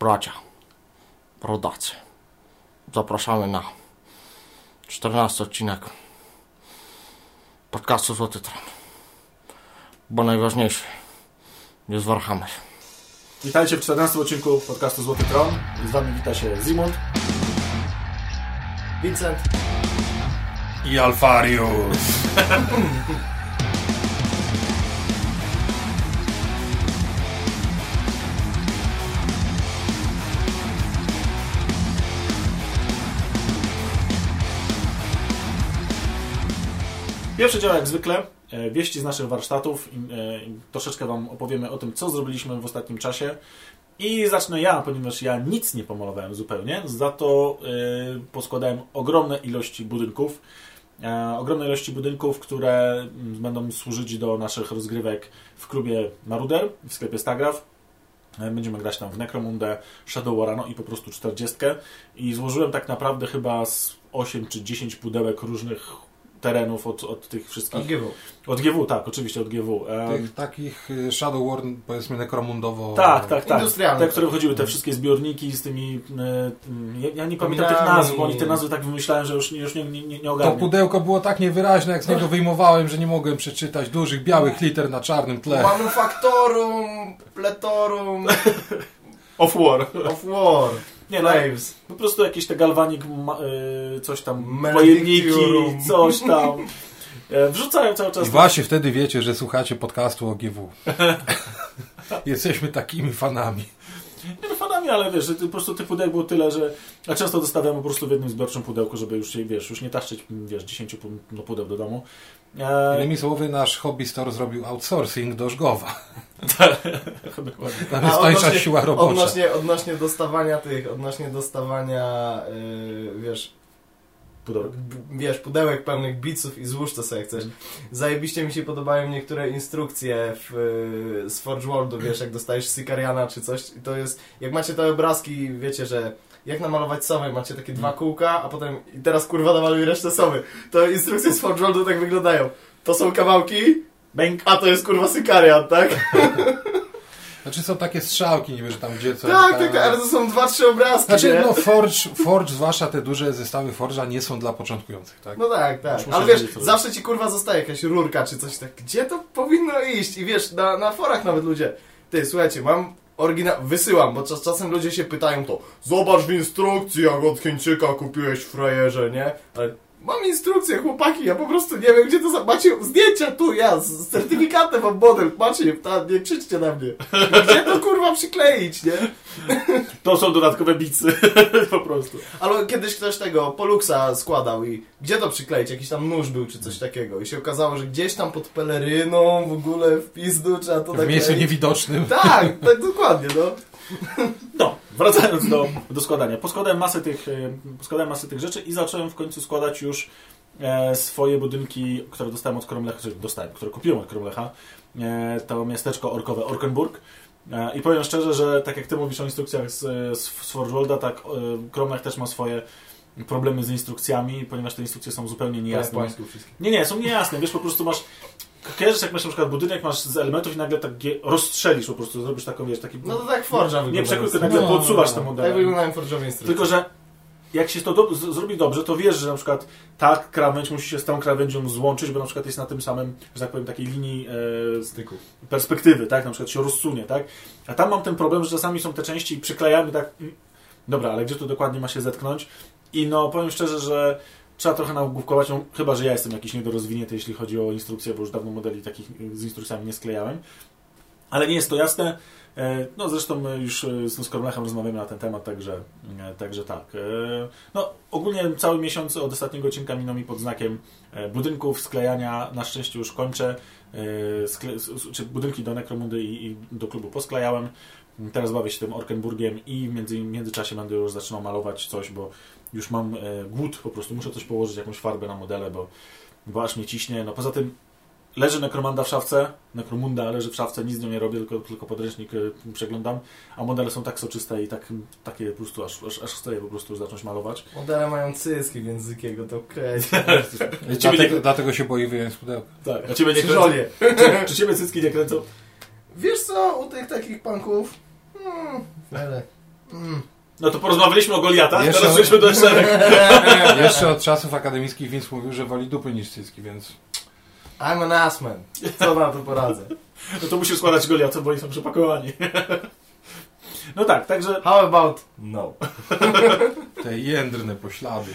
bracia, rodacy, zapraszamy na 14 odcinek podcastu Złoty Tron. Bo najważniejszy jest Warhammer. Witajcie w 14 odcinku podcastu Złoty Tron. Z Wami wita się Zimund. Vincent. I Alfarius. Pierwszy dział jak zwykle, e, wieści z naszych warsztatów. E, troszeczkę Wam opowiemy o tym, co zrobiliśmy w ostatnim czasie. I zacznę ja, ponieważ ja nic nie pomalowałem zupełnie, za to e, poskładałem ogromne ilości budynków. Ogromne ilości budynków, które mm, będą służyć do naszych rozgrywek w klubie Maruder, w sklepie Stagraf. Będziemy grać tam w Necromundę, Shadow Warano i po prostu 40. I złożyłem tak naprawdę chyba z 8 czy 10 pudełek różnych terenów od, od tych wszystkich. Od GW. Od GW, tak, oczywiście od GW. Em, Tych takich y, Shadow War, powiedzmy, nekromundowo... tak, tak, tak. Te, które wychodziły, te wszystkie zbiorniki z tymi. E, ja, ja nie pamiętam tych nazw, bo oni te nazwy tak wymyślałem, że już, już nie, nie, nie, nie To pudełko było tak niewyraźne, jak z niego wyjmowałem, że nie mogłem przeczytać dużych, białych liter na czarnym tle. Manufactorum, pletorum, Of War. of war, Nie, no, flames. po prostu jakieś te galwanik, ma, e, coś tam, pojemniki, coś tam. E, wrzucają cały czas. I właśnie wtedy wiecie, że słuchacie podcastu o GW. Jesteśmy takimi fanami. Fanami, ale wiesz, że po prostu tych pudełek było tyle, że ja często dostawiam po prostu w jednym zbiorczym pudełku, żeby już się, wiesz, już nie taszczyć, wiesz, 10 pu- no, pudeł do domu. E, Innymi słowy, nasz hobby store zrobił outsourcing do Żgowa. dokładnie. Tam jest tańsza siła robocza. odnośnie, odnośnie dostawania tych, odnośnie dostawania, yy, wiesz, Pudełek. wiesz, pudełek pełnych biców i złóż to sobie chcesz. Zajebiście mi się podobają niektóre instrukcje w, z Forge Worldu, wiesz, jak dostajesz Sicariana czy coś i to jest, jak macie te obrazki, wiecie, że jak namalować sowę, macie takie dwa kółka, a potem i teraz kurwa namaluj resztę sowy. To instrukcje z Forge Worldu tak wyglądają. To są kawałki, a to jest kurwa Sicarian, tak? Znaczy są takie strzałki, nie wiem, że tam gdzie co. Tak, tak, ale to są dwa, trzy obrazki, Znaczy, nie? no Forge, Forge, zwłaszcza te duże zestawy Forge'a nie są dla początkujących, tak? No tak, tak. Ale wiesz, zawsze ci kurwa zostaje jakaś rurka czy coś tak. Gdzie to powinno iść? I wiesz, na, na forach nawet ludzie. Ty, słuchajcie, mam oryginał. Wysyłam, bo czas, czasem ludzie się pytają to. Zobacz w instrukcji, jak od Chińczyka kupiłeś w frajerze, nie? Ale mam instrukcję, chłopaki, ja po prostu nie wiem, gdzie to za... Macie zdjęcia tu, ja, z, certyfikatem mam model, macie, ta, nie krzyczcie na mnie. Gdzie to kurwa przykleić, nie? To są dodatkowe bicy, po prostu. Ale kiedyś ktoś tego Poluxa składał i gdzie to przykleić? Jakiś tam nóż był czy coś takiego. I się okazało, że gdzieś tam pod peleryną w ogóle w pizdu trzeba to W miejscu niewidocznym. Tak, tak dokładnie, no. No, wracając do, do składania. Poskładałem masę, tych, e, poskładałem masę tych rzeczy i zacząłem w końcu składać już e, swoje budynki, które dostałem od Kromlecha, czyli dostałem, które kupiłem od Kromlecha. E, to miasteczko orkowe Orkenburg. I powiem szczerze, że tak jak ty mówisz o instrukcjach z, z, z Forgeworlda, tak Kromlech też ma swoje problemy z instrukcjami, ponieważ te instrukcje są zupełnie niejasne. japońsku wszystkie. Nie, nie, są niejasne. Wiesz, po prostu masz. Kojarzysz, jak masz na przykład budynek, masz z elementów i nagle tak je rozstrzelisz po prostu, zrobisz taką, wiesz, taki... No to tak Forge'a wygląda. nie przekrój, tylko nagle No, podsuwasz te Tak modele. wyglądają Forge'owe instrukcje. Tylko, że jak się to do, z, zrobi dobrze, to wiesz, że na przykład ta krawędź musi się z tą krawędzią złączyć, bo na przykład jest na tym samym, że tak powiem, takiej linii e, styku. perspektywy, tak? Na przykład się rozsunie, tak? A tam mam ten problem, że czasami są te części i przyklejamy tak, dobra, ale gdzie to dokładnie ma się zetknąć? I no, powiem szczerze, że trzeba trochę nagłówkować, no, chyba, że ja jestem jakiś niedorozwinięty, jeśli chodzi o instrukcje, bo już dawno modeli takich y, z instrukcjami nie sklejałem. Ale nie jest to jasne. E, No zresztą my już e, z Skormlechem rozmawiamy na ten temat, także, e, także tak. E, No ogólnie cały miesiąc od ostatniego odcinka minął mi pod znakiem e, budynków, sklejania. Na szczęście już kończę. E, skle- czy budynki do Necromundy i, i do klubu posklejałem. Teraz bawię się tym Orkenburgiem i w między, międzyczasie będę już zaczynał malować coś, bo już mam e, głód, po prostu muszę coś położyć, jakąś farbę na modele, bo, bo aż mnie ciśnie. No poza tym leży Nekromanda w szafce, Nekromunda leży w szafce, nic z nią nie robię, tylko, tylko podręcznik e, przeglądam, a modele są tak soczyste i tak, takie po prostu aż, aż, aż chcę je po prostu już zacząć malować. Modele mają cycki, więc z jakiego to kręci. Ciebie Dlatego, nie- dlatego się boi wyjąć z pudełka. Tak, a ciebie nie kręcą? Czy, czy ciebie cycki nie kręcą? Wiesz co, u tych takich punków... Hmm, ale No to porozmawialiśmy o Goliatach, Jeszcze- teraz przejdźmy do szereg. Jeszcze od czasów akademickich Vince mówił, że woli dupy niż cycki, więc... I'm an assman. Co na to poradzę? No to musisz składać Goliatów, bo oni są przepakowani. No tak, także... How about no? Te jędrne poślady.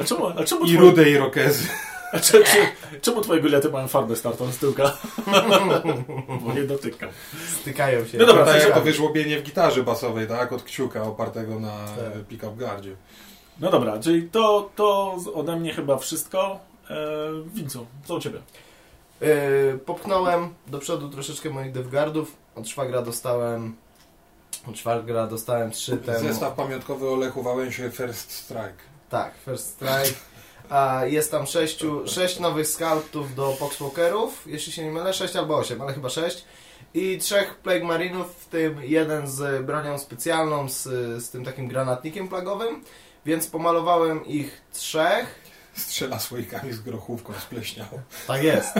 A czemu, a czemu, I twoje, rude irokezy. A czy, czy, czemu twoje Goliaty mają farbę startą z tyłka? Bo nie dotykam. Stykają się. No dobra, tak to wyżłobienie w gitarze basowej, tak? Od kciuka opartego na Tak. pick-up guardzie. No dobra, czyli to, to ode mnie chyba wszystko. Eee, Wincu, co u Ciebie? Yy, popchnąłem do przodu troszeczkę moich devgardów. Od szwagra dostałem... Od szwagra dostałem trzy temu... Zestaw pamiątkowy o Lechu Wałęsie First Strike. Tak, First Strike. A jest tam sześciu, sześć nowych sculptów do Poxwalkerów, jeśli się nie mylę, sześć albo osiem, ale chyba sześć. I trzech Plague Marinów, w tym jeden z bronią specjalną, z, z tym takim granatnikiem plagowym. Więc pomalowałem ich trzech. Strzela słoikami z grochówką z pleśnią. Tak jest.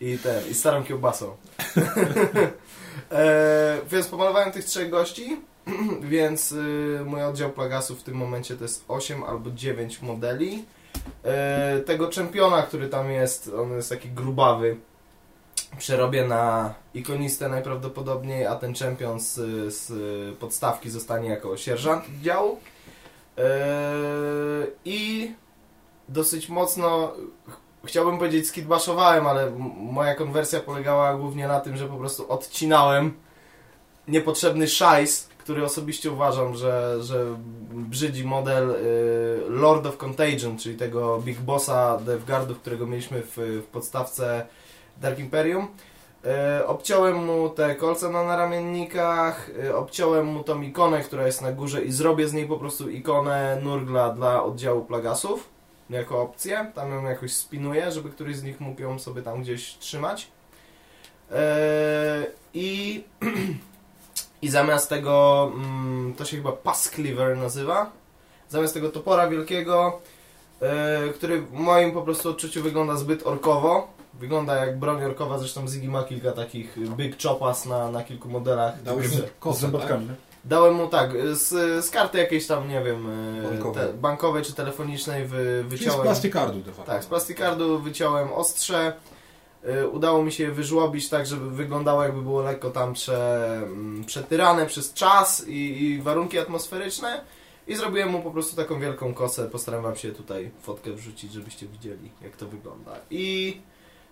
I ten, i starą kiełbasą. e, więc pomalowałem tych trzech gości, więc y, mój oddział plagasów w tym momencie to jest 8 albo 9 modeli. E, tego czempiona, który tam jest, on jest taki grubawy. Przerobię na ikonistę najprawdopodobniej, a ten czempion z, z podstawki zostanie jako sierżant działu. E, I dosyć mocno chciałbym powiedzieć skidbaszowałem, ale moja konwersja polegała głównie na tym, że po prostu odcinałem niepotrzebny szajs, który osobiście uważam, że, że brzydzi model y, Lord of Contagion, czyli tego Big Bossa Devgardów, którego mieliśmy w, w podstawce Dark Imperium. Y, obciąłem mu te kolce na naramiennikach, y, obciąłem mu tą ikonę, która jest na górze i zrobię z niej po prostu ikonę Nurgla dla oddziału Plagasów jako opcję. Tam ją jakoś spinuję, żeby któryś z nich mógł ją sobie tam gdzieś trzymać. I, I zamiast tego, mm, to się chyba Pass Cleaver nazywa, zamiast tego topora wielkiego, e, który w moim po prostu odczuciu wygląda zbyt orkowo, wygląda jak broń orkowa, zresztą Ziggy ma kilka takich Big Chopas na, na kilku modelach. Dałeś mu kosę, tak? zębatkami. Dałem mu tak, z, z karty jakiejś tam, nie wiem, e, Bankowej. te, bankowej czy telefonicznej wy, Czyli z wyciąłem... plastikardu de facto. Tak, z plastikardu wyciąłem ostrze. Y, Udało mi się je wyżłobić tak, żeby wyglądało jakby było lekko tam prze, mm, przetyrane przez czas i, i warunki atmosferyczne. I zrobiłem mu po prostu taką wielką kosę. Postaram wam się tutaj fotkę wrzucić, żebyście widzieli jak to wygląda. I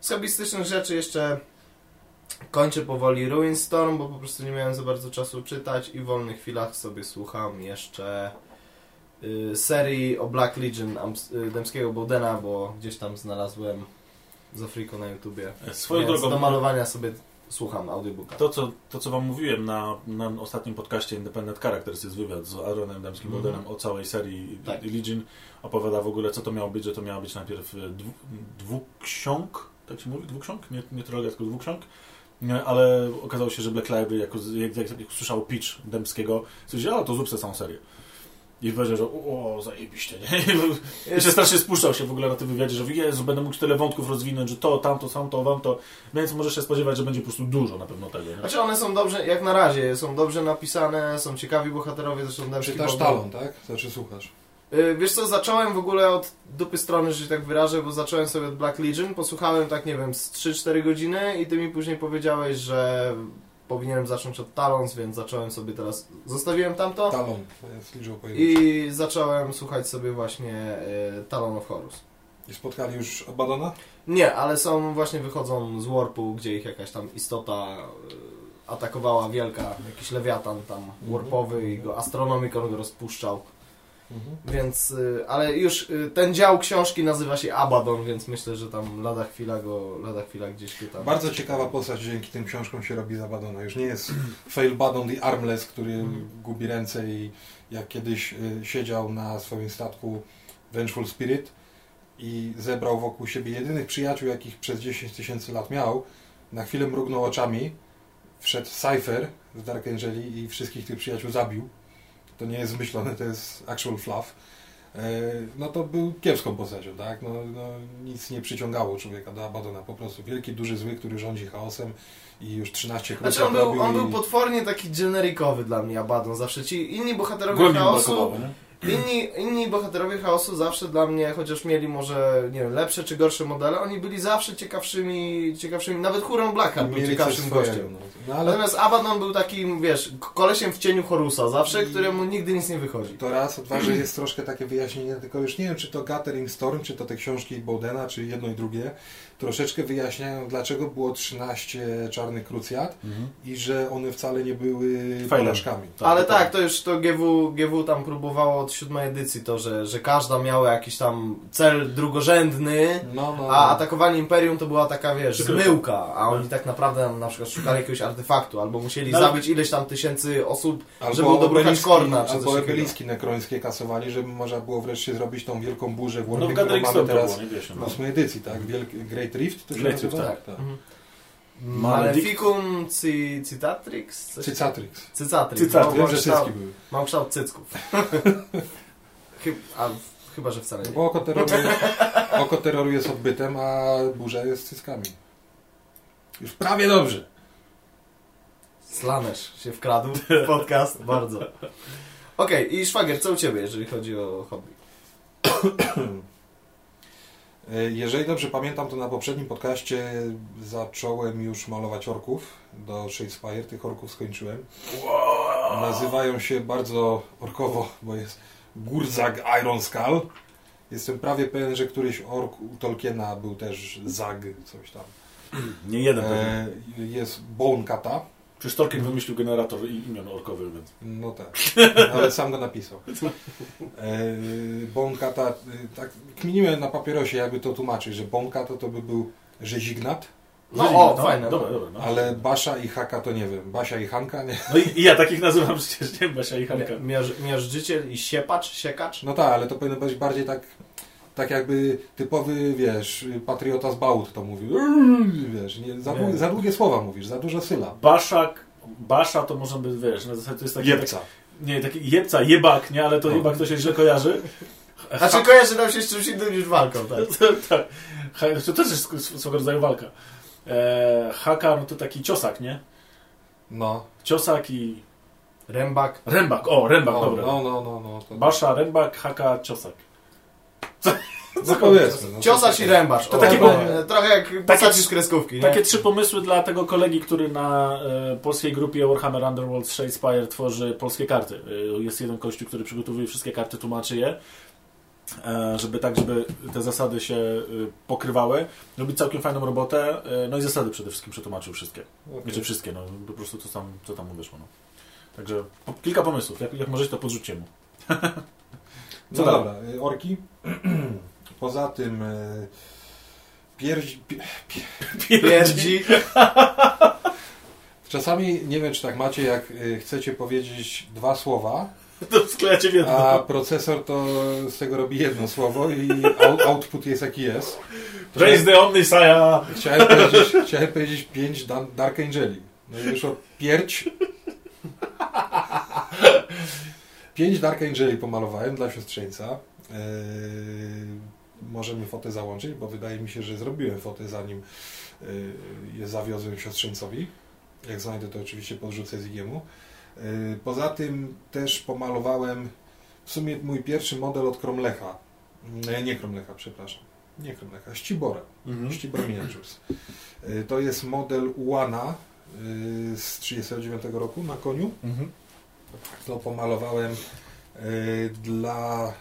z hobbystycznych rzeczy jeszcze kończę powoli Ruinstorm, bo po prostu nie miałem za bardzo czasu czytać i w wolnych chwilach sobie słucham jeszcze y, serii o Black Legion y, Dębskiego Bowdena, bo gdzieś tam znalazłem z Afriko na YouTubie. Swoją drogą, do malowania sobie słucham audiobooka. to co, to co Wam mówiłem na, na ostatnim podcaście Independent Characters jest wywiad z Aaronem Damskim Mhm. Bodenem o całej serii Tak. Legion. Opowiada w ogóle co to miało być, że to miało być najpierw e, dwu, dwuksiąg, tak się mówi? Dwuksiąg? Nie, nie trylogia, tylko dwuksiąg. Nie, ale okazało się, że Black Library, jak, jak, jak pitch Dębskiego, stwierdził, a to zrób sobie całą serię. I powiedział, że o, zajebiście, nie? I się strasznie spuszczał się w ogóle na tym wywiadzie, że Jezu, będę mógł tyle wątków rozwinąć, że to, tamto, tamto, wam to, więc może się spodziewać, że będzie po prostu dużo na pewno tego. Nie? Znaczy one są dobrze, jak na razie, są dobrze napisane, są ciekawi bohaterowie, zresztą Czytasz talon, tak? Znaczy słuchasz. Y, Wiesz co, zacząłem w ogóle od dupy strony, że się tak wyrażę, bo zacząłem sobie od Black Legion, posłuchałem tak, nie wiem, z 3-4 godziny i ty mi później powiedziałeś, że powinienem zacząć od Talons, więc zacząłem sobie teraz, zostawiłem tamto Talon, pojedyncza. i zacząłem słuchać sobie właśnie y, Talon of Horus. I spotkali już Abadona? Nie, ale są, właśnie wychodzą z Warpu, gdzie ich jakaś tam istota y, atakowała wielka, jakiś lewiatan tam warpowy i go Astronomicon go rozpuszczał. Więc, y, ale już y, ten dział książki nazywa się Abaddon, więc myślę, że tam lada chwila go, lada chwila gdzieś tam. Bardzo ciekawa postać dzięki tym książkom się robi z Abadona. Już nie jest Fail Badon the Armless, który gubi ręce i jak kiedyś y, siedział na swoim statku Vengeful Spirit i zebrał wokół siebie jedynych przyjaciół, jakich przez 10 tysięcy lat miał, na chwilę mrugnął oczami, wszedł Cypher z Dark Angeli i wszystkich tych przyjaciół zabił. To nie jest zmyślone, to jest actual fluff. e, no to był kiepską postacią, tak? No, no, nic nie przyciągało człowieka do Abadona, po prostu wielki, duży zły, który rządzi chaosem i już 13 Znaczy kroków on był, on i- był potwornie taki generikowy dla mnie, Abaddon. Zawsze ci inni bohaterowie Głębiej chaosu, nie? Inni, inni bohaterowie chaosu zawsze dla mnie, chociaż mieli może, nie wiem, lepsze czy gorsze modele, oni byli zawsze ciekawszymi, ciekawszymi, nawet Huron Blackheart był ciekawszym gościem. No. no ale Natomiast Abaddon był takim, wiesz, kolesiem w cieniu Horusa zawsze, I- któremu nigdy nic nie wychodzi. to raz, dwa, że jest troszkę takie wyjaśnienie, tylko już nie wiem, czy to Gathering Storm, czy to te książki Bowdena, czy jedno i drugie, troszeczkę wyjaśniają, dlaczego było 13 czarnych krucjat Mhm. i że one wcale nie były porażkami. Ale tak. tak, to już to GW, GW tam próbowało od siódmej edycji to, że, że każda miała jakiś tam cel drugorzędny, No, no, a no. atakowanie Imperium to była taka, wiesz, zmyłka, a oni tak naprawdę na przykład szukali jakiegoś artefaktu, albo musieli No zabić ileś tam tysięcy osób, Albo żeby udobruchać Korna, czy Albo obeliski nekrońskie kasowali, żeby można było wreszcie zrobić tą wielką burzę w No w Warhammerze, Gathering którą mamy teraz w No. ósmej edycji, tak? Wielki, Great Rift to się Great Rift, nazywa? tak. Mhm. Maledict. Maleficum ci, Citatrix? Coś- Cycatrix. Cycatrix. Cycatrix. Mam- Wiem, że cycki były. Mam kształt cycków. A, chyba, że wcale nie. Bo oko terroru, oko terroru jest odbytem, a burza jest cyckami. Już prawie dobrze. Slanesz się wkradł w podcast. Bardzo. Okej, i Szwagier, co u Ciebie, jeżeli chodzi o hobby? E, Jeżeli dobrze pamiętam, to na poprzednim podcaście zacząłem już malować orków do Shadespire. Tych orków skończyłem. Nazywają się bardzo orkowo, bo jest Gurzag Iron Skull. Jestem prawie pewien, że któryś ork u Tolkiena był też Zag, coś tam. Nie jeden pewnie. E, jest Bone Kata. Przecież Tolkien wymyślił generator i- imion orkowych, więc... No tak, ale sam go napisał. E, Bone Kata, e, tak kminiłem na papierosie, jakby to tłumaczyć, że Bone Kata to by był Rzezignat, No, o, fajne. Dobra, dobra. No. ale Basza i Haka to nie wiem. Basia i Hanka, nie? No i, i ja takich nazywam przecież, nie Basia i Hanka. Miaż, miażdżyciel i siepacz, siekacz? No tak, ale to powinno być bardziej tak, tak jakby typowy, wiesz, patriota z Bałut to mówił. Wiesz, nie, za, Nie. za długie słowa mówisz, za dużo syla. Baszak, Basza to może być, wiesz, na zasadzie to jest taki... Jebca. Nie, taki jebca, jebak, nie? Ale to No. jebak to się źle kojarzy. Znaczy kojarzy nam się z czymś innym niż walką, tak? tak. To też jest swego rodzaju walka. E, haka, no to taki ciosak, nie? No, Ciosak i... Rębak. Rębak, o, rębak, no, dobra. no, no, no, no. To, Basza, rębak, haka, ciosak. No powiedzmy. No, Ciosacz i rębacz. To O, taki o, po- Trochę jak postaci z kreskówki, nie? Takie trzy pomysły dla tego kolegi, który na e, polskiej grupie Warhammer Underworld Shadespire tworzy polskie karty. E, jest jeden kościół, który przygotowuje wszystkie karty, tłumaczy je, e, żeby tak, żeby te zasady się e, pokrywały. Robi całkiem fajną robotę, e, no i zasady przede wszystkim przetłumaczył wszystkie. Okej. Znaczy wszystkie, no po prostu co tam, co tam mu wyszło. No. Także po, kilka pomysłów, jak, jak możecie to podrzućcie mu. No Co dobra, y, orki. Poza tym y, pierdzi, pie, Pierdzi. czasami nie wiem czy tak macie, jak y, chcecie powiedzieć dwa słowa, To w jedno. a procesor to z tego robi jedno słowo i out, output jest jaki jest. Praise the Omnisaya! Chciałem powiedzieć, chciałem powiedzieć pięć Dark Angeli. No i wyszło pierć. Pięć Dark Angeli pomalowałem dla siostrzeńca. Yy, możemy fotę załączyć, bo wydaje mi się, że zrobiłem fotę zanim yy, je zawiozłem siostrzeńcowi. Jak znajdę, to oczywiście podrzucę z Igiemu. Yy, poza tym też pomalowałem w sumie mój pierwszy model od Kromlecha. Nie, nie Kromlecha, przepraszam. Nie Kromlecha, Ścibora. Mhm. Ścibor Miniatures. To jest model Uana y, z 1939 roku na koniu. Mhm. To pomalowałem y, dla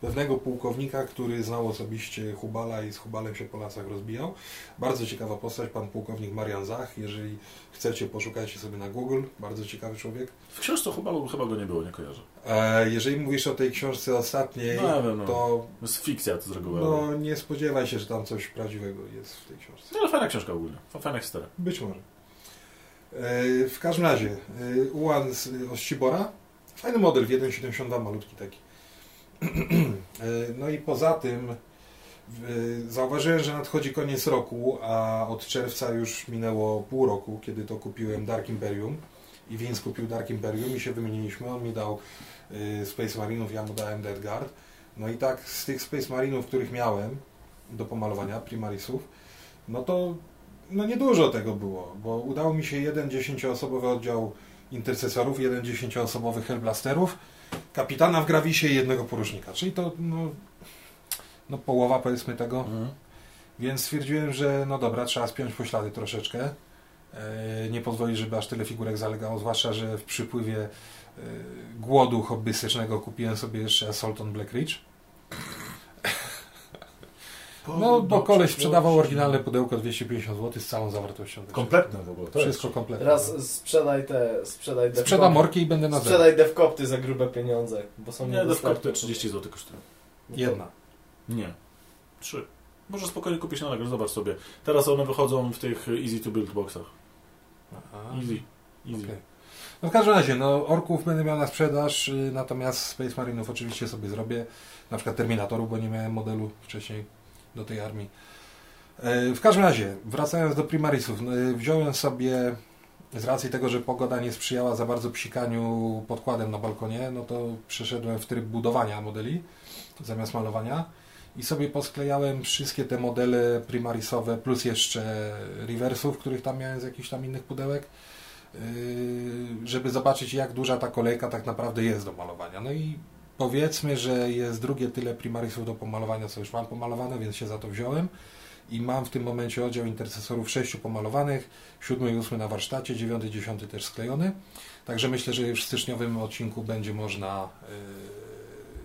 pewnego pułkownika, który znał osobiście Hubala i z Hubalem się po lasach rozbijał. Bardzo ciekawa postać, pan pułkownik Marian Zach. Jeżeli chcecie, poszukajcie sobie na Google. Bardzo ciekawy człowiek. W książce chyba, chyba go nie było, nie kojarzę. E, Jeżeli mówisz o tej książce ostatniej, No, wiem, no. to To jest fikcja to z reguły. no, nie spodziewaj się, że tam coś prawdziwego jest w tej książce. No ale fajna książka ogólnie. Fa- Fajna historia. Być może. E, W każdym razie, e, Ułan z Ościbora, fajny model w 1.72, malutki taki. E, No i poza tym zauważyłem, że nadchodzi koniec roku, a od czerwca już minęło pół roku, kiedy to kupiłem Dark Imperium i Vince kupił Dark Imperium i się wymieniliśmy. On mi dał Space Marinów, ja mu dałem Dead Guard. No i tak z tych Space Marinów, których miałem do pomalowania, Primarisów, no to no niedużo tego było, bo udało mi się jeden 10-osobowy oddział intercesorów, jeden 10-osobowy Hellblasterów, kapitana w Gravisie i jednego porusznika, czyli to no, no połowa powiedzmy tego. Mhm. Więc stwierdziłem, że no dobra, trzeba spiąć poślady troszeczkę. E, Nie pozwolić, żeby aż tyle figurek zalegało, zwłaszcza, że w przypływie e, głodu hobbystycznego kupiłem sobie jeszcze Assault on Black Ridge. No, bo koleś sprzedawał oryginalne pudełko 250 zł z całą zawartością. Kompletne w ogóle. To Wszystko jest. kompletne. Teraz sprzedaj te, sprzedaj. Sprzedam morki i będę na zero. Sprzedaj devkopty za grube pieniądze, bo są Nie, deskopty 30 zł kosztują. Jedna. Nie. Trzy. Możesz spokojnie kupić na nagrodę, zobacz sobie. Teraz one wychodzą w tych easy to build boxach. Aha. Easy. Easy. Okej. No w każdym razie, no orków będę miał na sprzedaż, y, natomiast Space Marinów oczywiście sobie zrobię. Na przykład Terminatorów, bo nie miałem modelu wcześniej do tej armii. E, W każdym razie, wracając do Primarisów, no, y, wziąłem sobie z racji tego, że pogoda nie sprzyjała za bardzo psikaniu podkładem na balkonie, no to przeszedłem w tryb budowania modeli zamiast malowania i sobie posklejałem wszystkie te modele primarisowe plus jeszcze reversów, których tam miałem z jakichś tam innych pudełek yy, żeby zobaczyć jak duża ta kolejka tak naprawdę jest do malowania. No i powiedzmy, że jest drugie tyle primarisów do pomalowania, co już mam pomalowane, więc się za to wziąłem. I mam w tym momencie oddział intercesorów sześciu pomalowanych, siódmy i ósmy na warsztacie, dziewiąty, dziesiąty też sklejony. Także myślę, że już w styczniowym odcinku będzie można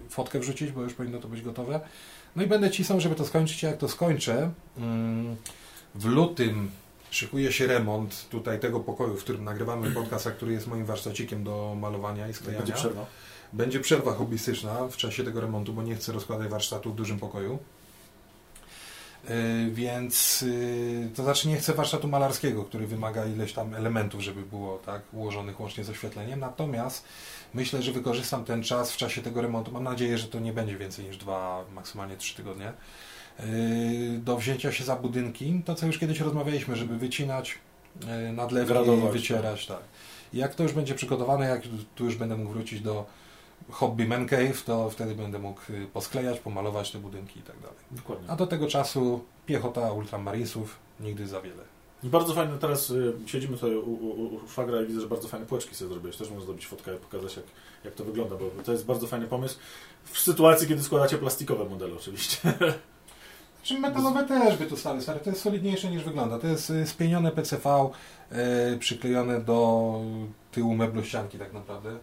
yy, fotkę wrzucić, bo już powinno to być gotowe. No i będę cisnął, żeby to skończyć. Jak to skończę, mm, w lutym szykuje się remont tutaj tego pokoju, w którym nagrywamy podcast, a który jest moim warsztacikiem do malowania i sklejania. Będzie przerwa. Będzie przerwa hobbystyczna w czasie tego remontu, bo nie chcę rozkładać warsztatu w dużym pokoju. Yy, Więc yy, to znaczy nie chcę warsztatu malarskiego, który wymaga ileś tam elementów, żeby było tak ułożonych łącznie z oświetleniem. Natomiast myślę, że wykorzystam ten czas w czasie tego remontu. Mam nadzieję, że to nie będzie więcej niż dwa, maksymalnie trzy tygodnie. Yy, Do wzięcia się za budynki, to co już kiedyś rozmawialiśmy, żeby wycinać nadlewki, Gradować, wycierać, tak. I jak to już będzie przygotowane, jak tu już będę mógł wrócić do hobby man cave, to wtedy będę mógł y, posklejać, pomalować te budynki i tak dalej. Dokładnie. A do tego czasu piechota ultramarinesów nigdy za wiele. I bardzo fajne, teraz y, siedzimy tutaj u, u, u szwagra i widzę, że bardzo fajne płeczki sobie zrobiłeś. Też można zrobić fotkę i pokazać, jak, jak to wygląda, bo to jest bardzo fajny pomysł. W sytuacji, kiedy składacie plastikowe modele oczywiście. Czy metalowe też by tu stały, stary, to jest solidniejsze niż wygląda. To jest y, spienione PCV, y, przyklejone do tyłu meblu ścianki tak naprawdę.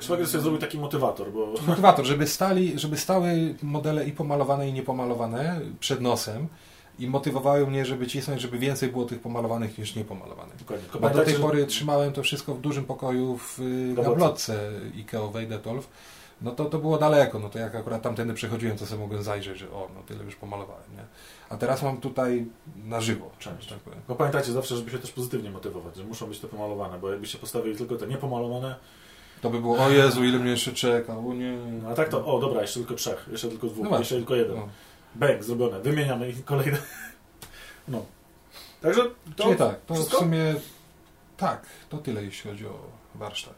Szwagier sobie zrobił taki motywator, bo Motywator, żeby, stali, żeby stały modele i pomalowane i niepomalowane przed nosem i motywowały mnie, żeby cisnąć, żeby więcej było tych pomalowanych niż niepomalowanych. Dokładnie. Bo do tej pory trzymałem to wszystko w dużym pokoju w y, Gablotce. gablotce Ikeowej Detolf. No to, to było daleko, no to jak akurat tamtędy przechodziłem, to sobie mogłem zajrzeć, że o, no tyle już pomalowałem, nie? A teraz mam tutaj na żywo, Część. tak powiem. Pamiętajcie zawsze, żeby się też pozytywnie motywować, że muszą być te pomalowane, bo jakbyście postawili tylko te niepomalowane, To by było, o Jezu, ile mnie jeszcze czeka, o nie. a tak to, o dobra, jeszcze tylko trzech, jeszcze tylko dwóch, No jeszcze tylko jeden. No. Bang, zrobione, wymieniamy i kolejne. No. Także to Czyli tak, to wszystko? w sumie tak, to tyle jeśli chodzi o warsztat.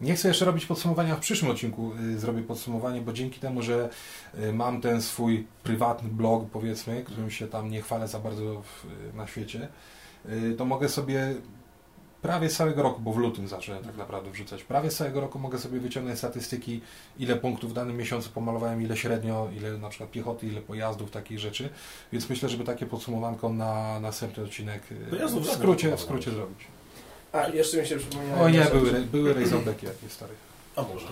Nie chcę jeszcze robić podsumowania w przyszłym odcinku. y, Zrobię podsumowanie, bo dzięki temu, że y, mam ten swój prywatny blog, powiedzmy, którym się tam nie chwalę za bardzo w, na świecie, y, to mogę sobie prawie całego roku, bo w lutym zacząłem tak naprawdę wrzucać, prawie całego roku mogę sobie wyciągnąć statystyki, ile punktów w danym miesiącu pomalowałem, ile średnio, ile na przykład piechoty, ile pojazdów, takich rzeczy. Więc myślę, żeby takie podsumowanko na następny odcinek Pojazdów w skrócie, w skrócie zrobić. A, jeszcze mi się przypomniała O nie, rzecz. były, były Razorbacki jakieś stare. A może.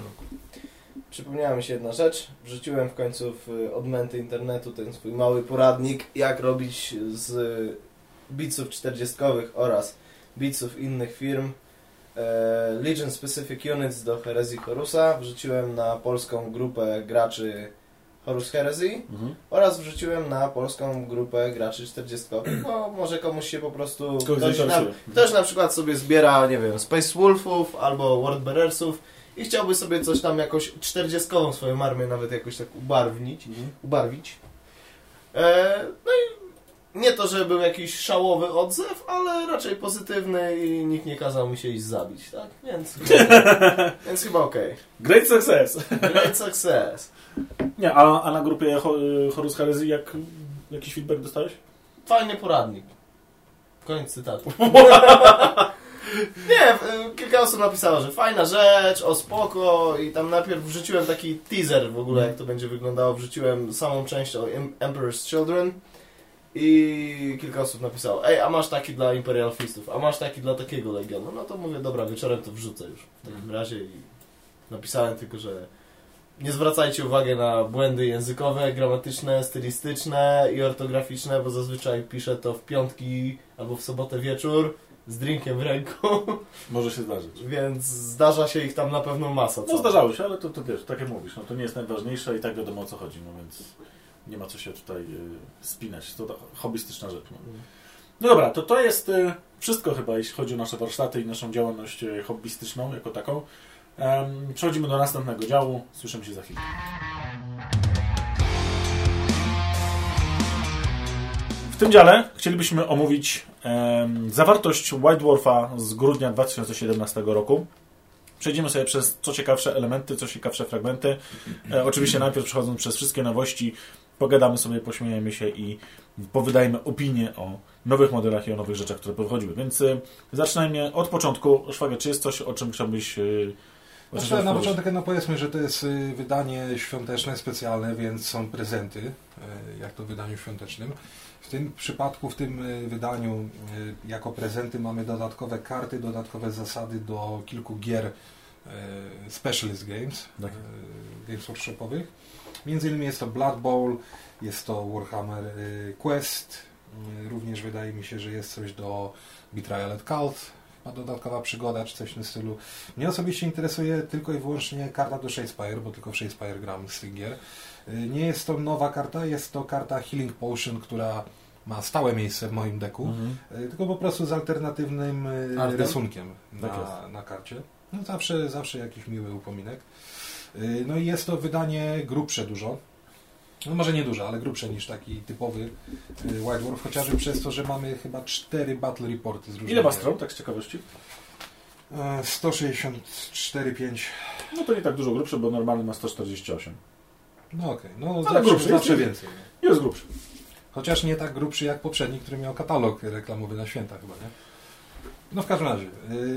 Przypomniała mi się jedna rzecz. Wrzuciłem w końcu w odmęty internetu ten swój mały poradnik, jak robić z bitsów 40 oraz bitsów innych firm e, Legion Specific Units do Herezji Horusa. Wrzuciłem na polską grupę graczy Horus Heresy Mhm. oraz wrzuciłem na polską grupę graczy 40, bo może komuś się po prostu ktoś, na, zainteresuje. ktoś na przykład sobie zbiera, nie wiem, Space Wolfów albo Wordbearersów i chciałby sobie coś tam jakoś 40 swoją armię nawet jakoś tak ubarwnić, Mhm. ubarwić. E, no i nie to, że był jakiś szałowy odzew, ale raczej pozytywny i nikt nie kazał mi się iść zabić, tak? Więc, więc chyba okej. Great success! Great success. Nie, a, a na grupie Ho- Horus Heresy jak jakiś feedback dostałeś? Fajny poradnik. Koniec cytatu. Nie, kilka osób napisało, że fajna rzecz, o spoko i tam najpierw wrzuciłem taki teaser w ogóle, jak to będzie wyglądało. Wrzuciłem samą część o Em- Emperor's Children i kilka osób napisało, ej, a masz taki dla Imperial Fistów, a masz taki dla takiego Legionu. No to mówię, dobra, wieczorem to wrzucę już w takim razie i napisałem tylko, że nie zwracajcie uwagi na błędy językowe, gramatyczne, stylistyczne i ortograficzne, bo zazwyczaj piszę to w piątki albo w sobotę wieczór z drinkiem w ręku, Może się zdarzyć. więc zdarza się ich tam na pewno masa. No co? zdarzało się, ale to, to wiesz, tak jak mówisz, no to nie jest najważniejsze i tak wiadomo o co chodzi, no więc nie ma co się tutaj y, spinać. To, to hobbystyczna rzecz. No. no dobra, to to jest y, wszystko chyba, jeśli chodzi o nasze warsztaty i naszą działalność y, hobbystyczną jako taką. Przechodzimy do następnego działu. Słyszymy się za chwilę. W tym dziale chcielibyśmy omówić zawartość White Dwarfa z grudnia 2017 roku. Przejdziemy sobie przez co ciekawsze elementy, co ciekawsze fragmenty. E, oczywiście najpierw przechodząc przez wszystkie nowości, pogadamy sobie, pośmiejemy się i powydajemy opinie o nowych modelach i o nowych rzeczach, które powychodziły. Więc e, zaczynajmy od początku. Szwagier, czy jest coś, o czym chciałbyś... e, o czym Znaczy, na początek no powiedzmy, że to jest y, wydanie świąteczne, specjalne, więc są prezenty, y, jak to w wydaniu świątecznym. W tym przypadku, w tym y, wydaniu, y, jako prezenty mamy dodatkowe karty, dodatkowe zasady do kilku gier y, Specialist Games, Tak. y, Games Workshopowych. Między innymi jest to Blood Bowl, jest to Warhammer y, Quest, y, również wydaje mi się, że jest coś do Betrayal at Cult, chyba dodatkowa przygoda czy coś w tym stylu. Mnie osobiście interesuje tylko i wyłącznie karta do Shadespire, bo tylko w Shadespire gram z tych gier. Y, Nie jest to nowa karta, jest to karta Healing Potion, która ma stałe miejsce w moim deku, Mhm. tylko po prostu z alternatywnym Artem? rysunkiem Tak na, jest. na karcie. No zawsze, zawsze jakiś miły upominek. Y, No i jest to wydanie grubsze dużo. No może nie dużo, ale grubsze niż taki typowy y, White Dwarf, chociażby przez to, że mamy chyba cztery battle reporty z różnych Ile ma stron, tak z ciekawości? E, 164,5. No to nie tak dużo grubszy, bo normalny ma 148. No okej, no Ale zawsze, grubszy, zawsze jest- więcej. Jest grubszy. Chociaż nie tak grubszy jak poprzedni, który miał katalog reklamowy na święta chyba, nie? No w każdym razie,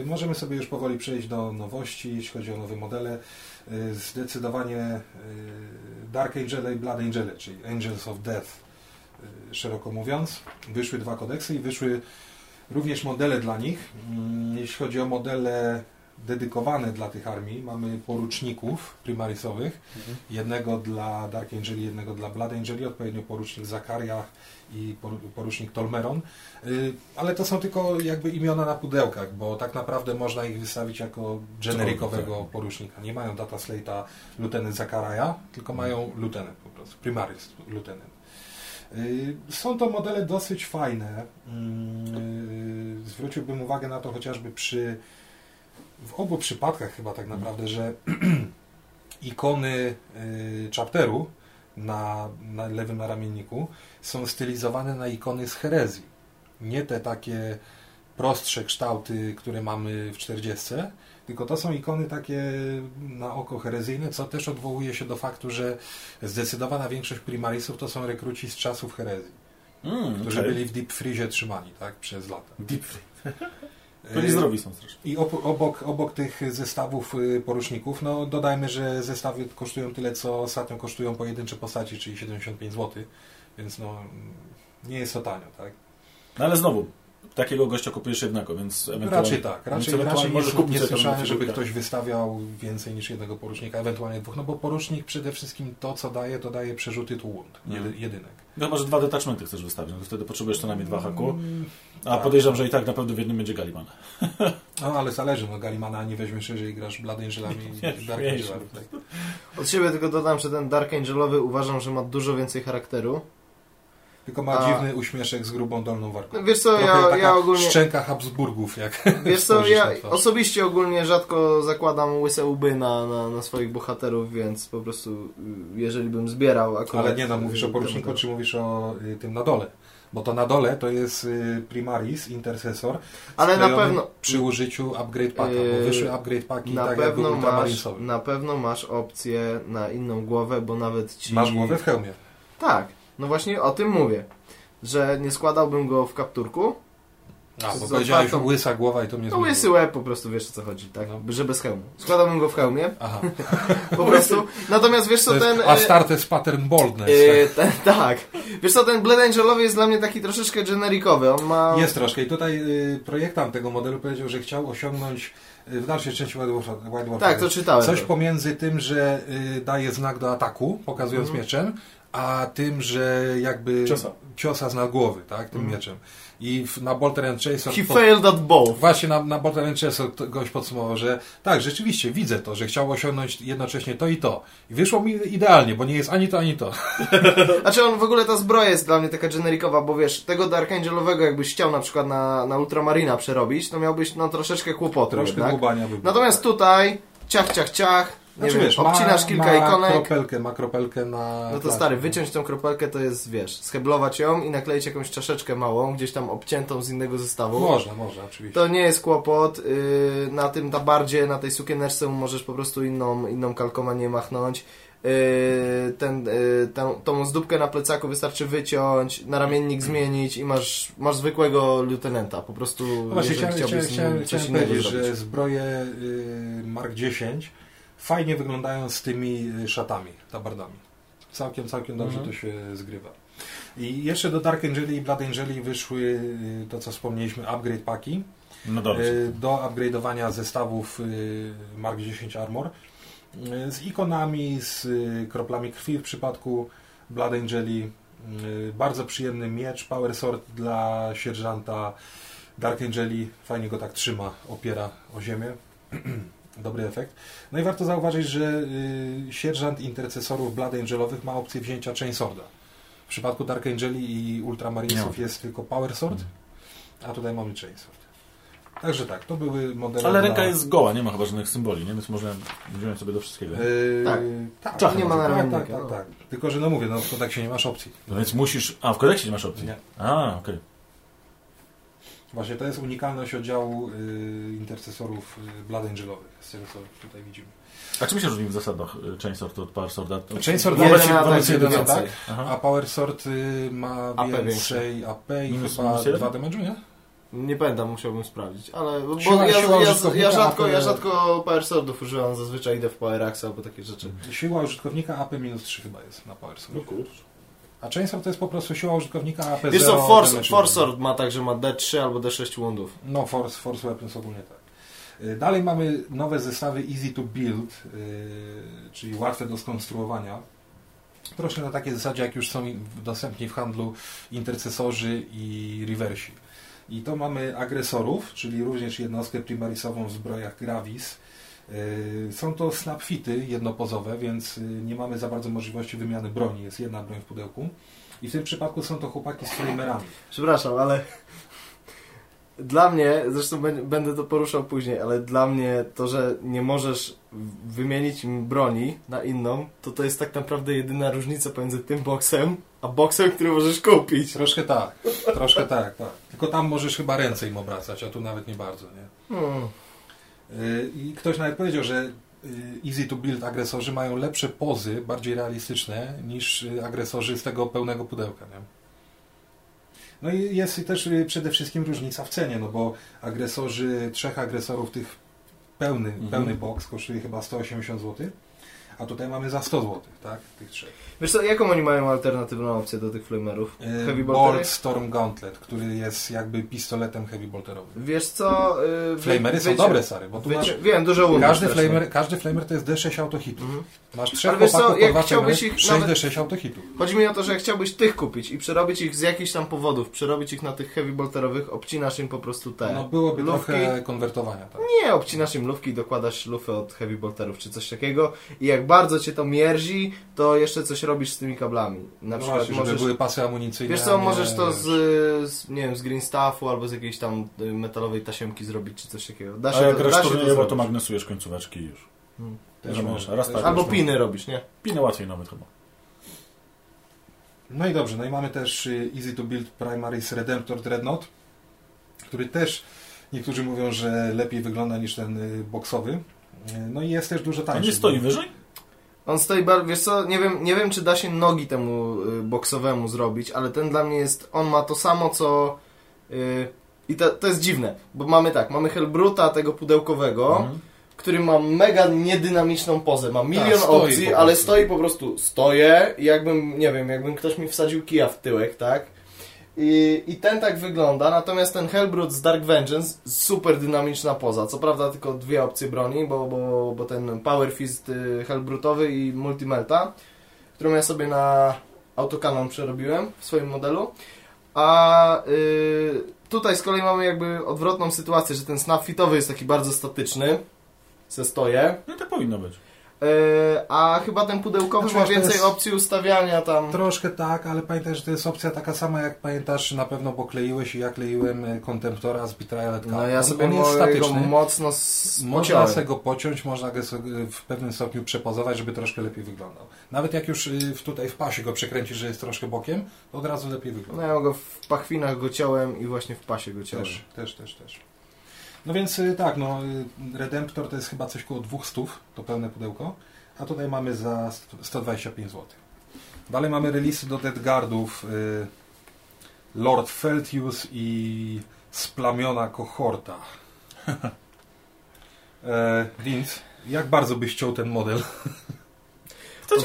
y, możemy sobie już powoli przejść do nowości, jeśli chodzi o nowe modele. Y, zdecydowanie y, Dark Angele i Blood Angele, czyli Angels of Death, y, szeroko mówiąc. Wyszły dwa kodeksy i wyszły również modele dla nich. Mm, Jeśli chodzi o modele dedykowane dla tych armii, mamy poruczników primarisowych, jednego dla Dark Angeli, jednego dla Blood Angeli, odpowiednio porucznik Zakariach i poru- porucznik Tolmeron. Y, Ale to są tylko jakby imiona na pudełkach, bo tak naprawdę można ich wystawić jako generikowego porucznika. Nie mają data slate'a Lieutenant Zakaraja, tylko mają Lieutenant po prostu, Primaris Lieutenant. Y, Są to modele dosyć fajne. Mm, y, Zwróciłbym uwagę na to chociażby przy w obu przypadkach chyba tak naprawdę, że ikony chapteru na, na lewym ramienniku są stylizowane na ikony z herezji. Nie te takie prostsze kształty, które mamy w 40, tylko to są ikony takie na oko herezyjne, co też odwołuje się do faktu, że zdecydowana większość primarisów to są rekruci z czasów herezji, Mm, którzy okej. byli w Deep Freeze trzymani tak, przez lata. Deep free. To Y, nie zdrowi są strasznie. i ob, obok, obok tych zestawów y, poruczników, no dodajmy, że zestawy kosztują tyle, co ostatnio kosztują pojedyncze postaci, czyli 75 zł, więc no nie jest to tanio, tak? No ale znowu, takiego gościa kupujesz jednego, więc ewentualnie... Raczej tak, raczej, ewentualnie raczej nie, możesz kupić nie sobie słyszałem, żeby figurkę. ktoś wystawiał więcej niż jednego porucznika, ewentualnie dwóch, no bo porucznik przede wszystkim to, co daje, to daje przerzuty Mhm. jedy, jedynek. No chyba, że dwa detachmenty chcesz wystawić, no to wtedy potrzebujesz co najmniej dwa haku. Mm, A tak. podejrzewam, że i tak na pewno w jednym będzie Galiman. No ale zależy, no Galimana nie weźmiesz, jeżeli grasz Blood Angelami Nie, i Dark. Angelami. Tak. Od siebie tylko dodam, że ten Dark Angelowy uważam, że ma dużo więcej charakteru. Tylko ma A- dziwny uśmieszek z grubą dolną wargą. No, Wiesz co, ja, ja ogólnie... szczęka Habsburgów, jak Wiesz co, ja osobiście ogólnie rzadko zakładam łyse łby na, na, na swoich bohaterów, więc po prostu y, jeżeli bym zbierał akurat... Ale nie, no mówisz o y, poruczniku, czy mówisz o y, tym na dole? Bo to na dole to jest Primaris, Intercessor, Ale na pewno... przy użyciu upgrade packa, bo wyszły upgrade packi Na tak jakby pewno, masz, na pewno masz opcję na inną głowę, bo nawet ci... Masz głowę w hełmie. Tak, no właśnie o tym mówię. Że nie składałbym go w kapturku. A, bo powiedziałeś otwartą- łysa głowa i to mnie No zmyliło. łysy łeb po prostu, wiesz o co chodzi, tak? No. Że bez hełmu. Składałbym go w hełmie, Aha, po prostu. Natomiast wiesz co, ten... jest e, Astartes pattern boldness. e, ten tak. Wiesz co, ten Blade Angelowy jest dla mnie taki troszeczkę generikowy. On ma... Jest troszkę. I tutaj y, projektant tego modelu powiedział, że chciał osiągnąć y, w dalszej części White Warfare Tak, to czytałem. coś to. pomiędzy tym, że y, daje znak do ataku, pokazując Mhm. mieczem, a tym, że jakby Ciosa. ciosa z nad głowy, tak, tym Mhm. mieczem. I w, na Bolter and Chaser He po- failed at both. Właśnie na, na Bolter and Chaser to gość podsumował, że tak, rzeczywiście widzę to, że chciał osiągnąć jednocześnie to i to. I wyszło mi idealnie, bo nie jest ani to, ani to. Znaczy on w ogóle ta zbroja jest dla mnie taka generikowa, bo wiesz, tego Dark Angelowego jakbyś chciał na przykład na, na Ultramarina przerobić, to miałbyś no troszeczkę kłopotu Troszkę jednak. dłubania by było. Natomiast tutaj ciach, ciach, ciach, Znaczy, wiem, wiesz, obcinasz ma, kilka ma ikonek. kropelkę, ma kropelkę na... No to stary, wyciąć tą kropelkę to jest, wiesz, scheblować ją i nakleić jakąś czaszeczkę małą, gdzieś tam obciętą z innego zestawu. Można, można, oczywiście. To nie jest kłopot. Yy, na tym tabardzie, na tej sukieneczce możesz po prostu inną, inną kalkomanię machnąć. Yy, ten, yy, tę, tą zdóbkę na plecaku wystarczy wyciąć, na ramiennik zmienić i masz, masz zwykłego lieutenanta. Po prostu No Właśnie chciałem, chciałbyś chciałem, chciałem, coś chciałem innego powiedzieć, że zbroje y, Mark 10 fajnie wyglądają z tymi y, szatami, tabardami. Całkiem, całkiem dobrze Mhm. to się zgrywa. I jeszcze do Dark Angeli i Blood Angeli wyszły y, to, co wspomnieliśmy, upgrade paki No y, do upgrade'owania zestawów Mark 10 Armor z ikonami, z kroplami krwi w przypadku Blood Angeli. Bardzo przyjemny miecz, Power Sword dla sierżanta Dark Angeli. Fajnie go tak trzyma, opiera o ziemię. Dobry efekt. No i warto zauważyć, że y, sierżant intercesorów Blood Angelowych ma opcję wzięcia Chainsworda. W przypadku Dark Angeli i Ultramarinesów jest tylko Power Sword, a tutaj mamy Chainsword. Także tak, to były modele Ale dla... ręka jest goła, nie ma chyba żadnych symboli, nie? Więc możemy wziąć sobie do wszystkiego. Yy, Tak. tak, Czachy nie ma tak, na tak, ramiennika, tak, no. tak. Tylko, że no mówię, no w kodeksie nie masz opcji. No więc musisz... A, w kodeksie nie masz opcji. Nie. A, okej. Właśnie to jest unikalność oddziału y, intercesorów y, Blood Angelowych, z tego co tutaj widzimy. A czym się różni w zasadach y, Chainsword od Power Sworda? To- Chainsword Jeden wobec- wobec Aha. a Power Sword y, ma AP więcej AP i Minus- chyba minus jeden? dwa damage'u, nie? Nie pamiętam, musiałbym sprawdzić, ale bo Siła- ja, siła ja, ja, rzadko, ale- ja rzadko Power Swordów używam, zazwyczaj idę w Power Axe albo takie rzeczy. Siła użytkownika AP minus 3 chyba jest na Power Sword. No kurczę. A Chainsword to jest po prostu siła użytkownika AP Wiesz co, 0, Force. Force ma tak, że ma D3 albo D6 woundów. No, Force, Force Weapons ogólnie tak. Y, Dalej mamy nowe zestawy Easy to Build, yy, czyli łatwe do skonstruowania. Troszkę na takiej zasadzie, jak już są dostępni w handlu intercesorzy i reversi. I to mamy agresorów, czyli również jednostkę primarisową w zbrojach Gravis. Yy, Są to snapfity jednopozowe, więc yy, nie mamy za bardzo możliwości wymiany broni. Jest jedna broń w pudełku. I w tym przypadku są to chłopaki z flamerami. Przepraszam, ale dla mnie, zresztą bę- będę to poruszał później, ale dla mnie to, że nie możesz wymienić im broni na inną, to to jest tak naprawdę jedyna różnica pomiędzy tym boksem, a boksem, który możesz kupić. Troszkę tak, troszkę tak, tak. Tylko tam możesz chyba ręce im obracać, a tu nawet nie bardzo, nie? Hmm. I ktoś nawet powiedział, że yy, easy to build agresorzy mają lepsze pozy, bardziej realistyczne niż yy, agresorzy z tego pełnego pudełka, nie? No i jest też yy, przede wszystkim różnica w cenie, no bo agresorzy, trzech agresorów tych pełny, Mhm. pełny box kosztuje chyba 180 zł, a tutaj mamy za 100 zł, tak? Tych trzech. Wiesz co, jaką oni mają alternatywną opcję do tych flamerów? Yy, Heavy? Bolt Storm Gauntlet, który jest jakby pistoletem heavy bolterowym. Wiesz co... Yy, Flamery są dobre, stary, bo tu masz... wycie- Wiem, dużo woundów Każdy flamer, każdy flamer to jest D6 autohitów. Mhm. Masz trzech Ale wiesz co, jak chciałbyś ich 6 nawet- D6 autohitów. Chodzi mi o to, że jak chciałbyś tych kupić i przerobić ich z jakichś tam powodów, przerobić ich na tych heavy bolterowych, obcinasz im po prostu te No byłoby lufki. trochę konwertowania, tak. Nie, obcinasz im lufki dokładasz lufy od heavy bolterów czy coś takiego i jak bardzo cię to mierzi, to jeszcze coś robisz z tymi kablami. Na No przykład właśnie, żeby możesz... były pasy amunicyjne. Wiesz a co, nie- możesz to z, z, nie wiem, z green stuffu albo z jakiejś tam y, metalowej tasiemki zrobić, czy coś takiego. Da A się jak to, grasz da się to magnesujesz końcóweczki i już. Też Rozumiesz, można, raz też tak, Albo piny robisz, nie? Pinę łatwiej nawet chyba. No i dobrze, no i mamy też y, Easy to Build Primaries Redemptor Dreadnought, który też niektórzy mówią, że lepiej wygląda niż ten y, boksowy. No i jest też dużo A tańszy. nie stoi bo- wyżej? On stoi, bar- wiesz co, nie wiem, nie wiem czy da się nogi temu y, boksowemu zrobić, ale ten dla mnie jest, on ma to samo co... Y, I to, to jest dziwne, bo mamy tak, mamy Hellbruta tego pudełkowego, Mhm. który ma mega niedynamiczną pozę, ma milion stoi opcji, ale stoi po prostu, stoję i jakbym, nie wiem, jakbym ktoś mi wsadził kija w tyłek, tak? I, I ten tak wygląda, natomiast ten Hellbrut z Dark Vengeance, super dynamiczna poza. Co prawda tylko dwie opcje broni, bo, bo, bo ten Power Fist y, Hellbrutowy i Multimelta, którą ja sobie na autokanon przerobiłem w swoim modelu. A y, tutaj z kolei mamy jakby odwrotną sytuację, że ten snap fitowy jest taki bardzo statyczny, se stoję. No tak powinno być. E, a chyba ten pudełkowy Znaczy, ma więcej opcji ustawiania tam. Troszkę tak, ale pamiętaj, że to jest opcja taka sama, jak pamiętasz na pewno, bo kleiłeś i ja kleiłem y, Contemptora z Betrayal No ja On- sobie on jest statyczny. mocno s- Można sobie go pociąć, można go w pewnym stopniu przepozować, żeby troszkę lepiej wyglądał. Nawet jak już y, w- tutaj w pasie go przekręcisz, że jest troszkę bokiem, to od razu lepiej wygląda. No ja go w pachwinach go ciąłem i właśnie w pasie go ciąłem. Też, też, też, też. No więc y, tak, no y, Redemptor to jest chyba coś koło 200, to pełne pudełko, a tutaj mamy za st- 125 zł. Dalej mamy releasy do Deadguardów y, Lord Feltius i Splamiona Kohorta. e, więc jak bardzo byś chciał ten model? Nie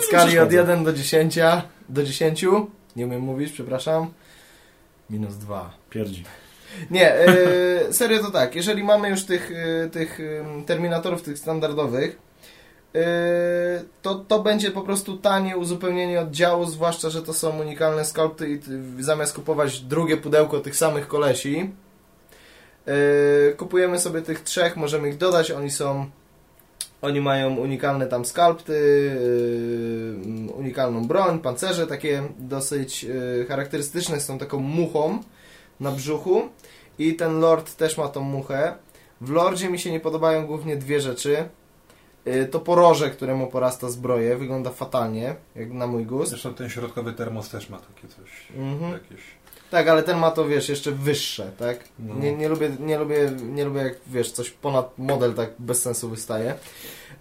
skali od przeszkadza. 1 do 10, do 10, nie umiem mówić, przepraszam, minus 2. Pierdzi. Nie, e, serio to tak, jeżeli mamy już tych, e, tych terminatorów, tych standardowych, e, to, to będzie po prostu tanie uzupełnienie oddziału, zwłaszcza, że to są unikalne skulpty i zamiast kupować drugie pudełko tych samych kolesi, e, kupujemy sobie tych trzech, możemy ich dodać, oni są oni mają unikalne tam skalpty, yy, unikalną broń, pancerze takie dosyć yy, charakterystyczne, tą taką muchą na brzuchu. I ten lord też ma tą muchę. W lordzie mi się nie podobają głównie dwie rzeczy. Yy, to poroże, któremu porasta zbroję, wygląda fatalnie, jak na mój gust. Zresztą ten środkowy termos też ma takie coś. Mhm. Jakieś... Tak, ale ten ma to, wiesz, jeszcze wyższe, tak? No. Nie, nie, lubię, nie, lubię, nie lubię, jak, wiesz, coś ponad model tak bez sensu wystaje.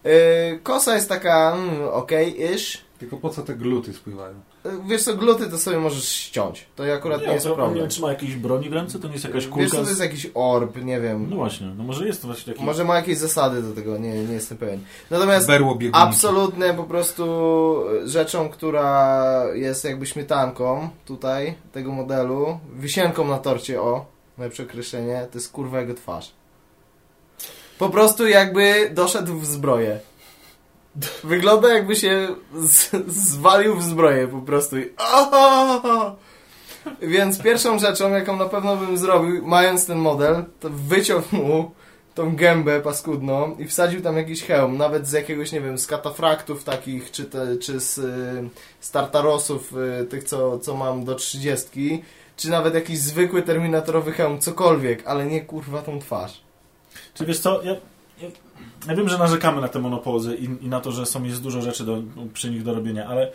Yy, kosa jest taka, mm, okej-ish. Tylko po co te gluty spływają? Yy, Wiesz co, gluty to sobie możesz ściąć. To akurat nie, jest to problem. nie trzyma jakiejś broni w ręce? To nie jest jakaś Wiesz kulka? co, to jest jakiś orb, nie wiem. No właśnie, no może jest to właśnie taki... Może ma jakieś zasady do tego, nie, nie jestem pewien. Natomiast Berło biegunki. absolutnie po prostu rzeczą, która jest jakby śmietanką tutaj, tego modelu, wisienką na torcie, o, najlepsze określenie, to jest kurwa jego twarz. Po prostu jakby doszedł w zbroję. Wygląda jakby się z, zwalił w zbroję po prostu i! Więc pierwszą rzeczą, jaką na pewno bym zrobił, mając ten model, to wyciął mu tą gębę paskudną i wsadził tam jakiś hełm, nawet z jakiegoś, nie wiem, z katafraktów takich, czy, te, czy z, y, z tartarosów, y, tych, co, co mam do trzydziestki, czy nawet jakiś zwykły terminatorowy hełm, cokolwiek, ale nie kurwa tą twarz. Czy wiesz co, ja, ja, wiem, że narzekamy na te monopozy i, i na to, że są jest dużo rzeczy do, przy nich do robienia, ale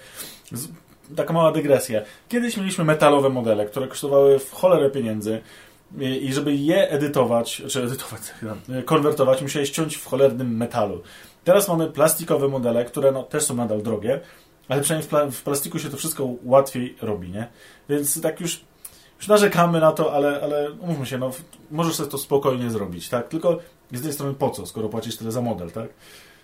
z, taka mała dygresja. Kiedyś mieliśmy metalowe modele, które kosztowały w cholerę pieniędzy i, i żeby je edytować, czy edytować, e, konwertować, musiałeś ściąć w cholernym metalu. Teraz mamy plastikowe modele, które no, też są nadal drogie, ale przynajmniej w, pla w plastiku się to wszystko łatwiej robi, nie? Więc tak już już narzekamy na to, ale, ale umówmy się, no, możesz sobie to spokojnie zrobić, tak? Tylko z tej strony po co, skoro płacisz tyle za model, tak?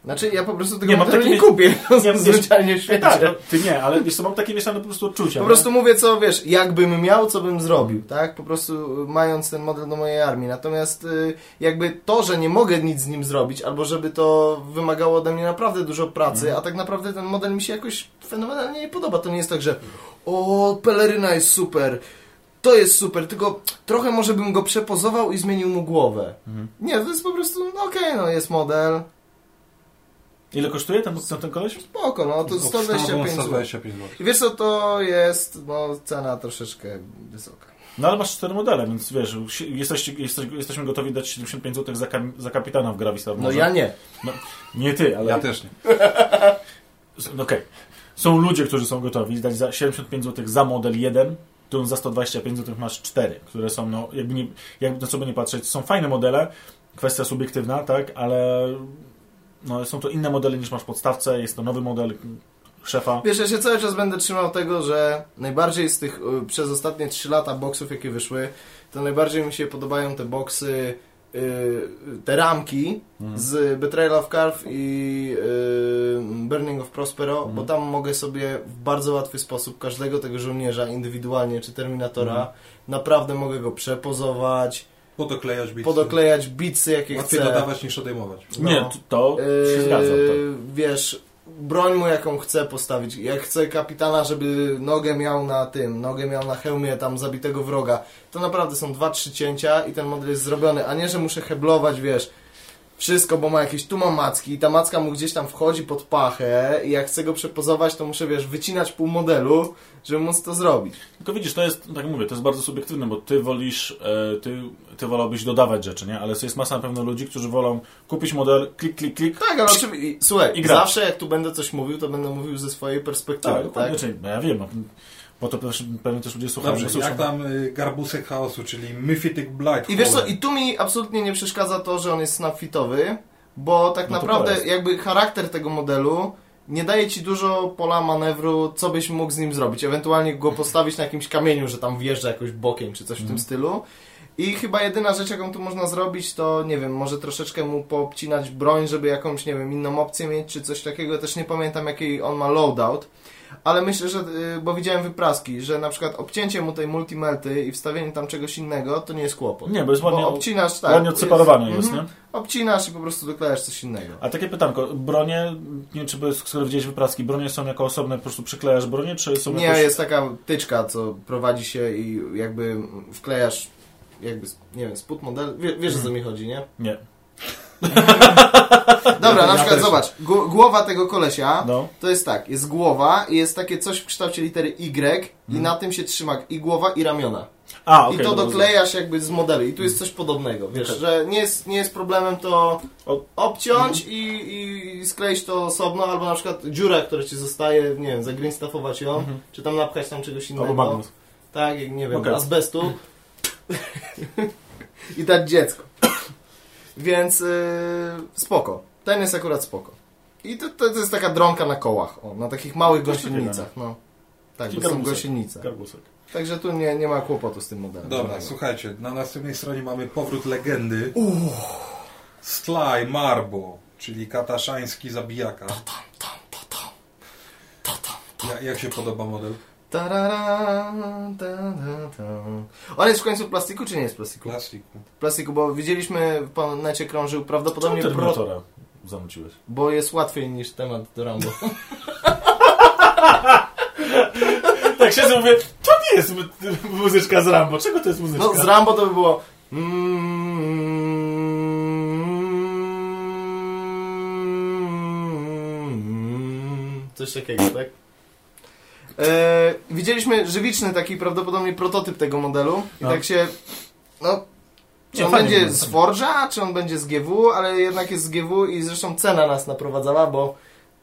Znaczy, ja po prostu tego Nie, mam takie- nie kupię, Nie, zwyczajnie w świecie. Tak, no, ty nie, ale wiesz co, mam takie mieszane po prostu odczucia. Po nie? prostu mówię, co wiesz, jakbym miał, co bym zrobił, tak? Po prostu y, mając ten model do mojej armii. Natomiast y, jakby to, że nie mogę nic z nim zrobić, albo żeby to wymagało ode mnie naprawdę dużo pracy, a tak naprawdę ten model mi się jakoś fenomenalnie nie podoba. To nie jest tak, że o, peleryna jest super, to jest super, tylko trochę może bym go przepozował i zmienił mu głowę. Mhm. Nie, to jest po prostu, no okej, no jest model. Ile kosztuje ten, ten, ten koleś? Spoko, no to Od 125 zł. 125 zł. I wiesz co, to jest no, cena troszeczkę wysoka. No ale masz cztery modele, więc wiesz, jesteście, jesteś, jesteśmy gotowi dać 75 zł za, kam- za kapitana w Gravistar. No ja nie. Nie ty, ale... Ja też nie. Okej. Są ludzie, którzy są gotowi dać za 75 zł za model 1, tu za 125 zł masz 4, które są, no, jakby, nie, na co by nie patrzeć, są fajne modele, kwestia subiektywna, tak, ale no, są to inne modele niż masz w podstawce, jest to nowy model szefa. Wiesz, ja się cały czas będę trzymał tego, że najbardziej z tych y, przez ostatnie 3 lata boksów, jakie wyszły, to najbardziej mi się podobają te boksy, te ramki z Betrayal of Carve i y, Burning of Prospero, bo tam mogę sobie w bardzo łatwy sposób każdego tego żołnierza indywidualnie, czy Terminatora, naprawdę mogę go przepozować, Podoklejać bicy. podoklejać bicy, jakie Łatwiej chcę. dodawać niż odejmować. No. Nie, to, to się Yy, zgadza. To. Wiesz, broń mu jaką chcę postawić. Jak chcę kapitana, żeby nogę miał na tym, nogę miał na hełmie tam zabitego wroga, to naprawdę są dwa, trzy cięcia i ten model jest zrobiony, a nie, że muszę heblować, wiesz, wszystko, bo ma jakieś, tu ma macki i ta macka mu gdzieś tam wchodzi pod pachę i jak chcę go przepozować, to muszę, wiesz, wycinać pół modelu, żeby móc to zrobić. Tylko widzisz, to jest, tak mówię, to jest bardzo subiektywne, bo ty wolisz, e, ty, ty wolałbyś dodawać rzeczy, nie? Ale jest masa na pewno ludzi, którzy wolą kupić model, klik, klik, klik. Tak, ale oczywiście, słuchaj, I zawsze jak tu będę coś mówił, to będę mówił ze swojej perspektywy, Tak, tak? tak? Znaczy, no ja wiem, no, bo to pewnie też ludzie słuchają. Dobrze, jak tam y, Garbusek Chaosu, czyli Mythic Blight. I wiesz co, i tu mi absolutnie nie przeszkadza to, że on jest snapfitowy, bo tak No naprawdę jakby charakter tego modelu nie daje ci dużo pola manewru, co byś mógł z nim zrobić. Ewentualnie go postawić na jakimś kamieniu, że tam wjeżdża jakoś bokiem, czy coś Mhm. w tym stylu. I chyba jedyna rzecz, jaką tu można zrobić, to nie wiem, może troszeczkę mu poobcinać broń, żeby jakąś, nie wiem, inną opcję mieć, czy coś takiego. Też nie pamiętam, jaki on ma loadout. Ale myślę, że, y, bo widziałem wypraski, że na przykład obcięcie mu tej multimelty i wstawienie tam czegoś innego, to nie jest kłopot. Nie, bo jest ładnie, Bo obcinasz, tak. ładnie odseparowane jest, mhm. nie? Obcinasz i po prostu doklejasz coś innego. A takie pytanko, bronie, nie wiem, czy by- skoro widziałeś wypraski, bronie są jako osobne, po prostu przyklejasz bronie, czy są Nie, jakoś... jest taka tyczka, co prowadzi się i jakby wklejasz jakby, nie wiem, spód model. Wie, wiesz, o co mi chodzi, nie? Nie. Dobra, na przykład zobacz, głowa tego kolesia No. to jest tak, jest głowa i jest takie coś w kształcie litery Y i na tym się trzyma i głowa i ramiona. A, okej. I to doklejasz jakby z modelu i tu jest coś podobnego, wiesz, Okej. że nie jest, nie jest problemem to obciąć i, i, i skleić to osobno, albo na przykład dziura, która ci zostaje, nie wiem, zagreenstaffować ją, czy tam napchać tam czegoś innego. Albo. Tak, nie wiem, Okej. azbestu. I dać dziecko. Więc yy, spoko. Ten jest akurat spoko. I to, to, to jest taka dronka na kołach, o, na takich małych gąsienicach. No. Tak, Taki bo są gąsienice. Garbusek. Także tu nie, nie ma kłopotu z tym modelem. Dobra, żadnego. słuchajcie, na następnej stronie mamy powrót legendy. Sly Marbo, czyli kataszański zabijaka. Ja, jak się podoba model? Tarara. On jest w końcu w plastiku, czy nie jest w plastiku? Plastiku. W plastiku, bo widzieliśmy, w necie krążył Czemu prawdopodobnie pro, zanuciłeś? bo jest łatwiej niż temat do Rambo. Tak siedzę mówię, to nie jest mu- muzyczka z Rambo. Czego to jest muzyczka? No z Rambo to by było. Coś takiego, tak? E, widzieliśmy żywiczny taki prawdopodobnie prototyp tego modelu i No. tak się. No. Czy on będzie z Forge'a, czy on będzie z GW, ale jednak jest z GW i zresztą cena nas naprowadzała, bo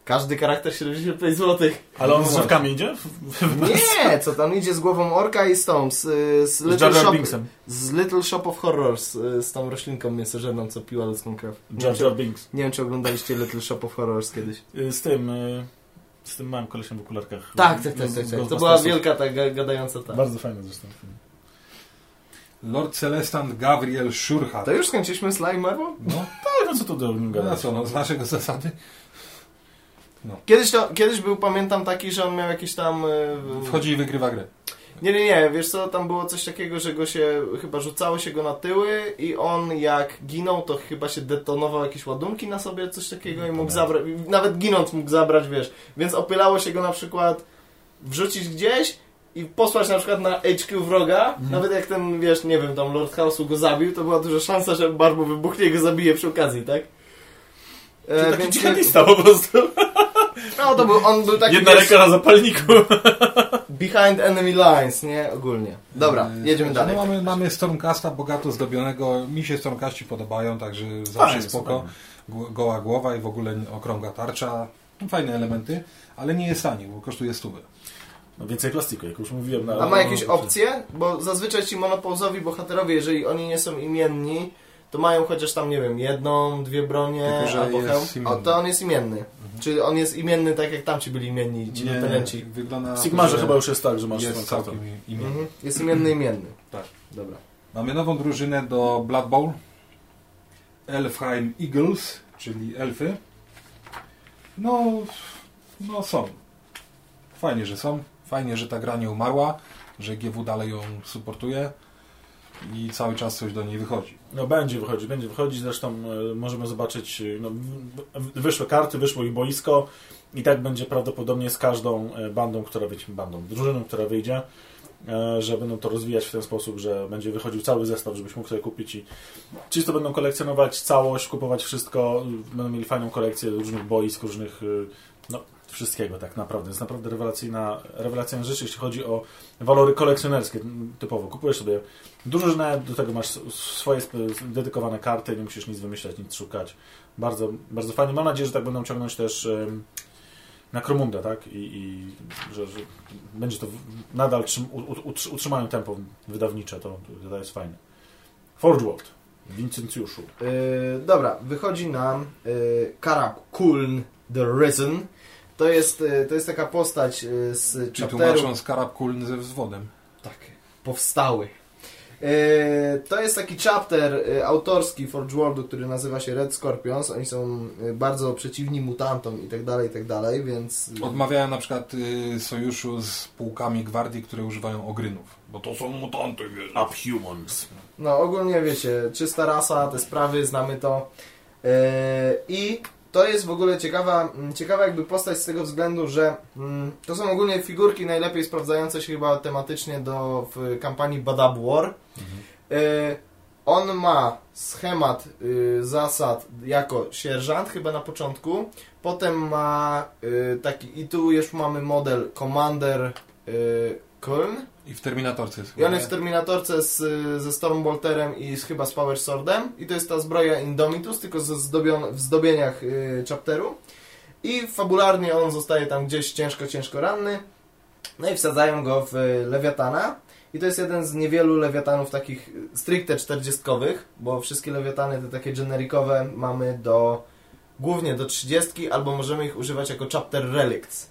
każdy charakter 75 zł. Ale on z drzewkami idzie? Nie, co tam idzie z głową orka i z tą, z, z, Z Little Shop, z Little Shop of Horrors, y, z tą roślinką mięsożerną, co piła ludzką krew. Jar Jar Binks. nie wiem, czy oglądaliście Little Shop of Horrors kiedyś. Y, Z tym, y, z tym małym kolesiem w okularkach. Tak, tak, tak, tak. tak. To była wielka, ta ga- gadająca ta. Bardzo fajny zresztą film. Lord Celestant Gabriel Szurhat. To już skończyliśmy Sly Marvel? No, Tak, no co tu do nim no co, no, z naszego zasady? Kiedyś, to, kiedyś był, pamiętam, taki, że on miał jakieś tam... y, Wchodzi i wygrywa grę. Nie, nie, nie, wiesz co, tam było coś takiego, że go się, chyba rzucało się go na tyły i on jak ginął, to chyba się detonował jakieś ładunki na sobie, coś takiego i mógł zabrać, nawet ginąc mógł zabrać, wiesz, więc opylało się go na przykład wrzucić gdzieś i posłać na przykład na HQ wroga, nawet jak ten, wiesz, nie wiem, tam Lord House'u go zabił, to była duża szansa, że Barbo wybuchnie i go zabije przy okazji, tak? E, Taki więc dżihadista po prostu. no to był, on był taki Jedna wiesz, ręka na zapalniku. behind enemy lines, nie? Ogólnie. Dobra, E, jedziemy dalej. No mamy, mamy Stormcasta bogato zdobionego. Mi się Stormcaści podobają, także zawsze Fajne, spoko. Goła głowa i w ogóle okrągła tarcza. No, Fajne elementy, ale nie jest tani, bo kosztuje stówę. No więcej plastiku, jak już mówiłem. Na, A ma jakieś opcje? Bo zazwyczaj ci monopauzowi bohaterowie, jeżeli oni nie są imienni, to mają chociaż tam, nie wiem, jedną, dwie bronie, Tylko, że albo jest hełm. O, to on jest imienny. Czy on jest imienny tak jak tamci byli imienni, ci lieutenanci? wygląda W Sigmarze że chyba już jest tak, że masz jest kartę. całkiem imienny. Mhm. Jest imienny, imienny. Tak. Dobra. Mamy nową drużynę do Blood Bowl. Elfheim Eagles, czyli elfy. No, no są. Fajnie, że są. Fajnie, że ta gra nie umarła, że GW dalej ją supportuje i cały czas coś do niej wychodzi. No będzie wychodzić, będzie wychodzić, zresztą e, możemy zobaczyć, e, no, wyszły karty, wyszło ich boisko i tak będzie prawdopodobnie z każdą e, bandą, która wyjdzie, bandą, drużyną, która wyjdzie, że będą to rozwijać w ten sposób, że będzie wychodził cały zestaw, żebyś mógł sobie kupić i ci, będą kolekcjonować całość, kupować wszystko, będą mieli fajną kolekcję różnych boisk, różnych, wszystkiego tak naprawdę. Jest naprawdę rewelacyjna, rewelacyjna rzecz, jeśli chodzi o walory kolekcjonerskie typowo. Kupujesz sobie drużynę, do tego masz swoje dedykowane karty, nie musisz nic wymyślać, nic szukać. Bardzo, bardzo fajnie. Mam nadzieję, że tak będą ciągnąć też na Kromunda, tak? I, i że, że będzie to nadal trzym, utrzymają tempo wydawnicze, to, to jest fajne. Forge World, Vincencjuszu. Yy, dobra, wychodzi nam yy, Karak Kuln The Risen. To jest, yy, to jest taka postać yy, z Czyli chapteru... tłumaczą skarab kulny ze wzwodem. Tak, powstały. Yy, to jest taki chapter autorski Forge Worldu, który nazywa się Red Scorpions. Oni są bardzo przeciwni mutantom i tak dalej, i tak dalej, więc... Odmawiają na przykład sojuszu z pułkami gwardii, które używają ogrynów. Bo to są mutanty. Uphumans. No ogólnie wiecie, czysta rasa, te sprawy, znamy to. I to jest w ogóle ciekawa, mm, ciekawa jakby postać z tego względu, że mm, to są ogólnie figurki najlepiej sprawdzające się chyba tematycznie do w kampanii Badab War. Yy, on ma schemat yy, zasad jako sierżant chyba na początku. Potem ma yy, taki, i tu już mamy model Commander yy, Köln. I w Terminatorce jest I on jest w? Terminatorce z, ze Stormbolterem i z, chyba z Power Swordem. I to jest ta zbroja Indomitus, tylko ze zdobion, w zdobieniach y, chapteru. I fabularnie on zostaje tam gdzieś ciężko, ciężko ranny. No i wsadzają go w y, Lewiatana. I to jest jeden z niewielu Lewiatanów takich y, stricte czterdziestkowych, bo wszystkie Lewiatany te takie generikowe mamy do głównie do 30, albo możemy ich używać jako chapter relicts.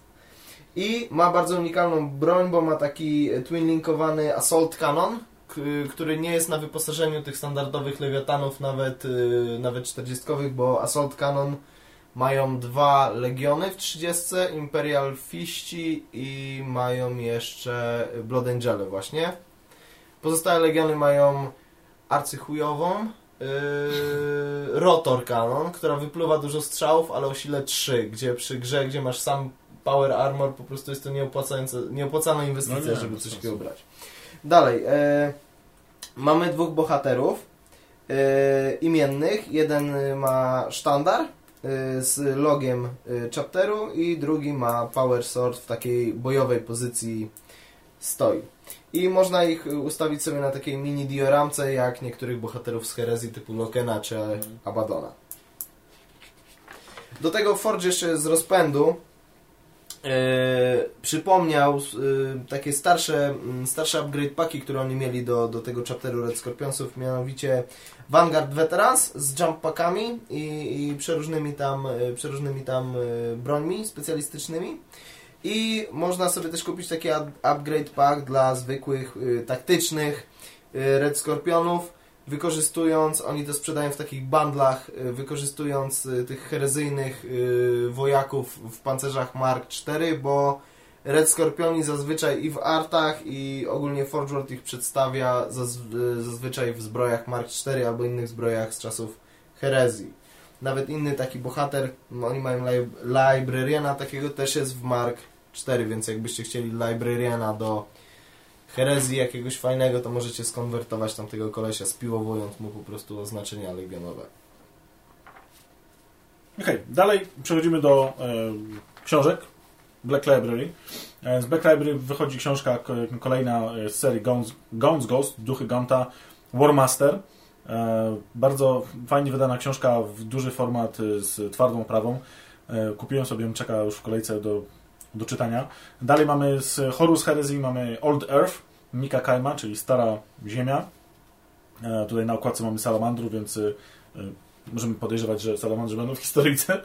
I ma bardzo unikalną broń, bo ma taki e, twin-linkowany assault cannon, k- który nie jest na wyposażeniu tych standardowych lewiatanów, nawet, y, nawet 40, bo assault cannon mają dwa legiony w 30, Imperial Fiści i mają jeszcze Blood Angele właśnie. Pozostałe legiony mają arcychujową, yy, rotor cannon, która wypluwa dużo strzałów, ale o sile 3, gdzie przy grze, gdzie masz sam power armor, po prostu jest to nieopłacalna inwestycja, No żeby coś takiego brać. Dalej, e, mamy dwóch bohaterów e, imiennych. Jeden ma sztandar e, z logiem e, chapteru i drugi ma power sword w takiej bojowej pozycji stoi. I można ich ustawić sobie na takiej mini dioramce, jak niektórych bohaterów z herezji typu Lokena czy Abadona. Do tego Forge jeszcze z rozpędu przypomniał e, takie starsze, mm, starsze upgrade paki, które oni mieli do, do tego chapteru Red Scorpionsów, mianowicie Vanguard Veterans z jump packami i, i przeróżnymi tam, e, przeróżnymi tam e, brońmi specjalistycznymi. I można sobie też kupić taki up- upgrade pack dla zwykłych, taktycznych Red Scorpionów, wykorzystując, oni to sprzedają w takich bundlach, y, wykorzystując y, tych herezyjnych y, wojaków w pancerzach Mark IV, bo Red Scorpioni zazwyczaj i w artach i ogólnie Forge World ich przedstawia zaz- zazwyczaj w zbrojach Mark IV albo innych zbrojach z czasów herezji. Nawet inny taki bohater, oni mają li Librariana, takiego też jest w Mark 4, więc jakbyście chcieli Librariana do herezji jakiegoś fajnego, to możecie skonwertować tamtego kolesia, spiłowując mu po prostu oznaczenia legionowe. Okej, dalej przechodzimy do e, książek Black Library. E, z Black Library wychodzi książka ko- kolejna e, z serii Gaunt's, Ghost, Duchy Gaunta, Warmaster. E, bardzo fajnie wydana książka w duży format e, z twardą oprawą. E, kupiłem sobie czeka już w kolejce do, do czytania. Dalej mamy z Horus Heresy mamy Old Earth, Mika Kaima, czyli Stara Ziemia. E, tutaj na okładce mamy salamandrów, więc e, możemy podejrzewać, że salamandrzy będą w historyjce.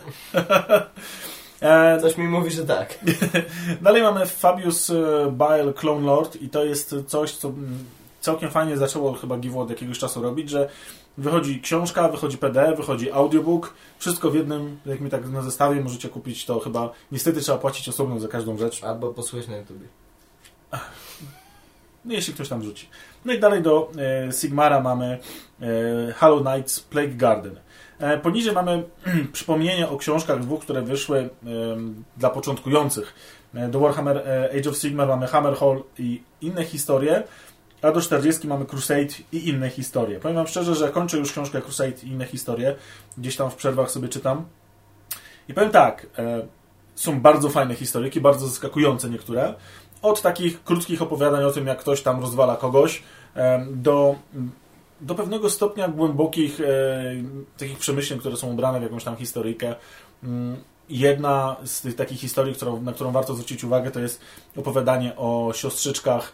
e, Coś mi mówi, że tak. Dalej mamy Fabius Bile Clone Lord i to jest coś, co mm, całkiem fajnie zaczęło chyba Givo od jakiegoś czasu robić, że wychodzi książka, wychodzi PDF, wychodzi audiobook, wszystko w jednym, jak mi tak na zestawie możecie kupić to chyba, niestety trzeba płacić osobno za każdą rzecz, Albo posłuchać na YouTubie. no jeśli ktoś tam rzuci. No i dalej do e, Sigmara mamy e, Hollow Knights Plague Garden. E, poniżej mamy przypomnienie o książkach dwóch, które wyszły e, dla początkujących. E, do Warhammer e, Age of Sigmar mamy Hammerhall i inne historie, a do 40 mamy Crusade i inne historie. Powiem Wam szczerze, że kończę już książkę Crusade i inne historie. Gdzieś tam w przerwach sobie czytam. I powiem tak, e, są bardzo fajne historyki, bardzo zaskakujące niektóre. Od takich krótkich opowiadań o tym, jak ktoś tam rozwala kogoś, em, do, do pewnego stopnia głębokich e, takich przemyśleń, które są ubrane w jakąś tam historyjkę. Mm, Jedna z tych takich historii, którą, na którą warto zwrócić uwagę, to jest opowiadanie o siostrzyczkach, e,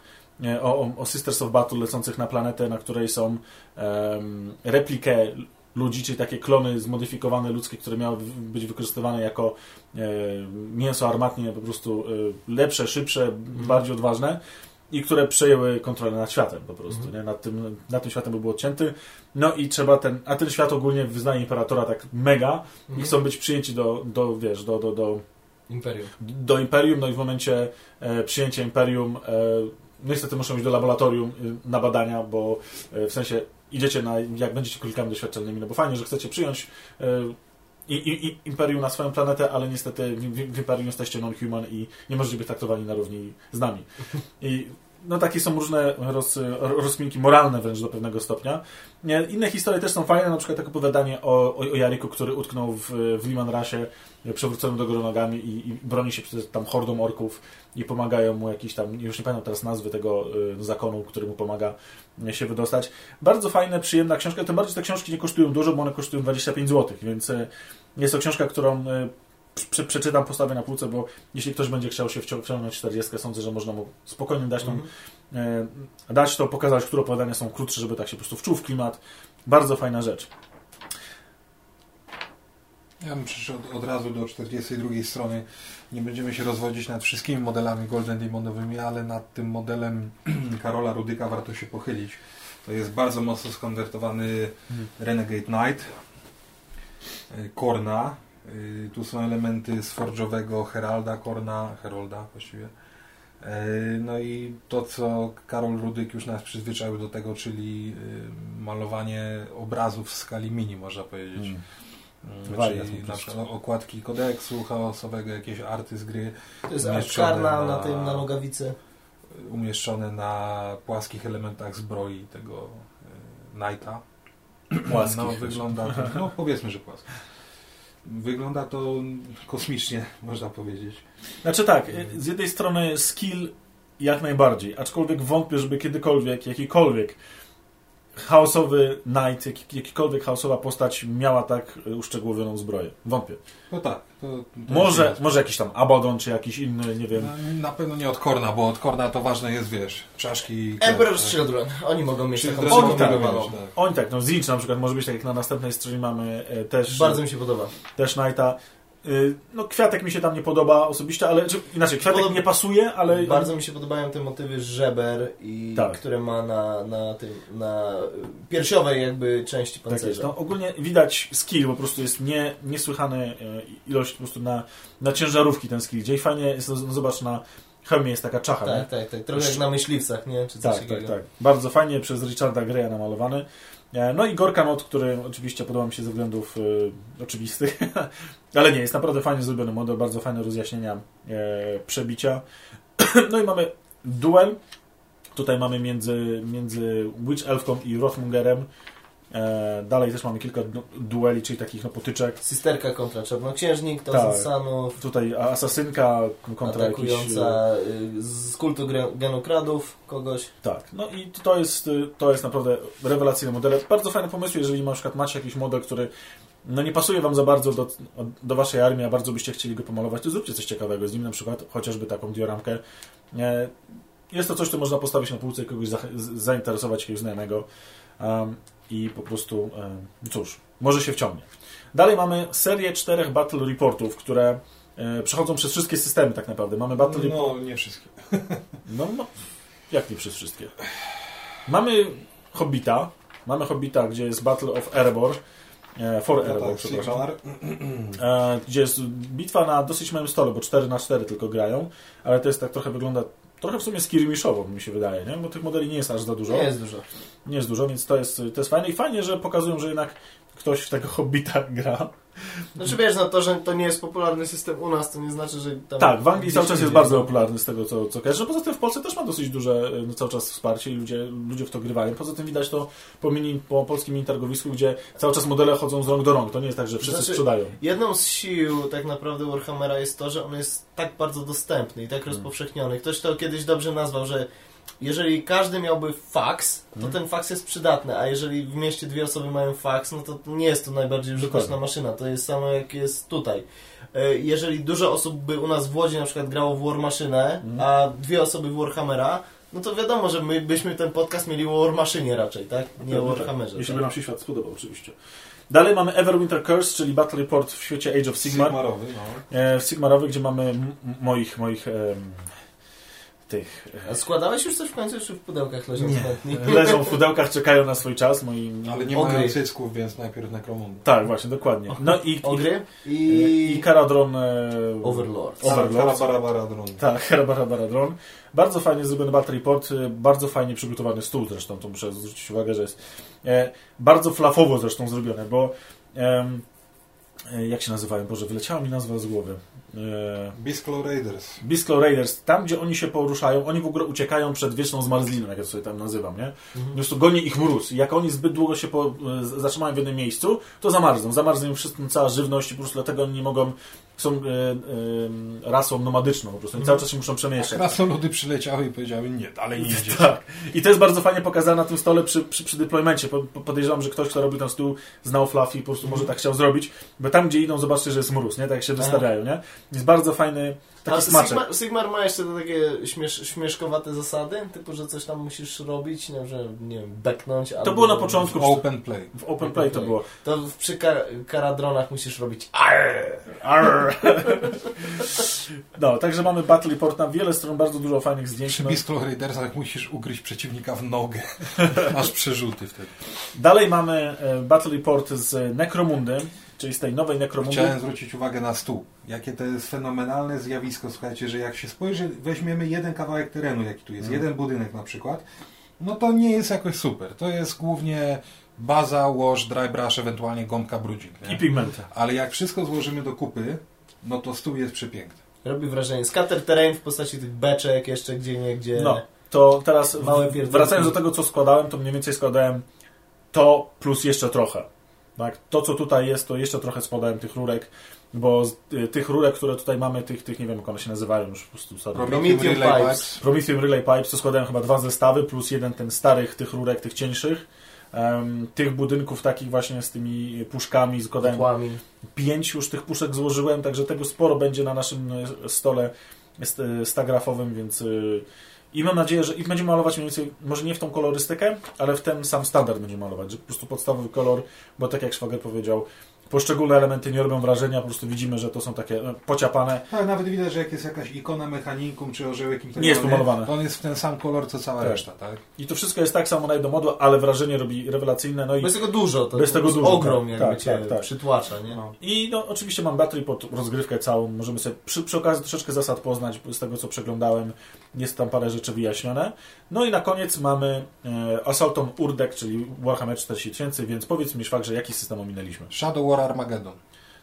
o, o- o Sisters of Battle lecących na planetę, na której są em, replikę ludzi, czyli takie klony zmodyfikowane ludzkie, które miały być wykorzystywane jako e, mięso armatnie, po prostu e, lepsze, szybsze, bardziej odważne i które przejęły kontrolę nad światem po prostu, nie? Nad, tym, nad tym światem by był odcięty. No i trzeba ten, a ten świat ogólnie wyznaje imperatora tak mega i chcą być przyjęci do, do wiesz, do, do, do, Imperium. do imperium, no i w momencie e, przyjęcia imperium e, niestety muszą iść do laboratorium y, na badania, bo e, w sensie idziecie na, jak będziecie królikami doświadczalnymi, no bo fajnie, że chcecie przyjąć e, i, i, i imperium na swoją planetę, ale niestety w, w, w imperium jesteście non-human i nie możecie być traktowani na równi z nami. I no takie są różne roz, rozkminki moralne wręcz do pewnego stopnia. Inne historie też są fajne, na przykład takie opowiadanie o, o, o Jariku, który utknął w, w Liman Rasie, przewróconym do góry nogami i, i broni się przed tam hordą orków i pomagają mu jakiś tam, już nie pamiętam teraz nazwy tego y, zakonu, który mu pomaga y, się wydostać. Bardzo fajna, przyjemna książka, tym bardziej, te książki nie kosztują dużo, bo one kosztują 25 zł, więc y, jest to książka, którą prze, przeczytam, postawię na półce, bo jeśli ktoś będzie chciał się wcią- wciągnąć w 40, sądzę, że można mu spokojnie dać tą, Mhm. e, dać to, pokazać, które opowiadania są krótsze, żeby tak się po prostu wczuł w klimat. Bardzo fajna rzecz. Ja bym przeszedł od razu do 42 strony. Nie będziemy się rozwodzić nad wszystkimi modelami Golden Demonowymi, ale nad tym modelem Karola Rudyka warto się pochylić. To jest bardzo mocno skonwertowany Renegade Knight, y, Korna. Y, Tu są elementy z Forge'owego Heralda, Korna, Herolda właściwie. Y, No i to, co Karol Rudyk już nas przyzwyczaił do tego, czyli malowanie obrazów w skali mini, można powiedzieć. Mm. Wariat Czyli po na przykład okładki kodeksu chaosowego, jakieś arty z gry To jest na, na- tym, na nogawicy. umieszczone na płaskich elementach zbroi tego y, Knighta. Płaskich. No, wygląda to, no powiedzmy, że płasko. Wygląda to kosmicznie, można powiedzieć. Znaczy tak, y, z jednej strony skill jak najbardziej, aczkolwiek wątpię, żeby kiedykolwiek, jakikolwiek chaosowy knight, jak, jakikolwiek chaosowa postać miała tak y, uszczegółowioną zbroję. Wątpię. No tak. To, to Może, może jakiś tam Abaddon, czy jakiś inny, nie wiem. No, Na pewno nie od Korna, bo od Korna to ważne jest, wiesz, czaszki i Emperor's tak. Children. Oni mogą mieć taką zresztą Oni tak, tak. Oni tak, no Zinch na przykład może być tak jak na następnej stronie mamy e, też, Bardzo mi się podoba. też Knighta. Y, No kwiatek mi się tam nie podoba osobiście, ale czy, inaczej, kwiatek nie pasuje, ale Bardzo mi się podobają te motywy żeber, i Tak. które ma na, na, tym, na piersiowej jakby części Tak jest. pancerza. No, ogólnie widać skill, po prostu jest nie, niesłychany e, ilość po prostu na, na ciężarówki ten skill. Gdzie fajnie jest, no, zobacz na hełmie jest taka czacha, nie? tak, tak, tak. Trochę jak na myśliwcach, nie? Czy coś Tak, tak, takiego. tak. Bardzo fajnie przez Richarda Greya namalowany. E, No i Gorka Not, który oczywiście podoba mi się ze względów e, oczywistych, ale nie, jest naprawdę fajnie zrobiony model, bardzo fajne rozjaśnienia e, przebicia. No i mamy duel. Tutaj mamy między, między Witch Elfką i Rothmungerem. E, dalej też mamy kilka du- dueli, czyli takich no, potyczek. Systerka kontra Czarnoksiężnik, to Tak. Sanów, Tutaj asasynka kontra jakiś... atakująca y, z kultu genokradów kogoś. Tak, no i to jest, y, to jest naprawdę rewelacyjny model. Bardzo fajny pomysł, jeżeli na przykład macie jakiś model, który no nie pasuje Wam za bardzo do, do Waszej armii, a bardzo byście chcieli go pomalować, to zróbcie coś ciekawego z nim, na przykład chociażby taką dioramkę. E, Jest to coś, co można postawić na półce i kogoś zach- z- zainteresować, jakiegoś znajomego um, i po prostu, um, cóż, może się wciągnie. Dalej mamy serię czterech Battle Reportów, które e, przechodzą przez wszystkie systemy tak naprawdę. Mamy Battle. No, nie wszystkie. No, no, jak nie przez wszystkie? Mamy Hobbita, mamy Hobbita, gdzie jest Battle of Erebor, e, for No Erebor, tak, przepraszam, e, gdzie jest bitwa na dosyć małym stole, bo 4 na 4 tylko grają, ale to jest tak trochę wygląda, trochę w sumie skirmiszowo mi się wydaje, nie? bo tych modeli nie jest aż za dużo. Nie jest dużo. Nie jest dużo, więc to jest, to jest fajne i fajnie, że pokazują, że jednak ktoś w tego Hobbita gra. Znaczy wiesz, no to, że to nie jest popularny system u nas, to nie znaczy, że tam... Tak, w Anglii cały czas jest bardzo popularny z tego, co, co kojarzę. Poza tym w Polsce też ma dosyć duże no, cały czas wsparcie i ludzie, ludzie w to grywają. Poza tym widać to po, mini, po polskim mini targowisku, gdzie cały czas modele chodzą z rąk do rąk. To nie jest tak, że wszyscy Znaczy, sprzedają. Jedną z sił tak naprawdę Warhammera jest to, że on jest tak bardzo dostępny i tak Hmm. rozpowszechniony. Ktoś to kiedyś dobrze nazwał, że jeżeli każdy miałby fax, to Hmm. ten fax jest przydatny, a jeżeli w mieście dwie osoby mają fax, no to nie jest to najbardziej użyteczna maszyna. To jest samo jak jest tutaj. E, Jeżeli dużo osób by u nas w Łodzi na przykład grało w War Maszynę, Mhm. a dwie osoby w Warhammera, no to wiadomo, że my byśmy ten podcast mieli o War Maszynie raczej, tak? Nie o Tak, Warhammerze. Jeśli tak? by nam się świat spodobał, oczywiście. Dalej mamy Everwinter Curse, czyli Battle Report w świecie Age of Sigmar. Sigmarowy, no. E, w Sigmarowy, gdzie mamy moich, moich em, tych... A składałeś już coś w końcu, czy w pudełkach leżą Nie. E, leżą w pudełkach, czekają na swój czas. Moi... Ale nie Ogry. mają cycków, więc najpierw Necromundu. Tak, właśnie, dokładnie. No i, Ogry i, i, Karadron... E, Overlord. Overlord. Barabara dron. Tak, Herabara Dron. Bardzo fajnie zrobiony Battle Report, y, bardzo fajnie przygotowany stół zresztą, to muszę zwrócić uwagę, że jest e, bardzo flafowo zresztą zrobione, bo e, jak się nazywają? Boże, wyleciała mi nazwa z głowy. E, Beastclaw Raiders. Beastclaw Raiders, tam gdzie oni się poruszają, oni w ogóle uciekają przed wieczną zmarzliną, jak ja to sobie tam nazywam, nie? Po prostu goni ich mróz. I jak oni zbyt długo się po, z- zatrzymają w jednym miejscu, to zamarzną. Zamarzną im wszystko, cała żywność i po prostu dlatego oni nie mogą, są e, e, rasą nomadyczną, po prostu oni cały czas się muszą przemieszczać. Krasnoludy przyleciały i powiedziały nie, dalej nie idzie. Tak. I to jest bardzo fajnie pokazane na tym stole przy, przy, przy deploymencie. Po- po- Podejrzewam, że ktoś, kto robił ten stół, znał Fluffy i po prostu może tak chciał zrobić, bo tam, gdzie idą, zobaczcie, że jest mróz, nie? Tak jak się wystawiają, nie? Jest bardzo fajny taki A smaczek. Sigmar, Sigmar ma jeszcze te takie śmiesz, śmieszkowate zasady, typu, że coś tam musisz robić, nie wiem, że nie wiem, beknąć albo... było na początku. Open play. W Open Play to było. To przy kar karadronach musisz robić Arr. No, także mamy Battle Report na wiele stron, bardzo dużo fajnych zdjęć. Przy No. Beastclaw Raidersach musisz ugryźć przeciwnika w nogę. Masz przerzuty wtedy. Dalej mamy e, Battle Report z Necromundy, czyli z tej nowej Necromundy. Chciałem zwrócić uwagę na stół. Jakie to jest fenomenalne zjawisko, słuchajcie, że jak się spojrzy, weźmiemy jeden kawałek terenu, jaki tu jest, Mhm. jeden budynek na przykład, no to nie jest jakoś super. To jest głównie baza, wash, dry brush, ewentualnie gąbka brudzik. I pigmenty. Ale jak wszystko złożymy do kupy, no to stół jest przepiękny. Robi wrażenie. Scatter terrain w postaci tych beczek jeszcze gdzie nie gdzie. No, to teraz Małe wracając do tego, co składałem, to mniej więcej składałem to plus jeszcze trochę. Tak? To, co tutaj jest, to jeszcze trochę składałem tych rurek, bo z, y, tych rurek, które tutaj mamy, tych, tych nie wiem, jak one się nazywają już po prostu. sorry. Prometheum Relay Pipes. Prometheum Relay Pipes, to składałem chyba dwa zestawy, plus jeden ten starych tych rurek, tych cieńszych. Em, tych budynków takich właśnie z tymi puszkami składałem Kotłami. pięć już tych puszek złożyłem, także tego sporo będzie na naszym e, stole st- stagrafowym, więc y, i mam nadzieję, że i będziemy malować mniej więcej, może nie w tą kolorystykę, ale w ten sam standard będziemy malować, że po prostu podstawowy kolor, bo tak jak Szwager powiedział, poszczególne elementy nie robią wrażenia, po prostu widzimy, że to są takie e, pociapane. Ale nawet widać, że jak jest jakaś ikona mechanikum czy orzełek Nie jest pomalowane. to on jest w ten sam kolor, co cała Tak. reszta, tak? I to wszystko jest tak samo na do modu, ale wrażenie robi rewelacyjne, no i Bez tego dużo. To Bez tego jest dużo, Ogrom tak, jakby tak, cię tak, tak. przytłacza, nie? No. I no, oczywiście mam battery pod rozgrywkę całą. Możemy sobie przy, przy okazji troszeczkę zasad poznać z tego, co przeglądałem. Jest tam parę rzeczy wyjaśnione. No i na koniec mamy e, Assaulton Urdek, czyli Warhammer 40 tysięcy, więc powiedz mi szwag, że jaki system ominęliśmy. Shadow War Armageddon.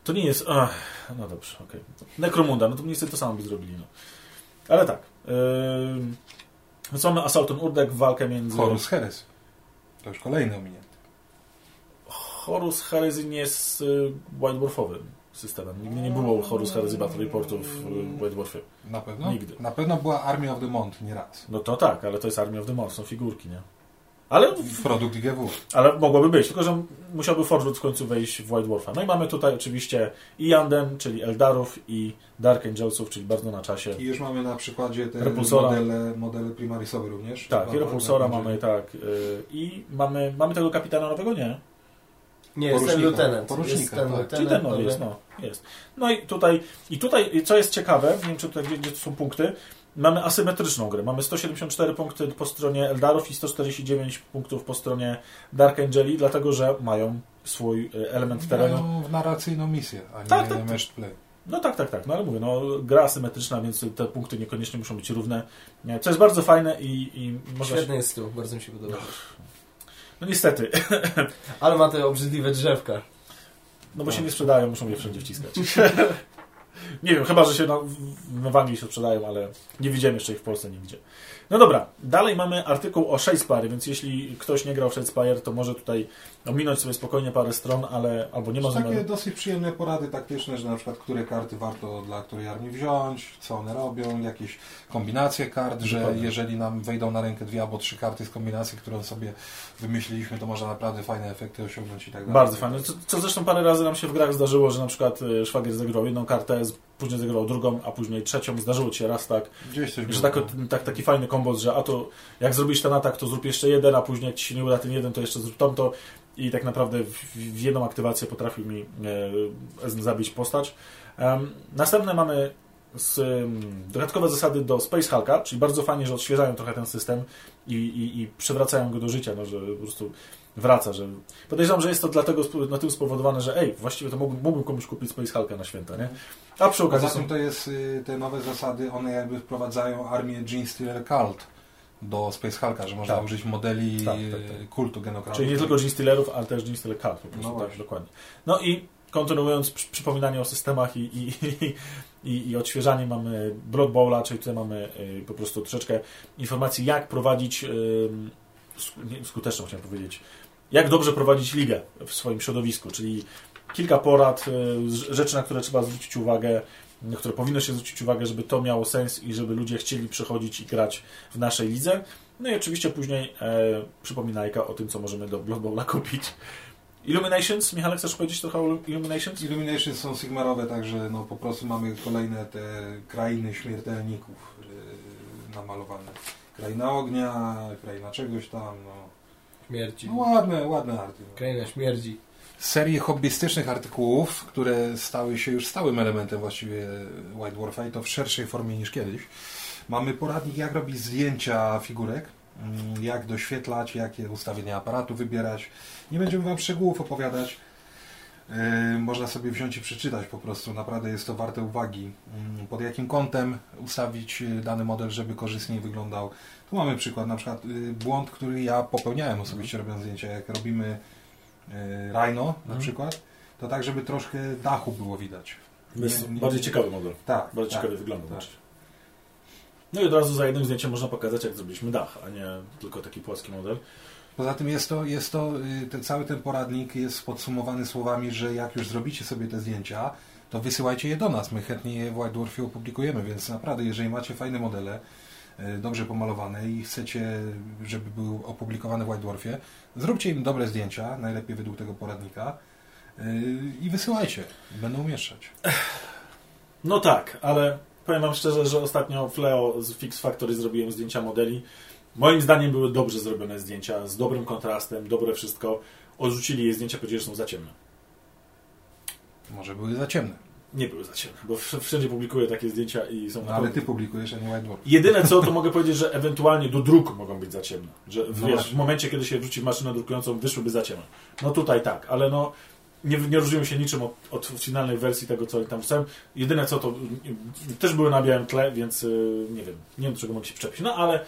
To nie jest... Ach, no dobrze, okej. Necromunda, no to mniej więcej to samo by zrobili. No. Ale tak. Yy, mamy Assaulton Urdek, walkę między... Horus Heres. To już kolejny ominięty. Horus Heresy nie jest y, White Dwarfowym systemem. Nigdy nie było Horus Heresy Battle Reportów w White Dwarfie. Na pewno? Nigdy. Na pewno była Army of the Mont, nie raz. No to tak, ale to jest Army of the Moon, są figurki, nie? Ale, Produkt IGW. ale mogłoby być, tylko że musiałby Forgewood w końcu wejść w White Dwarfa. No i mamy tutaj oczywiście i Yanden, czyli Eldarów i Dark Angelsów, czyli bardzo na czasie. I już mamy na przykładzie te Repulsora. modele, modele Primarisowe również. Tak, i Repulsora mamy, tak. y, I mamy, mamy tego kapitana nowego? Nie. Nie, jest ten Porucznika. lieutenant. Porucznika, jest ten tak. Czyli lieutenant ten nowy nowy. jest, no. Jest. No i tutaj, i tutaj, co jest ciekawe, nie wiem, czy tutaj, gdzie, gdzie tu są punkty, mamy asymetryczną grę. Mamy 174 punkty po stronie Eldarów i 149 punktów po stronie Dark Angeli, dlatego, że mają swój y, element terenu. Grają w narracyjną misję, a nie Tak, tak, tak. match play. No tak, tak, tak. No ale mówię, no gra asymetryczna, więc te punkty niekoniecznie muszą być równe. Co jest bardzo fajne i, i można... Świetny jest styl, bardzo mi się podoba. No niestety, Ale ma te obrzydliwe drzewka. no bo się nie sprzedają, muszą je wszędzie wciskać. nie wiem, chyba, że się na, w- Anglii się sprzedają, ale nie widziałem jeszcze ich w Polsce nigdzie. No dobra, dalej mamy artykuł o Shadespire, więc jeśli ktoś nie grał w Shadespire, to może tutaj ominąć sobie spokojnie parę stron, ale albo nie ma takie dosyć przyjemne porady taktyczne, że na przykład które karty warto dla której armii wziąć, co one robią, jakieś kombinacje kart, że Dokładnie. jeżeli nam wejdą na rękę dwie albo trzy karty z kombinacji, którą sobie wymyśliliśmy, to można naprawdę fajne efekty osiągnąć i tak dalej. Bardzo fajne. Co, co zresztą parę razy nam się w grach zdarzyło, że na przykład y, szwagier zagrał jedną kartę, później zagrał drugą, a później trzecią. Zdarzyło ci się raz tak, że tak, tak, taki fajny kombos, że a to jak zrobisz ten atak, to zrób jeszcze jeden, a później jak ci się nie uda ten jeden, to jeszcze zrób tamto. I tak naprawdę w, w jedną aktywację potrafił mi e, zabić postać. Em, następne mamy z, em, dodatkowe zasady do Space Hulka, czyli bardzo fajnie, że odświeżają trochę ten system i, i, i przywracają go do życia, no, że po prostu wraca, że podejrzewam, że jest to dlatego na tym spowodowane, że ej, właściwie to mógłbym, mógłbym komuś kupić Space Hulka na święta, nie? A przy okazji tym to jest y, te nowe zasady, one jakby wprowadzają armię Gene Stealer Cult do Space Hulka, że można Tak. użyć modeli Tak, tak, y, kultu genokratów. Czyli nie tylko Gene Stealerów, ale też Gene Stealer Card, po prostu, No tak, właśnie. dokładnie. No i kontynuując przy, przypominanie o systemach i, i, i, i odświeżanie, mamy Blood Bowla, czyli tutaj mamy y, po prostu troszeczkę informacji, jak prowadzić, y, skuteczną chciałem powiedzieć, jak dobrze prowadzić ligę w swoim środowisku, czyli kilka porad, y, rzeczy, na które trzeba zwrócić uwagę, na które powinno się zwrócić uwagę, żeby to miało sens i żeby ludzie chcieli przychodzić i grać w naszej lidze. No i oczywiście później e, przypominajka o tym, co możemy do Blood Bowla kupić. Illuminations, Michał, chcesz powiedzieć trochę o Illuminations? Illuminations są sigmarowe, także no po prostu mamy kolejne te krainy śmiertelników yy, namalowane. Kraina ognia, kraina czegoś tam, no. Śmierci. no ładne, ładne arty. No. Kraina śmierdzi. Serii hobbystycznych artykułów, które stały się już stałym elementem właściwie White Dwarfa i to w szerszej formie niż kiedyś. Mamy poradnik, jak robić zdjęcia figurek, mm, jak doświetlać, jakie ustawienia aparatu wybierać. Nie będziemy Wam szczegółów opowiadać. Yy, Można sobie wziąć i przeczytać po prostu. Naprawdę jest to warte uwagi. Mm, Pod jakim kątem ustawić yy, dany model, żeby korzystniej wyglądał. Tu mamy przykład, na przykład yy, błąd, który ja popełniałem osobiście robiąc zdjęcia. Jak robimy Rhino na Mhm. przykład, to tak, żeby troszkę dachu było widać. Jest Nie- nie- bardziej ciekawy model. Tak, Bardzo tak. ciekawie wygląda. tak. No i od razu za jednym zdjęciem można pokazać, jak zrobiliśmy dach, a nie tylko taki płaski model. Poza tym jest to, jest to y, ten, cały ten poradnik jest podsumowany słowami, że jak już zrobicie sobie te zdjęcia, to wysyłajcie je do nas. My chętnie je w White Dwarfie opublikujemy, więc naprawdę, jeżeli macie fajne modele, y, dobrze pomalowane i chcecie, żeby były opublikowane w White Dwarfie, zróbcie im dobre zdjęcia, najlepiej według tego poradnika y, i wysyłajcie. Będą umieszczać. No tak, ale powiem Wam szczerze, że ostatnio w Leo z Fix Factory zrobiłem zdjęcia modeli. Moim zdaniem były dobrze zrobione zdjęcia, z dobrym kontrastem, dobre wszystko. Odrzucili je zdjęcia, powiedzieli, że są za ciemne. Może były za ciemne. Nie były za ciemne, bo wszędzie publikuję takie zdjęcia i są No, ale ty publikujesz, a nie White Dwarf. Jedyne co, to mogę powiedzieć, że ewentualnie do druku mogą być za ciemne. Że No wiesz, w momencie, kiedy się wrzuci maszynę drukującą, wyszłyby za ciemne. No tutaj tak, ale no nie, nie różnią się niczym od, od finalnej wersji tego, co tam wstałem. Jedyne co, to y, też były na białym tle, więc y, nie wiem, nie wiem, do czego mogę się przepić. No ale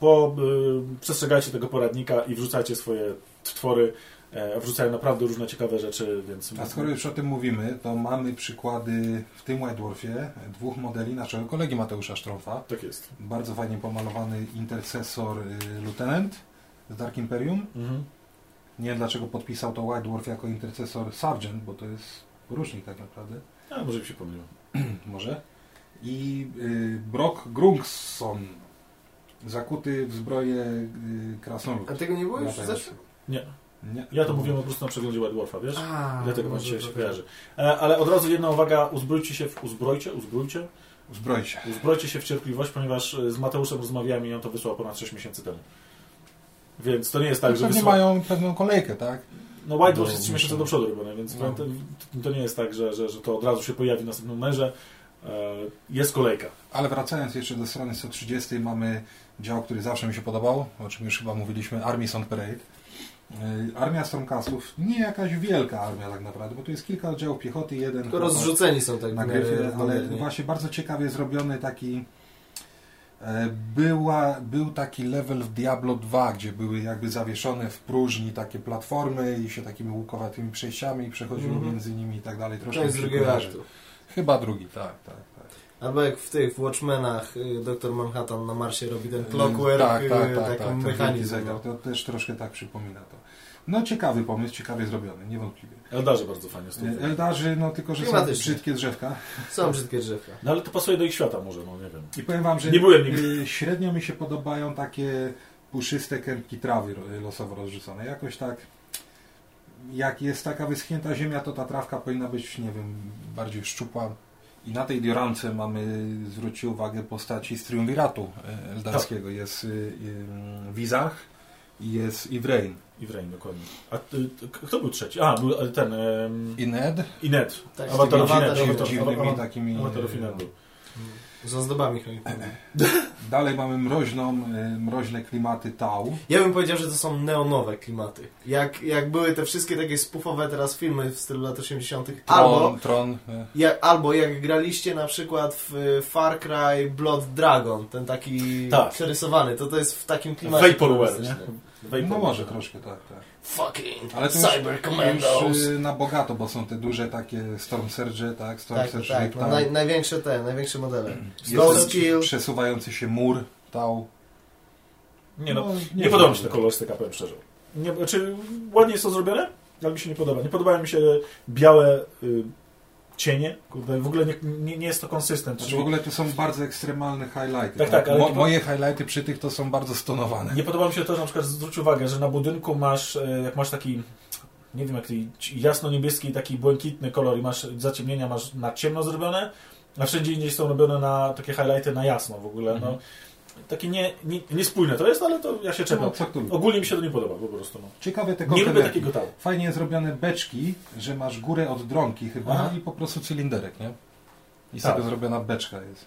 po, y, przestrzegajcie tego poradnika i wrzucajcie swoje twory. E, wrzucają naprawdę różne ciekawe rzeczy, więc... A skoro już o tym mówimy, to mamy przykłady w tym White Dwarfie dwóch modeli naszego kolegi Mateusza Sztrąfa. Tak jest. Bardzo fajnie pomalowany intercesor y, Lieutenant z Dark Imperium Mhm. Nie wiem dlaczego podpisał to White Dwarf jako intercesor Sargent, bo to jest porucznik tak naprawdę. A, może mi się pomyliło. Może. I y, Brock Grungson, zakuty w zbroję y, krasnolud. A tego nie było już w zeszłym? Nie. Nie. Ja to mówiłem po prostu na przeglądzie White Dwarfa, wiesz? A, Dlatego właśnie się kojarzy. E, ale od razu jedna uwaga, uzbrójcie się, w, uzbrojcie, uzbrójcie, Uzbrojcie. uzbrojcie się w cierpliwość, ponieważ e, z Mateuszem rozmawiałem i on to wysłał ponad 6 miesięcy temu. Więc to nie jest tak, że Pewnie wysłał... mają pewną kolejkę, tak? No White No, Dwarf jest 3 miesiące muszę- do przodu robione, więc No. to, to nie jest tak, że, że, że to od razu się pojawi w następnym numerze. E, jest kolejka. Ale wracając jeszcze do strony 130 mamy dział, który zawsze mi się podobał, o czym już chyba mówiliśmy, Armies on Parade. Yy, Armia Stormcastów, nie jakaś wielka armia tak naprawdę, bo tu jest kilka oddziałów piechoty, jeden Tylko rozrzuceni są tak na gryfie, ale właśnie bardzo ciekawie zrobiony taki e, była, był taki level w Diablo 2, gdzie były jakby zawieszone w próżni takie platformy i się takimi łukowatymi przejściami przechodziło Mhm. między nimi i tak dalej. To Troszkę jest drugiego kojarzy. aktu. Chyba drugi, tak, tak, tak. Albo jak w tych w Watchmenach y, Dr. Manhattan na Marsie robi ten clockwork, tak, y, tak, tak, taki tak, mechanizm. zegar. no. To też troszkę tak przypomina to. No ciekawy pomysł, ciekawie zrobiony, niewątpliwie. Eldarze bardzo fajnie z tym. Eldarzy, no tylko, że są brzydkie drzewka. Są brzydkie drzewka. No ale to pasuje do ich świata może, no nie wiem. I powiem wam, że Nie byłem nigdy. y, średnio mi się podobają takie puszyste kępki trawy losowo rozrzucone. Jakoś tak, jak jest taka wyschnięta ziemia, to ta trawka powinna być, nie wiem, bardziej szczupła. I na tej diorance mamy, zwróćcie uwagę, postaci z triumviratu e, eldarskiego. Jest y, y, Wizach i jest Ivrain. I w Rain, dokładnie. A ty, ty, kto był trzeci? A, był e, ten... Um, I Ned. Inet. Tak, Avatar- takimi... Avatar of Inet był. Z ozdobami choinkowymi. Dalej mamy mroźną, y, mroźne klimaty Tau. Ja bym powiedział, że to są neonowe klimaty. Jak, jak były te wszystkie takie spufowe teraz filmy w stylu lat 80. Tron, Albo, Tron y, jak, albo jak graliście na przykład w y, Far Cry Blood Dragon, ten taki Tak. przerysowany, to to jest w takim klimacie. Vaporware, nie? No może troszkę, tak, tak. Fucking Ale to Cyber już, Commandos. już y, na bogato, bo są te duże takie Storm Surge, tak? Storm Tak, Surge tak, no, naj, największe te, największe modele. Ghost ten Skill. przesuwający się mur Tau. Nie no, nie nie, podoba mi się te kolorystyka, powiem szczerze. Nie, znaczy, ładnie jest to zrobione, ale mi się nie podoba. Nie podobają mi się białe y, cienie. Kurde, w ogóle nie, nie, nie jest to konsystent. Znaczy w ogóle tu są bardzo ekstremalne highlighty. Tak, tak, ale Mo, moje highlighty przy tych to są bardzo stonowane. Nie podoba mi się to, że na przykład zwróć uwagę, że na budynku masz, e, jak masz taki, nie wiem, jak jasno-niebieski, taki błękitny kolor i masz zaciemnienia, masz na ciemno zrobione, a wszędzie indziej są robione na takie highlighty na jasno w ogóle. Mhm. No. Takie nie, nie, niespójne to jest, ale to ja się czepiam. No? Ogólnie mi się to nie podoba po prostu. No. Ciekawe te Nie lubię takiego tału. Fajnie zrobione beczki, że masz górę od dronki chyba Aha. i po prostu cylinderek, nie? I Tak. tego zrobiona beczka jest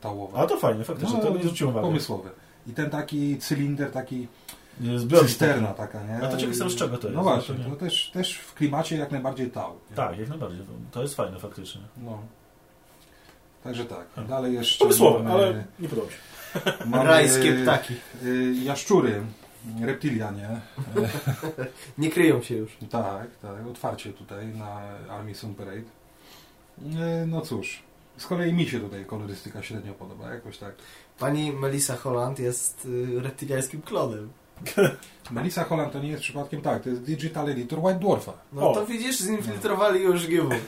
tałowa. A to fajnie, faktycznie, to nie zwróciłem uwagi. pomysłowe. I ten taki cylinder, taki Zbiornik cysterna taka, nie? A to ciekaw jestem, z czego to jest. No właśnie, To to też, też w klimacie jak najbardziej tał. nie? Tak, jak najbardziej. To jest fajne faktycznie. No. Także tak. Dalej jeszcze Pomysłowe, mamy, ale nie podoba mi się. Mamy Rajskie ptaki. y, jaszczury, reptilianie. Nie kryją się już. tak, tak, otwarcie tutaj na Army Sun Parade. Y, No cóż, z kolei mi się tutaj kolorystyka średnio podoba, jakoś tak. Pani Melissa Holland jest y, reptyliańskim klonem. Melissa Holland to nie jest przypadkiem tak, to jest Digital Editor White Dwarfa. No O. to widzisz, zinfiltrowali już GW.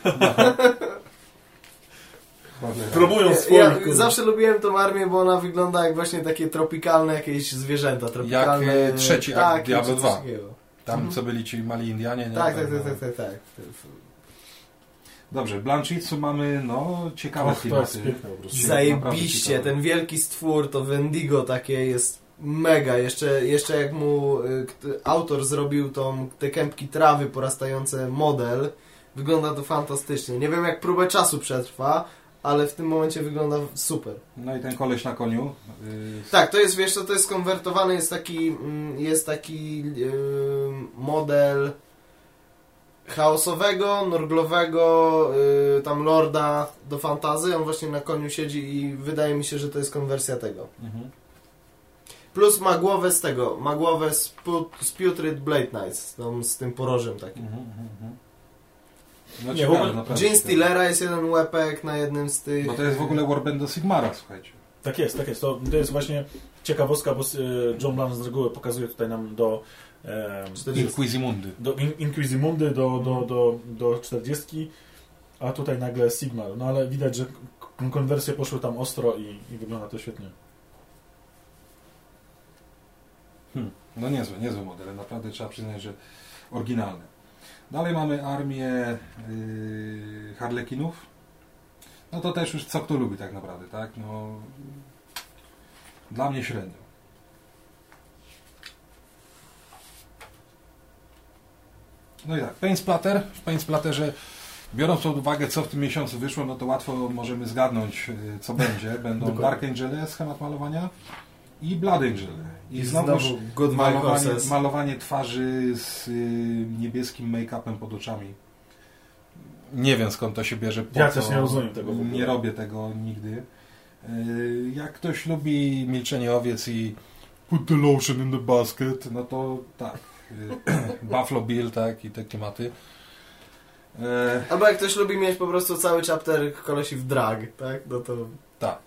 Próbują swoje. Ja kurde. zawsze lubiłem tą armię, bo ona wygląda jak właśnie takie tropikalne jakieś zwierzęta. Tropikalne Jak, e, trzeci akt ptaki Diablo czy coś 2. takiego. Tam Mhm. co byli ci mali Indianie, nie? Tak, tak, no. tak, tak, tak, tak. Dobrze, Blanchitsu mamy, no, ciekawe klimaty. Zajebiście, ten wielki stwór, to Wendigo takie jest mega. Jeszcze, jeszcze jak mu y, autor zrobił tą, te kępki trawy porastające model, wygląda to fantastycznie. Nie wiem jak próbę czasu przetrwa, ale w tym momencie wygląda super. No i ten koleś na koniu. y, Tak, to jest, wiesz co, to jest konwertowany, jest taki, mm, jest taki yy, model chaosowego, norglowego, yy, tam lorda do fantazy, on właśnie na koniu siedzi i wydaje mi się, że to jest konwersja tego. Mhm. Plus ma głowę z tego, ma głowę z, Pu- z Putrid Blade Knights, z tym porożem takim. Mhm, mhm, mhm. No Nie, w ogóle naprawdę Jean ciekawe. Stealera jest jeden łepek na jednym z tych... Bo to jest w ogóle Warbando Sigmara, słuchajcie. Tak jest, tak jest. To, to jest właśnie ciekawostka, bo y, John Blanc z reguły pokazuje tutaj nam do 40. Inquisimundy. do In- Inquisimundy do, do, do, do 40, a tutaj nagle Sigmar. No ale widać, że konwersje poszły tam ostro i, i wygląda to świetnie. No niezłe, niezłe modele. Naprawdę trzeba przyznać, że oryginalne. Dalej mamy armię yy, harlekinów. No to też już co kto lubi tak naprawdę, tak? No, dla mnie średnio. No i tak, Pain Splatter. W Pain Splatterze, biorąc pod uwagę co w tym miesiącu wyszło, no to łatwo możemy zgadnąć yy, co będzie. Będą. Dark Angele, schemat malowania i Blood Angele. I, I znowuż znowu Good malowanie, malowanie twarzy z y, niebieskim make-upem pod oczami. Nie wiem skąd to się bierze. Po Ja co. też nie rozumiem tego. Nie robię tego nigdy. Y, jak ktoś lubi milczenie owiec i put the lotion in the basket, no to tak. Y, Buffalo Bill, tak, i te klimaty. E, Albo jak ktoś lubi mieć po prostu cały chapter kolesi w drag, tak? No to tak.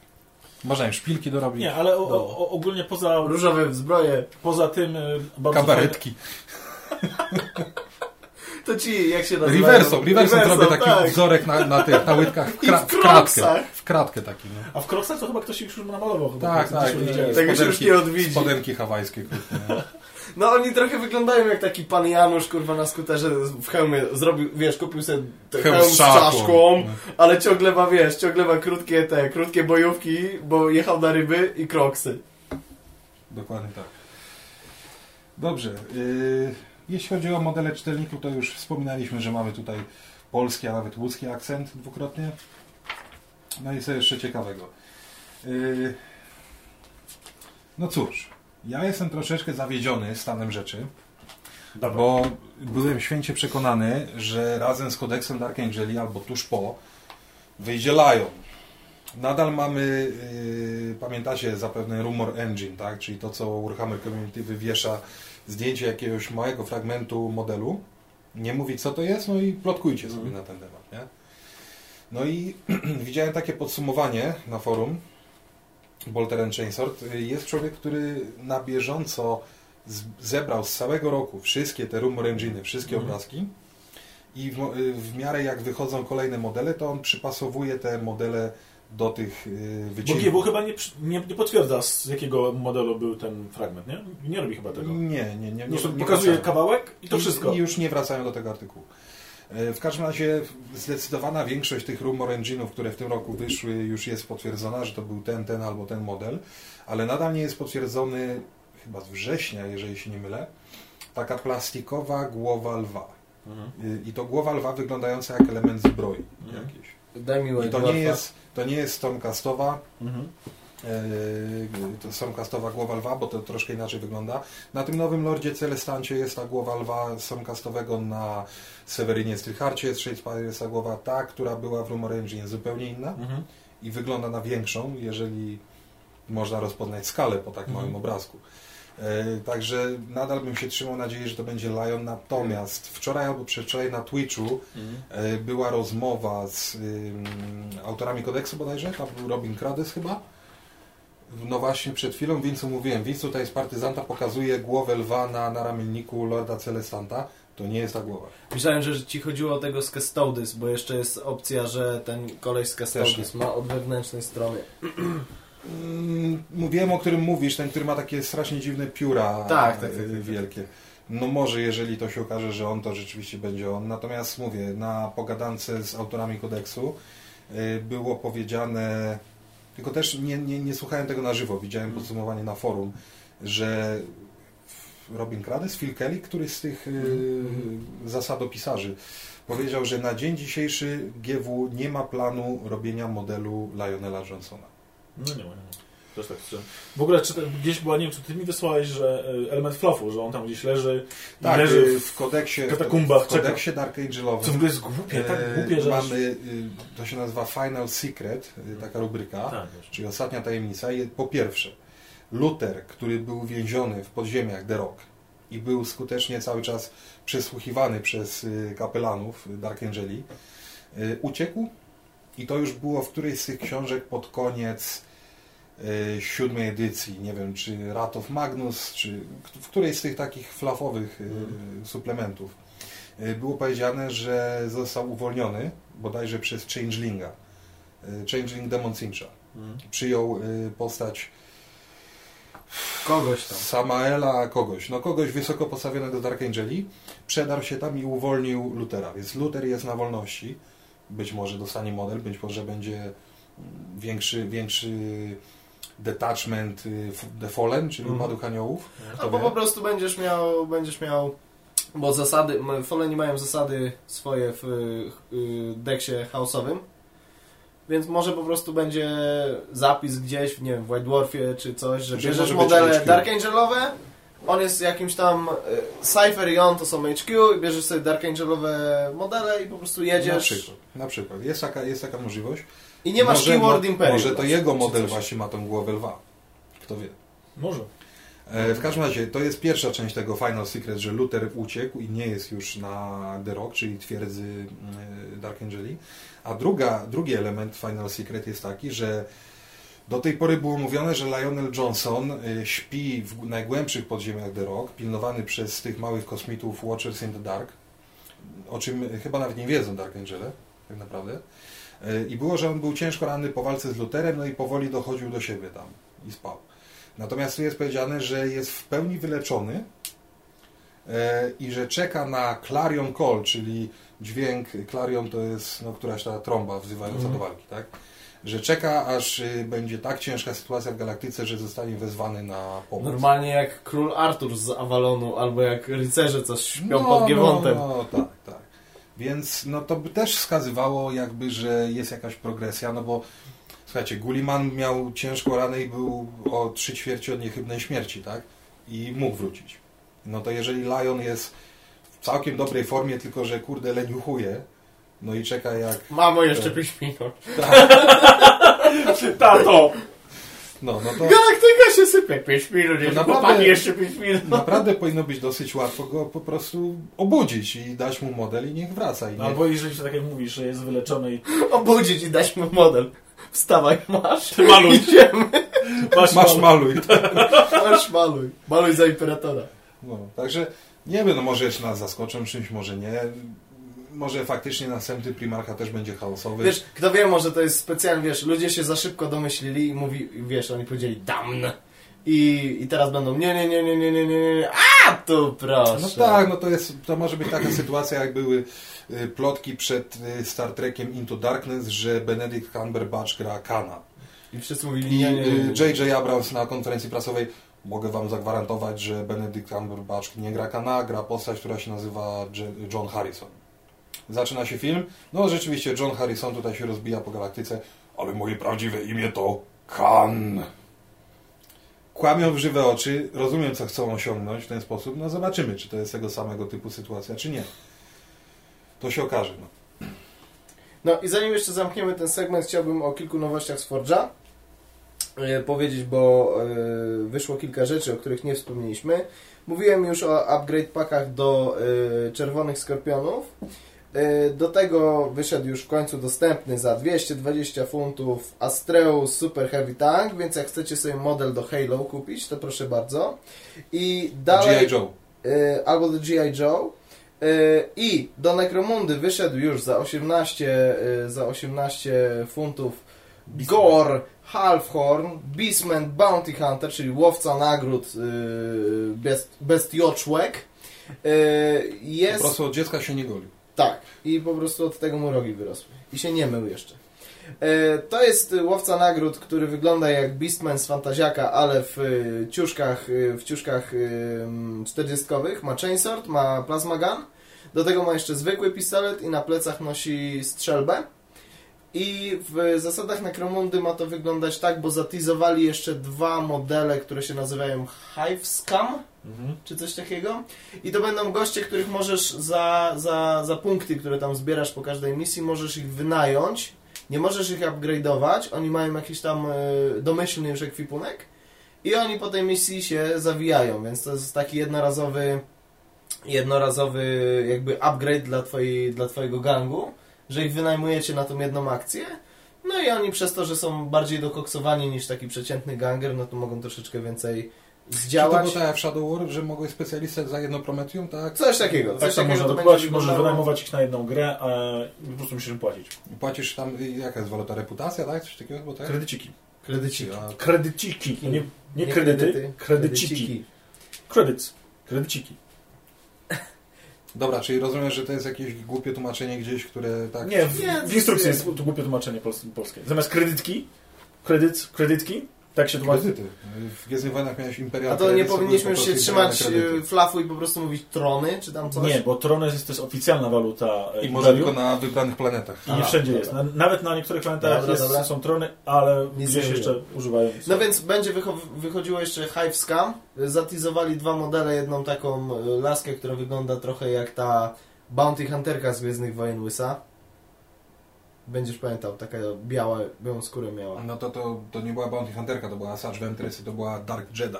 Można im szpilki dorobić. Nie, ale o, o, ogólnie poza, różowe zbroje. poza tym bardzo Kabaretki. To ci, jak się nazywają? Reverso, reverso zrobię taki tak. wzorek na, na tych, na łydkach w, kra, w w kratkę. kroksach. W kratkę taki, no. A w Crocsach to chyba ktoś już namalował. Chyba, Tak, tak. Tego się już nie odwiedzi. Spodenki hawajskie. krótkie, no. No oni trochę wyglądają jak taki pan Janusz, kurwa, na skuterze w hełmie. Zrobił, wiesz, kupił sobie te Hełm hełm, z z czaszką. czaszką, ale ciągle ma, wiesz, ciągle ma krótkie te, krótkie bojówki, bo jechał na ryby i kroksy. Dokładnie tak. Dobrze. Yy, jeśli chodzi o modele czytelników, to już wspominaliśmy, że mamy tutaj polski, a nawet łódzki akcent dwukrotnie. No i co jeszcze ciekawego. Yy, no cóż, ja jestem troszeczkę zawiedziony stanem rzeczy. Dobra. Bo byłem święcie przekonany, że razem z kodeksem Dark Angeli albo tuż po wyjdzie Lion. Nadal mamy, yy, pamiętacie zapewne Rumor Engine, tak? czyli to co Warhammer Community wywiesza zdjęcie jakiegoś małego fragmentu modelu, nie mówi co to jest, no i plotkujcie sobie na ten temat. Nie? No i widziałem takie podsumowanie na forum Bolter and Chainsword. Jest człowiek, który na bieżąco zebrał z całego roku wszystkie te Rumor Engine, wszystkie Mhm. obrazki i w, mo- w miarę jak wychodzą kolejne modele, to on przypasowuje te modele do tych yy, Bo wycinków. GW chyba nie, nie, nie potwierdza z jakiego modelu był ten fragment, nie? Nie robi chyba tego. Nie, nie, nie. Nie, nie pokazuje wracają. kawałek i to wszystko. I już nie wracają do tego artykułu. E, W każdym razie zdecydowana większość tych rumor engine'ów, które w tym roku wyszły, już jest potwierdzona, że to był ten, ten albo ten model, ale nadal nie jest potwierdzony, chyba z września, jeżeli się nie mylę, taka plastikowa głowa lwa. Mhm. Y, I to głowa lwa wyglądająca jak element zbroi Mhm. jakiejś. Daj mi I to nie jest, to nie jest stormcastowa, Mhm. Yy, to Stormcastowa głowa lwa, bo to troszkę inaczej wygląda. Na tym nowym Lordzie Celestancie jest ta głowa lwa Stormcastowego, na Severynie Strycharcie Shadespire jest ta głowa ta, która była w Rumor Engine zupełnie inna Mhm. i wygląda na większą, jeżeli można rozpoznać skalę po tak Mhm. małym obrazku. Yy, Także nadal bym się trzymał nadziei, że to będzie Lion. Natomiast wczoraj albo przedwczoraj na Twitchu yy, była rozmowa z ym, autorami kodeksu bodajże, tam był Robin Krades chyba. No właśnie przed chwilą Wincu mówiłem, Winc tutaj z partyzanta pokazuje głowę lwa na, na ramienniku Lorda Celestanta. To nie jest ta głowa. Myślałem, że ci chodziło o tego z Custodes, bo jeszcze jest opcja, że ten koleś z Custodes ma od wewnętrznej strony. Mm, Mówiłem, o którym mówisz, ten, który ma takie strasznie dziwne pióra Tak, tak, e, tak, tak. wielkie. No może, jeżeli to się okaże, że on to rzeczywiście będzie on. Natomiast mówię, na pogadance z autorami kodeksu y, było powiedziane, tylko też nie, nie, nie słuchałem tego na żywo, widziałem Mhm. podsumowanie na forum, że Robin Krades, Phil Kelly, któryś z tych y, Mhm. zasadopisarzy, powiedział, że na dzień dzisiejszy GW nie ma planu robienia modelu Lionela Johnsona. No nie ma, nie ma. Też tak słyszałem. W ogóle czy, gdzieś była, nie wiem, czy ty mi wysłałeś, że y, element fluffu, że on tam gdzieś leży Tak, leży y, w... kodeksie, w katakumbach w kodeksie Dark Angelowym. Co w ogóle jest głupie, tak e, głupie, że... mamy, y, to się nazywa Final Secret, y, taka rubryka, Tak, wiesz. czyli ostatnia tajemnica. I Po pierwsze, Luther, który był więziony w podziemiach The Rock i był skutecznie cały czas przesłuchiwany przez y, kapelanów y, Dark Angeli, y, uciekł i to już było w którejś z tych książek pod koniec siódmej edycji, nie wiem, czy Rat of Magnus, czy w którejś z tych takich flafowych e, suplementów, e, było powiedziane, że został uwolniony bodajże przez Changelinga. Changeling Demon Cincha. Przyjął postać Kogoś tam. Samaela kogoś, no kogoś wysoko postawionego Dark Angeli, przedarł się tam i uwolnił Lutera, więc Luter jest na wolności, być może dostanie model, być może będzie mm, większy, większy detachment y, The Fallen, czyli Mhm. Upadłych Aniołów. Albo po prostu będziesz miał, będziesz miał, bo zasady, Foleni mają zasady swoje w y, deksie house'owym, więc może po prostu będzie zapis gdzieś, nie wiem, w White Dwarfie czy coś, że bierzesz modele HQ. Dark Angelowe, on jest jakimś tam, y, Cypher i on to są HQ i bierzesz sobie Dark Angelowe modele i po prostu Na jedziesz przykład, na przykład. Jest taka, jest taka możliwość. I nie masz może, Keyword Imperium. Może to jego model właśnie ma tą głowę lwa. Kto wie. Może. E, W każdym razie, to jest pierwsza część tego Final Secret, że Luther uciekł i nie jest już na The Rock, czyli twierdzy mm, Dark Angeli. A druga, drugi element Final Secret jest taki, że do tej pory było mówione, że Lionel Johnson y, śpi w najgłębszych podziemiach The Rock, pilnowany przez tych małych kosmitów Watchers in the Dark, o czym chyba nawet nie wiedzą Dark Angele, tak naprawdę. Y, I było, że on był ciężko ranny po walce z Lutherem, no i powoli dochodził do siebie tam i spał. Natomiast tu jest powiedziane, że jest w pełni wyleczony e, i że czeka na clarion call, czyli dźwięk, clarion to jest no, któraś ta trąba wzywająca Mhm. do walki, tak? Że czeka, aż y, będzie tak ciężka sytuacja w galaktyce, że zostanie wezwany na pomoc. Normalnie jak król Artur z Avalonu, albo jak rycerze coś śpią pod Giewontem. No, no, tak, tak. Więc no, to by też wskazywało jakby, że jest jakaś progresja, no bo słuchajcie, Gulliman miał ciężko ranę i był o trzy ćwierci od niechybnej śmierci, tak? I mógł wrócić. No to jeżeli Lion jest w całkiem dobrej formie, tylko że kurde leniuchuje, no i czeka jak... Mamo, jeszcze Tak. 5 minut. Tato! No, no to Galaktyka się sypie. 5 minut, jeszcze chłopaki, jeszcze 5 minut. naprawdę powinno być dosyć łatwo go po prostu obudzić i dać mu model i niech wraca. I nie, Albo jeżeli się tak jak mówisz, że jest wyleczony i Obudzić i dać mu model. Wstawaj, masz. Ty maluj. Idziemy. masz, Masz maluj. Masz maluj. Maluj za imperatora. No, także nie wiem, no może jeszcze nas zaskoczą czymś, może nie. Może faktycznie następny Primarcha też będzie chaosowy. Wiesz, kto wie, może to jest specjalnie, wiesz, ludzie się za szybko domyślili i mówi, wiesz, oni powiedzieli damn. I, I teraz będą nie, nie, nie, nie, nie, nie, nie, nie. A tu proszę. no tak, no to jest, to może być taka sytuacja, jak były y, plotki przed y, Star Trekiem Into Darkness, że Benedict Cumberbatch gra Kana. I wszyscy mówili I nie, nie, nie. y. J.J. Abrams na konferencji prasowej mogę wam zagwarantować, że Benedict Cumberbatch nie gra Kana, gra postać, która się nazywa John Harrison. Zaczyna się film. No rzeczywiście John Harrison tutaj się rozbija po galaktyce, ale moje prawdziwe imię to Khan. Kłamią w żywe oczy, rozumiem co chcą osiągnąć w ten sposób, no zobaczymy, czy to jest tego samego typu sytuacja, czy nie. To się okaże. No. No i zanim jeszcze zamkniemy ten segment, chciałbym o kilku nowościach z Forge'a e, powiedzieć, bo e, wyszło kilka rzeczy, o których nie wspomnieliśmy. Mówiłem już o upgrade packach do e, czerwonych skorpionów. E, Do tego wyszedł już w końcu dostępny za 220 funtów Astreus Super Heavy Tank, więc jak chcecie sobie model do Halo kupić, to proszę bardzo. I dalej... G.I. Joe. y, albo do G.I. Joe. Y, I do Necromundy wyszedł już za 18, y, za 18 funtów Gore Halfhorn, Beastman Bounty Hunter, czyli łowca nagród best, bestioczłek. Y, Po Jest... prostu od dziecka się nie goli. Tak, i po prostu od tego mu rogi wyrosły. I się nie mył jeszcze. E, To jest łowca nagród, który wygląda jak Beastman z Fantaziaka, ale w y, ciuszkach, y, w ciuszkach 40 ma chainsword, ma plasma gun. Do tego ma jeszcze zwykły pistolet i na plecach nosi strzelbę. I w zasadach Necromundy ma to wyglądać tak, bo zatizowali jeszcze dwa modele, które się nazywają Hive Scum czy coś takiego. I to będą goście, których możesz za, za, za punkty, które tam zbierasz po każdej misji, możesz ich wynająć. Nie możesz ich upgrade'ować. Oni mają jakiś tam y, domyślny już ekwipunek. I oni po tej misji się zawijają, więc to jest taki jednorazowy jednorazowy jakby upgrade dla, twojej, dla twojego gangu, że ich wynajmujecie na tą jedną akcję. No i oni przez to, że są bardziej dokoksowani niż taki przeciętny ganger, no to mogą troszeczkę więcej Czy to zdziałać. było tak jak w Shadow War, że mogłeś specjalistę za jedno Prometium, tak? Coś takiego. Tak Coś tam takiego można będzie możesz wynajmować ich na jedną grę, a po prostu musisz im płacić. Płacisz tam, jaka jest waluta, reputacja, tak? Coś takiego? Bo tak? Kredyciki. Kredyciki. A Kredyciki. Nie, nie, kredyty, kredyciki. Kredyc. Kredyciki. Dobra, czyli rozumiesz, że to jest jakieś głupie tłumaczenie gdzieś, które tak... Nie, w, Nie, w instrukcji jest to głupie tłumaczenie pols- polskie. Zamiast kredytki, kredyt, kredytki, tak się tłumaczy. Kredyty. W Gwiezdnych Wojnach miałeś Imperial A to nie powinniśmy już się trzymać y, flafu i po prostu mówić trony, czy tam coś? Nie, bo Trones jest też oficjalna waluta e, I może tylko na wybranych planetach. I nie Aha, wszędzie dobra. jest. Na, nawet na niektórych planetach Dobra, jest, dobra. są trony, ale Nic gdzieś nie jeszcze wiem. używają. No więc będzie wycho- wychodziło jeszcze Hive Scam. Zatizowali dwa modele, jedną taką y, laskę, która wygląda trochę jak ta Bounty Hunterka z Gwiezdnych Wojen Łysa. Będziesz pamiętał, taka biała, białą skórę miała. No to, to, to nie była Bounty Hunterka, to była Sarge Ventress i to była Dark Jedi,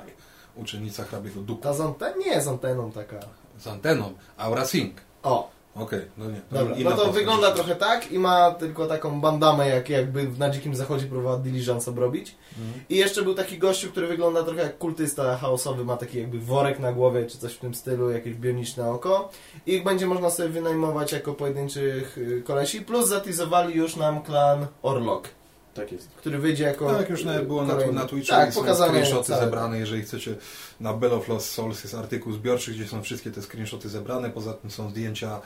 uczennica hrabiego Duka. Ta z anten- nie jest anteną taka. Z anteną. Aura Sync. O, Okej, no nie. To dobra. No to wygląda trochę tak i ma tylko taką bandamę, jak, jakby na Dzikim Zachodzie próbowała Diligence obrobić. Mhm. I jeszcze był taki gościu, który wygląda trochę jak kultysta chaosowy, ma taki jakby worek na głowie, czy coś w tym stylu, jakieś bioniczne oko. I ich będzie można sobie wynajmować jako pojedynczych y, kolesi. Plus zatizowali już nam klan Orlok, Tak jest. który wyjdzie jako... Tak, już nawet było na, kolejny. na Twitchu tak, pokazane screenshoty całe. zebrane, jeżeli chcecie. Na Bell of Lost Souls jest artykuł zbiorczy, gdzie są wszystkie te screenshoty zebrane, poza tym są zdjęcia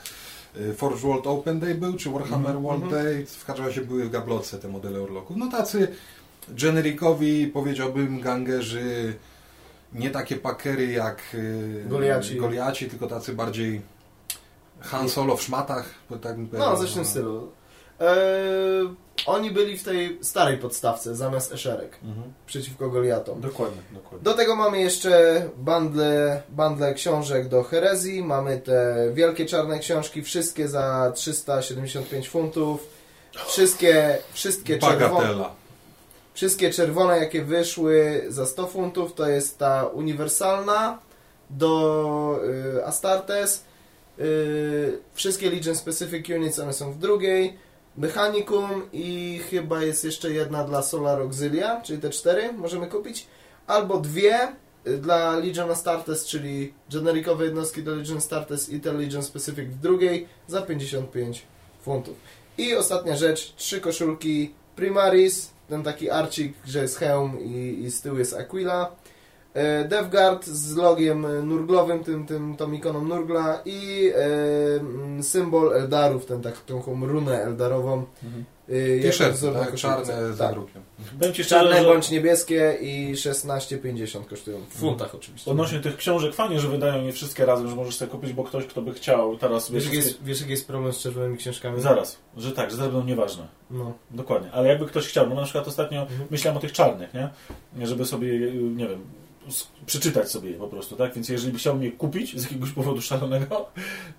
y, Forge World Open Day był, czy Warhammer Mhm, World mhm. Day, w każdym razie były w gablotce te modele Orloków. No tacy generikowi, powiedziałbym, gangerzy, nie takie pakery jak y, Goliaci. Goliaci, tylko tacy bardziej Han Solo w szmatach, bo tak bym No, coś w tym stylu. Eee, oni byli w tej starej podstawce, zamiast eszerek, Mhm. przeciwko Goliatom. Dokładnie, dokładnie. Do tego mamy jeszcze bandle, bandle książek do herezji. Mamy te wielkie czarne książki, wszystkie za 375 funtów. Wszystkie, wszystkie czerwone, wszystkie czerwone, jakie wyszły za 100 funtów, to jest ta uniwersalna do y, Astartes. Y, wszystkie Legion Specific Units, one są w drugiej. Mechanicum i chyba jest jeszcze jedna dla Solar Auxilia, czyli te cztery możemy kupić. Albo dwie y, dla Legion Astartes, czyli generikowe jednostki do Legion Astartes i te Legion Specific w drugiej za 55 funtów. I ostatnia rzecz, trzy koszulki Primaris, ten taki arcik, że jest hełm i, i z tyłu jest Aquila. E, Devguard z logiem nurglowym, tym, tym, tą ikoną nurgla i e, symbol Eldarów, ten tak, taką runę eldarową. Mhm. E, wzór na tak? koszulce. Czarne z tak. szczerze, Czarne że bądź niebieskie i 16,50 kosztują. W funtach oczywiście. odnośnie tych książek, fajnie, że wydają je wszystkie razem, że możesz sobie kupić, bo ktoś, kto by chciał teraz... Wiesz, wiesz, jaki jest, wiesz, jaki jest problem z czerwonymi książkami? Zaraz, że tak, że zaraz będą nieważne. No. Dokładnie, ale jakby ktoś chciał, no na przykład ostatnio Mhm. myślałem o tych czarnych, nie? Żeby sobie, nie wiem, przeczytać sobie je po prostu, tak? Więc jeżeli chciałbym je kupić z jakiegoś powodu szalonego,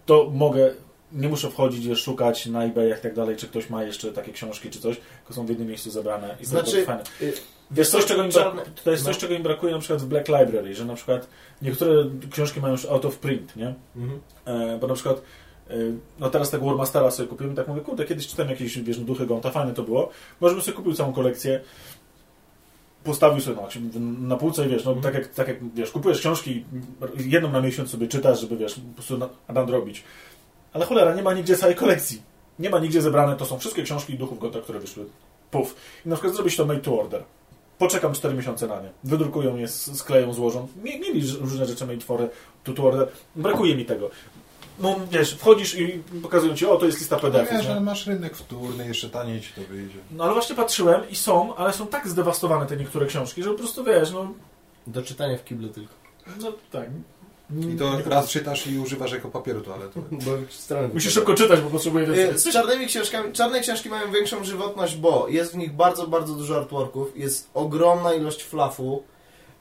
to mogę, nie muszę wchodzić, szukać na eBayach i tak dalej, czy ktoś ma jeszcze takie książki czy coś, tylko są w jednym miejscu zebrane i to- to Znaczy, jest fajne. y, Wiesz, coś, czego im brakuje, to jest coś, no. czego im brakuje na przykład w Black Library, że na przykład niektóre książki mają już out of print, nie? Mhm. E, bo na przykład e, no teraz tego Warmastera sobie kupiłem tak mówię, kurde, kiedyś czytałem jakieś, wiesz, duchy Gonta, fajne to było. Może bym sobie kupił całą kolekcję, postawił sobie na, na półce i wiesz, no tak jak, tak jak, wiesz, kupujesz książki, jedną na miesiąc sobie czytasz, żeby, wiesz, po prostu na- nadrobić. Ale cholera, nie ma nigdzie całej kolekcji. Nie ma nigdzie zebrane, to są wszystkie książki duchów Gonta, które wyszły. Puf. I na przykład zrobić to made to order. Poczekam 4 miesiące na nie. Wydrukują je, skleją, złożą. Mie- Mieli różne rzeczy made for to order. Brakuje mi tego. No wiesz, wchodzisz i pokazują ci, o to jest lista No PDF-ów. wiesz, nie? ale masz rynek wtórny, jeszcze taniej ci to wyjdzie. No ale właśnie patrzyłem i są, ale są tak zdewastowane te niektóre książki, że po prostu wiesz, no, Do czytania w kiblu tylko. no tak. I to raz czytasz i używasz jako papieru toaletowego. Musisz szybko czytać, bo potrzebuję Y, więcej. Z czarnymi książkami, czarne książki mają większą żywotność, bo jest w nich bardzo, bardzo dużo artworków, jest ogromna ilość flafu,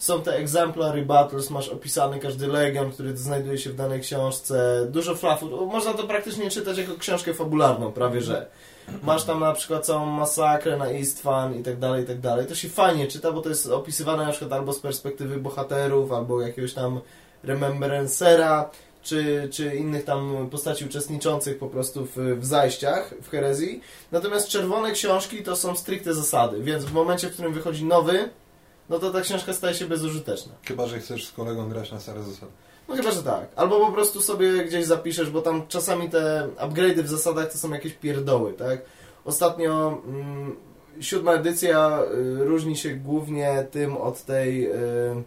są te exemplary battles, masz opisany każdy legion, który znajduje się w danej książce, dużo flafu, można to praktycznie czytać jako książkę fabularną, prawie że. Masz tam na przykład całą masakrę na Istvan i tak dalej, i tak dalej. To się fajnie czyta, bo to jest opisywane na przykład albo z perspektywy bohaterów, albo jakiegoś tam remembrancera. czy, czy innych tam postaci uczestniczących po prostu w, w zajściach, w herezji. Natomiast czerwone książki to są stricte zasady, więc w momencie, w którym wychodzi nowy, no to ta książka staje się bezużyteczna. Chyba, że chcesz z kolegą grać na stare zasady. No chyba, że tak. Albo po prostu sobie gdzieś zapiszesz, bo tam czasami te upgrade'y w zasadach to są jakieś pierdoły, tak? Ostatnio mm, siódma edycja y, różni się głównie tym od tej y,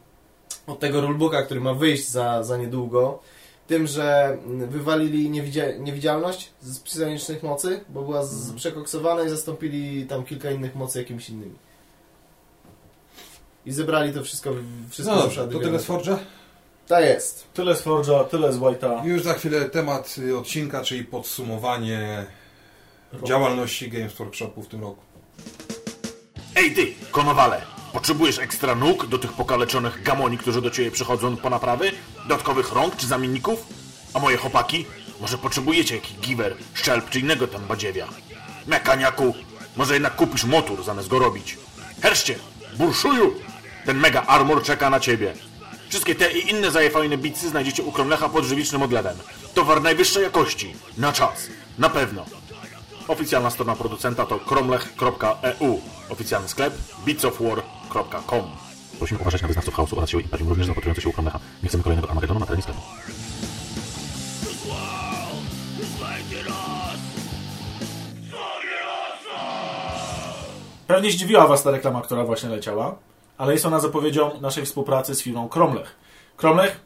od tego rulebooka, który ma wyjść za, za niedługo, tym, że mm, wywalili niewidzia niewidzialność z psionicznych mocy, bo była z Mhm. przekoksowana i zastąpili tam kilka innych mocy jakimiś innymi. I zebrali to wszystko, wszystko No dobrze, to tyle z Forge'a. Tak jest. Tyle z Forge'a, tyle z White'a. Już za chwilę temat y, odcinka, czyli podsumowanie działalności Games Workshopu w tym roku. Ej ty, konowale! Potrzebujesz ekstra nóg do tych pokaleczonych gamoni, którzy do ciebie przychodzą po naprawy? Dodatkowych rąk czy zamienników? A moje chłopaki? Może potrzebujecie jakiś giwer, szczelb czy innego tam badziewia? Mekaniaku, może jednak kupisz motor zamiast go robić? Herszcie, burszuju! Ten mega armor czeka na ciebie. Wszystkie te i inne zajefajne bicy znajdziecie u Kromlecha pod żywicznym odlewem. Towar najwyższej jakości. Na czas. Na pewno. Oficjalna strona producenta to kromlech.eu. Oficjalny sklep beatsofwar.com. Prosimy uważać na wyznawców chaosu oraz siły imperium, również zapatrujących się u Kromlecha. Nie chcemy kolejnego Armagedonu na terenie sklepu. Pewnie zdziwiła Was ta reklama, która właśnie leciała, ale jest ona zapowiedzią naszej współpracy z firmą Kromlech. Kromlech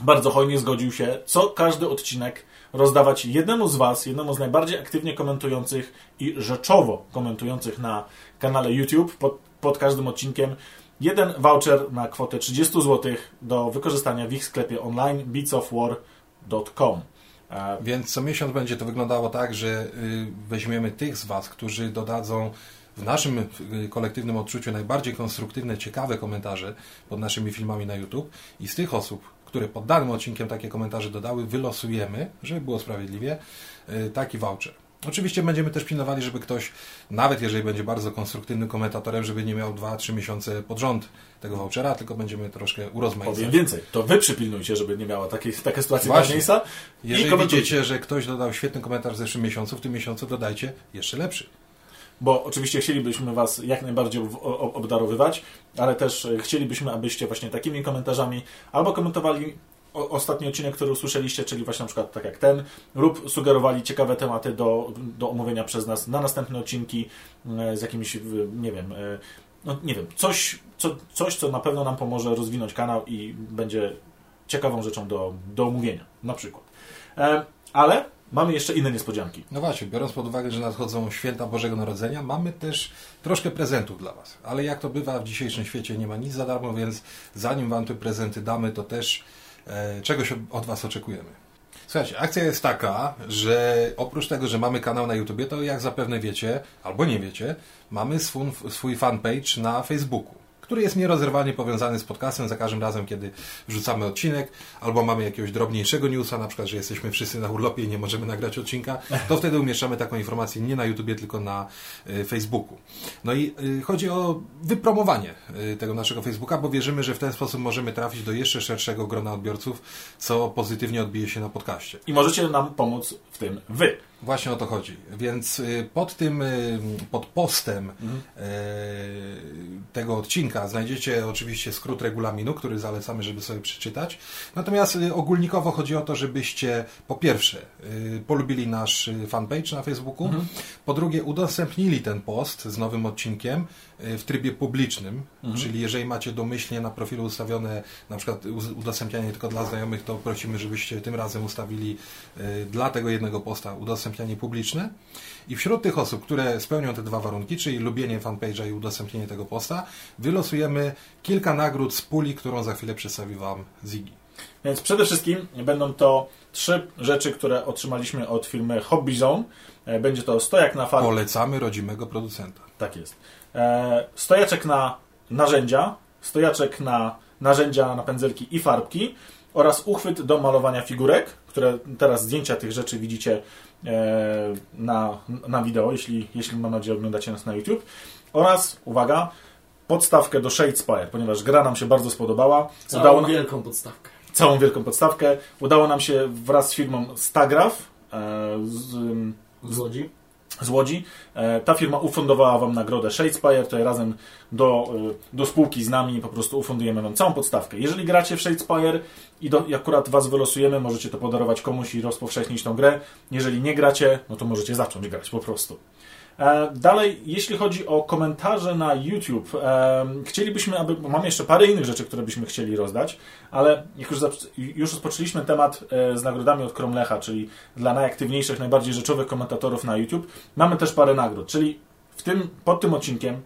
bardzo hojnie zgodził się co każdy odcinek rozdawać jednemu z Was, jednemu z najbardziej aktywnie komentujących i rzeczowo komentujących na kanale YouTube pod, pod każdym odcinkiem jeden voucher na kwotę 30 zł do wykorzystania w ich sklepie online beatsofwar.com. E, Więc co miesiąc będzie to wyglądało tak, że y, weźmiemy tych z Was, którzy dodadzą w naszym y, kolektywnym odczuciu najbardziej konstruktywne, ciekawe komentarze pod naszymi filmami na YouTube i z tych osób, które pod danym odcinkiem takie komentarze dodały, wylosujemy, żeby było sprawiedliwie, y, taki voucher. Oczywiście będziemy też pilnowali, żeby ktoś, nawet jeżeli będzie bardzo konstruktywnym komentatorem, żeby nie miał 2-3 miesiące pod rząd tego vouchera, tylko będziemy troszkę urozmaicać. Powiem więcej, to Wy przypilnujcie, żeby nie miała takiej, taka sytuacja Właśnie. Jeżeli widzicie, że ktoś dodał świetny komentarz w zeszłym miesiącu, w tym miesiącu dodajcie jeszcze lepszy. Bo oczywiście chcielibyśmy Was jak najbardziej ob- ob- obdarowywać, ale też e, chcielibyśmy, abyście właśnie takimi komentarzami albo komentowali ostatni odcinek, który usłyszeliście, czyli właśnie na przykład tak jak ten, lub sugerowali ciekawe tematy do, do omówienia przez nas na następne odcinki e, z jakimś, nie wiem, e, no nie wiem, coś co, coś, co na pewno nam pomoże rozwinąć kanał i będzie ciekawą rzeczą do, do omówienia, na przykład. Ale mamy jeszcze inne niespodzianki. No właśnie, biorąc pod uwagę, że nadchodzą święta Bożego Narodzenia, mamy też troszkę prezentów dla Was. Ale jak to bywa w dzisiejszym świecie, nie ma nic za darmo, więc zanim Wam te prezenty damy, to też e, czegoś od, Was oczekujemy. Słuchajcie, akcja jest taka, że oprócz tego, że mamy kanał na YouTubie, to jak zapewne wiecie, albo nie wiecie, mamy swój, swój fanpage na Facebooku, który jest nierozerwalnie powiązany z podcastem za każdym razem, kiedy wrzucamy odcinek, albo mamy jakiegoś drobniejszego newsa, na przykład, że jesteśmy wszyscy na urlopie i nie możemy nagrać odcinka, to wtedy umieszczamy taką informację nie na YouTubie, tylko na y, Facebooku. No i y, chodzi o wypromowanie y, tego naszego Facebooka, bo wierzymy, że w ten sposób możemy trafić do jeszcze szerszego grona odbiorców, co pozytywnie odbije się na podcaście. I możecie nam pomóc w tym Wy. Właśnie o to chodzi. Więc y, pod tym, y, pod postem Mhm. e, tego odcinka znajdziecie oczywiście skrót regulaminu, który zalecamy, żeby sobie przeczytać. Natomiast y, ogólnikowo chodzi o to, żebyście po pierwsze y, polubili nasz y, fanpage na Facebooku, Mhm. po drugie udostępnili ten post z nowym odcinkiem y, w trybie publicznym, Mhm. czyli jeżeli macie domyślnie na profilu ustawione na przykład udostępnianie tylko dla znajomych, to prosimy, żebyście tym razem ustawili y, dla tego jednego posta udostępnianie publiczne. I wśród tych osób, które spełnią te dwa warunki, czyli lubienie fanpage'a i udostępnienie tego posta, wylosujemy kilka nagród z puli, którą za chwilę przedstawi Wam Ziggy. Więc przede wszystkim będą to trzy rzeczy, które otrzymaliśmy od firmy Hobby Zone. E, Będzie to stojak na farbę. Polecamy rodzimego producenta. Tak jest. E, Stojaczek na narzędzia, stojaczek na narzędzia na pędzelki i farbki oraz uchwyt do malowania figurek, które teraz zdjęcia tych rzeczy widzicie e, na, na wideo, jeśli, jeśli mam nadzieję oglądacie nas na YouTube. Oraz, uwaga, podstawkę do Shadespire, ponieważ gra nam się bardzo spodobała. Całą Udało, nam- wielką podstawkę. całą wielką podstawkę. Udało nam się wraz z firmą Stagraf e, z, Z Łodzi. Z Łodzi. E, Ta firma ufundowała Wam nagrodę Shadespire, tutaj razem do, e, do spółki z nami po prostu ufundujemy Wam całą podstawkę. Jeżeli gracie w Shadespire i, do, i akurat Was wylosujemy, możecie to podarować komuś i rozpowszechnić tą grę. Jeżeli nie gracie, no to możecie zacząć grać po prostu. E, Dalej, jeśli chodzi o komentarze na YouTube, e, chcielibyśmy, aby. bo Mamy jeszcze parę innych rzeczy, które byśmy chcieli rozdać, ale jak już, już rozpoczęliśmy temat e, z nagrodami od Kromlecha, czyli dla najaktywniejszych, najbardziej rzeczowych komentatorów na YouTube, mamy też parę nagród. Czyli w tym, pod tym odcinkiem,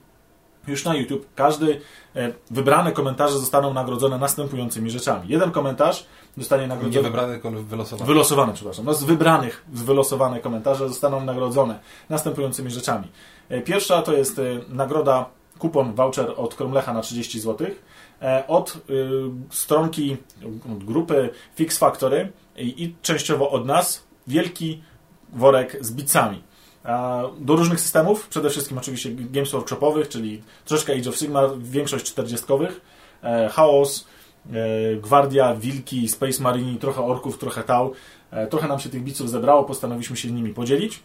już na YouTube, każdy e, wybrane komentarze zostaną nagrodzone następującymi rzeczami. Jeden komentarz zostanie Nie nagrodzony. wybrany, tylko wylosowany. Wylosowane, przepraszam. No z wybranych, z wylosowane komentarze zostaną nagrodzone następującymi rzeczami. E, Pierwsza to jest e, nagroda, kupon, voucher od Kromlecha na 30 zł. Od y, stronki, od grupy Fix Factory i, i częściowo od nas wielki worek z bicami. Do różnych systemów, przede wszystkim oczywiście games workshopowych, czyli troszkę Age of Sigmar, większość 40 e, Chaos, e, Gwardia, Wilki, Space Marini, trochę orków, trochę tał. E, Trochę nam się tych biców zebrało, postanowiliśmy się nimi podzielić.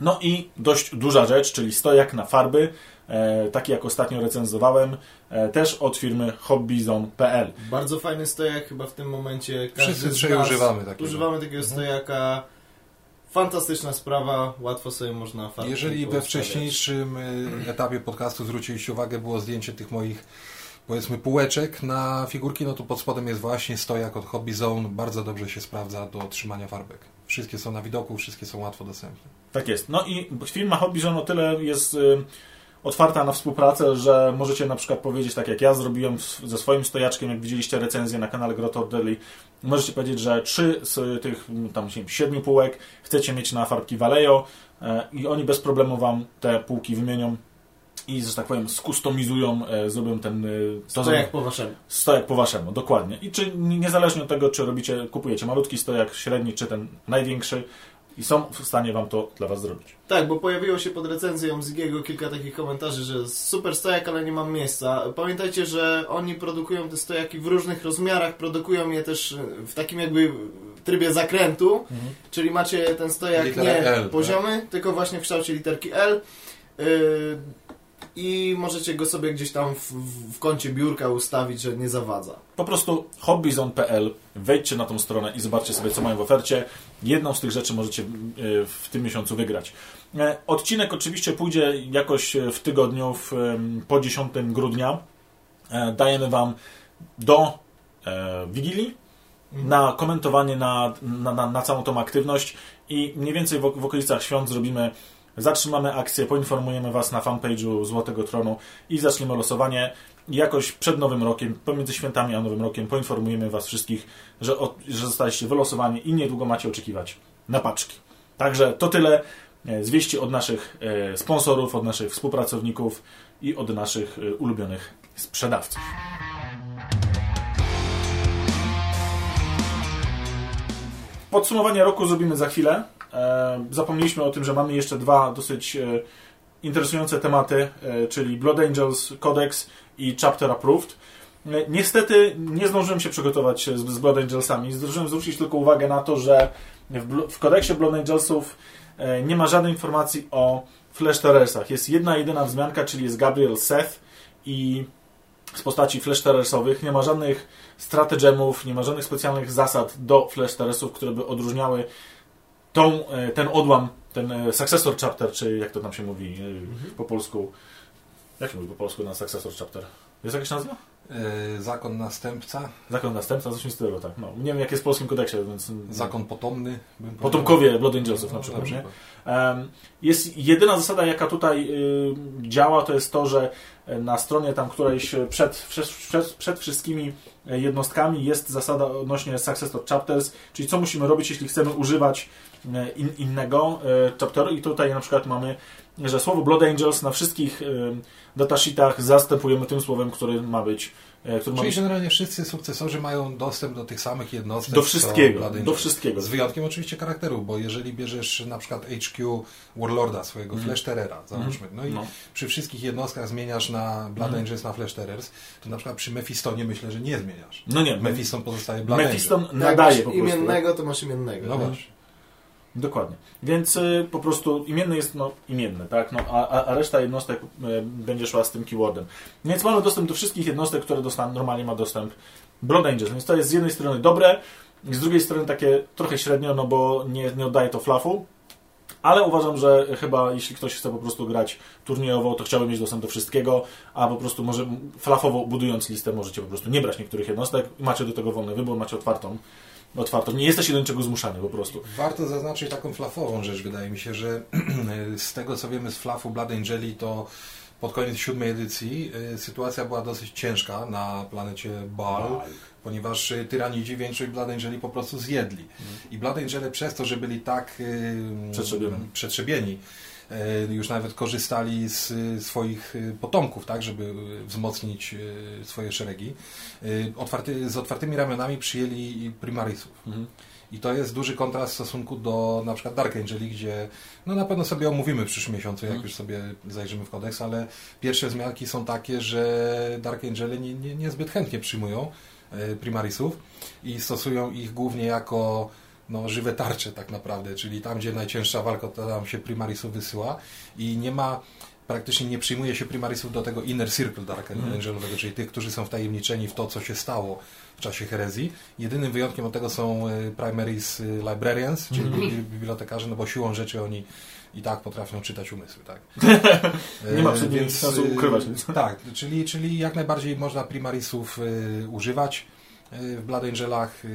No i dość duża rzecz, czyli stojak na farby, taki jak ostatnio recenzowałem, też od firmy hobbyzone.pl. Bardzo fajny stojak, chyba w tym momencie każdy Wszyscy trzej używamy takiego. Używamy takiego stojaka. Fantastyczna sprawa, łatwo sobie można farbki Jeżeli we wcześniejszym y, etapie podcastu zwróciliście uwagę, było zdjęcie tych moich powiedzmy półeczek na figurki, no to pod spodem jest właśnie stojak od Hobby Zone. Bardzo dobrze się sprawdza do trzymania farbek. Wszystkie są na widoku, wszystkie są łatwo dostępne. Tak jest. No i firma Hobbyzone o tyle jest y, otwarta na współpracę, że możecie na przykład powiedzieć, tak jak ja zrobiłem ze swoim stojaczkiem, jak widzieliście recenzję na kanale Grotto Daily, możecie powiedzieć, że trzy z tych mm, tam wiem, siedmiu półek chcecie mieć na farbki Vallejo e, i oni bez problemu Wam te półki wymienią i, że tak powiem, skustomizują, e, zrobią ten to Stojak po waszemu. Stojak po waszemu, dokładnie. I czy niezależnie od tego, czy robicie, kupujecie malutki stojak, średni, czy ten największy, i są w stanie wam to dla was zrobić. Tak, bo pojawiło się pod recenzją Zgiego kilka takich komentarzy, że super stojak, ale nie mam miejsca. Pamiętajcie, że oni produkują te stojaki w różnych rozmiarach, produkują je też w takim jakby trybie zakrętu, czyli macie ten stojak Litera nie L, tak? poziomy, tylko właśnie w kształcie literki L. Yy, I możecie go sobie gdzieś tam w, w kącie biurka ustawić, że nie zawadza. Po prostu hobbyzone.pl, wejdźcie na tą stronę i zobaczcie sobie, co mają w ofercie. Jedną z tych rzeczy możecie e, w tym miesiącu wygrać. E, Odcinek oczywiście pójdzie jakoś w tygodniu, w, po 10 grudnia. E, Dajemy Wam do e, Wigilii na komentowanie na, na, na, na całą tą aktywność i mniej więcej w, w okolicach świąt zrobimy, zatrzymamy akcję, poinformujemy Was na fanpage'u Złotego Tronu i zaczniemy losowanie. Jakoś przed Nowym Rokiem, pomiędzy świętami a Nowym Rokiem poinformujemy Was wszystkich, że, że zostaliście wylosowani i niedługo macie oczekiwać na paczki. Także to tyle e, z wieści od naszych e, sponsorów, od naszych współpracowników i od naszych e, ulubionych sprzedawców. Podsumowanie roku zrobimy za chwilę. E, Zapomnieliśmy o tym, że mamy jeszcze dwa dosyć e, interesujące tematy, e, czyli Blood Angels Codex i Chapter Approved. Niestety nie zdążyłem się przygotować z, Blood Angelsami. Zdążyłem zwrócić tylko uwagę na to, że w, w kodeksie Blood Angelsów nie ma żadnej informacji o Flash Terrorsach. Jest jedna jedyna wzmianka, czyli jest Gabriel Seth i z postaci Flash Terrorsowych. Nie ma żadnych stratagemów, nie ma żadnych specjalnych zasad do Flash Terrorsów, które by odróżniały tą, e, ten odłam, ten e, Successor Chapter, czy jak to tam się mówi e, po polsku. Jak się mówi po polsku na Successor Chapter? Jest jakaś nazwa? Yy, zakon następca, Zakon następca, tym stylu, tak. No, nie wiem, jak jest w polskim kodeksie, więc... zakon potomny. Potomkowie Blood Angelsów na powiedział. przykład, Na nie? przykład. Em, Jest jedyna zasada, jaka tutaj y, działa, to jest to, że na stronie tam którejś przed, przed, przed, przed wszystkimi jednostkami jest zasada odnośnie Successor Chapters, czyli co musimy robić, jeśli chcemy używać e, in, innego e, chapteru i tutaj na przykład mamy że słowo Blood Angels na wszystkich datasheetach zastępujemy tym słowem, który ma być, e, który ma Czyli być generalnie wszyscy sukcesorzy mają dostęp do tych samych jednostek. do wszystkiego, Blood do wszystkiego. Z wyjątkiem oczywiście charakterów, bo jeżeli bierzesz na przykład HQ Warlorda, swojego Flash Terrera, załóżmy, no i No. przy wszystkich jednostkach zmieniasz na Blood Angels na Flash Terrors, to na przykład przy Mephistonie myślę, że nie zmieniasz. No nie, Mephiston pozostaje Blood Mephiston Angel. nadaje Jak po prostu. imiennego, to masz imiennego. No nie? właśnie. Dokładnie. Więc y, po prostu imienny jest no, imienny, tak? No, a, a- a reszta jednostek y, będzie szła z tym keywordem. Więc mamy dostęp do wszystkich jednostek, które dostan- normalnie ma dostęp Blood Angels. Więc to jest z jednej strony dobre, z drugiej strony takie trochę średnio, no bo nie, nie oddaje to flafu. Ale uważam, że chyba jeśli ktoś chce po prostu grać turniejowo, to chciałby mieć dostęp do wszystkiego, a po prostu może flafowo budując listę możecie po prostu nie brać niektórych jednostek. Macie do tego wolny wybór, macie otwartą. Otwartą. Nie jesteście do niczego zmuszany po prostu. Warto zaznaczyć taką flafową rzecz, wydaje mi się, że z tego co wiemy z flafu Blood Angeli, to pod koniec siódmej edycji y, sytuacja była dosyć ciężka na planecie Baal, ponieważ y, tyranidzi większość Blood Angeli po prostu zjedli. I Blood Angele przez to, że byli tak y, Przetrzebieni. Y, już nawet korzystali z y, swoich y, potomków, tak, żeby wzmocnić swoje szeregi. Otwarty, z otwartymi ramionami przyjęli primarisów. I to jest duży kontrast w stosunku do na przykład Dark Angeli, gdzie no na pewno sobie omówimy w przyszłym miesiącu, jak już sobie zajrzymy w kodeks, ale pierwsze wzmianki są takie, że Dark Angele nie, nie, niezbyt chętnie przyjmują e, primarisów i stosują ich głównie jako no, żywe tarcze tak naprawdę, czyli tam, gdzie najcięższa walka, to tam się primarisów wysyła i nie ma praktycznie nie przyjmuje się primarisów do tego inner circle Dark Angelowego, czyli tych, którzy są wtajemniczeni w to, co się stało w czasie herezji. Jedynym wyjątkiem od tego są e, primaries e, librarians, czyli bibli- bibliotekarze, no bo siłą rzeczy oni i tak potrafią czytać umysły, tak? Nie ma E, przed nimi sensu e, ukrywać. Tak, czyli, czyli jak najbardziej można primarisów e, używać e, w Blood Angelach, e,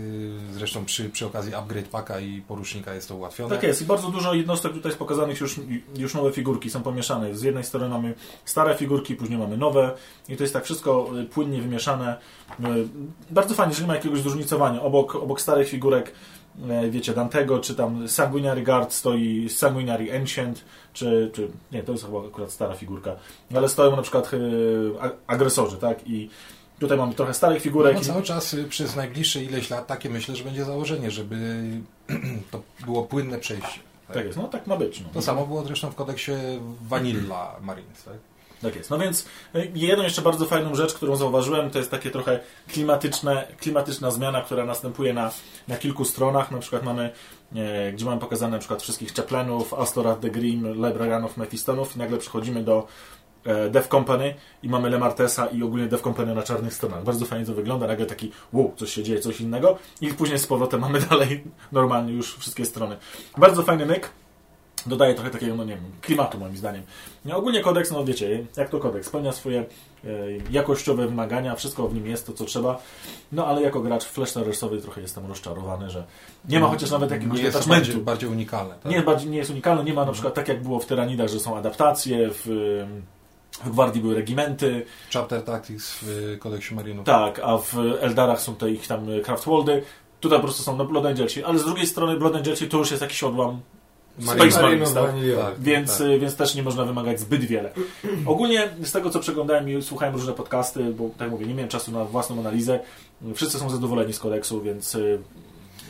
zresztą przy, przy okazji upgrade packa i porucznika jest to ułatwione. Tak jest i bardzo dużo jednostek tutaj jest pokazanych już, już nowe figurki, są pomieszane. Z jednej strony mamy stare figurki, później mamy nowe i to jest tak wszystko y, płynnie wymieszane. Bardzo fajnie, że nie ma jakiegoś zróżnicowania. Obok, obok starych figurek, wiecie, Dantego, czy tam Sanguinary Guard stoi Sanguinary Ancient, czy, czy nie, to jest chyba akurat stara figurka, ale stoją na przykład agresorzy, tak? I tutaj mamy trochę starych figurek. No, cały czas y, przez najbliższe ileś lat takie myślę, że będzie założenie, żeby to było płynne przejście. Tak jest, no tak ma być. No. To samo było zresztą w kodeksie Vanilla Marines. Tak? Tak jest. No więc y, jedną jeszcze bardzo fajną rzecz, którą zauważyłem, to jest takie trochę klimatyczne, klimatyczna zmiana, która następuje na, na kilku stronach. Na przykład mamy, e, gdzie mamy pokazane na przykład wszystkich Chaplenów, Astorath the Grim, Librarianów, Mephistonów i nagle przechodzimy do Dev Company i mamy Lemartesa i ogólnie Dev Company na czarnych stronach. Bardzo fajnie to wygląda, nagle taki wow, coś się dzieje, coś innego i później z powrotem mamy dalej normalnie już wszystkie strony. Bardzo fajny myk. Dodaje trochę takiego, no nie wiem, klimatu moim zdaniem. No, ogólnie kodeks, no wiecie, jak to kodeks, spełnia swoje e, jakościowe wymagania, wszystko w nim jest to, co trzeba, no ale jako gracz Flash Terrorsowy trochę jestem rozczarowany, że nie ma chociaż nawet jakiegoś nie jest to detachmentu. bardziej, bardziej unikalne. Tak? Nie, bardziej, nie jest unikalne, nie ma na przykład tak jak było w Tyranidach, że są adaptacje, w Gwardii były regimenty, Chapter Tactics w kodeksie Marinów. tak, a w Eldarach są te ich tam e, Craftwoldy, tutaj po prostu są no, Blood Angelsi, ale z drugiej strony Blood Angelsi to już jest jakiś odłam Marine- Space Marines, tak? Vanilla. Tak. Więc, y, więc też nie można wymagać zbyt wiele. Ogólnie z tego, co przeglądałem i słuchałem różne podcasty, bo tak jak mówię, nie miałem czasu na własną analizę, wszyscy są zadowoleni z kodeksu, więc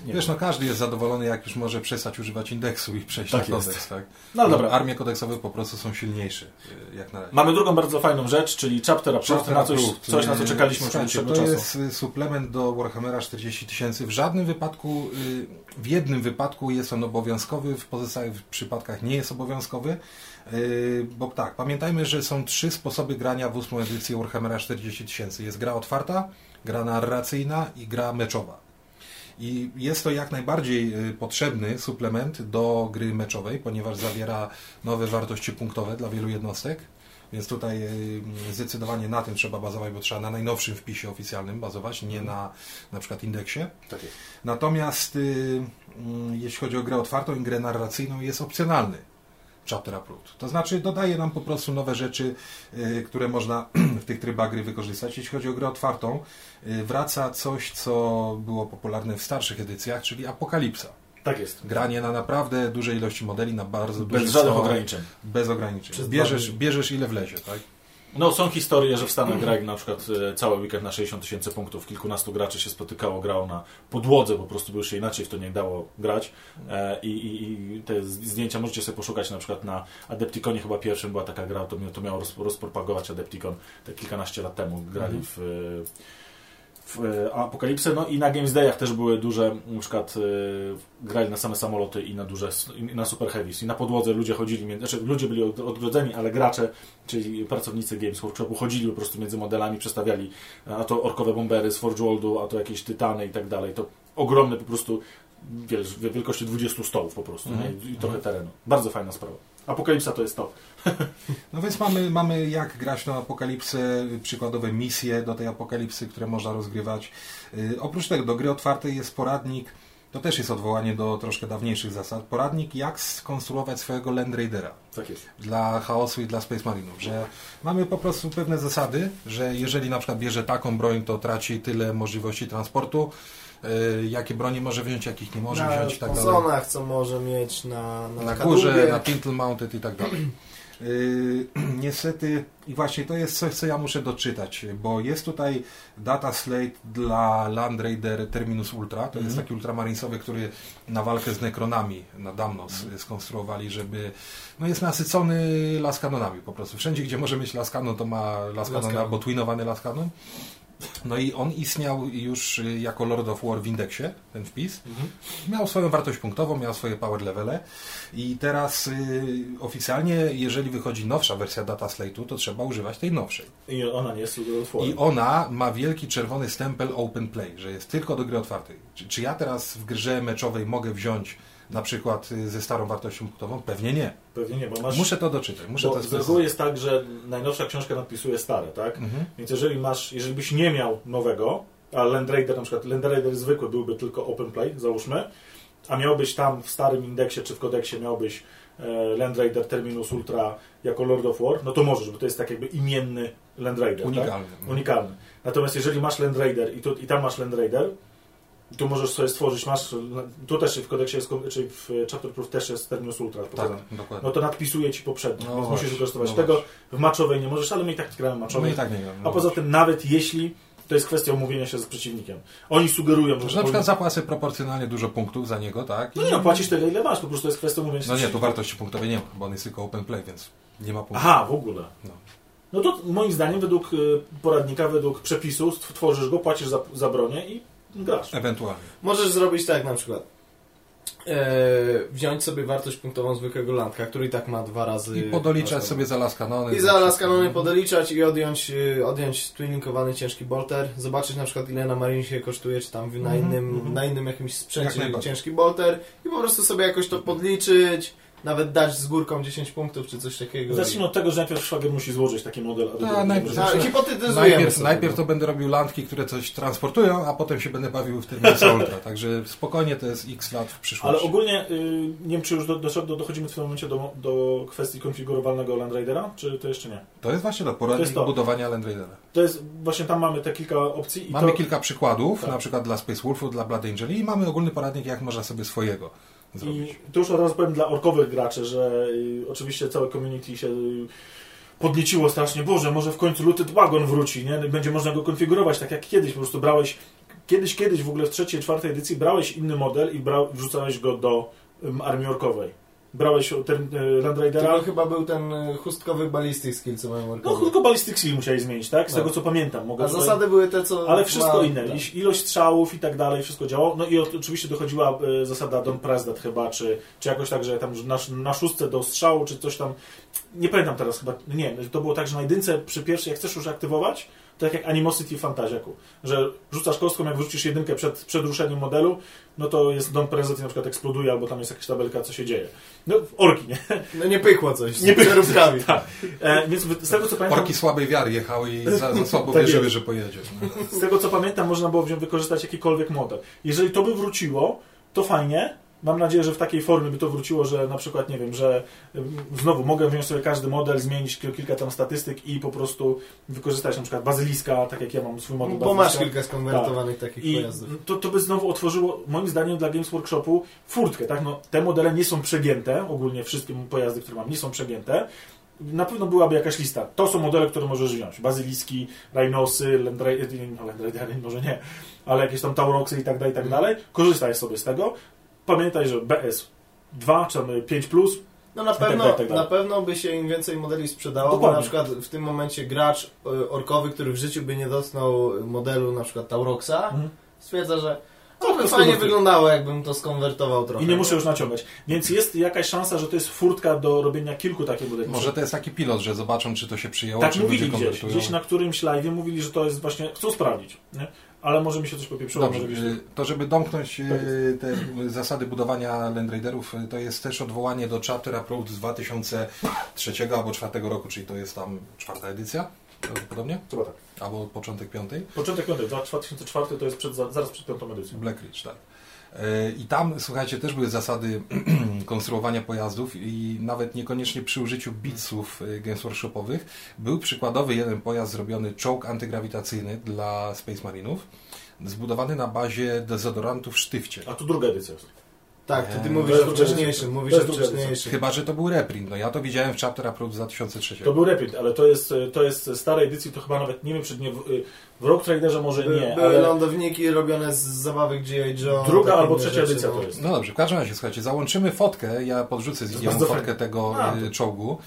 nie Wiesz, no każdy jest zadowolony, jak już może przestać używać indeksu i przejść Tak na jest. kodeks. Tak? No dobra. Armie kodeksowe po prostu są silniejsze, y, jak na razie. Mamy drugą bardzo fajną rzecz, czyli Chapter Approved, Chapter na coś, Approved. coś, na co czekaliśmy już dłuższego To czasu. jest y, suplement do Warhammera 40 tysięcy. W żadnym wypadku, y, w jednym wypadku jest on obowiązkowy, w pozostałych przypadkach nie jest obowiązkowy. Bo tak, pamiętajmy, że są trzy sposoby grania w ósmą edycję Warhammera 40 tysięcy. Jest gra otwarta, gra narracyjna i gra meczowa. I jest to jak najbardziej y, potrzebny suplement do gry meczowej, ponieważ zawiera nowe wartości punktowe dla wielu jednostek. Więc tutaj y, zdecydowanie na tym trzeba bazować, bo trzeba na najnowszym wpisie oficjalnym bazować, nie na na przykład indeksie. Tak. Natomiast y, mm, jeśli chodzi o grę otwartą i grę narracyjną, jest opcjonalny chapter approved. To znaczy dodaje nam po prostu nowe rzeczy, y, które można w tych trybach gry wykorzystać. Jeśli chodzi o grę otwartą, y, wraca coś, co było popularne w starszych edycjach, czyli apokalipsa. Tak jest. Granie na naprawdę dużej ilości modeli, na bardzo Bez dużych żadnych ograniczeń. Bez ograniczeń. Bierzesz, bierzesz ile wlezie, tak? No są historie, że w Stanach grali na przykład e, cały weekend na 60 tysięcy punktów, kilkunastu graczy się spotykało, grało na podłodze po prostu, bo już się inaczej w to nie dało grać. E, i, i, i te zdjęcia możecie sobie poszukać na przykład na Adepticonie chyba pierwszym była taka gra, to, to miało roz, rozpropagować Adepticon te kilkanaście lat temu, grali w, e, w e, Apokalipsę, no i na Games Dayach też były duże, na przykład e, grali na same samoloty i na duże, i na Super Heavies i na podłodze ludzie chodzili, między, znaczy ludzie byli od- odgrodzeni, ale gracze czyli pracownicy Games Workshopu chodzili po prostu między modelami, przestawiali a to orkowe bombery z Forge Worldu, a to jakieś tytany i tak dalej. To ogromne po prostu wiesz, wielkości 20 stołów po prostu Mhm. nie? i trochę terenu. Bardzo fajna sprawa. Apokalipsa to jest to. No więc mamy, mamy jak grać na apokalipsę, przykładowe misje do tej apokalipsy, które można rozgrywać. Yy, oprócz tego do gry otwartej jest poradnik, to też jest odwołanie do troszkę dawniejszych zasad, poradnik jak skonstruować swojego Land Raidera Tak jest. dla chaosu i dla Space Marinów, że mamy po prostu pewne zasady, że jeżeli na przykład bierze taką broń, to traci tyle możliwości transportu, yy, jakie broni może wziąć, jakich nie może na wziąć i tak dalej zonach, co może mieć na, na, na górze, na Pintle Mounted i tak dalej. Yy, niestety, i właśnie to jest coś, co ja muszę doczytać, bo jest tutaj data slate dla Land Raider Terminus Ultra. To jest taki ultramarinesowy, który na walkę z Necronami na Damnos skonstruowali, żeby. No jest nasycony laskanonami po prostu. Wszędzie, gdzie może mieć laskanon, to ma laskanon Laskanon. albo twinowany laskanon. No i on istniał już y, jako Lord of War w indeksie, ten wpis. Miał swoją wartość punktową, miał swoje power levele i teraz y, oficjalnie, jeżeli wychodzi nowsza wersja data slate'u, to trzeba używać tej nowszej. I ona nie jest I otworem. ona ma wielki czerwony stempel open play, że jest tylko do gry otwartej. Czy, czy ja teraz w grze meczowej mogę wziąć na przykład y, ze starą wartością punktową? Pewnie nie. Pewnie nie, bo masz... Muszę to doczytać. Muszę bo to z reguły jest tak, że najnowsza książka nadpisuje stare, tak? Mhm. Więc jeżeli masz, jeżeli byś nie miał nowego, a Land Raider na przykład, Land Raider zwykły byłby tylko open play, załóżmy, a miałbyś tam w starym indeksie czy w kodeksie miałbyś e, Land Raider Terminus Ultra jako Lord of War, no to możesz, bo to jest tak jakby imienny Land Raider. Unikalny. Tak? Unikalny. Natomiast jeżeli masz Land Raider i, tu, i tam masz Land Raider, tu możesz sobie stworzyć, masz, tu też w kodeksie jest, czyli w Chapter Proof też jest Terminus Ultra pokazany. Tak, dokładnie. No to nadpisuje ci poprzednio, No więc właśnie, musisz wykorzystywać no tego. W maczowej nie możesz, ale my i tak gramy No maczowej. i tak nie wiem. A poza tym nawet jeśli to jest kwestia umówienia się z przeciwnikiem. Oni sugerują, że... Że na przykład zapłacę proporcjonalnie dużo punktów za niego, tak? No nie no, płacisz tyle ile masz, po prostu to jest kwestia umówienia się No nie, tu wartości punktowej nie ma, bo on jest tylko open play, więc nie ma punktów. Aha, w ogóle. No. No to moim zdaniem według y, poradnika, według przepisu tworzysz go, płacisz za, za bronię i grasz. Ewentualnie. Możesz zrobić tak na przykład. E, wziąć sobie wartość punktową zwykłego landka, który i tak ma dwa razy. I podoliczać sobie za laskanony. I za laskanony podeliczać i odjąć, y, odjąć twinningowany ciężki bolter, zobaczyć na przykład ile na Marinesie kosztuje, czy tam w- na innym, na innym jakimś Jak sprzęcie najbardziej. ciężki bolter i po prostu sobie jakoś to podliczyć, nawet dać z górką 10 punktów, czy coś takiego. Zacznijmy od tego, że najpierw szwagier musi złożyć taki model. a A, najpierw- możemy- Tak, hipotetyzujemy Najpierw, sobie. najpierw to będę robił landki, które coś transportują, a potem się będę bawił w Terminus Ultra. Także spokojnie to jest x lat w Ale przyszłości. ogólnie, y, nie wiem, czy już do, do, do, dochodzimy w tym momencie do, do kwestii konfigurowalnego Land Raidera, czy to jeszcze nie? To jest właśnie to, To poradnik to. budowania Land Raidera. To jest, właśnie tam mamy te kilka opcji i Mamy to, kilka przykładów, Tak. na przykład dla Space Wolfów, dla Blood Angeli i mamy ogólny poradnik, jak można sobie swojego zrobić. I to już od razu powiem dla orkowych graczy, że y, oczywiście całe community się y, podnieciło strasznie. Boże, może w końcu Luty Wagon wróci, nie? Będzie można go konfigurować tak jak kiedyś. Po prostu brałeś, kiedyś, kiedyś w ogóle w trzeciej, czwartej edycji brałeś inny model i brał, wrzucałeś go do armii orkowej. Brałeś ten y, Land Raidera. To chyba był ten y, chustkowy ballistic skill, co mają No tylko Ballistic Seal musiałeś zmienić, tak? Z No. tego co pamiętam. Mogę A tutaj- zasady były te, co... Ale wszystko ma- inne. tak. Ilość strzałów i tak dalej, wszystko działało. No i oczywiście dochodziła e, zasada Don't Press That chyba, czy, czy jakoś tak, że tam na, na szóstce do strzału, czy coś tam. Nie pamiętam teraz chyba. Nie, to było tak, że na jedynce przy pierwszej, jak chcesz już aktywować, to tak jak Animosity w Fantasiaku, że rzucasz kostką, jak wrzucisz jedynkę przed, przed ruszeniem modelu, no to jest Don't Press That i na przykład eksploduje, albo tam jest jakaś tabelka, co się dzieje. No, orki, nie? No nie pykło coś. Nie pykło. przeróbkami. Tak. E, więc z tego co pamiętam... Orki słabej wiary jechały i za, za słabo Tak wierzyły, że pojedzie. No. Z tego co pamiętam, można było wziąć, wykorzystać jakikolwiek model. Jeżeli to by wróciło, to fajnie, Mam nadzieję, że w takiej formie by to wróciło, że na przykład, nie wiem, że znowu mogę wziąć sobie każdy model, zmienić kil- kilka tam statystyk i po prostu wykorzystać na przykład bazyliska, tak jak ja mam swój model Bo masz bazyliska. kilka skonwertowanych takich I pojazdów. to, to by znowu otworzyło, moim zdaniem, dla Games Workshopu furtkę, tak? No, te modele nie są przegięte, ogólnie wszystkie pojazdy, które mam, nie są przegięte. Na pewno byłaby jakaś lista. To są modele, które możesz wziąć. Bazyliski, Rhinosy, Land Ra- no, Land Raidery, może nie, ale jakieś tam Tauroxy i tak dalej, i tak dalej. Korzystaj sobie z tego. Pamiętaj, że BS2 czy tam 5+, plus, No na tak pewno, dalej, tak dalej. na pewno by się im więcej modeli sprzedało, bo Dokładnie. na przykład w tym momencie gracz y, orkowy, który w życiu by nie dotknął modelu na przykład Tauroxa, Mhm. stwierdza, że To to by fajnie wyglądało, jakbym to skonwertował trochę. i nie muszę już naciągać. Więc jest jakaś szansa, że to jest furtka do robienia kilku takich modelów. Może to jest taki pilot, że zobaczą, czy to się przyjęło, Tak czy mówili gdzieś, gdzieś na którymś live mówili, że to jest właśnie, chcą sprawdzić, nie? Ale może mi się coś popieprzyło. Dobrze, może y, to żeby domknąć y, Tak te zasady budowania Land Raiderów, y, to jest też odwołanie do Chapter Approved z 2003 albo 2004 roku, czyli to jest tam czwarta edycja, prawdopodobnie, Chyba tak. albo początek piątej. Początek piątej, 2004 to jest przed, zaraz przed piątą edycją. Black Ridge, tak. Y, I tam, słuchajcie, też były zasady konstruowania pojazdów i nawet niekoniecznie przy użyciu bitsów y, Games Workshopowych. Był przykładowy jeden pojazd zrobiony, czołg antygrawitacyjny dla Space Marinów, zbudowany na bazie dezodorantów w sztywcie. A tu druga edycja. Tak, to ty mówisz o wcześniejszym, mówisz o wcześniejszym. Chyba, że to był reprint. No ja to widziałem w Chapter Approved z 2003. To był reprint, ale to jest, to jest z starej edycji, to chyba nawet, nie wiem, czy nie w, w Rock Traderze może By, nie, były ale lądowniki robione z zabawek G.I. Joe. druga albo trzecia rzeczy, edycja to jest. No dobrze, w każdym razie, słuchajcie, załączymy fotkę, ja podrzucę z bardzo fotkę fajne. tego A, y, czołgu,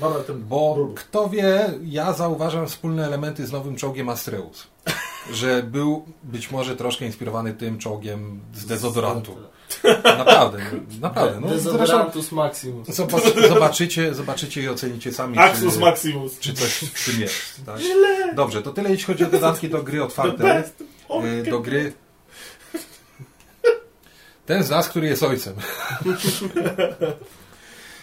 bo kto wie, ja zauważam wspólne elementy z nowym czołgiem Astreus. Że był być może troszkę inspirowany tym czołgiem z dezodorantu. Naprawdę, naprawdę. No, zresztą Dezodorantus Maximus. zobac- zobaczycie, zobaczycie i ocenicie sami, Axus czy, Maximus. czy coś w tym jest. Tak? Dobrze, to tyle jeśli chodzi o dodatki do gry otwarte. best. Y, do gry. Ten z nas, który jest ojcem.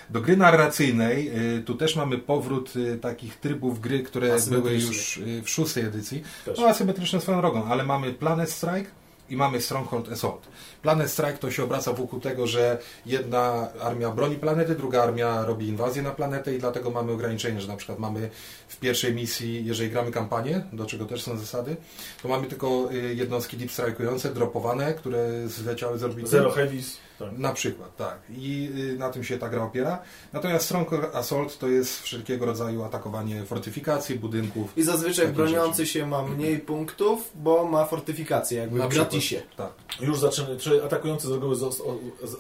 Do gry narracyjnej, y, tu też mamy powrót y, takich trybów gry, które były już w szóstej edycji. Też. No asymetryczne swoją drogą, ale mamy Planet Strike i mamy Stronghold Assault. Planet Strike to się obraca wokół tego, że jedna armia broni planety, druga armia robi inwazję na planetę i dlatego mamy ograniczenie, że na przykład mamy w pierwszej misji, jeżeli gramy kampanię, do czego też są zasady, to mamy tylko y, jednostki deep strike'ujące, dropowane, które zleciały z orbity. Zero Heavies. Tak. Na przykład, tak. I y, na tym się ta gra opiera. Natomiast Stronghold Assault to jest wszelkiego rodzaju atakowanie fortyfikacji, budynków. I zazwyczaj broniący się ma mniej punktów, bo ma fortyfikację, jakby Na w gratisie. Tak. Już zaczyna, czy atakujący z reguły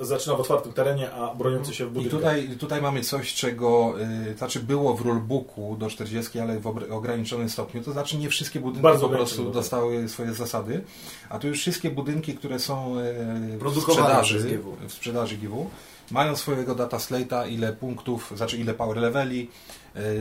zaczyna w otwartym terenie, a broniący się w I budynku. tutaj, tutaj mamy coś, czego y, znaczy było w rulebooku do 40, ale w ograniczonym stopniu. To znaczy nie wszystkie budynki Bardzo po prostu ograniczone, tak. dostały swoje zasady, a tu już wszystkie budynki, które są y, w sprzedaży. W sprzedaży GW, mają swojego data slate'a, ile punktów, znaczy ile power leveli,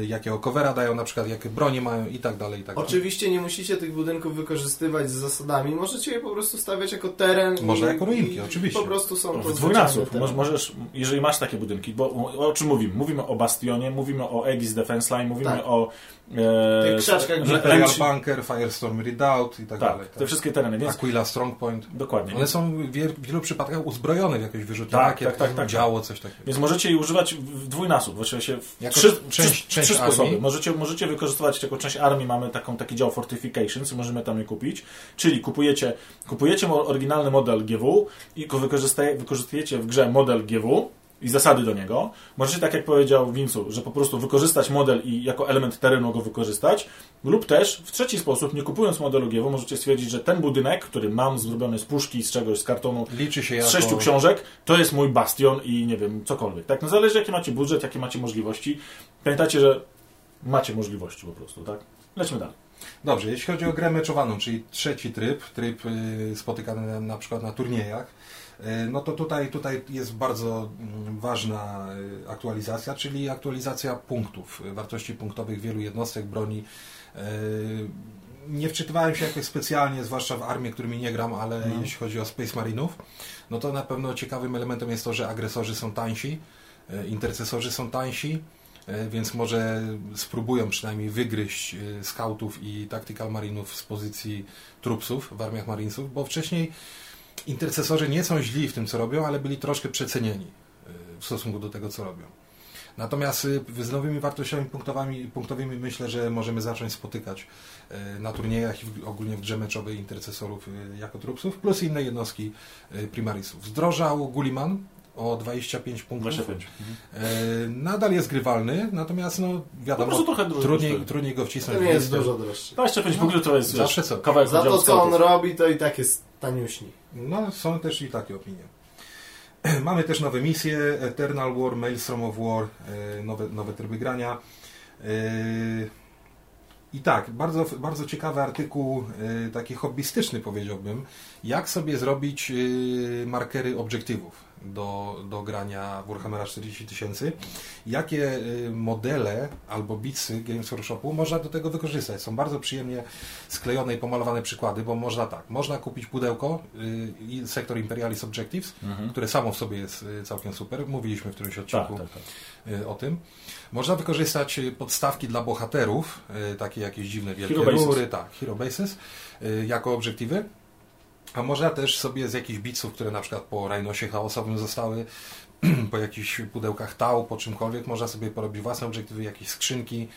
jakiego covera dają, na przykład jakie bronie mają i tak dalej, i tak dalej. Oczywiście nie musicie tych budynków wykorzystywać z zasadami, możecie je po prostu stawiać jako teren. Można i, jako ruinki, i oczywiście. Po prostu są to dwójnasób. Możesz, jeżeli masz takie budynki, bo o, czym mówimy? Mówimy o Bastionie, mówimy o Aegis Defense Line, mówimy Tak. o... E, Tych krzaczkach, Imperial Bunker, Firestorm Redoubt i tak, Tak, dalej. te wszystkie tereny, więc Aquila Strongpoint. dokładnie. One są w wiel- w wielu przypadkach uzbrojone w jakieś wyrzutnie Tak, rakiet, tak, tak, tak. działo, coś takiego. Więc możecie je używać w dwójnasób, właściwie się w Jako trzy, część- trzy, część trzy sposoby. armii. Możecie, możecie wykorzystywać jako część armii, mamy taką, taki dział Fortifications możemy tam je kupić. Czyli kupujecie, kupujecie oryginalny model GW i wykorzystujecie w grze model GW i zasady do niego. Możecie, tak jak powiedział Wincu, że po prostu wykorzystać model i jako element terenu go wykorzystać, lub też w trzeci sposób, nie kupując modelu GW, możecie stwierdzić, że ten budynek, który mam zrobiony z puszki, z czegoś, z kartonu, Liczy się z jako... sześciu książek, to jest mój bastion i nie wiem, cokolwiek. Tak, no zależy jaki macie budżet, jakie macie możliwości. Pamiętajcie, że macie możliwości po prostu, tak? Lećmy dalej. Dobrze, jeśli chodzi o grę meczowaną, czyli trzeci tryb, tryb y, spotykany na, przykład na turniejach, no to tutaj, tutaj jest bardzo mm, ważna y, aktualizacja, czyli aktualizacja punktów, y, wartości punktowych wielu jednostek broni. Nie wczytywałem się jakoś specjalnie, zwłaszcza w armię, którymi nie gram, ale jeśli chodzi o Space Marinów, no to na pewno ciekawym elementem jest to, że agresorzy są tańsi, intercesorzy są tańsi, E, więc może spróbują przynajmniej wygryźć e, skautów i tactical marinów z pozycji trupsów w armiach marinesów, bo wcześniej intercesorzy nie są źli w tym, co robią, ale byli troszkę przecenieni y, w stosunku do tego, co robią. Natomiast y, z nowymi wartościami punktowymi, punktowymi myślę, że możemy zacząć spotykać y, na turniejach i w, ogólnie w grze meczowej intercesorów jako trupsów, plus inne jednostki primarisów. Zdrożał Gulliman o 25 punktów. 25. E, nadal jest grywalny, natomiast no wiadomo, prostu trochę trudniej, trudniej go wcisnąć. To w nie jest dużo droższy. 25 punktów to jest Zawsze co? kawałek Za to, co on robi, to i tak jest taniuśni. No, są też i takie opinie. Mamy też nowe misje, Eternal War, Maelstrom of War, e, nowe, nowe tryby grania. E, I tak, bardzo, bardzo ciekawy artykuł, e, taki hobbystyczny powiedziałbym, jak sobie zrobić markery obiektywów do, do grania Warhammera 40 tysięcy, jakie e, modele albo bitsy Games Workshopu można do tego wykorzystać. Są bardzo przyjemnie sklejone i pomalowane przykłady, bo można tak, można kupić pudełko y, i sektor Imperialis Objectives, które samo w sobie jest y, całkiem super. Mówiliśmy w którymś Tak, odcinku tak, tak. y, o tym. Można wykorzystać y, podstawki dla bohaterów, y, takie jakieś dziwne wielkie Hero rury, tak, hero bases, y, jako obiektywy. A można też sobie z jakichś bitsów, które na przykład po Rhinosie chaosowym zostały, po jakichś pudełkach tał, po czymkolwiek, można sobie porobić własne obiektywy, jakieś skrzynki.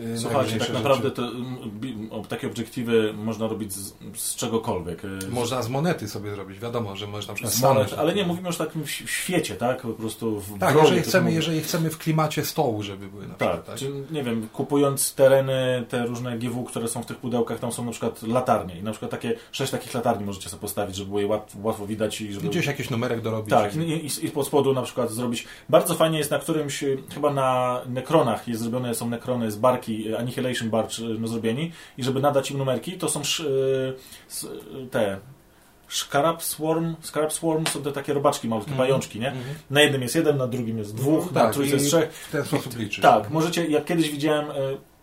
Y, Słuchajcie, tak naprawdę to, mm, takie obiektywy można robić z, z czegokolwiek. y, Można z monety sobie zrobić, wiadomo, że można na przykład z monet, ale nie, mówimy już o takim świecie, tak? Po prostu w Tak, bronie, jeżeli chcemy, mówię. jeżeli chcemy w klimacie stołu, żeby były na Tak, przykład. Tak, czy nie wiem, kupując tereny, te różne GW, które są w tych pudełkach, tam są na przykład latarnie i na przykład takie, sześć takich latarni możecie sobie postawić, żeby było je łat, łatwo widać i żeby... Gdzieś jakiś numerek dorobić. Tak, i- i, i, pod spodu na przykład zrobić. Bardzo fajnie jest na którymś, chyba na Nekronach jest zrobione, są Nekrony z barki, y, Annihilation Barge y, no, zrobieni i żeby nadać im numerki, to są y, te Scarab Swarm, Scarab Swarm są te takie robaczki, malutkie pajączki, nie? Na jednym jest jeden, na drugim jest dwóch, na tak, trójce jest trzech. w ten sposób liczysz. Tak, możecie, jak kiedyś widziałem, e,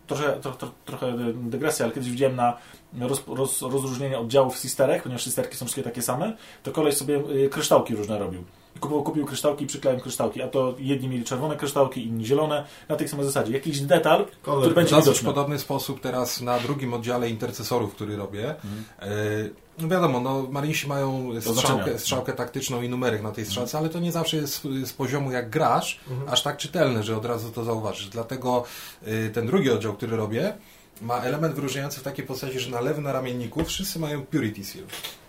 trochę, tro, tro, trochę dygresja, ale kiedyś widziałem na roz, roz, rozróżnienie oddziałów sisterek, ponieważ sisterki są wszystkie takie same, to koleś sobie e, kryształki różne robił. Kupił, kupił kryształki i przykleił kryształki, a to jedni mieli czerwone kryształki, inni zielone, na tej samej zasadzie. Jakiś detal, Kolor. który W będzie widoczny. podobny sposób teraz na drugim oddziale intercesorów, który robię. Mhm. E, no wiadomo, no, marinsi mają znaczenia. strzałkę, strzałkę taktyczną i numerek na tej strzałce, ale to nie zawsze jest z poziomu jak grasz, Mhm. aż tak czytelne, że od razu to zauważysz. Dlatego y, ten drugi oddział, który robię, ma element wyróżniający w takiej postaci, że na lewym naramienniku wszyscy mają Purity Seal.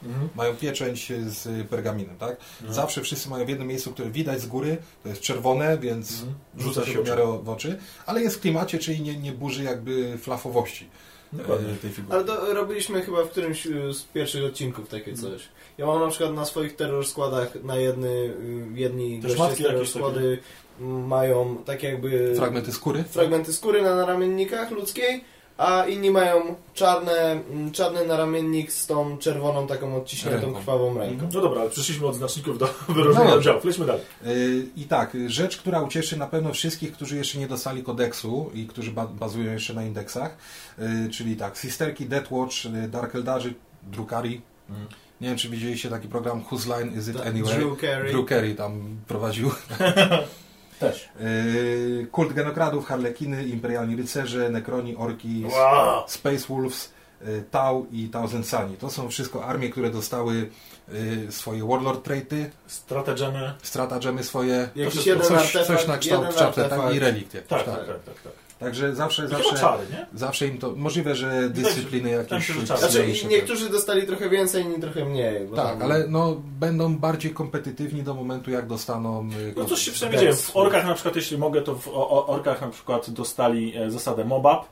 Mhm. Mają pieczęć z pergaminem, tak? Zawsze wszyscy mają w jednym miejscu, które widać z góry, to jest czerwone, więc Mhm. rzuca Rzuca się w miarę w oczy, ale jest w klimacie, czyli nie, nie burzy jakby flafowości Dokładnie. e, tej figury. Ale to robiliśmy chyba w którymś y, z pierwszych odcinków takie coś. Ja mam na przykład na swoich terror składach na jedny, y, jedni Te goście szmatki z terror jakieś składy mają takie jakby Fragmenty skóry? fragmenty skóry na naramiennikach ludzkiej, a inni mają czarne, mm, czarny naramiennik z tą czerwoną taką odciśniętą Ręką. krwawą ręką. No dobra, ale przeszliśmy od znaczników do wyróżnienia No. oddziałów. Lećmy dalej. Yy, I tak, rzecz, która ucieszy na pewno wszystkich, którzy jeszcze nie dostali kodeksu i którzy ba bazują jeszcze na indeksach, yy, czyli tak, Sisterki, Deathwatch, yy, Dark Eldarzy, Drukari. Mhm. Nie wiem, czy widzieliście taki program Whose Line Is It Tak, Anyway? Drew Carey. Drew Carey tam prowadził. Też. Yy, Kult Genokradów, Harlekiny, Imperialni Rycerze, Nekroni, Orki, Wow. Space Wolves, yy, Tau i Thousand Sunny. To są wszystko armie, które dostały yy, swoje Warlord traity, Stratagemy. stratagemy swoje, Jakiś To jeden coś, artefakt, coś na kształt tak, artefakt. i relikt jakiś, Tak, tak. tak, tak, tak. Tak. Także zawsze, zawsze, czary, nie? zawsze im to, możliwe, że dyscypliny jakieś. Znaczy niektórzy dostali trochę więcej, inni trochę mniej. Bo Tak, tam- ale no, będą bardziej kompetytywni do momentu, jak dostaną... y, No coś się przynajmniej dzieje. W orkach na przykład, jeśli mogę, to w orkach na przykład dostali e, zasadę MOBAP,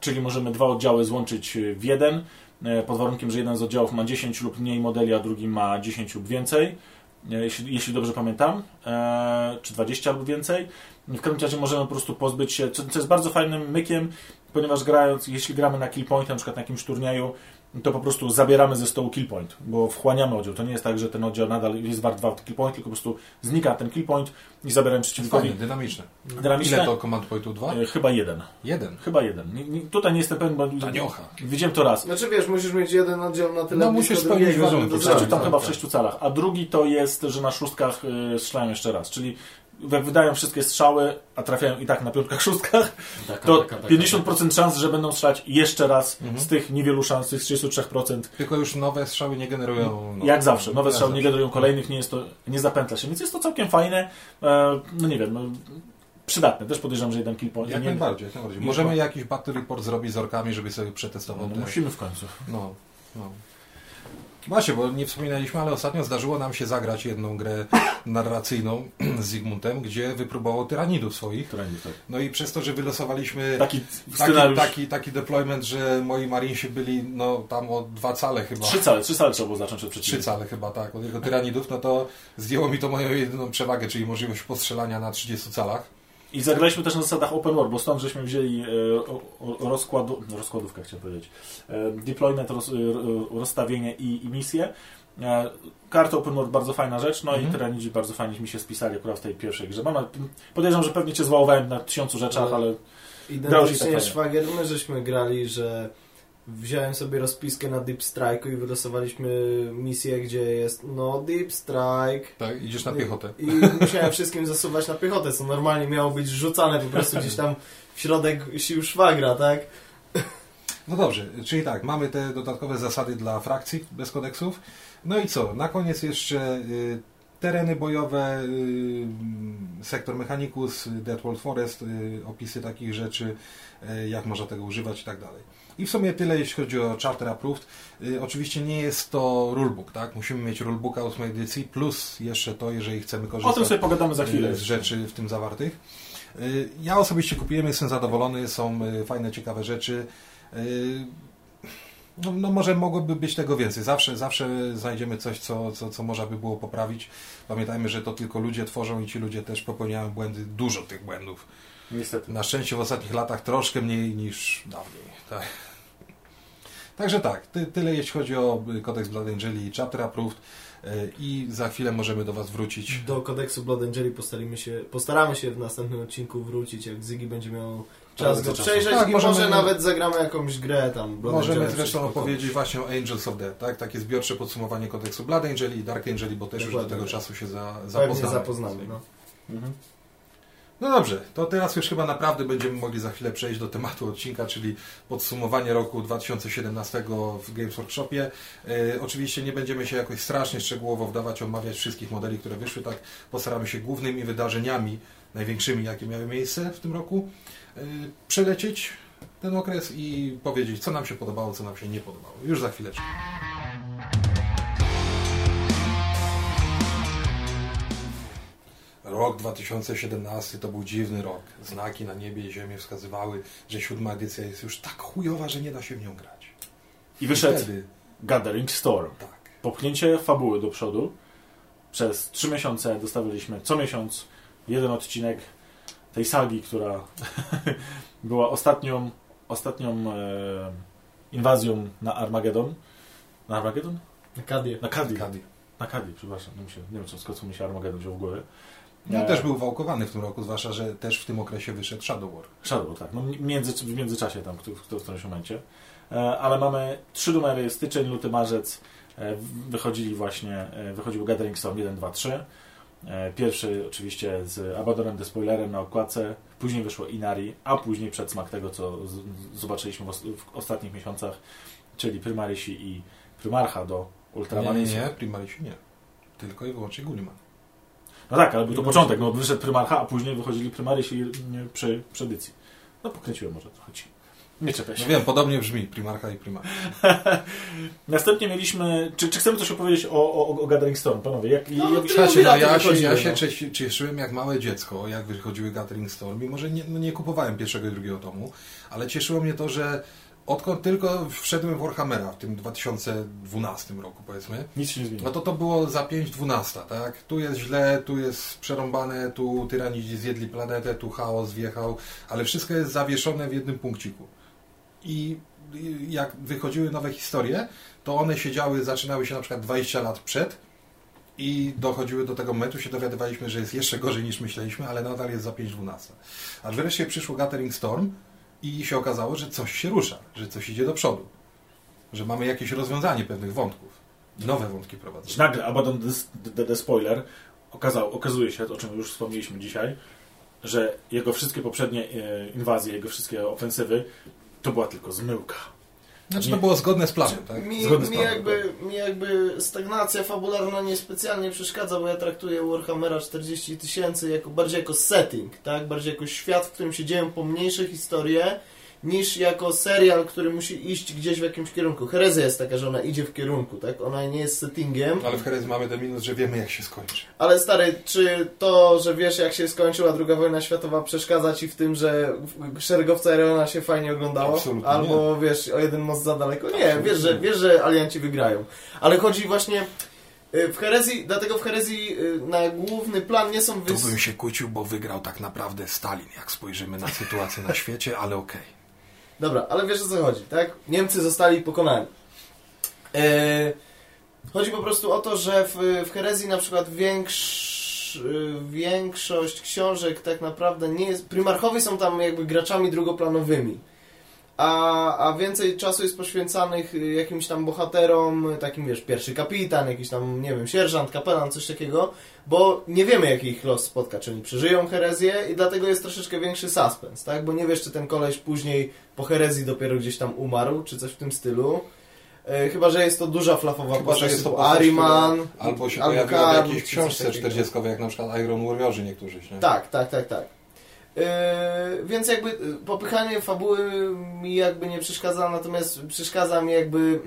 czyli możemy dwa oddziały złączyć e, w jeden, e, pod warunkiem, że jeden z oddziałów ma 10 lub mniej modeli, a drugi ma 10 lub więcej, e, jeśli, jeśli dobrze pamiętam, e, czy 20 lub więcej. W każdym razie możemy po prostu pozbyć się, co, co jest bardzo fajnym mykiem, ponieważ grając, jeśli gramy na kill point, na przykład na jakimś turnieju, to po prostu zabieramy ze stołu kill point, bo wchłaniamy oddział. To nie jest tak, że ten oddział nadal jest wart dwa kill point, tylko po prostu znika ten kill point i zabieramy przeciwnikowi. Fajne, dynamiczne. Dynamiczne? Ile to Command Pointu? Dwa? E, Chyba jeden. Jeden. Chyba jeden. Nie, nie, tutaj nie jestem pewien, bo Taniocha. widziałem to raz. Znaczy wiesz, musisz mieć jeden oddział na tyle No, musisz spełnić warunki, tak, Znaczy tam tak, chyba w tak. sześciu calach. A drugi to jest, że na szóstkach y, strzelają jeszcze raz. Czyli jak wydają wszystkie strzały, a trafiają i tak na piątkach, szóstkach, Taka, to taka, taka, 50% szans, że będą strzelać jeszcze raz Mhm. z tych niewielu szans, z tych 33%. Tylko już nowe strzały nie generują... No, Jak zawsze, nowe strzały nie generują kolejnych, nie jest to, nie zapętla się, więc jest to całkiem fajne, e, no nie wiem, no, przydatne. Też podejrzewam, że jeden kill point. Jak nie, najbardziej, jak najbardziej. Możemy jakiś battle report zrobić z orkami, żeby sobie przetestował no, musimy w końcu. No, no. Właśnie, bo nie wspominaliśmy, ale ostatnio zdarzyło nam się zagrać jedną grę narracyjną z Zygmuntem, gdzie wypróbował tyranidów swoich. Która nie tak. No i przez to, że wylosowaliśmy Taki taki, taki, taki deployment, że moi marinsi byli no tam o dwa cale chyba. Trzy cale, trzy cale trzeba było zacząć od Trzy przeciwnika. cale chyba, tak, od jego tyranidów, no to zdjęło mi to moją jedyną przewagę, czyli możliwość postrzelania na 30 calach. I zagraliśmy też na zasadach open world, bo stąd żeśmy wzięli e, rozkładu, no, rozkładówkę chciałem powiedzieć, e, deployment, roz, e, rozstawienie i, i misję. Karta open world bardzo fajna rzecz, no Mhm. i tyranidzi bardzo fajnie mi się spisali akurat w tej pierwszej grze. Mam, podejrzewam, że pewnie cię zwałowałem na tysiącu rzeczach, ale Identycznie tak szwagier, my żeśmy grali, że wziąłem sobie rozpiskę na Deep Strike'u i wylosowaliśmy misję, gdzie jest no Deep Strike Tak, idziesz na piechotę. i musiałem wszystkim zasuwać na piechotę, co normalnie miało być rzucane po prostu gdzieś tam w środek sił szwagra, tak? No dobrze, czyli tak, mamy te dodatkowe zasady dla frakcji bez kodeksów. No i co? Na koniec jeszcze y, tereny bojowe, y, sektor Mechanicus, Dead World Forest, y, opisy takich rzeczy, jak można tego używać i tak dalej. I w sumie tyle, jeśli chodzi o Charter Approved. Y, oczywiście nie jest to rulebook, tak? Musimy mieć rulebooka 8 edycji, plus jeszcze to, jeżeli chcemy o korzystać tym sobie pogadamy za chwilę. y, z rzeczy w tym zawartych. Y, Ja osobiście kupiłem, jestem zadowolony, są fajne, ciekawe rzeczy. Y, No, no może mogłoby być tego więcej. Zawsze, zawsze znajdziemy coś, co, co, co można by było poprawić. Pamiętajmy, że to tylko ludzie tworzą i ci ludzie też popełniają błędy, dużo tych błędów. Niestety. Na szczęście w ostatnich latach troszkę mniej niż dawniej. Tak. Także tak, ty, tyle jeśli chodzi o y, kodeks Blood Angeli i Chapter Approved y, i za chwilę możemy do Was wrócić. Do kodeksu Blood Angeli postaramy się, postaramy się w następnym odcinku wrócić, jak Ziggy będzie miał czas go przejrzeć Tak, i możemy- może nawet zagramy jakąś grę tam. Blood Możemy Angela, zresztą opowiedzieć właśnie o Angels of Death, tak? Takie zbiorcze podsumowanie kodeksu Blood Angeli i Dark Angeli, bo też już do Dokładnie. tego czasu się za, Pewnie zapoznamy. zapoznamy. No. Mhm. No dobrze, to teraz już chyba naprawdę będziemy mogli za chwilę przejść do tematu odcinka, czyli podsumowanie roku 2017 w Games Workshopie. E, oczywiście nie będziemy się jakoś strasznie szczegółowo wdawać, omawiać wszystkich modeli, które wyszły, tak postaramy się głównymi wydarzeniami, największymi, jakie miały miejsce w tym roku, e, przelecieć ten okres i powiedzieć, co nam się podobało, co nam się nie podobało. Już za chwileczkę. Rok 2017 to był dziwny rok. Znaki na niebie i ziemię wskazywały, że siódma edycja jest już tak chujowa, że nie da się w nią grać. I wyszedł Wtedy, Gathering Storm. tak. popchnięcie fabuły do przodu. Przez trzy miesiące dostawaliśmy co miesiąc jeden odcinek tej sagi, która była ostatnią, ostatnią e, inwazją na Armageddon. Na Armageddon? Akadię. Na Kadi. Kadi. Na Kadi, przepraszam. Nie, się, nie wiem, co skąd mi się Armageddon wziął w głowie. No też był wałkowany w tym roku, zwłaszcza, że też w tym okresie wyszedł Shadow War. Shadow, tak. No, między, w międzyczasie tam, w, którymś momencie. E, ale mamy trzy numery, styczeń, luty, marzec. E, wychodzili właśnie, wychodził Gathering Storm 1, 2, 3. E, pierwszy oczywiście z Abadonem de Spoilerem na okładce. Później wyszło Inari, a później przedsmak tego, co zobaczyliśmy w, os, w ostatnich miesiącach, czyli Primarisi i Primarcha do Nie, nie, nie, Primarisi nie. Tylko i wyłącznie Gulliman. No tak, ale był to początek. No, wyszedł Primarcha, a później wychodzili Primarisi nie, przy, przy edycji. No pokręciłem może trochę ci. Nie czepiaj się. No wiem, podobnie brzmi Primarcha i Primarcha. Następnie mieliśmy. Czy, czy chcemy coś opowiedzieć o, o, o Gathering Storm, panowie? Jak, No, jak, Słuchajcie, no ja się, ja się no. cie- cieszyłem jak małe dziecko, jak wychodziły Gathering Storm, mimo że nie, no nie kupowałem pierwszego i drugiego tomu, ale cieszyło mnie to, że odkąd tylko wszedłem w Warhammera w tym 2012 roku powiedzmy, nic się nie zmieniło. no to to było za 5-12, tak? Tu jest źle, tu jest przerąbane, tu tyranidzi zjedli planetę, tu chaos wjechał, ale wszystko jest zawieszone w jednym punkciku. I i jak wychodziły nowe historie, to one siedziały, zaczynały się na przykład 20 lat przed i dochodziły do tego momentu, się dowiadywaliśmy, że jest jeszcze gorzej niż myśleliśmy, ale nadal jest za 5-12. Aż wreszcie przyszło Gathering Storm i się okazało, że coś się rusza, że coś idzie do przodu, że mamy jakieś rozwiązanie pewnych wątków. Nowe wątki prowadzone. Nagle Abaddon the, the, the Spoiler okazał, okazuje się, o czym już wspomnieliśmy dzisiaj, że jego wszystkie poprzednie e, inwazje, jego wszystkie ofensywy to była tylko zmyłka. Znaczy to było zgodne z planem, tak? Mi, Zgodny z mi, planem, jakby, mi jakby stagnacja fabularna niespecjalnie przeszkadza, bo ja traktuję Warhammera 40 tysięcy jako, bardziej jako setting, tak? Bardziej jako świat, w którym się dzieją pomniejsze historie, niż jako serial, który musi iść gdzieś w jakimś kierunku. Herezja jest taka, że ona idzie w kierunku, tak? Ona nie jest settingiem. Ale w Herez mamy ten minus, że wiemy jak się skończy. Ale stary, czy to, że wiesz jak się skończyła druga wojna światowa przeszkadza ci w tym, że szeregowca Eriona się fajnie oglądało? Absolutnie Albo wiesz, o jeden most za daleko? Nie, Absolutnie wiesz że, nie. wiesz, że alianci wygrają. Ale chodzi właśnie y, w herezji, dlatego w herezji y, na główny plan nie są Tu wys... bym się kłócił, bo wygrał tak naprawdę Stalin, jak spojrzymy na sytuację na świecie, ale okej. Dobra, ale wiesz o co chodzi, tak? Niemcy zostali pokonani. E, chodzi po prostu o to, że w, w herezji na przykład większ, y, większość książek tak naprawdę nie jest... Primarchowie są tam jakby graczami drugoplanowymi. A, a więcej czasu jest poświęcanych y, jakimś tam bohaterom, takim wiesz, pierwszy kapitan, jakiś tam, nie wiem, sierżant, kapelan, coś takiego, bo nie wiemy jaki ich los spotka, czy oni przeżyją herezję i dlatego jest troszeczkę większy suspens, tak? Bo nie wiesz, czy ten koleś później po herezji dopiero gdzieś tam umarł, czy coś w tym stylu. E, chyba, że jest to duża flafowa Chyba, że postać jest to Ariman, Albo się albo pojawiła w jakiejś książce takiego. 40 jak na przykład Iron Warriorzy niektórzy, nie? Tak, tak, tak, tak. Yy, więc jakby yy, popychanie fabuły mi jakby nie przeszkadza, natomiast przeszkadza mi jakby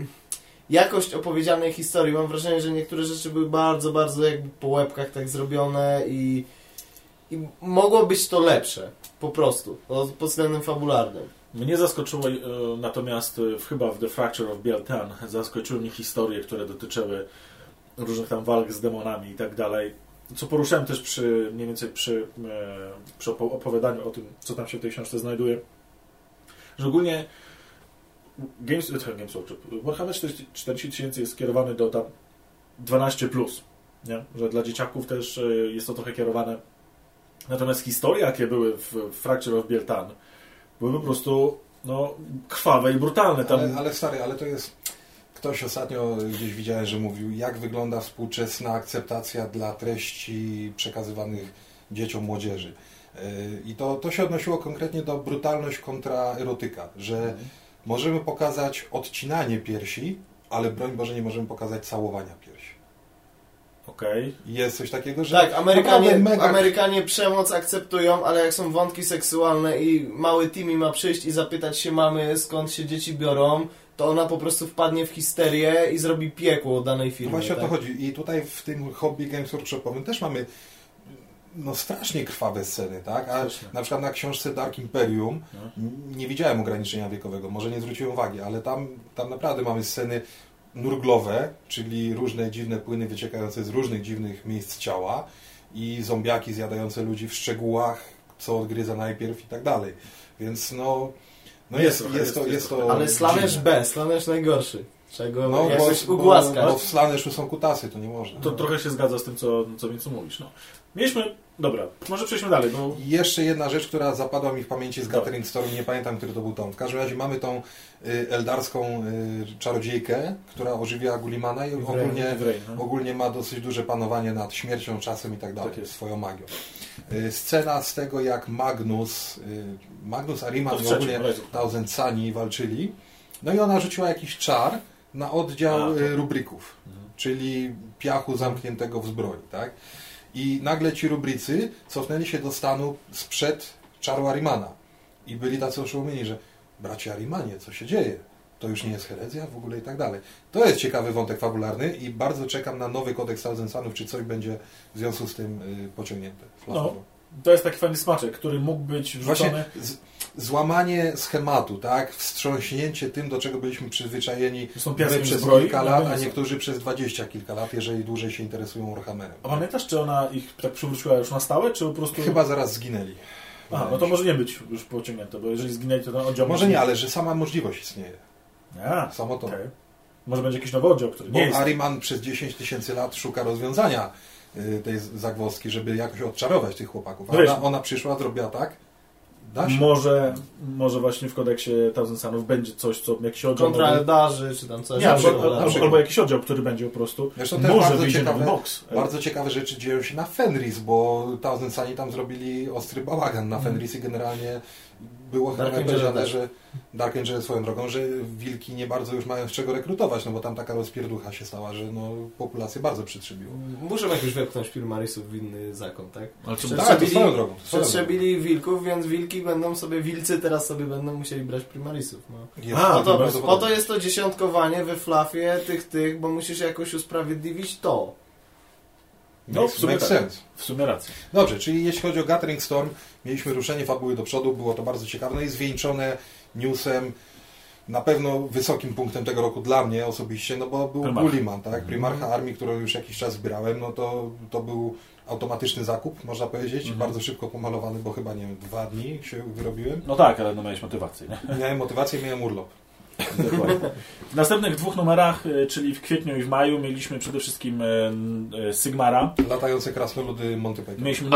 jakość opowiedzianej historii. Mam wrażenie, że niektóre rzeczy były bardzo, bardzo jakby po łebkach tak zrobione i, i mogło być to lepsze, po prostu, pod względem fabularnym. Mnie zaskoczyło e, natomiast w, chyba w The Fracture of Bieltan zaskoczyły mnie historie, które dotyczyły różnych tam walk z demonami i tak dalej. Co poruszałem też przy mniej więcej przy, e, przy opo- opowiadaniu o tym, co tam się w tej książce znajduje. Że ogólnie Games, e, Games Workshop, Warhammer 40 40 tysięcy jest skierowany do tam 12+, plus, nie? że dla dzieciaków też e, jest to trochę kierowane. Natomiast historie, jakie były w Fracture of Bieltan, były po prostu no, krwawe i brutalne. Tam, Ale, ale stary, ale to jest... Ktoś ostatnio gdzieś widziałem, że mówił, jak wygląda współczesna akceptacja dla treści przekazywanych dzieciom, młodzieży. Yy, I to, to się odnosiło konkretnie do brutalność kontra erotyka, że możemy pokazać odcinanie piersi, ale broń Boże nie możemy pokazać całowania piersi. Okej. I Jest coś takiego, że Tak, Amerykanie, mega Amerykanie przemoc akceptują, ale jak są wątki seksualne i mały Timmy ma przyjść i zapytać się mamy, skąd się dzieci biorą, to ona po prostu wpadnie w histerię i zrobi piekło danej No firmie. właśnie o tak? to chodzi. I tutaj w tym hobby games workshopowym też mamy no strasznie krwawe sceny, tak? A Strasznie. na przykład na książce Dark Imperium No. nie widziałem ograniczenia wiekowego, może nie zwróciłem uwagi, ale tam, tam naprawdę mamy sceny nurglowe, czyli różne dziwne płyny wyciekające z różnych dziwnych miejsc ciała i zombiaki zjadające ludzi w szczegółach, co odgryza najpierw i tak dalej. Więc no, no Jest jest, jest, to, jest to Ale Slanesh. B, Slanesh najgorszy. Czego No, bo, jakoś bo, ugłaskać. bo w Slaneszu są kutasy, to nie można. To trochę się zgadza z tym, co, co co mówisz. No. Mieliśmy... Dobra, może przejdźmy dalej, bo... I jeszcze jedna rzecz, która zapadła mi w pamięci z Dobra. Gathering Storm, nie pamiętam, który to był tom. W każdym razie mamy tą y, eldarską y, czarodziejkę, która ożywia Gulimana i ogólnie, Wrej, no. ogólnie ma dosyć duże panowanie nad śmiercią, czasem i tak dalej, Tak swoją magią. Y, scena z tego, jak Magnus, y, Magnus Ariman i ogólnie Jezu. Thousand Sani walczyli, no i ona rzuciła jakiś czar na oddział A, y, rubryków, Mhm. czyli piachu zamkniętego w zbroi, tak? I nagle ci rubrycy cofnęli się do stanu sprzed czaru Arimana. I byli tacy oszołomieni, że bracie Arimanie, co się dzieje? To już nie jest herezja w ogóle i tak dalej. To jest ciekawy wątek fabularny i bardzo czekam na nowy kodeks Sunów, czy coś będzie w związku z tym y, pociągnięte. flashowo. To jest taki fajny smaczek, który mógł być wrzucony... Właśnie z, złamanie schematu, tak? Wstrząśnięcie tym, do czego byliśmy przyzwyczajeni my przez zbroi kilka na lat, a mięso. niektórzy przez dwadzieścia kilka lat, jeżeli dłużej się interesują Warhammerem. A pamiętasz, czy ona ich tak przywróciła już na stałe, czy po prostu... Chyba zaraz zginęli. Aha, no to może nie być już pociągnięte, bo jeżeli zginęli, to ten oddział... Może nie, ale że sama możliwość istnieje. A, Samo to. okej. Może będzie jakiś nowy oddział, który Bo nie jest... Ariman przez 10 tysięcy lat szuka rozwiązania y, tej zagwozdki, żeby jakoś odczarować tych chłopaków. A No wiesz- ona, ona przyszła, zrobiła tak, Da się. Może, może właśnie w kodeksie Thousand Sunów będzie coś, co jakiś oddział... Kontra Eldarzy, czy tam coś. Nie, albo, albo, przykład. albo jakiś oddział, który będzie po prostu... Zresztą też Może bardzo ciekawe, box. bardzo ciekawe rzeczy dzieją się na Fenris, bo Thousand Sunny tam zrobili ostry bałagan na Fenris i generalnie było chyba powiedziane, też. że Dark Angel swoją drogą, że wilki nie bardzo już mają z czego rekrutować, no bo tam taka rozpierducha się stała, że no populację bardzo przytrzybiło. Muszą jakoś wepchnąć Primarisów w inny zakon, tak? Ale Tak, to swoją drogą. Przetrzebili wilków, więc wilki będą sobie, wilcy teraz sobie będą musieli brać Primarisów. No. Jest A, Po to po to jest to dziesiątkowanie we flafie tych, tych, bo musisz jakoś usprawiedliwić to. No, w sumie tak. sense. W sumie racja. Dobrze, czyli jeśli chodzi o Gathering Storm, mieliśmy ruszenie fabuły do przodu, było to bardzo ciekawe, no i zwieńczone newsem, na pewno wysokim punktem tego roku dla mnie osobiście, no bo był Primarcha. Gulliman, tak? Primarcha armii, którą już jakiś czas zbierałem, no to, to był automatyczny zakup, można powiedzieć, Mhm. bardzo szybko pomalowany, bo chyba, nie wiem, dwa dni się wyrobiłem. No tak, ale no miałeś motywację, nie? Miałem motywację, miałem urlop. Dokładnie. W następnych dwóch numerach, y, czyli w kwietniu i w maju, mieliśmy przede wszystkim y, y, Sigmara. Latające krasnoludy Monty Python. Mieliśmy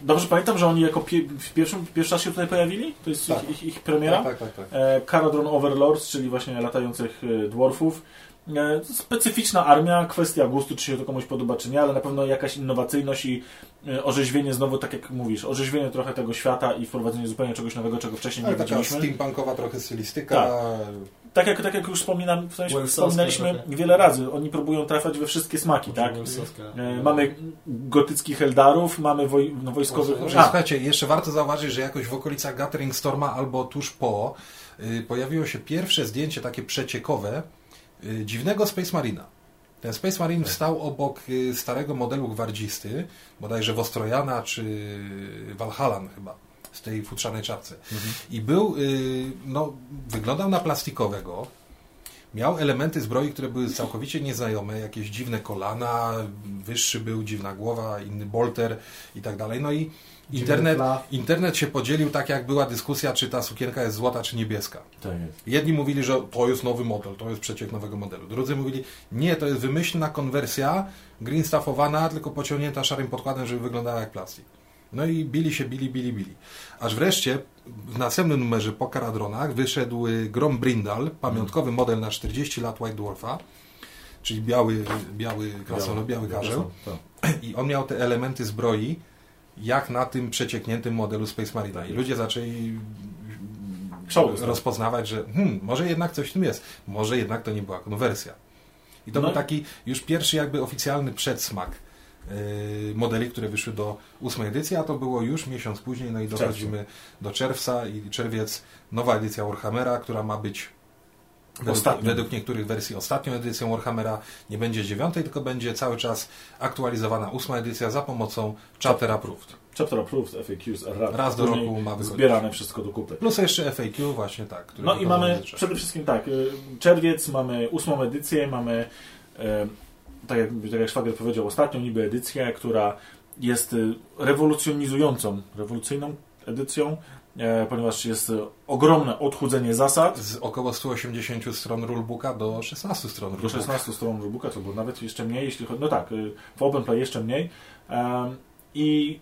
Dobrze pamiętam, że oni jako pie, w pierwszym, pierwszy raz się tutaj pojawili? To jest Tak. ich, ich, ich premiera? Tak, tak, tak. tak. E, Caradron Overlords, czyli właśnie latających e, dwarfów. E, Specyficzna armia, kwestia gustu, czy się to komuś podoba, czy nie, ale na pewno jakaś innowacyjność i e, orzeźwienie znowu, tak jak mówisz, orzeźwienie trochę tego świata i wprowadzenie zupełnie czegoś nowego, czego wcześniej nie Ale taka widzieliśmy. steampunkowa trochę stylistyka. Tak. Tak jak, tak jak już wspominam, Welsowska wspominaliśmy trochę. wiele razy, oni próbują trafiać we wszystkie smaki, tak? E, Mamy gotyckich Heldarów, mamy woj, no, wojskowych... Słuchajcie, jeszcze warto zauważyć, że jakoś w okolicach Gathering Storma albo tuż po y, pojawiło się pierwsze zdjęcie takie przeciekowe dziwnego Space Marina. Ten Space Marine wstał obok y, starego modelu gwardzisty, bodajże Wostrojana czy Valhallan chyba, z tej futrzanej czapce. I był, y, no, wyglądał na plastikowego, Miał elementy zbroi, które były całkowicie nieznajome, jakieś dziwne kolana, wyższy był, dziwna głowa, inny bolter i tak dalej. No i internet, internet się podzielił tak, jak była dyskusja, czy ta sukienka jest złota, czy niebieska. tak jest. Jedni mówili, że to jest nowy model, to jest przeciek nowego modelu. Drudzy mówili, nie, to jest wymyślna konwersja, green staffowana, tylko pociągnięta szarym podkładem, żeby wyglądała jak plastik. No i bili się, bili, bili, bili. Aż wreszcie w następnym numerze po Karadronach wyszedł y, Grom Brindal, pamiątkowy model na 40 lat White Dwarfa, czyli biały, biały krasnolud, biały karzeł. Tak. I on miał te elementy zbroi, jak na tym przeciekniętym modelu Space Marina. I ludzie zaczęli rozpoznawać, że hmm, może jednak coś w tym jest. Może jednak to nie była konwersja. I to No był taki już pierwszy jakby oficjalny przedsmak yy, modeli, które wyszły do ósmej edycji, a to było już miesiąc później, no i dochodzimy do czerwca i czerwiec nowa edycja Warhammera, która ma być według, według niektórych wersji ostatnią edycją Warhammera, nie będzie dziewiątej, tylko będzie cały czas aktualizowana ósma edycja za pomocą Chapter Approved. Chapter approved, FAQs, raz, Raz do roku ma wychodzić. Zbierane wszystko do kupy. Plus jeszcze FAQ właśnie tak. No i mamy przede wszystkim tak, y, czerwiec, mamy ósmą edycję, mamy, e, tak jak, tak jak Szwagier powiedział, ostatnią niby edycję, która jest y, rewolucjonizującą, rewolucyjną edycją, ponieważ jest ogromne odchudzenie zasad. Z około 180 stron rulebooka do 16 stron Do rulebooka. 16 stron rulebooka, to było nawet jeszcze mniej, jeśli chodzi, no tak, y, w Open Play jeszcze mniej. I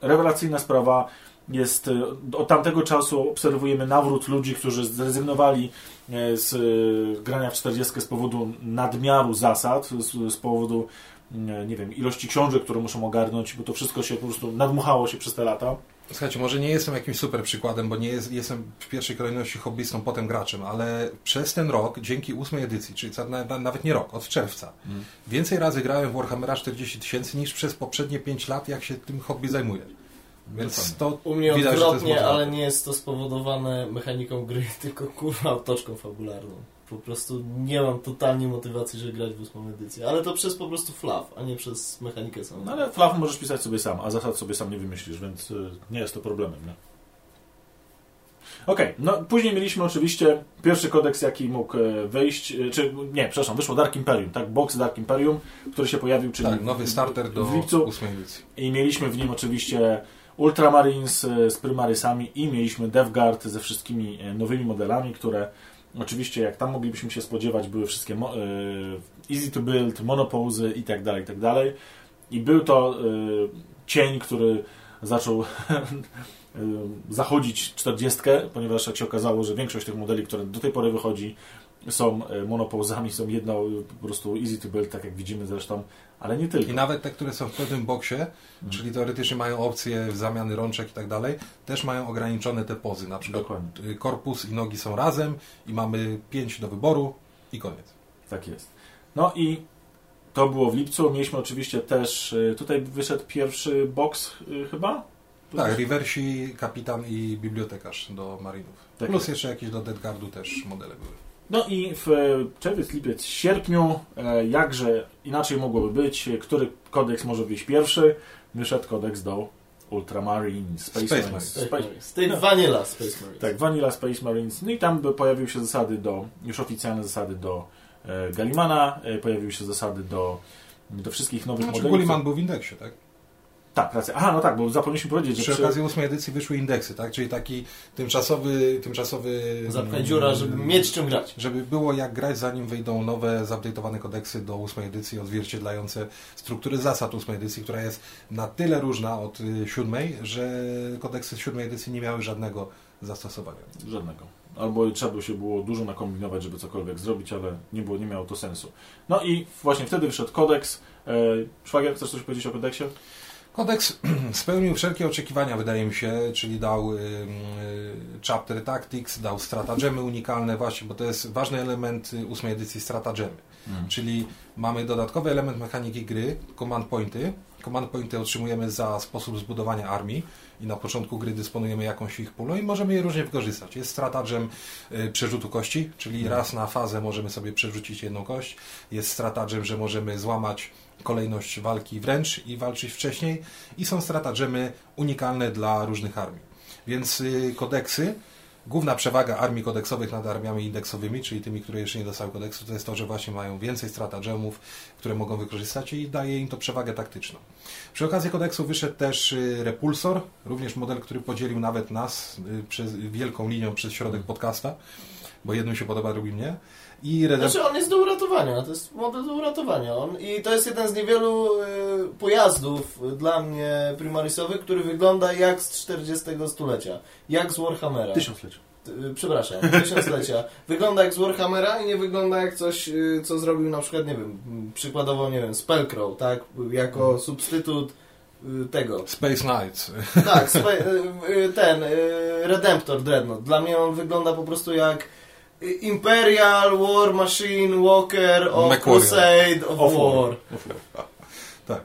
rewelacyjna sprawa jest, y, od tamtego czasu obserwujemy nawrót ludzi, którzy zrezygnowali e, z y, grania w 40 z powodu nadmiaru zasad, z, powodu nie nie wiem, ilości książek, które muszą ogarnąć, bo to wszystko się po prostu nadmuchało się przez te lata. Słuchajcie, może nie jestem jakimś super przykładem, bo nie jest, jestem w pierwszej kolejności hobbystą, potem graczem, ale przez ten rok, dzięki ósmej edycji, czyli nawet nie rok, od czerwca, Mm. więcej razy grałem w Warhammera 40 tysięcy niż przez poprzednie 5 lat, jak się tym hobby zajmuję. Więc to U mnie widać, że to jest odwrotnie, ale nie jest to spowodowane mechaniką gry, tylko kurwa otoczką fabularną. Po prostu nie mam totalnie motywacji, żeby grać w ósmą edycję. Ale to przez po prostu flaw, a nie przez mechanikę samą. No ale flaw możesz pisać sobie sam, a zasad sobie sam nie wymyślisz, więc y, nie jest to problemem. Nie? Okej, no później mieliśmy oczywiście pierwszy kodeks, jaki mógł e, wyjść, e, czy nie, przepraszam, wyszło Dark Imperium, tak, box Dark Imperium, który się pojawił, czyli tak, nowy starter do w lipcu i mieliśmy w nim oczywiście Ultramarines e, z Primarysami i mieliśmy Death Guard ze wszystkimi nowymi modelami, które oczywiście jak tam moglibyśmy się spodziewać były wszystkie e, easy to build, monopozy i tak dalej, i tak dalej. I był to e, cień, który zaczął y, zachodzić 40, ponieważ jak się okazało, że większość tych modeli, które do tej pory wychodzi, są y, monopauzami, są jedno y, po prostu easy to build, tak jak widzimy zresztą, ale nie tylko. I nawet te, które są w pewnym boksie, czyli teoretycznie mają opcję zamiany rączek i tak dalej, też mają ograniczone te pozy. Na przykład Dokładnie. y, korpus i nogi są razem i mamy pięć do wyboru i koniec. Tak jest. No i to było w lipcu. Mieliśmy oczywiście też, y, tutaj wyszedł pierwszy box y, chyba? Tak, Riversi, kapitan i bibliotekarz do marinów. Tak Plus jest. jeszcze jakieś do Deadguardu też modele były. No i w e, czerwiec, lipiec, sierpniu, e, jakże inaczej mogłoby być, e, który kodeks może wyjść pierwszy? Wyszedł kodeks do Ultramarine Space, Space Marines. Space Spa- Marines. Tej Vanilla Space Marines. tak, Vanilla Space Marines. No i tam by pojawiły się zasady do, już oficjalne zasady do e, Galimana, e, pojawiły się zasady do, do wszystkich nowych Znaczy modeli. Gulliman był w indeksie, tak? Tak, racja. Aha, no tak, bo zapomnieliśmy powiedzieć, że Przy przy, okazji ósmej edycji wyszły indeksy, tak? Czyli taki tymczasowy... tymczasowy Zapchaj mm, dziura, żeby mieć czym grać. Żeby było jak grać, zanim wyjdą nowe, zupdate'owane kodeksy do ósmej edycji, odzwierciedlające struktury zasad ósmej edycji, która jest na tyle różna od y, siódmej, że kodeksy z siódmej edycji nie miały żadnego zastosowania. Żadnego. Albo trzeba by się było dużo nakombinować, żeby cokolwiek zrobić, ale nie, było, nie miało to sensu. No i właśnie wtedy wyszedł kodeks. E, Szwagier, chcesz coś powiedzieć o kodeksie? Kodeks spełnił wszelkie oczekiwania, wydaje mi się, czyli dał y, chapter tactics, dał stratagemy unikalne właśnie, bo to jest ważny element y, ósmej edycji stratagemy. Czyli mamy dodatkowy element mechaniki gry, command pointy. Command pointy otrzymujemy za sposób zbudowania armii i na początku gry dysponujemy jakąś ich pulą i możemy je różnie wykorzystać. Jest stratagem y, przerzutu kości, czyli raz na fazę możemy sobie przerzucić jedną kość. Jest stratagem, że możemy złamać kolejność walki wręcz i walczyć wcześniej i są stratagemy unikalne dla różnych armii. Więc y, kodeksy Główna przewaga armii kodeksowych nad armiami indeksowymi, czyli tymi, które jeszcze nie dostały kodeksu, to jest to, że właśnie mają więcej stratagemów, które mogą wykorzystać i daje im to przewagę taktyczną. Przy okazji kodeksu wyszedł też y, Repulsor, również model, który podzielił nawet nas y, przez wielką linią przez środek podcasta, bo jednym się podoba, drugim nie. I Redem... Znaczy on jest do uratowania, to jest model do uratowania. On, I to jest jeden z niewielu y, pojazdów y, dla mnie primarisowych, który wygląda jak z 40 stulecia. Jak z Warhammera. Tysiąclecie. Y, Przepraszam, tysiąclecia. Wygląda jak z Warhammera i nie wygląda jak coś, y, co zrobił na przykład, nie wiem, przykładowo, nie wiem, Spellcrow, tak? Jako substytut y, tego. Space Knights. Tak, spe, ten, Redemptor Dreadnought. Dla mnie on wygląda po prostu jak Imperial War Machine Walker of MechWarrior. Crusade of, Of War. War. Tak.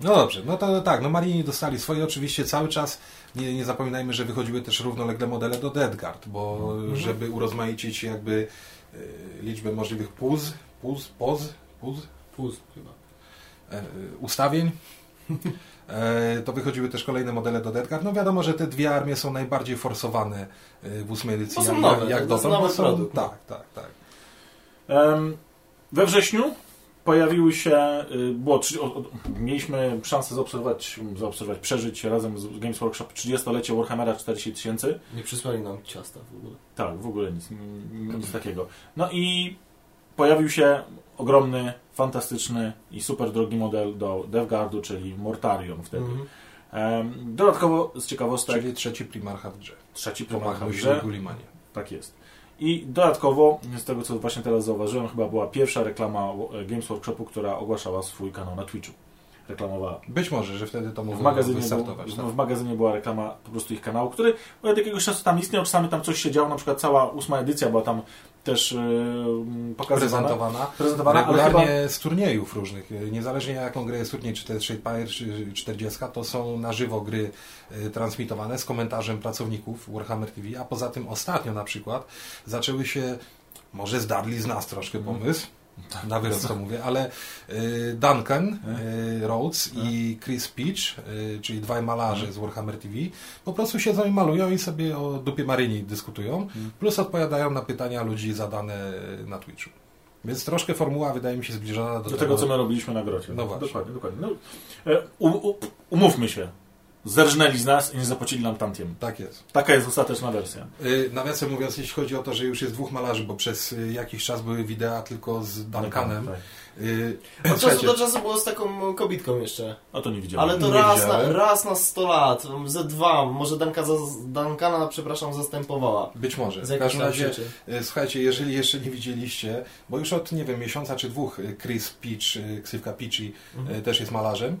No dobrze, no to tak, no Marini dostali swoje oczywiście cały czas. Nie, nie zapominajmy, że wychodziły też równolegle modele do Deadguard, bo żeby urozmaicić jakby e, liczbę możliwych puz, puz, poz, puz, Puz chyba. e, ustawień, to wychodziły też kolejne modele do Deadguard. No wiadomo, że te dwie armie są najbardziej forsowane e, w ósmej edycji. Bo są jak, nowe, jak to jest dotąd, nowy są- produkt, no. Tak, tak, tak. Em, We wrześniu pojawiły się, y, było, mieliśmy szansę zaobserwować, zaobserwować, przeżyć razem z Games Workshop 30-lecie Warhammera 40 tysięcy. Nie przysłali nam ciasta w ogóle. Tak, w ogóle nic, nic takiego. No i pojawił się ogromny, fantastyczny i super drogi model do DevGuardu, czyli Mortarion wtedy. Mhm. Em, Dodatkowo z ciekawostek, Czyli trzeci primarcha w grze. trzeci Primarcha w grze, i Gullimanie. tak jest. I dodatkowo, z tego co właśnie teraz zauważyłem, chyba była pierwsza reklama e, Games Workshopu, która ogłaszała swój kanał na Twitchu. Reklamowała. Być może, że wtedy to W mogło magazynie, wystartować. był, tak. w magazynie była reklama po prostu ich kanału, który od jakiegoś czasu tam istniał, czasami tam coś się działo, na przykład cała ósma edycja była tam też yy, pokazywana. prezentowana. prezentowana Regularnie chyba, z turniejów różnych. Niezależnie jaką grę jest turniej, czy to jest Shadespire, czy 40, to są na żywo gry y, transmitowane z komentarzem pracowników Warhammer TV, a poza tym ostatnio na przykład zaczęły się, może zdarli z nas troszkę Mhm. pomysł, Tak. Na wyrost to mówię, ale y, Duncan Mhm. y, Rhodes i Chris Peach, y, czyli dwaj malarze z Warhammer TV, po prostu siedzą i malują i sobie o dupie Maryni dyskutują, Mhm. plus odpowiadają na pytania ludzi zadane na Twitchu. Więc troszkę formuła wydaje mi się zbliżona do, do tego, co my robiliśmy na grocie. No właśnie. Dokładnie, dokładnie. No, e, u, u, umówmy się. Zerżnęli z nas i nie zapłacili nam tantiem. Tak jest. Taka jest ostateczna wersja. Yy, nawiasem mówiąc, jeśli chodzi o to, że już jest dwóch malarzy, bo przez y, jakiś czas były wideo tylko z Duncanem, Tak. Yy, Od czasu do czasu było z taką kobitką jeszcze. A to nie widziałem. Ale to Nie raz na, widziałem. raz na 100 lat, ze dwa, może Dunka za, Duncana, przepraszam, zastępowała. być może. Z W każdym razie, yy, słuchajcie, jeżeli jeszcze nie widzieliście, bo już od, nie wiem, miesiąca czy dwóch yy, Chris Peach, yy, ksywka Peachy, Mhm. yy, też jest malarzem yy,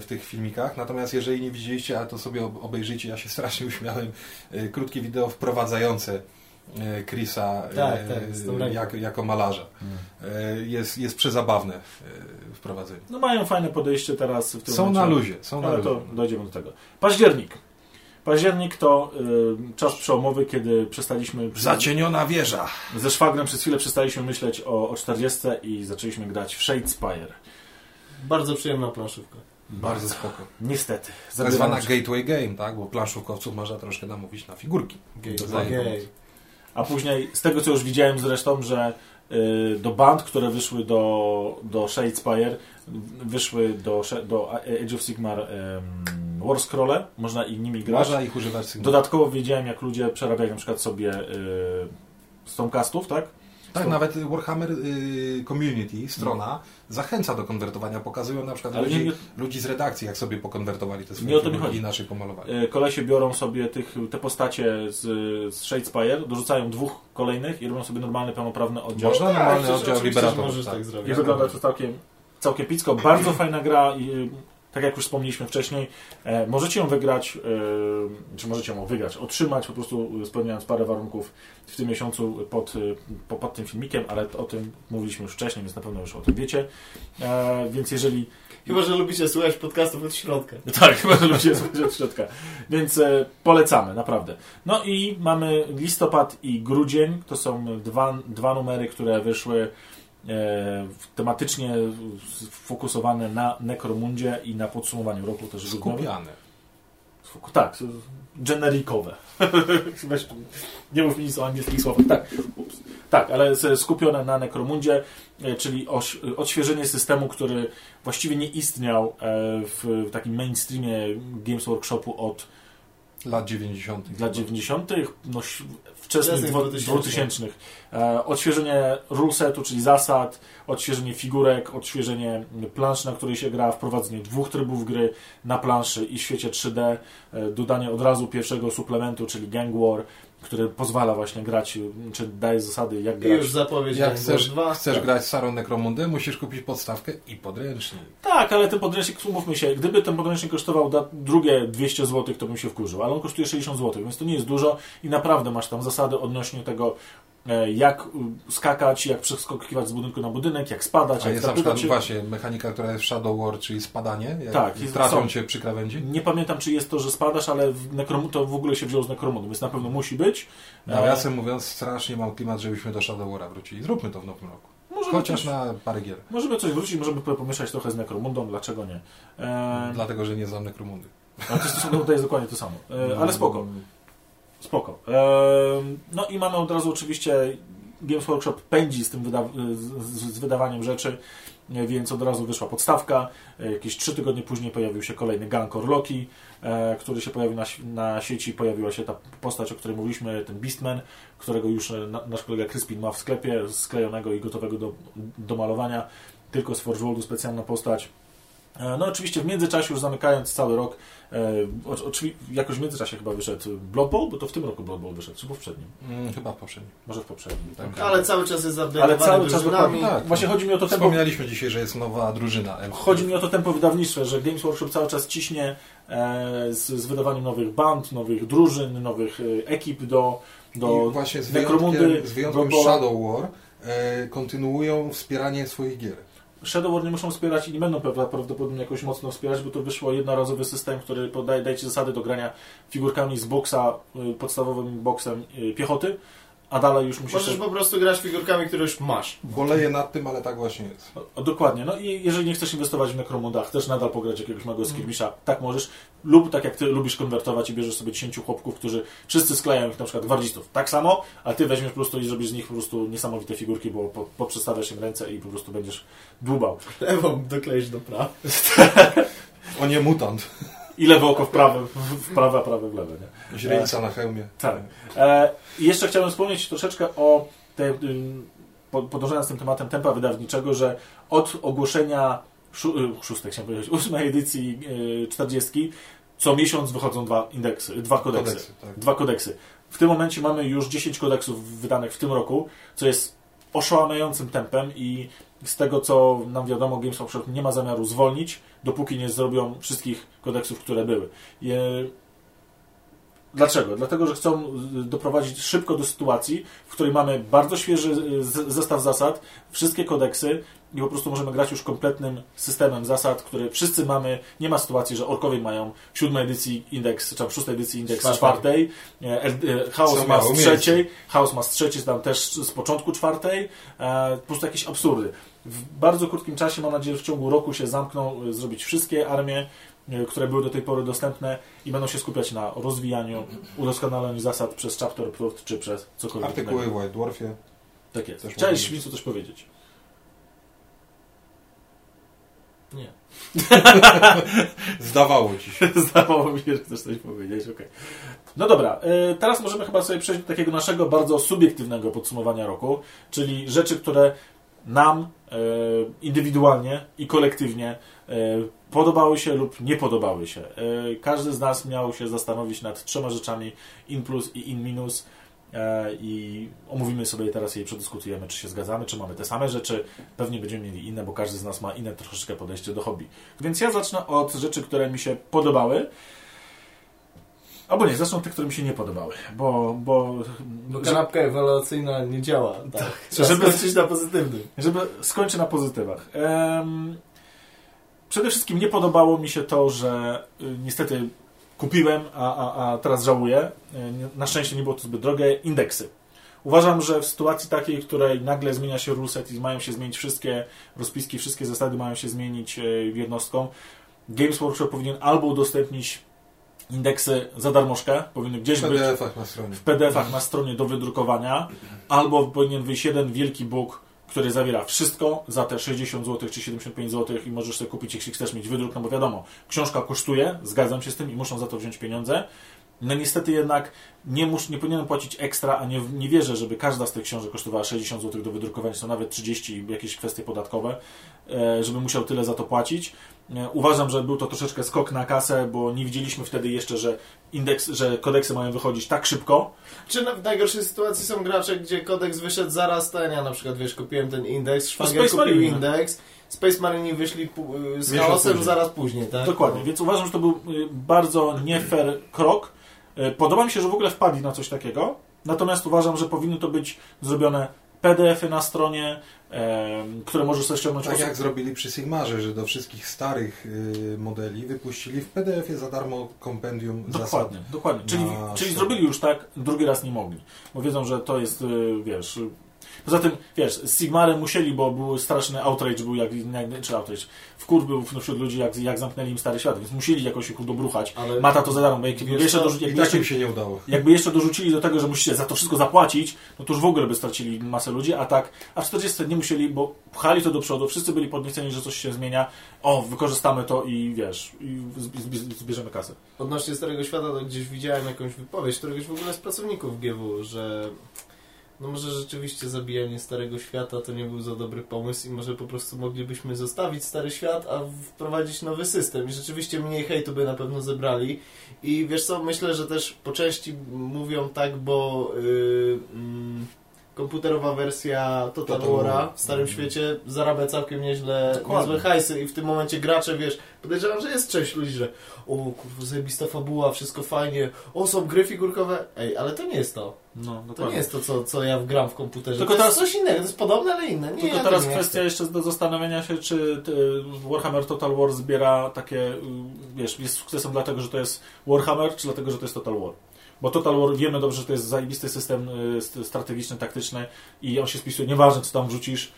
w tych filmikach. Natomiast jeżeli nie widzieliście, a to sobie ob- obejrzyjcie, ja się strasznie uśmiałem, yy, krótkie wideo wprowadzające yy, Chrisa Tak, tak, jak, jako malarza. Yy, Jest, jest przezabawne wprowadzenie. No mają fajne podejście teraz w tym Są na momencie. luzie, są na Ale luzie. to dojdziemy do tego. Październik. Październik to y, czas przełomowy, kiedy przestaliśmy... Zacieniona wieża. Ze szwagrem przez chwilę przestaliśmy myśleć o, o 40 i zaczęliśmy grać w Shadespire. Bardzo przyjemna planszówka. Bardzo spoko. Niestety. Tak zwana się- gateway game, tak? Bo planszówkowców można troszkę namówić na figurki. Gej. zajmie. A później, z tego co już widziałem zresztą, że y, do band, które wyszły do, do Shadespire, wyszły do, do Age of Sigmar um, War Scrolle, można i nimi grać. Można ich używać sygnałów. Dodatkowo wiedziałem, jak ludzie przerabiają na przykład sobie y, Stormcastów, tak? Tak, nawet Warhammer y, Community, strona, zachęca do konwertowania. Pokazują na przykład ludzi, nie- ludzi z redakcji, jak sobie pokonwertowali te Nie swoje o to mi chodzi. inaczej pomalowali. Y, Kolesie biorą sobie tych, te postacie z, z Shadespire, dorzucają dwóch kolejnych i robią sobie normalny, pełnoprawny oddział. Można Tak, normalny oddział oczywiście, że Liberator. możesz tak I wygląda to całkiem, całkiem picko. Bardzo fajna gra i tak jak już wspomnieliśmy wcześniej, e, możecie ją wygrać, e, czy możecie ją wygrać, otrzymać po prostu e, spełniając parę warunków w tym miesiącu pod, po, pod tym filmikiem, ale o tym mówiliśmy już wcześniej, więc na pewno już o tym wiecie. Więc jeżeli Chyba, że lubicie słuchać podcastów od środka. tak, chyba że ludzie z od środka. Więc e, polecamy, naprawdę. No i mamy listopad i grudzień. To są dwa, dwa numery, które wyszły tematycznie sfokusowane na Necromundzie i na podsumowaniu roku też. Skupiane. Tak, generikowe. Weź nie mów nic o angielskich słowach. Tak, ups. tak, ale skupione na Necromundzie, e, czyli oś, odświeżenie systemu, który właściwie nie istniał e, w takim mainstreamie Games Workshopu od Lat 90. lat 90., no, wczesnych Wczesnych dwu- 2000. 2000. E, odświeżenie rulesetu, czyli zasad, odświeżenie figurek, odświeżenie planszy, na której się gra, wprowadzenie dwóch trybów gry na planszy i w świecie 3D, e, dodanie od razu pierwszego suplementu, czyli Gang War, który pozwala właśnie grać, czy daje zasady, jak I grać. już zapowiedź Jak chcesz, Wars 2. chcesz tak. grać Sarą Necromundę, musisz kupić podstawkę i podręcznik. Tak, ale ten podręcznik, umówmy się, gdyby ten podręcznik kosztował drugie 200 zł, to bym się wkurzył, ale on kosztuje 60 zł, więc to nie jest dużo i naprawdę masz tam zasady odnośnie tego, jak y, skakać, jak przeskakiwać z budynku na budynek, jak spadać, A jak jest na przykład się. właśnie mechanika, która jest w Shadow War, czyli spadanie. Jak Tak, jest- trafią są. cię przy krawędzi. Nie pamiętam, czy jest to, że spadasz, ale w Necrom- to w ogóle się wzięło z Necromodu, więc na pewno musi być. E, Nawiasem mówiąc, strasznie mam klimat, żebyśmy do Shadow Wara wrócili. Zróbmy to w nowym roku. możemy, Chociaż coś, na parę gier. możemy coś wrócić, możemy pomieszać trochę z Necromundą, dlaczego nie. E, Dlatego, że nie znam Necromundy. ale to, jest, to jest dokładnie to samo. E, ale spoko. Spoko. No i mamy od razu oczywiście Games Workshop pędzi z tym wyda z, wydawaniem rzeczy, e, więc od razu wyszła podstawka. E, Jakieś trzy tygodnie później pojawił się kolejny Gankor Loki, e, który się pojawił na, na sieci. Pojawiła się ta postać, o której mówiliśmy, ten Beastman, którego już na, nasz kolega Crispin ma w sklepie, sklejonego i gotowego do, do malowania. Tylko z Forge Worldu specjalna postać. E, No oczywiście w międzyczasie, już zamykając cały rok, e, jakoś w międzyczasie chyba wyszedł Blood Bowl, bo to w tym roku Blood Bowl wyszedł, czy w poprzednim? Mm, chyba poprzedni. Może w poprzednim. Tak. Ale cały czas jest Ale update'owany cały czas drużynami. dokładnie. Tak. Właśnie chodzi mi o to tempo. Wspomnieliśmy dzisiaj, że jest nowa drużyna. Chodzi mi o to tempo wydawnicze, że Games Workshop cały czas ciśnie e, z, z wydawaniem nowych band, nowych drużyn, nowych ekip do, do I właśnie z Necromundy, wyjątkiem, z wyjątkiem. Shadow War e, kontynuują wspieranie swoich gier. Shadow War nie muszą wspierać i nie będą prawdopodobnie jakoś mocno wspierać, bo to wyszło jednorazowy system, który podaje daje ci zasady do grania figurkami z boksa, y, podstawowym boksem y, piechoty, a dalej już musisz... Możesz po prostu grać figurkami, które już masz. Boleję nad tym, ale tak właśnie jest. O, dokładnie. No i jeżeli nie chcesz inwestować w Necromunda, chcesz nadal pograć jakiegoś małego skirmisza, tak możesz. Lub tak jak ty lubisz konwertować i bierzesz sobie 10 chłopków, którzy wszyscy sklejają ich na przykład gwardzistów. Tak samo, a ty weźmiesz po prostu i zrobisz z nich po prostu niesamowite figurki, bo po, poprzestawiasz im ręce i po prostu będziesz dłubał. Lewą dokleisz do prawa. O nie mutant. I lewe oko w prawe, w prawe, a prawe w lewe. Nie? Źrenica na hełmie. Tak. E, I jeszcze chciałem wspomnieć troszeczkę o tej podążając tym tematem tempa wydawniczego, że od ogłoszenia y, szóstej, chciałem powiedzieć, ósmej edycji y, 40 co miesiąc wychodzą dwa indeksy, dwa kodeksy. Kodeksy, tak. Dwa kodeksy. W tym momencie mamy już 10 kodeksów wydanych w tym roku, co jest oszałamiającym tempem i z tego co nam wiadomo, Games Workshop nie ma zamiaru zwolnić, dopóki nie zrobią wszystkich kodeksów, które były. Dlaczego? Dlatego, że chcą y, doprowadzić szybko do sytuacji, w której mamy bardzo świeży y, zestaw zasad, wszystkie kodeksy i po prostu możemy grać już kompletnym systemem zasad, które wszyscy mamy. Nie ma sytuacji, że orkowie mają siódmej edycji indeks, czy szóstej edycji indeks Czwartej. e, e, Chaos ma z trzeciej, Chaos ma z trzeciej, tam też z początku czwartej, e, po prostu jakieś absurdy. W bardzo krótkim czasie, mam nadzieję, że w ciągu roku się zamkną, e, zrobić wszystkie armie, które były do tej pory dostępne i będą się skupiać na rozwijaniu, udoskonalaniu zasad przez chapter approved, czy przez cokolwiek Artykuły w White Dwarfie. Tak jest. Też Chciałeś mogę Świncu coś powiedzieć? Nie. Zdawało ci się. Zdawało mi się, że chcesz coś powiedzieć, okej. No dobra, y, teraz możemy chyba sobie przejść do takiego naszego bardzo subiektywnego podsumowania roku, czyli rzeczy, które nam indywidualnie i kolektywnie y, podobały się lub nie podobały się. Y, Każdy z nas miał się zastanowić nad trzema rzeczami in plus i in minus e, i omówimy sobie teraz je przedyskutujemy, czy się zgadzamy, czy mamy te same rzeczy. Pewnie będziemy mieli inne, bo każdy z nas ma inne troszeczkę podejście do hobby. Więc ja zacznę od rzeczy, które mi się podobały. Albo nie, zacznę od tych, które mi się nie podobały, bo... bo, Bo kanapka ewaluacyjna nie działa. Tak. Trzeba Żeby- skończyć na pozytywnym. żeby skończę na pozytywach. Przede wszystkim nie podobało mi się to, że y, niestety kupiłem, a, a, a teraz żałuję. Y, Na szczęście nie było to zbyt drogie. Indeksy. Uważam, że w sytuacji takiej, w której nagle zmienia się ruleset i mają się zmienić wszystkie rozpiski, wszystkie zasady mają się zmienić y, jednostką, Games Workshop powinien albo udostępnić indeksy za darmożkę, powinny gdzieś W być PDF-ach na stronie. w PDF-ach na stronie do wydrukowania, albo powinien wyjść jeden wielki book, który zawiera wszystko za te 60 zł czy 75 zł i możesz sobie kupić, jeśli chcesz mieć wydruk, no bo wiadomo, książka kosztuje, zgadzam się z tym i muszą za to wziąć pieniądze. No niestety jednak nie, mus, nie powinienem płacić ekstra, a nie, nie wierzę, żeby każda z tych książek kosztowała 60 zł do wydrukowania, są nawet 30 i jakieś kwestie podatkowe, e, żeby musiał tyle za to płacić. Uważam, że był to troszeczkę skok na kasę, bo nie widzieliśmy wtedy jeszcze, że indeks, że kodeksy mają wychodzić tak szybko, Czy w najgorszej sytuacji są gracze, gdzie kodeks wyszedł zaraz ten, ja na przykład, wiesz, kupiłem ten indeks, Szwagier kupił Marine. indeks, Space Marine wyszli pu- z chaosem później. zaraz później, tak? Dokładnie, więc uważam, że to był y, bardzo nie fair krok. Y, Podoba mi się, że w ogóle wpadli na coś takiego, natomiast uważam, że powinny to być zrobione PDF-y na stronie, które możesz sobie ściągnąć. Tak osób- jak zrobili przy Sigmarze, że do wszystkich starych y, modeli wypuścili w PDF-ie za darmo kompendium zasad. Dokładnie, dokładnie. Czyli, czyli zrobili już tak, drugi raz nie mogli. Bo wiedzą, że to jest, y, wiesz... Poza tym, wiesz, z Sigmarem musieli, bo był straszny outrage, był jak, czy outrage, wkurw był wśród ludzi, jak, jak zamknęli im stary świat, więc musieli jakoś ich dobruchać. Ale Mata to za darmo, bo jak, jeszcze, dorzu- jakby tak jeszcze jakby jeszcze dorzucili do tego, że musicie za to wszystko zapłacić, no to już w ogóle by stracili masę ludzi, a tak, a w 40 nie musieli, bo pchali to do przodu, wszyscy byli podnieceni, że coś się zmienia, o, wykorzystamy to i wiesz, i zb- zb- zbierzemy kasę. odnośnie Starego Świata, to gdzieś widziałem jakąś wypowiedź któregoś w ogóle z pracowników GW, że no może rzeczywiście zabijanie Starego Świata to nie był za dobry pomysł i może po prostu moglibyśmy zostawić Stary Świat, a wprowadzić nowy system. I rzeczywiście mniej hejtu by na pewno zebrali. I wiesz co, myślę, że też po części mówią tak, bo yy, mm, komputerowa wersja Total War'a War. w Starym Mhm. Świecie zarabia całkiem nieźle, niezłe hajsy i w tym momencie gracze, wiesz, podejrzewam, że jest część ludzi, że o kurwa, zajebista fabuła, wszystko fajnie, o są gry figurkowe, ej, ale to nie jest to. No, To nie jest to, co, co ja wgram w komputerze. Tylko to teraz- jest coś innego, to jest podobne, ale inne. Nie, Tylko ja teraz kwestia chcę. jeszcze do zastanowienia się, czy Warhammer Total War zbiera takie, y, wiesz, jest sukcesem dlatego, że to jest Warhammer, czy dlatego, że to jest Total War. Bo Total War wiemy dobrze, że to jest zajebisty system y, st- strategiczny, taktyczny i on się spisuje, nieważne co tam wrzucisz,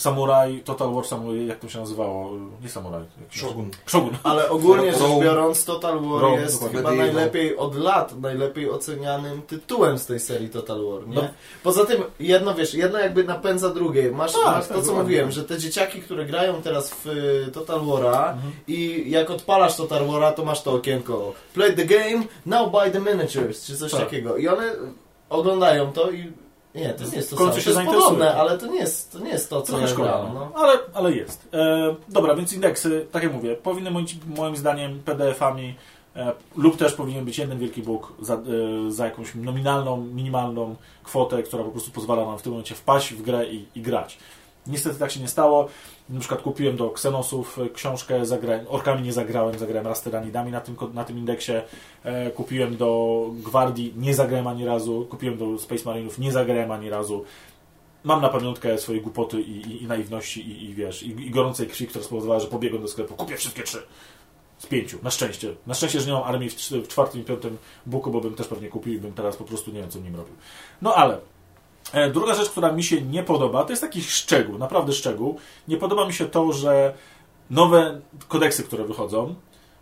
Samuraj, Total War, Samuraj, jak to się nazywało? Nie Samuraj. Shogun. Shogun. Ale ogólnie rzecz biorąc, Total War Rome, jest chyba Medieval. najlepiej od lat, najlepiej ocenianym tytułem z tej serii Total War, nie? No. Poza tym, jedno wiesz, jedno jakby napędza drugie. Masz, Tak, masz tak, to, co mówiłem, że te dzieciaki, które grają teraz w y, Total War'a Mhm. i jak odpalasz Total War'a, to masz to okienko Play the game, now buy the miniatures, czy coś Tak. takiego. I one oglądają to i Nie, to nie jest to samo. To jest podobne, ale to nie jest to, nie jest to co Trochę ja szkoda, grałem. no. No. ale, ale jest. E, dobra, więc indeksy, tak jak mówię, powinny moim, moim zdaniem PDF-ami e, lub też powinien być jeden wielki book za, e, za jakąś nominalną, minimalną kwotę, która po prostu pozwala nam w tym momencie wpaść w grę i, i grać. Niestety tak się nie stało. Na przykład kupiłem do Xenosów e, książkę, zagrałem, Orkami nie zagrałem, zagrałem raz Tyranidami na tym, na tym indeksie. E, kupiłem do Gwardii, nie zagrałem ani razu. Kupiłem do Space Marinów, nie zagrałem ani razu. Mam na pamiątkę swoje głupoty i, i, i naiwności i, i wiesz, i, gorącej krwi, która spowodowała, że pobiegłem do sklepu. Kupię wszystkie trzy. Z pięciu, na szczęście. Na szczęście, że nie mam armii w, w czwartym i piątym buku, bo bym też pewnie kupił i bym teraz po prostu nie wiem, co nim robił. No ale druga rzecz, która mi się nie podoba, to jest taki szczegół, naprawdę szczegół. Nie podoba mi się to, że nowe kodeksy, które wychodzą,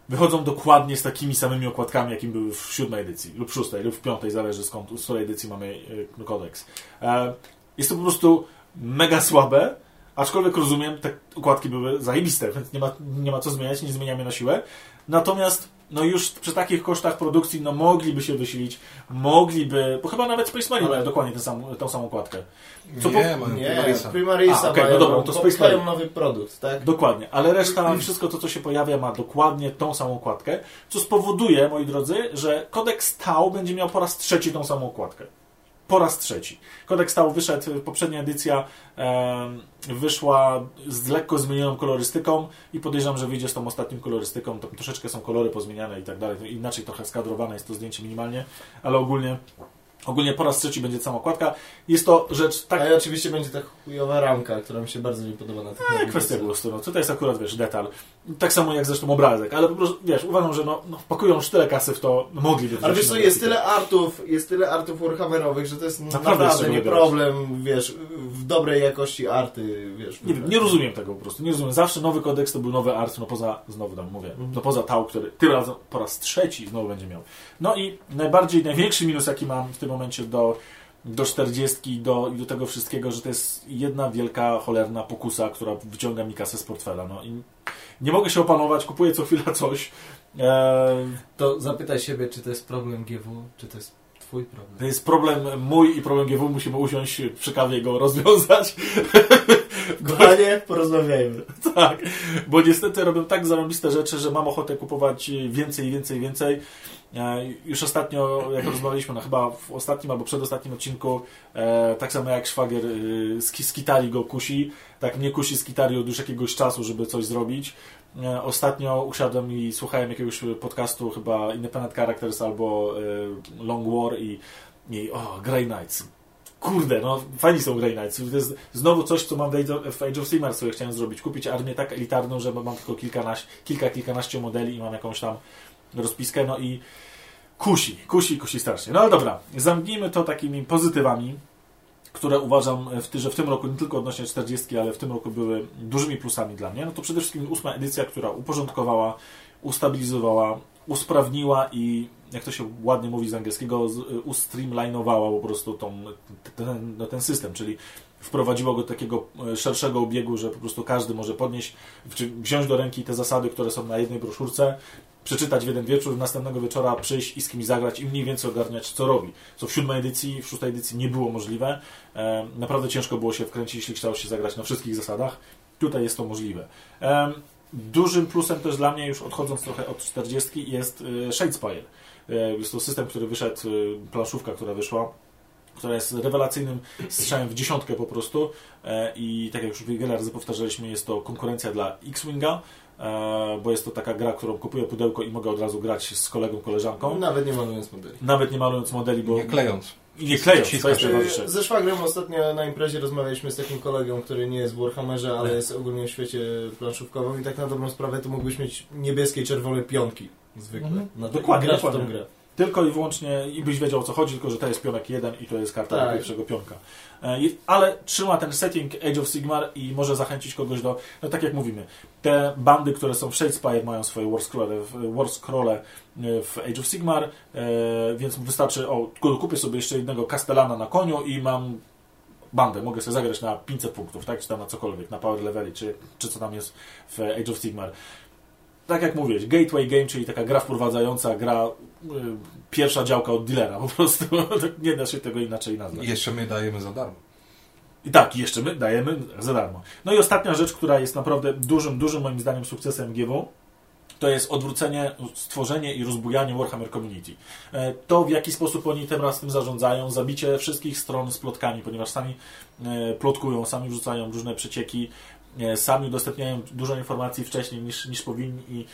wychodzą dokładnie z takimi samymi okładkami, jakim były w siódmej edycji, lub szóstej, lub w piątej, zależy skąd, z której edycji mamy e, kodeks. E, Jest to po prostu mega słabe, aczkolwiek rozumiem, te układki były zajebiste, więc nie ma, nie ma co zmieniać, nie zmieniamy na siłę. Natomiast no już przy takich kosztach produkcji no mogliby się wysilić, mogliby, bo chyba nawet Space Marine Ale- mają dokładnie tę samą, tą samą okładkę. Co nie, po- Nie, Primarisa. Primarisa A, okej, mają, no dobra, to Space Marine. nowy produkt, tak? Dokładnie, ale reszta, wszystko to, co się pojawia, ma dokładnie tą samą okładkę, co spowoduje, moi drodzy, że kodeks Tau będzie miał po raz trzeci tą samą okładkę. Po raz trzeci. Kodeks Tau wyszedł, poprzednia edycja em, wyszła z lekko zmienioną kolorystyką i podejrzewam, że wyjdzie z tą ostatnią kolorystyką. Tam troszeczkę są kolory pozmieniane i tak dalej. Inaczej trochę skadrowane jest to zdjęcie minimalnie, ale ogólnie, ogólnie po raz trzeci będzie sama okładka. Jest to rzecz tak A i oczywiście będzie ta chujowa ramka, która mi się bardzo nie podoba na tych nie, nowych kwestia wersjach. gustu, no to jest akurat, wiesz, detal. Tak samo jak zresztą obrazek, ale po prostu, wiesz, uważam, że no, no pakują już tyle kasy w to, no mogliby. Ale wiesz co, jest tyle artów, jest tyle artów Warhammerowych, że to jest Naprawdę naprawdę, nie problem, wiesz, w dobrej jakości arty, wiesz. Nie wiem, nie rozumiem tego po prostu, nie rozumiem. Zawsze nowy kodeks to był nowy art, no poza, znowu tam mówię, no poza Tau, który tym razem po raz trzeci znowu będzie miał. No i najbardziej, największy minus, jaki mam w tym momencie do, do 40 i do, i do tego wszystkiego, że to jest jedna wielka, cholerna pokusa, która wyciąga mi kasę z portfela, no i nie mogę się opanować, kupuję co chwila coś. Eee, To zapytaj siebie, czy to jest problem GW, czy to jest twój problem. To jest problem mój i problem GW. Musimy usiąść przy kawie go rozwiązać. Kochanie, porozmawiajmy. tak, bo niestety robią tak zarobiste rzeczy, że mam ochotę kupować więcej, więcej, więcej. E, Już ostatnio, jak rozmawialiśmy, no chyba w ostatnim albo przedostatnim odcinku, e, tak samo jak szwagier e, z, go kusi, tak mnie kusi z Kitari od już jakiegoś czasu, żeby coś zrobić. Ostatnio usiadłem i słuchałem jakiegoś podcastu, chyba Independent Characters albo Long War i, i o, Grey Knights. Kurde, no fajni są Grey Knights. To jest znowu coś, co mam w Age of, w Sigmar, co chciałem zrobić. Kupić armię tak elitarną, że mam tylko kilkanaście, kilka, kilkanaście modeli i mam jakąś tam rozpiskę, no i kusi, kusi, kusi strasznie. No ale dobra, zamknijmy to takimi pozytywami, które uważam, ty- że w tym roku, nie tylko odnośnie 40, ale w tym roku były dużymi plusami dla mnie. No to przede wszystkim ósma edycja, która uporządkowała, ustabilizowała, usprawniła i jak to się ładnie mówi z angielskiego, z- ustreamlinowała po prostu tą, ten, no, ten system, czyli wprowadziło go do takiego e, szerszego obiegu, że po prostu każdy może podnieść, czy wziąć do ręki te zasady, które są na jednej broszurce, przeczytać w jeden wieczór, następnego wieczora przyjść i z kimś zagrać i mniej więcej ogarniać, co robi. Co w siódmej edycji, w szóstej edycji nie było możliwe. E, naprawdę ciężko było się wkręcić, jeśli chciało się zagrać na wszystkich zasadach. Tutaj jest to możliwe. Em, Dużym plusem też dla mnie, już odchodząc trochę od 40, jest e, Shadespire. E, Jest to system, który wyszedł, e, planszówka, która wyszła, która jest rewelacyjnym strzałem w dziesiątkę po prostu E, i tak jak już wiele razy powtarzaliśmy, jest to konkurencja dla X-Winga, e, bo jest to taka gra, którą kupuję pudełko i mogę od razu grać z kolegą, koleżanką. Nawet nie malując modeli. Nawet nie malując modeli, bo... Nie klejąc. I nie klejąc, to jest najważniejsze. Ze szwagrem ostatnio na imprezie rozmawialiśmy z takim kolegą, który nie jest w Warhammerze, ale jest ogólnie w świecie planszówkowym i tak na dobrą sprawę to mógłbyś mieć niebieskie i czerwone pionki zwykle. Mhm. Na to, Dokładnie, i grać w dokładnie. tą grę. Tylko i wyłącznie i byś wiedział o co chodzi, tylko że to jest pionek jeden i to jest karta Tak. pierwszego pionka. E, Ale trzyma ten setting Age of Sigmar i może zachęcić kogoś do, no tak jak mówimy, te bandy, które są w Shadespire mają swoje war scrolle, w- war scrolle e, w Age of Sigmar, e, więc wystarczy, o, kupię sobie jeszcze jednego Castellana na koniu i mam bandę, mogę sobie zagrać na 500 punktów, tak, czy tam na cokolwiek, na power leveli, czy, czy co tam jest w Age of Sigmar. Tak jak mówiłeś, gateway game, czyli taka gra wprowadzająca, gra y, pierwsza działka od dealera, po prostu Tak nie da się tego inaczej nazwać. I jeszcze my dajemy za darmo. I tak, jeszcze my dajemy za darmo. No i ostatnia rzecz, która jest naprawdę dużym, dużym moim zdaniem sukcesem GW, to jest odwrócenie, stworzenie i rozbujanie Warhammer Community. E, To, w jaki sposób oni teraz tym zarządzają, zabicie wszystkich stron z plotkami, ponieważ sami e, plotkują, sami wrzucają różne przecieki, sami udostępniają dużo informacji wcześniej niż, niż powinni i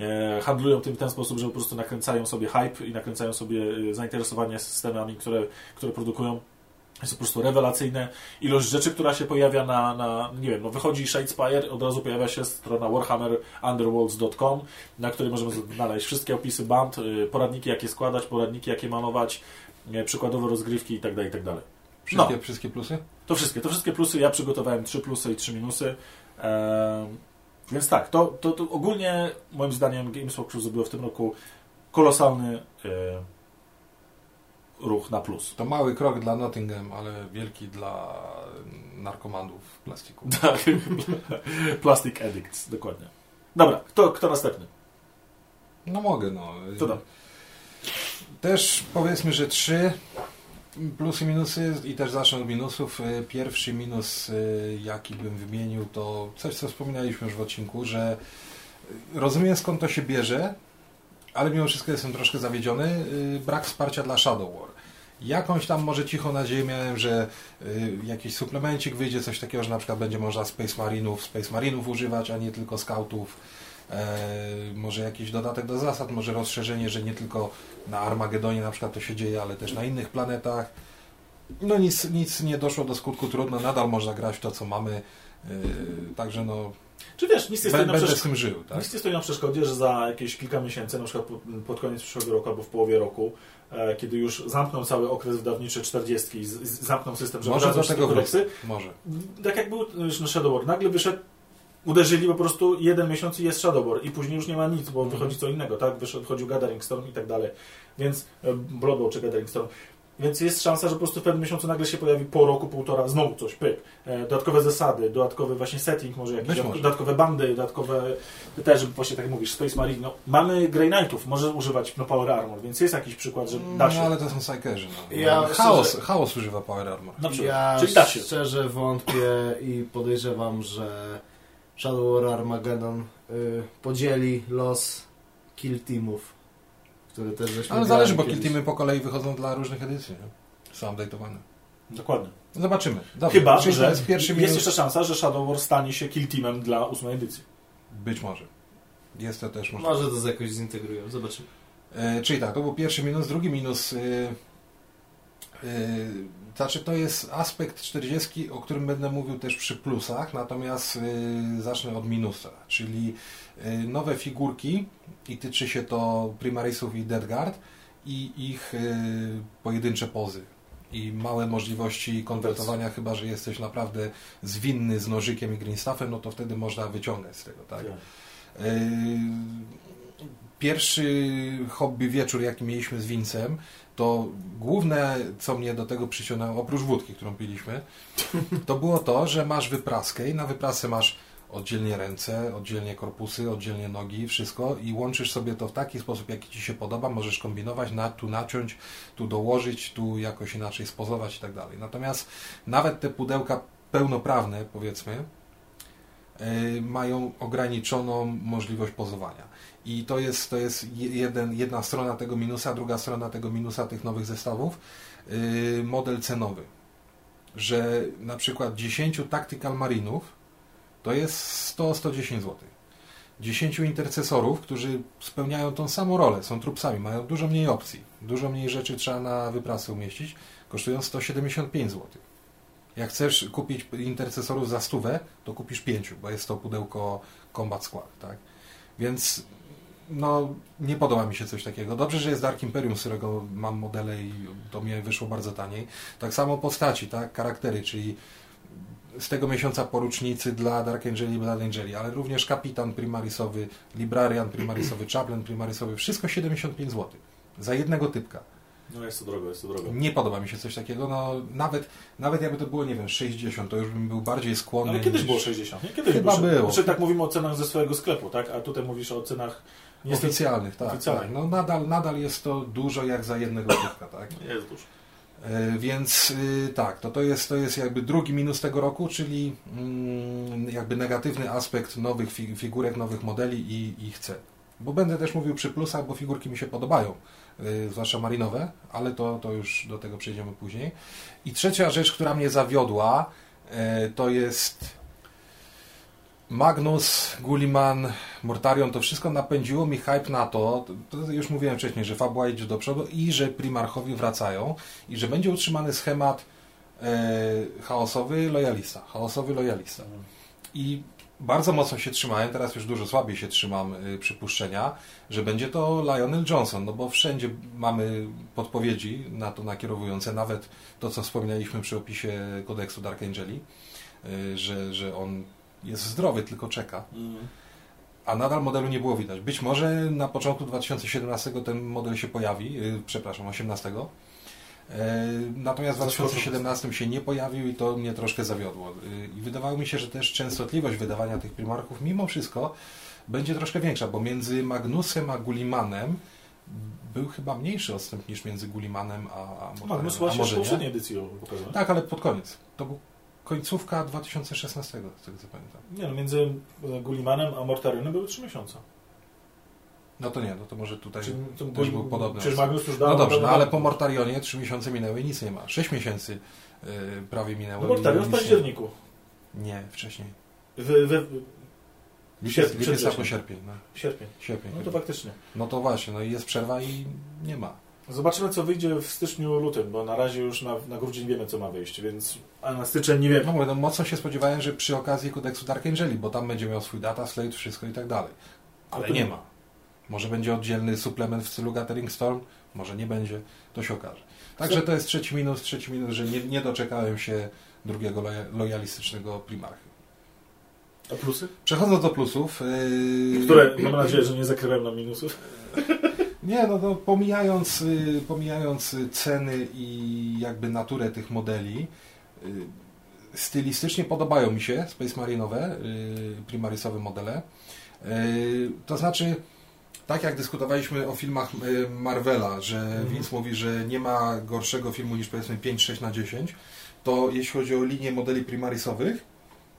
e, handlują tym w ten sposób, że po prostu nakręcają sobie hype i nakręcają sobie e, zainteresowanie systemami, które, które produkują. Jest po prostu rewelacyjne. Ilość rzeczy, która się pojawia na, na nie wiem, no wychodzi Shadespire, od razu pojawia się strona warhammerunderworlds.com, na której możemy znaleźć wszystkie opisy band, poradniki jakie składać, poradniki jakie malować, y, przykładowe rozgrywki itd. itd. Wszystkie, No. wszystkie plusy? To wszystkie, to wszystkie plusy. Ja przygotowałem trzy plusy i trzy minusy. Ehm, więc tak, to, to, to ogólnie moim zdaniem Games Workshop zrobiło w tym roku kolosalny e, ruch na plus. To mały krok dla Nottingham, ale wielki dla narkomanów plastiku. Tak, Plastic Addicts, dokładnie. Dobra, kto, kto następny? No mogę, no. To tam. Też powiedzmy, że trzy plusy, minusy i też zacznę od minusów. Y, Pierwszy minus, y, jaki bym wymienił, to coś, co wspominaliśmy już w odcinku, że rozumiem skąd to się bierze, ale mimo wszystko jestem troszkę zawiedziony. y, Brak wsparcia dla Shadow War. Jakąś tam może cichą nadzieję miałem, że jakiś suplemencik wyjdzie, coś takiego, że na przykład będzie można Space Marinów, Space Marinów używać, a nie tylko Scoutów. E, może jakiś dodatek do zasad, może rozszerzenie, że nie tylko na Armagedonie na przykład to się dzieje, ale też na innych planetach. No nic, nic nie doszło do skutku, trudno, nadal można grać w to, co mamy. Yy, także no, Czy wiesz, nic nie stoi na żył, tak? Nic nie stoi na przeszkodzie, że za jakieś kilka miesięcy, na przykład pod, koniec przyszłego roku albo w połowie roku, e, kiedy już zamkną cały okres wydawniczy 40 i z, z, zamkną system, że Może do tego kodeksy, Może. tak jak był już na Shadow War, nagle wyszedł, uderzyli po prostu jeden miesiąc i jest Shadow War i później już nie ma nic, bo Mhm. wychodzi co innego, tak? Wyszedł, wchodził Gathering Storm i tak dalej, więc e, Blood Bowl czy Gathering Storm. Więc jest szansa, że po prostu w pewnym miesiącu nagle się pojawi po roku, półtora, znowu coś, pyk. E, dodatkowe zasady, dodatkowy właśnie setting, może jakieś Być dodatk- może. dodatkowe bandy, dodatkowe też, właśnie tak mówisz, Space Marine. No, mamy Grey Knightów, może używać no, Power Armor, więc jest jakiś przykład, że da No się. ale to są Psykerzy. No. Ja chaos, szczerze- chaos używa Power Armor. Na przykład. Ja Czyli da się. szczerze wątpię i podejrzewam, że Shadow War Armageddon y, podzieli los kill teamów, które też żeśmy Ale zależy, bo. Kill Teamy po kolei wychodzą dla różnych edycji. Nie? Są update'owane. Dokładnie. Zobaczymy. Dobrze, Chyba, czyli że jest pierwszy jest jeszcze szansa, że Shadow War stanie się kill teamem dla ósmej edycji. Być może. Jest to też możliwe. Może to z jakoś zintegrują, zobaczymy. E, czyli tak, to był pierwszy minus. Drugi minus. Y, y, znaczy, to jest aspekt 40, o którym będę mówił też przy plusach, natomiast y, zacznę od minusa. Czyli y, nowe figurki, i tyczy się to Primarisów i Dead Guard, i ich y, pojedyncze pozy. I małe możliwości konwertowania, chyba że jesteś naprawdę zwinny z nożykiem i greenstaffem, no to wtedy można wyciągać z tego, tak? Yy, Pierwszy hobby wieczór, jaki mieliśmy z Wincem, to główne, co mnie do tego przyciągnęło, oprócz wódki, którą piliśmy, to było to, że masz wypraskę i na wyprasce masz oddzielnie ręce, oddzielnie korpusy, oddzielnie nogi, wszystko i łączysz sobie to w taki sposób, jaki Ci się podoba, możesz kombinować, na, tu naciąć, tu dołożyć, tu jakoś inaczej spozować i tak dalej. Natomiast nawet te pudełka pełnoprawne, powiedzmy, y, mają ograniczoną możliwość pozowania. I to jest, to jest je- jeden, jedna strona tego minusa, druga strona tego minusa tych nowych zestawów. y, Model cenowy. Że na przykład 10 Tactical Marinów to jest 100-110 zł. 10 intercesorów, którzy spełniają tą samą rolę, są trupsami, mają dużo mniej opcji, dużo mniej rzeczy trzeba na wyprasę umieścić, kosztują 175 zł. Jak chcesz kupić intercesorów za stówę, to kupisz pięciu, bo jest to pudełko Combat Squad, tak? Więc no, nie podoba mi się coś takiego. Dobrze, że jest Dark Imperium, z którego mam modele i to mi wyszło bardzo taniej. Tak samo postaci, tak? Charaktery, czyli z tego miesiąca porucznicy dla Dark Angeli i Blood Angeli, ale również kapitan primarisowy, librarian primarisowy, chaplain primarisowy, wszystko 75 zł. Za jednego typka. No jest to drogo, jest to drogo. Nie podoba mi się coś takiego, no nawet, nawet jakby to było, nie wiem, 60, to już bym był bardziej skłonny. Ale kiedyś niż- było 60, nie? Kiedyś Chyba było. było. Znaczy tak mówimy o cenach ze swojego sklepu, tak? A tutaj mówisz o cenach niestety Oficjalnych, tak. Oficjalnych. tak. No nadal, nadal jest to dużo jak za jednego piwka, tak? jest dużo. E, Więc y, tak, to, to, jest, to jest jakby drugi minus tego roku, czyli mm, jakby negatywny aspekt nowych fi- figurek, nowych modeli i ich cen. Bo będę też mówił przy plusach, bo figurki mi się podobają, zwłaszcza marinowe, ale to, to już do tego przejdziemy później. I trzecia rzecz, która mnie zawiodła, e, to jest Magnus, Gulliman, Mortarion, to wszystko napędziło mi hype na to, to, już mówiłem wcześniej, że fabuła idzie do przodu i że Primarchowi wracają i że będzie utrzymany schemat e, chaosowy lojalista, chaosowy lojalista. I bardzo mocno się trzymałem, teraz już dużo słabiej się trzymam y, przypuszczenia, że będzie to Lionel Johnson, no bo wszędzie mamy podpowiedzi na to nakierowujące, nawet to, co wspominaliśmy przy opisie kodeksu Dark Angeli, y, że, że on jest zdrowy, tylko czeka. A nadal modelu nie było widać. Być może na początku 2017 ten model się pojawi, yy, przepraszam, 18. Yy, natomiast w 2017 się nie pojawił i to mnie troszkę zawiodło. Yy, I wydawało mi się, że też częstotliwość wydawania tych primarków mimo wszystko będzie troszkę większa, bo między Magnusem a Gullimanem był chyba mniejszy odstęp niż między Gullimanem a, a, Magnus właśnie w poprzedniej edycji pokazał. Tak, ale pod koniec. To był końcówka 2016, z tego co pamiętam. Nie no, między e, Gullimanem a Mortarionem były 3 miesiące. No to nie, no to może tutaj Czyli to też był podobny. Przecież. Magnus już dał... No dobrze, no ale po Mortarionie 3 miesiące minęły i nic nie ma. 6 miesięcy yy, prawie minęło. No, Mortarion w październiku. Nie, wcześniej. W, w, Lipiec, Sierp- lipiec albo sierpień. No, sierpień. sierpień No to faktycznie. no to właśnie, no i jest przerwa i nie ma. Zobaczymy, co wyjdzie w styczniu, lutym, bo na razie już na, na grudzień wiemy, co ma wyjść, więc a na styczeń nie wiemy. No mówię, no mocno się spodziewałem, że przy okazji kodeksu Dark Angeli, bo tam będzie miał swój data, slate, wszystko i tak dalej. Ale nie ma. Może będzie oddzielny suplement w stylu Gathering Storm, może nie będzie, to się okaże. Także to jest trzeci minus, trzeci minus, że nie, nie doczekałem się drugiego loja, lojalistycznego primarchy. A plusy? Przechodząc do plusów. Yy... Które mam nadzieję, że nie zakrywają nam minusów. Nie, no to pomijając, y, pomijając ceny i jakby naturę tych modeli, y, stylistycznie podobają mi się Space Marinowe, y, primarisowe modele. To znaczy, tak jak dyskutowaliśmy o filmach y, Marvela, że Vince mówi, że nie ma gorszego filmu niż powiedzmy 5-6 na 10, to jeśli chodzi o linię modeli primarisowych,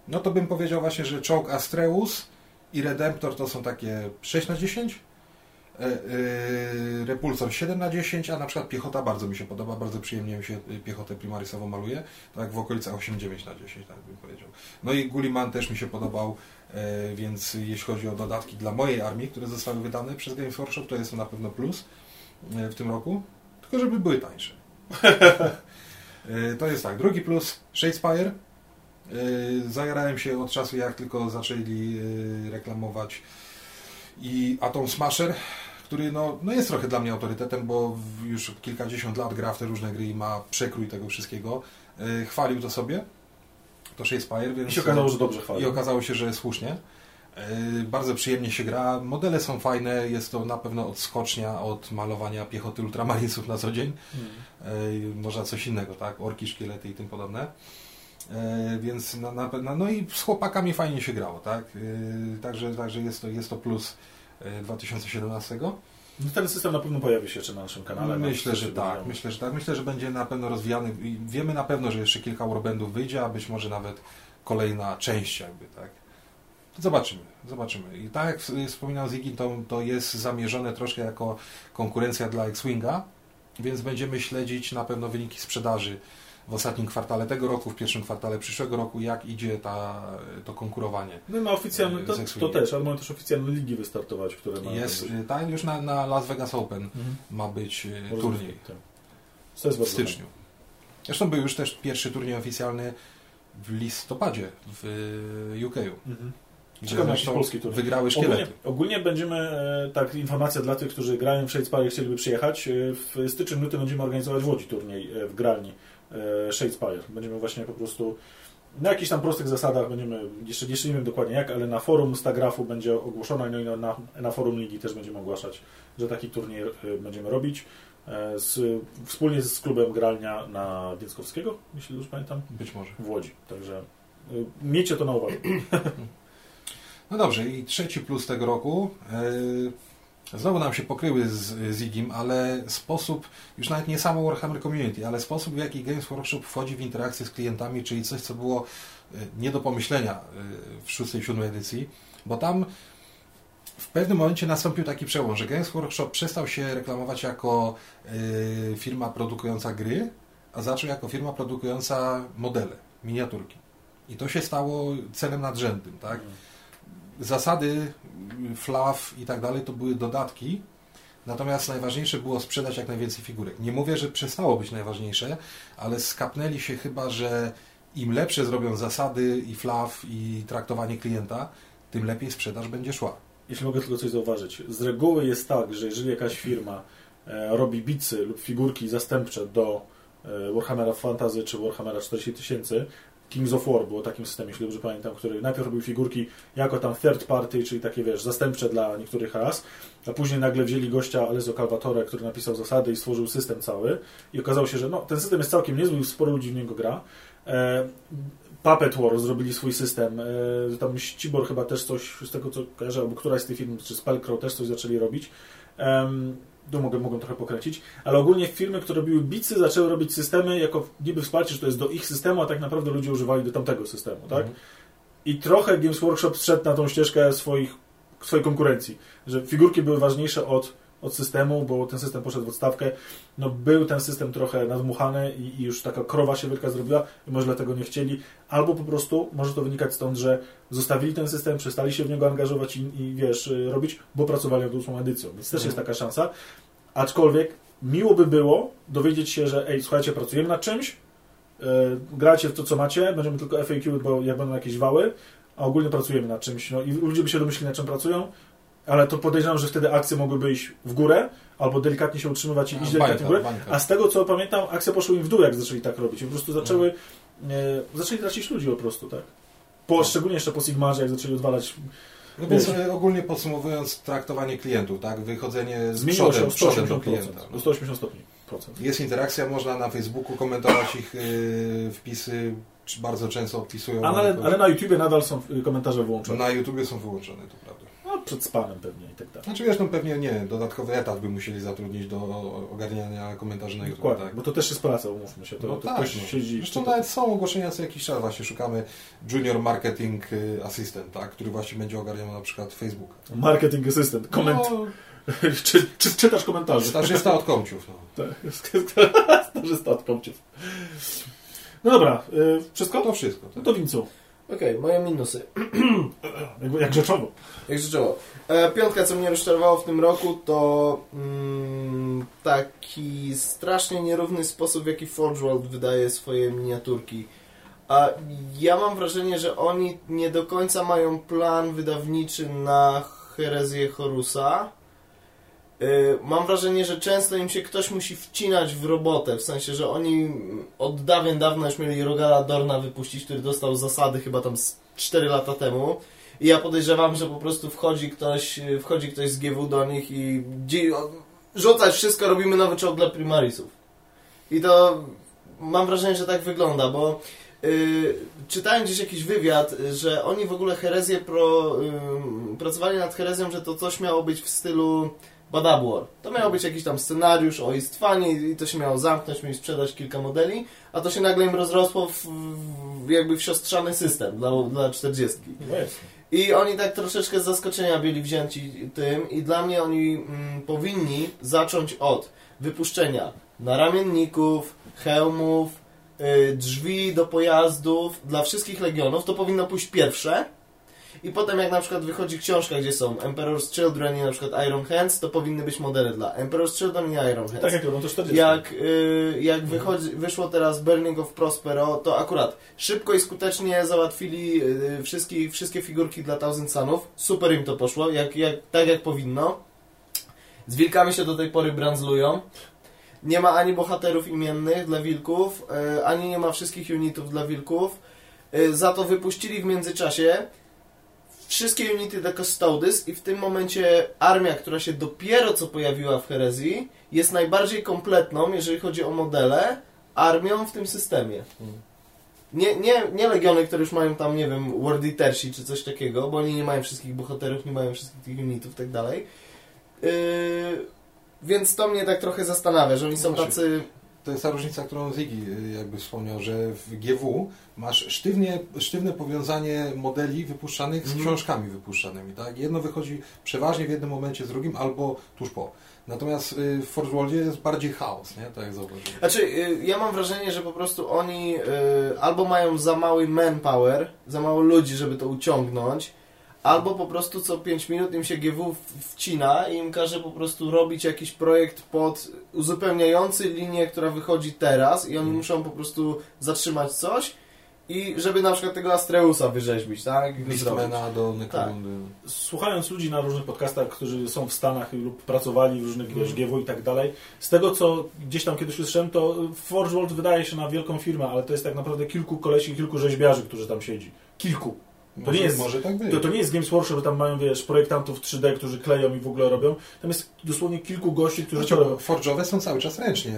no to bym powiedział właśnie, że Czołg Astreus i Redemptor to są takie 6 na 10, E, e, Repulsor 7 na 10, a na przykład piechota bardzo mi się podoba, bardzo przyjemnie mi się y, piechotę primarisową maluje, tak w okolicach 8-9 na 10, tak bym powiedział. No i Gulliman też mi się podobał, więc jeśli chodzi o dodatki dla mojej armii, które zostały wydane przez Games Workshop, to jest to na pewno plus e, w tym roku, tylko żeby były tańsze. E, To jest tak, drugi plus Shadespire. E, Zajarałem się od czasu, jak tylko zaczęli e, reklamować i Atom Smasher, który no, no jest trochę dla mnie autorytetem, bo już kilkadziesiąt lat gra w te różne gry i ma przekrój tego wszystkiego. E, Chwalił to sobie, to Shadespire, więc... I się okazało, że dobrze chwali. I okazało się, że słusznie. E, Bardzo przyjemnie się gra. Modele są fajne. Jest to na pewno odskocznia od malowania piechoty ultramarinesów na co dzień. Mm. Można coś innego, tak? Orki, szkielety i tym podobne. E, Więc na, na, pewno- no i z chłopakami fajnie się grało, tak? Także, także jest, to, jest to plus e, 2017. No ten system na pewno pojawi się jeszcze na naszym kanale. Myślę, Na- że tak. Myślę, że tak. Myślę, że będzie na pewno rozwijany. Wiemy na pewno, że jeszcze kilka warbandów wyjdzie, a być może nawet kolejna część jakby, tak. Zobaczymy, zobaczymy. I tak jak wspominał Ziggy, to, to jest zamierzone troszkę jako konkurencja dla X-Winga, więc będziemy śledzić na pewno wyniki sprzedaży w ostatnim kwartale tego roku, w pierwszym kwartale przyszłego roku, jak idzie ta, to konkurowanie. No ma oficjalne, to, to też, ale mają też oficjalne ligi wystartować, które mają... Jest, tak, już na, na Las Vegas Open Mhm. ma być y, Może turniej. tak. To jest w styczniu. Zresztą był już też pierwszy turniej oficjalny w listopadzie w y, UK. Mhm. Czekam jakiś polski turniej. wygrały Ogólnie, szkielety. ogólnie będziemy, e, tak, informacja dla tych, którzy grają w Shadespire i chcieliby przyjechać. e, W styczniu, lutym będziemy organizować w Łodzi turniej e, w gralni e, Shadespire. Będziemy właśnie po prostu na jakichś tam prostych zasadach będziemy, jeszcze, jeszcze nie wiem dokładnie jak, ale na forum Stagrafu będzie ogłoszona, no i na, na, na forum ligi też będziemy ogłaszać, że taki turniej e, będziemy robić. e, z, wspólnie z klubem gralnia na Więckowskiego, jeśli już pamiętam, Być może. w Łodzi. Także miejcie to na uwadze. No dobrze, i trzeci plus tego roku. e, znowu nam się pokryły z, z Igim, ale sposób, już nawet nie samo Warhammer Community, ale sposób w jaki Games Workshop wchodzi w interakcję z klientami, czyli coś, co było e, nie do pomyślenia e, w szóstej, siódmej edycji, bo tam w pewnym momencie nastąpił taki przełom, że Games Workshop przestał się reklamować jako e, firma produkująca gry, a zaczął jako firma produkująca modele, miniaturki. I to się stało celem nadrzędnym, tak? Zasady, flaw i tak dalej to były dodatki, natomiast najważniejsze było sprzedać jak najwięcej figurek. Nie mówię, że przestało być najważniejsze, ale skapnęli się chyba, że im lepsze zrobią zasady i flaw i traktowanie klienta, tym lepiej sprzedaż będzie szła. Jeśli mogę tylko coś zauważyć. Z reguły jest tak, że jeżeli jakaś firma e, robi bicy lub figurki zastępcze do e, Warhammera Fantasy czy Warhammera 40 tysięcy, Kings of War było takim systemem, jeśli dobrze pamiętam, który najpierw robił figurki jako tam third party, czyli takie, wiesz, zastępcze dla niektórych ras, a później nagle wzięli gościa Alessio Calvatore, który napisał zasady i stworzył system cały i okazało się, że no, ten system jest całkiem niezły sporo ludzi w niego gra. E, Puppet War zrobili swój system, e, tam Cibor chyba też coś, z tego co kojarzę, albo któraś z tych firm, czy Spellcrow też coś zaczęli robić. Em, tu mogę, mogą trochę pokręcić, ale ogólnie firmy, które robiły bicy, zaczęły robić systemy jako niby wsparcie, że to jest do ich systemu, a tak naprawdę ludzie używali do tamtego systemu, tak? Mhm. I trochę Games Workshop szedł na tą ścieżkę swoich, swojej konkurencji, że figurki były ważniejsze od, od systemu, bo ten system poszedł w odstawkę. No był ten system trochę nadmuchany i, i już taka krowa się wielka zrobiła i może dlatego nie chcieli. Albo po prostu może to wynikać stąd, że zostawili ten system, przestali się w niego angażować i, i wiesz, y, robić, bo pracowali nad ósmą edycją. Więc też jest taka szansa. Aczkolwiek miło by było dowiedzieć się, że ej, słuchajcie, pracujemy nad czymś, yy, gracie w to, co macie, będziemy tylko FAQ, bo jak będą jakieś wały, a ogólnie pracujemy nad czymś. No i ludzie by się domyślili, nad czym pracują, ale to podejrzewam, że wtedy akcje mogłyby iść w górę, albo delikatnie się utrzymywać i iść delikatnie w górę. bańka. A z tego, co pamiętam, akcje poszły im w dół, jak zaczęli tak robić. I po prostu zaczęły, e, zaczęli tracić ludzi po prostu, tak. Po, Szczególnie jeszcze po Sigmarze, jak zaczęli odwalać, No więc e, ogólnie podsumowując, traktowanie klientów, tak? Wychodzenie z zmieniło się przodem, o przodem do 180%. klienta. Do 180 stopni. Procent. Jest interakcja, można na Facebooku komentować ich y, wpisy, czy bardzo często opisują. Ale, ale na YouTubie nadal są y, komentarze wyłączone. na YouTubie są wyłączone, to prawda. No, przed spamem pewnie i tak dalej. Znaczy wiesz, no pewnie nie, dodatkowy etat by musieli zatrudnić do ogarniania komentarzy na YouTube, Dokładnie, tak? bo to też jest praca, umówmy się. To, No to tak, ktoś no. siedzi... Zresztą nawet są ogłoszenia co jakiś czas, właśnie szukamy Junior Marketing y, Assistant, tak? który właśnie będzie ogarniał na przykład Facebooka. Marketing assistant, koment... No, czy, czy czytasz komentarze? stażysta od komciów. No. Tak, Starzysta od komciów. No dobra, y, wszystko? To wszystko. No Tak? to Wincu, Okej, moje minusy. jak, jak rzeczowo. Jak życzowo. E, piątka, co mnie rozczarowało w tym roku, to mm, taki strasznie nierówny sposób, w jaki Forge World wydaje swoje miniaturki. A ja mam wrażenie, że oni nie do końca mają plan wydawniczy na herezję Horusa. E, mam wrażenie, że często im się ktoś musi wcinać w robotę, w sensie, że oni od dawien dawna już mieli Rogala Dorna wypuścić, który dostał zasady chyba tam z 4 lata temu. I ja podejrzewam, że po prostu wchodzi ktoś, wchodzi ktoś z GW do nich i rzucać wszystko, robimy nowy czołg dla primarisów. I to mam wrażenie, że tak wygląda, bo yy, czytałem gdzieś jakiś wywiad, że oni w ogóle herezję pro, yy, pracowali nad herezją, że to coś miało być w stylu Bad War. To miał być jakiś tam scenariusz o istwanie i to się miało zamknąć, mieli sprzedać kilka modeli, a to się nagle im rozrosło w, w, jakby w siostrzany system dla, dla 40. No. I oni tak troszeczkę z zaskoczenia byli wzięci tym i dla mnie oni mm, powinni zacząć od wypuszczenia naramienników, hełmów, y, drzwi do pojazdów dla wszystkich legionów. To powinno pójść pierwsze. I potem jak na przykład wychodzi książka, gdzie są Emperor's Children i na przykład Iron Hands, to powinny być modele dla Emperor's Children i Iron Hands. Tak jak robią to 40. Jak, y, jak wychodzi, wyszło teraz Burning of Prospero, to akurat szybko i skutecznie załatwili y, wszystkie, wszystkie figurki dla Thousand Sunów. Super im to poszło, jak, jak, tak jak powinno. Z wilkami się do tej pory brandzlują. Nie ma ani bohaterów imiennych dla wilków, y, ani nie ma wszystkich unitów dla wilków. Y, za to wypuścili w międzyczasie wszystkie unity do Custodes i w tym momencie armia, która się dopiero co pojawiła w herezji, jest najbardziej kompletną, jeżeli chodzi o modele, armią w tym systemie. Nie, nie, nie legiony, które już mają tam, nie wiem, World Eatersi czy coś takiego, bo oni nie mają wszystkich bohaterów, nie mają wszystkich tych unitów i tak dalej. Yy, więc to mnie tak trochę zastanawia, że oni są Znaczy, tacy... To jest ta różnica, którą Ziggy jakby wspomniał, że w GW masz sztywnie, sztywne powiązanie modeli wypuszczanych z Mhm. książkami wypuszczanymi. Tak? Jedno wychodzi przeważnie w jednym momencie z drugim albo tuż po. Natomiast y, w Forge Worldzie jest bardziej chaos, nie? tak jak zauważyłem. Znaczy, y, ja mam wrażenie, że po prostu oni y, albo mają za mały manpower, za mało ludzi, żeby to uciągnąć, albo po prostu co 5 minut im się GW wcina i im każe po prostu robić jakiś projekt pod uzupełniający linię, która wychodzi teraz i oni muszą po prostu zatrzymać coś i żeby na przykład tego Astreusa wyrzeźbić, tak? Beastmana do Necromunda. słuchając ludzi na różnych podcastach, którzy są w Stanach lub pracowali w różnych wiesz, GW i tak dalej, z tego co gdzieś tam kiedyś usłyszałem, to Forge World wydaje się na wielką firmę, ale to jest tak naprawdę kilku kolesi, kilku rzeźbiarzy, którzy tam siedzi. Kilku. Może, nie jest- może tak być. To, to nie jest Games Workshop, że tam mają, wiesz, projektantów 3D, którzy kleją i w ogóle robią. Tam jest dosłownie kilku gości, którzy to robią. Znaczy, Forge'owe są cały czas ręcznie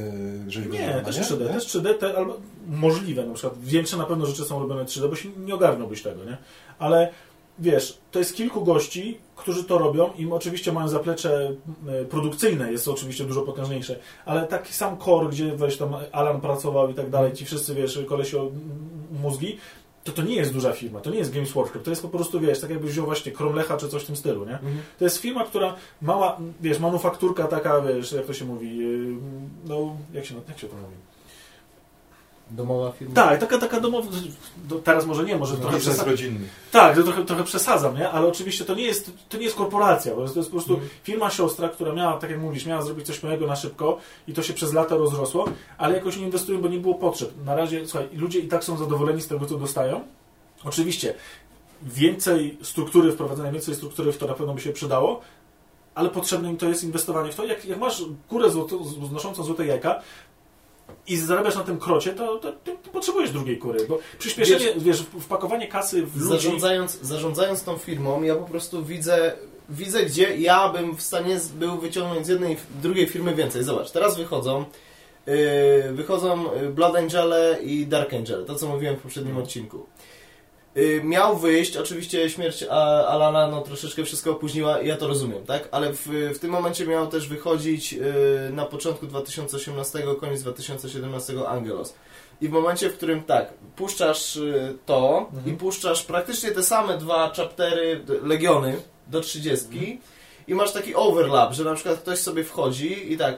rzeźbione. Nie, też 3D, nie? też 3D, te, albo możliwe na przykład. Większe na pewno rzeczy są robione 3D, bo się nie ogarnąłbyś tego, nie? Ale wiesz, to jest kilku gości, którzy to robią i oczywiście mają zaplecze e, produkcyjne, jest to oczywiście dużo potężniejsze, ale taki sam core, gdzie weź tam Alan pracował i tak dalej, ci wszyscy, wiesz, kolesi mózgi, to to nie jest duża firma, to nie jest Games Workshop, to jest po prostu, wiesz, tak jakbyś wziął właśnie Kromlecha czy coś w tym stylu, nie? Mhm. To jest firma, która mała, wiesz, manufakturka taka, wiesz, jak to się mówi, yy, no, jak się, jak się to mówi? Domowa firma. Tak, taka, taka domowa, do, teraz może nie, może trochę Biznes przesadzam. rodzinny. Tak, to trochę, trochę przesadzam, nie? Ale oczywiście to nie jest, to nie jest korporacja, bo to jest po prostu firma siostra, która miała, tak jak mówisz, miała zrobić coś małego na szybko i to się przez lata rozrosło, ale jakoś nie inwestują, bo nie było potrzeb. Na razie, słuchaj, ludzie i tak są zadowoleni z tego, co dostają. Oczywiście więcej struktury wprowadzenia, więcej struktury w to na pewno by się przydało, ale potrzebne im to jest inwestowanie w to. Jak, jak masz kurę złoto, znoszącą złote jajka i zarabiasz na tym krocie, to, to, to, to potrzebujesz drugiej kury, bo przyspieszenie, wiesz, wpakowanie kasy w ludzi... Zarządzając, zarządzając tą firmą, ja po prostu widzę, widzę, gdzie ja bym w stanie był wyciągnąć z jednej drugiej firmy więcej. Zobacz, teraz wychodzą yy, wychodzą yy, Blood Angele i Dark Angel, to co mówiłem w poprzednim odcinku. Yy, miał wyjść, oczywiście śmierć Alana no, troszeczkę wszystko opóźniła, ja to rozumiem, tak? Ale w, w tym momencie miał też wychodzić yy, na początku 2018, koniec 2017 Angelos. I w momencie, w którym tak, puszczasz y, to i puszczasz praktycznie te same dwa chaptery, legiony do 30 i masz taki overlap, że na przykład ktoś sobie wchodzi i tak,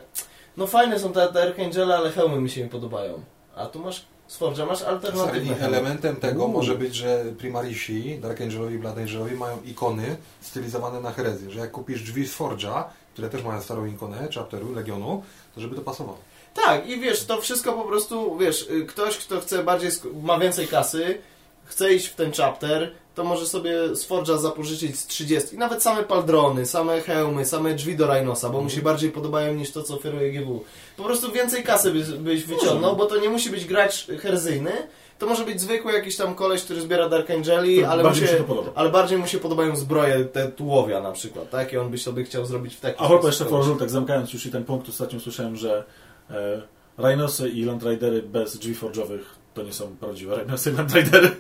no fajne są te, te Archangele, ale hełmy mi się nie podobają. A tu masz z Forge'a, masz alternatywne elementem tego Uuu. może być, że Primarisi, Dark Angelowi i Blood Angelowi mają ikony stylizowane na herezję, że jak kupisz drzwi z Forge'a, które też mają starą ikonę, chapteru, Legionu, to żeby to pasowało. Tak, i wiesz, to wszystko po prostu, wiesz, y, ktoś, kto chce bardziej, ma więcej kasy, chce iść w ten chapter, to może sobie z Forge'a zapożyczyć z 30. I nawet same paldrony, same hełmy, same drzwi do Rhinosa, bo mu się bardziej podobają niż to, co oferuje GW. Po prostu więcej kasy byś, byś wyciągnął, bo to nie musi być gracz herzyjny, to może być zwykły jakiś tam koleś, który zbiera Dark Angeli, ale, mu bardziej mi się, podoba. ale bardziej mu się podobają zbroje te tułowia na przykład, tak? I on by sobie chciał zrobić w taki A propos jeszcze sposób. Forge'u, tak zamykając już i ten punkt, ostatnio słyszałem, że e, Rhinosy i Land Ridery bez drzwi Forge'owych to nie są prawdziwe Rhinosy i Land Ridery.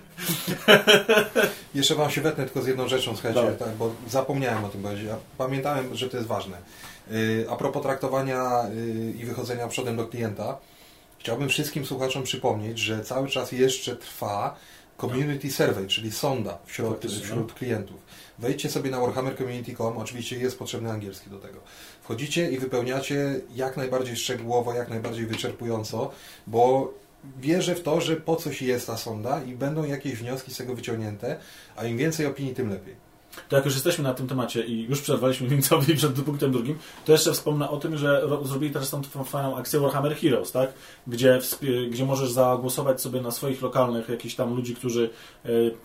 Jeszcze wam się wetnę tylko z jedną rzeczą, słuchajcie, tak, bo zapomniałem o tym powiedzieć, a pamiętałem, że to jest ważne. Yy, a propos traktowania yy, i wychodzenia przodem do klienta, chciałbym wszystkim słuchaczom przypomnieć, że cały czas jeszcze trwa community survey, czyli sonda wśród, wśród klientów. Wejdźcie sobie na warhammercommunity.com, oczywiście jest potrzebny angielski do tego. Wchodzicie i wypełniacie jak najbardziej szczegółowo, jak najbardziej wyczerpująco, bo wierzę w to, że po coś jest ta sonda i będą jakieś wnioski z tego wyciągnięte, a im więcej opinii, tym lepiej. To jak już jesteśmy na tym temacie i już przerwaliśmy Wimcowi przed punktem drugim, to jeszcze wspomnę o tym, że ro- zrobili teraz tą fajną akcję Warhammer Heroes, tak? Gdzie, gdzie możesz zagłosować sobie na swoich lokalnych jakichś tam ludzi, którzy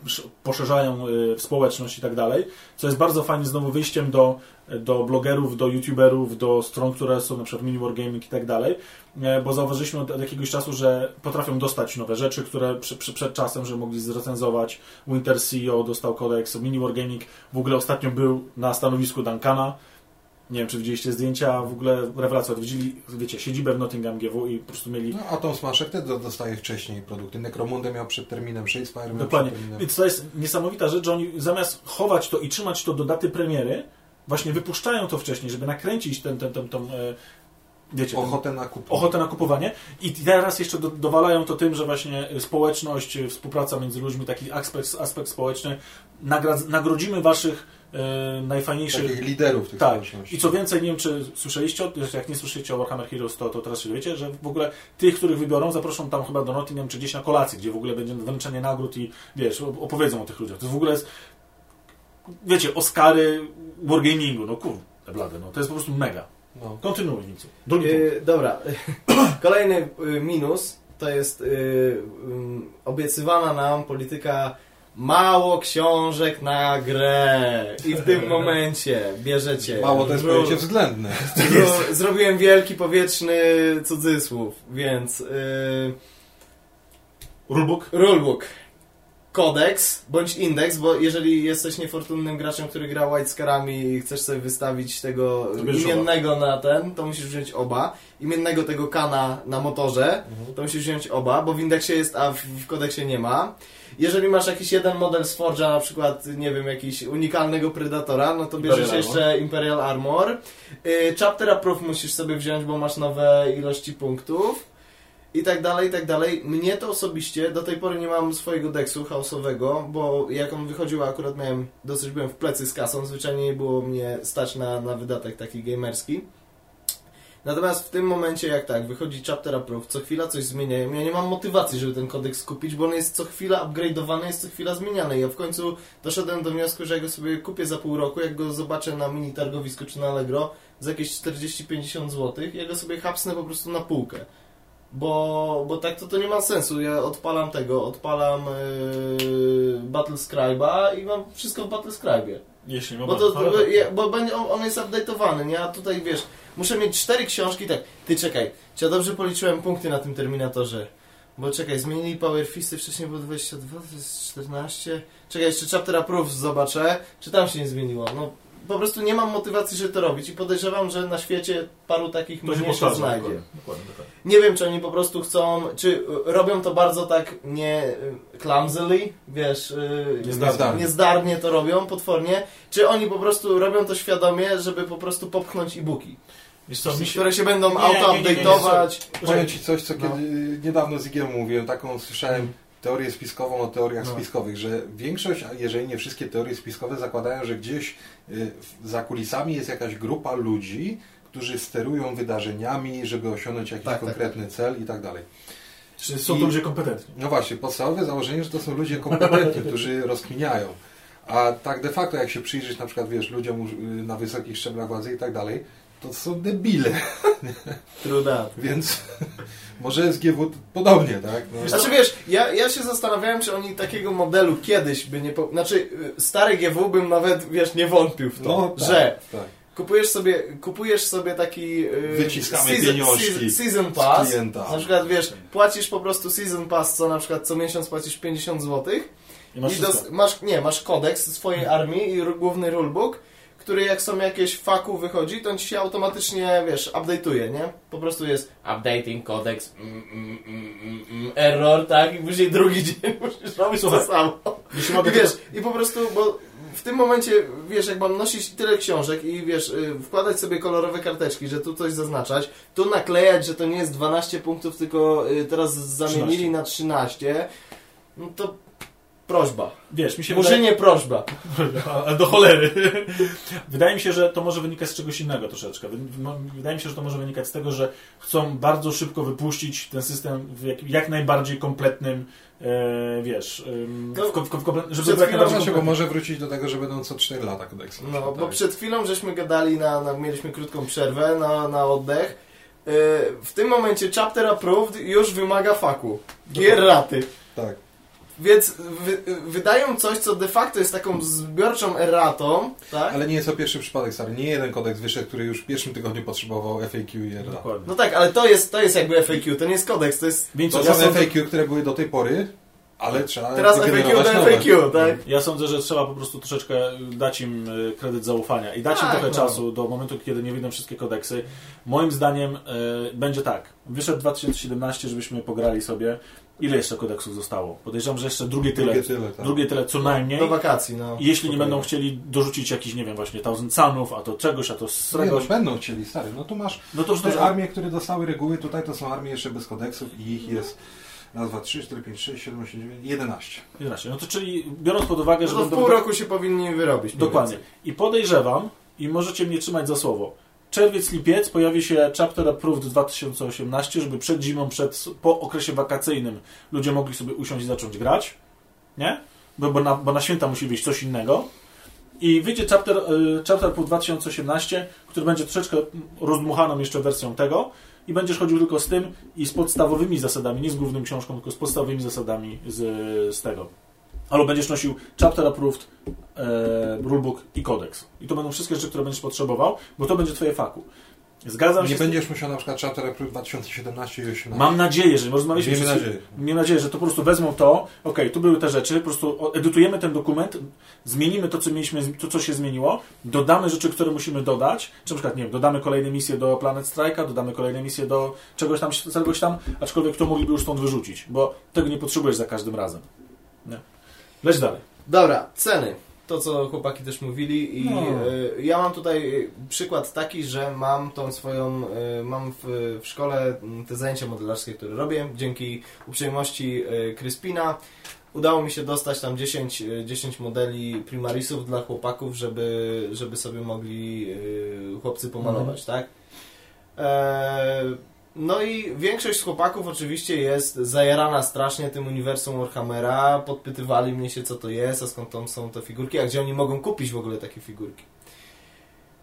sz- poszerzają e, społeczność i tak dalej, co jest bardzo fajnie znowu wyjściem do, do blogerów, do youtuberów, do stron, które są na przykład Mini Wargaming i tak dalej, e, bo zauważyliśmy od, od jakiegoś czasu, że potrafią dostać nowe rzeczy, które przy, przy, przed czasem, że mogli zrecenzować Winter CEO, dostał kodeks, Mini Wargaming w ogóle ostatnio był na stanowisku Duncana. Nie wiem, czy widzieliście zdjęcia, w ogóle rewelacja. Odwiedzili, wiecie, siedzibę w Nottingham GW i po prostu mieli No, Atom Smashek też do- dostaje wcześniej produkty. Necromundę miał przed terminem, Shakespeare miał Dokładnie. przed terminem. Więc to jest niesamowita rzecz, że oni zamiast chować to i trzymać to do daty premiery, właśnie wypuszczają to wcześniej, żeby nakręcić ten, ten, ten, tą, e, wiecie, Ochotę na ochotę na kupowanie. I teraz jeszcze do, dowalają to tym, że właśnie społeczność, e, współpraca między ludźmi, taki aspekt, aspekt społeczny, nagradz, nagrodzimy waszych e, najfajniejszych Takich liderów tych tak. I co więcej, nie wiem czy słyszeliście, jak nie słyszeliście o Warhammer Heroes, to, to teraz się dowiecie, że w ogóle tych, których wybiorą, zaproszą tam chyba do Nottingham czy gdzieś na kolację, gdzie w ogóle będzie wręczenie nagród i wiesz, opowiedzą o tych ludziach. To jest w ogóle jest, wiecie, Oscary wargamingu, no kurde, blade, no to jest po prostu mega. No. Kontynuuj, Wincu. Drugi. Yy, dobra, kolejny y, minus to jest yy, obiecywana nam polityka mało książek na grę i w tym momencie bierzecie... Mało to jest pojęcie względne. Zrobiłem wielki powietrzny cudzysłów, więc yy, Rulebook? rulebook, kodeks bądź indeks, bo jeżeli jesteś niefortunnym graczem, który gra White Scarami i chcesz sobie wystawić tego imiennego na ten, to musisz wziąć oba. Imiennego tego kana na motorze, to musisz wziąć oba, bo w indeksie jest, a w, kodeksie nie ma. Jeżeli masz jakiś jeden model z Forge'a, na przykład, nie wiem, jakiś unikalnego Predatora, no to bierzesz Imperial jeszcze Imperial Armor. Y, Chapter Approve musisz sobie wziąć, bo masz nowe ilości punktów. I tak dalej, i tak dalej. Mnie to osobiście, do tej pory nie mam swojego deksu chaosowego, bo jak on wychodził, akurat miałem, dosyć byłem w plecy z kasą, zwyczajnie nie było mnie stać na, na wydatek taki gamerski. Natomiast w tym momencie, jak tak, wychodzi chapter approve, co chwila coś zmieniają. Ja nie mam motywacji, żeby ten kodeks kupić, bo on jest co chwila upgrade'owany, jest co chwila zmieniany. Ja w końcu doszedłem do wniosku, że ja go sobie kupię za pół roku, jak go zobaczę na mini targowisku czy na Allegro za jakieś 40-50 zł, ja go sobie hapsnę po prostu na półkę. Bo, bo tak to, to nie ma sensu. Ja odpalam tego, odpalam yy, Battle Scribe'a i mam wszystko w Battle Scribe'ie. Jeśli Bo, mowa. to, Ale bo, tak. bo będzie, on, on jest update'owany, nie? A tutaj wiesz, muszę mieć cztery książki, tak. Ty czekaj, czy ja dobrze policzyłem punkty na tym Terminatorze? Bo czekaj, zmienili Power Fisty, wcześniej było 22, to jest 14. Czekaj, jeszcze Chapter Approve zobaczę, czy tam się nie zmieniło. No, po prostu nie mam motywacji, żeby to robić i podejrzewam, że na świecie paru takich To się mnie się powtarza. znajdzie. Dokładnie, dokładnie, dokładnie. Nie wiem, czy oni po prostu chcą, czy y, robią to bardzo tak nie y, clumsily, wiesz, y, Niezdarnie. niezdarnie to robią, potwornie, czy oni po prostu robią to świadomie, żeby po prostu popchnąć e-booki, co, mi się... które się będą nie, auto-update'ować. Powiem Ci coś, co No. kiedy, niedawno z Igiem mówiłem, taką słyszałem teorię spiskową o teoriach No. spiskowych, że większość, a jeżeli nie wszystkie teorie spiskowe zakładają, że gdzieś y, za kulisami jest jakaś grupa ludzi, którzy sterują wydarzeniami, żeby osiągnąć jakiś Tak, tak, konkretny cel i tak dalej. Czy są I- to ludzie kompetentni? No właśnie, podstawowe założenie, że to są ludzie kompetentni, którzy rozkminiają. A tak de facto, jak się przyjrzeć na przykład, wiesz, ludziom y, na wysokich szczeblach władzy i tak dalej, to są debile, that. więc może SGW podobnie, tak? No. Znaczy wiesz, ja, ja się zastanawiałem, czy oni takiego modelu kiedyś by nie... Po... Znaczy, y, stary GW bym nawet, wiesz, nie wątpił w to, No, tak, że tak. kupujesz sobie, kupujesz sobie taki... y, Wyciskamy pieniążki season, season pass, klienta. na przykład, wiesz, płacisz po prostu season pass, co na przykład co miesiąc płacisz 50 zł I masz i dos- masz, nie, masz kodeks swojej armii i główny rulebook, który jak są jakieś faku wychodzi, to on ci się automatycznie, wiesz, update'uje, nie? Po prostu jest updating codex, mm, mm, mm, mm, mm, error, tak? I później drugi dzień musisz robić to Słuchaj, samo. Jeśli I mogę wiesz, i po prostu, bo w tym momencie, wiesz, jak mam nosić tyle książek i wiesz, y, wkładać sobie kolorowe karteczki, że tu coś zaznaczać, tu naklejać, że to nie jest 12 punktów, tylko y, teraz zamienili 13. na 13, no to prośba. wiesz, mi się wydaje... Prośba. Ale do cholery. Wydaje mi się, że to może wynikać z czegoś innego troszeczkę. Wy- no, Wydaje mi się, że to może wynikać z tego, że chcą bardzo szybko wypuścić ten system w jak, jak najbardziej kompletnym, e, wiesz, No, w, w, w, komplet- żeby przed chwilą najbardziej Właśnie, bo może wrócić do tego, że będą co 4 lata kodeksy. No, tak. bo przed chwilą żeśmy gadali, na, na, mieliśmy krótką przerwę na, na oddech. Yy, w tym momencie chapter approved już wymaga faku. Gier raty. Tak. Więc wy, wydają coś, co de facto jest taką zbiorczą erratą, tak? Ale nie jest to pierwszy przypadek, stary. Nie jeden kodeks wyszedł, który już w pierwszym tygodniu potrzebował FAQ i RA. Dokładnie. No tak, ale to jest, to jest jakby FAQ, to nie jest kodeks, to jest... Więc To ja są sądzę, FAQ, które były do tej pory, Ale trzeba Teraz FAQ do. FAQ, tak? Ja sądzę, że trzeba po prostu troszeczkę dać im y, kredyt zaufania i dać im Tak, trochę no. czasu do momentu, kiedy nie wyjdą wszystkie kodeksy. Moim zdaniem y, będzie tak. Wyszedł 2017, żebyśmy pograli sobie. Ile jeszcze kodeksów zostało? Podejrzewam, że jeszcze drugie tyle. Drugie tyle, tak. Drugie tyle co najmniej. Do wakacji, no. Jeśli nie będą chcieli dorzucić jakiś, nie wiem, właśnie Thousand Sunów, a to czegoś, a to Nie, no, będą chcieli, stary. No tu masz no to te to armie, które dostały reguły, tutaj to są armie jeszcze bez kodeksów i ich jest raz, dwa, trzy, cztery, pięć, sześć, siedem, osiem, dziewięć, jedenaście. 11. No to czyli biorąc pod uwagę, że No w pół roku się powinni wyrobić. Dokładnie. więcej. I podejrzewam, i możecie mnie trzymać za słowo, czerwiec, lipiec pojawi się Chapter Approved 2018, żeby przed zimą, przed, po okresie wakacyjnym ludzie mogli sobie usiąść i zacząć grać, nie? Bo, bo, na, bo na święta musi wyjść coś innego. I wyjdzie Chapter, y, chapter Approved 2018, który będzie troszeczkę rozdmuchaną jeszcze wersją tego i będziesz chodził tylko z tym i z podstawowymi zasadami, nie z główną książką, tylko z podstawowymi zasadami z, z tego. Ale będziesz nosił Chapter Approved, e, rulebook i kodeks. I to będą wszystkie rzeczy, które będziesz potrzebował, bo to będzie twoje faku. Zgadzam się. Nie z tym- będziesz musiał na przykład Chapter Approved 2017 i 2018. Mam nadzieję, że rozmawialiśmy Miejmy nadzieję. Miejmy nadzieję, że to po prostu wezmą to, okej, tu były te rzeczy, po prostu edytujemy ten dokument, zmienimy to, co mieliśmy, to, co się zmieniło, dodamy rzeczy, które musimy dodać, czy na przykład, nie wiem, dodamy kolejne misje do Planet Strike'a, dodamy kolejne misje do czegoś tam, czegoś tam, aczkolwiek to mogliby już stąd wyrzucić, bo tego nie potrzebujesz za każdym razem. Leć dalej. Dobra, ceny. To, co chłopaki też mówili i No. y, ja mam tutaj y, przykład taki, że mam tą swoją, y, mam w, w szkole te zajęcia modelarskie, które robię, dzięki uprzejmości y, Kryspina udało mi się dostać tam 10, y, 10 modeli primarisów dla chłopaków, żeby, żeby sobie mogli chłopcy pomalować, tak? E, no i większość z chłopaków oczywiście jest zajarana strasznie tym uniwersum Warhammera. Podpytywali mnie się, co to jest, a skąd tam są te figurki, a gdzie oni mogą kupić w ogóle takie figurki.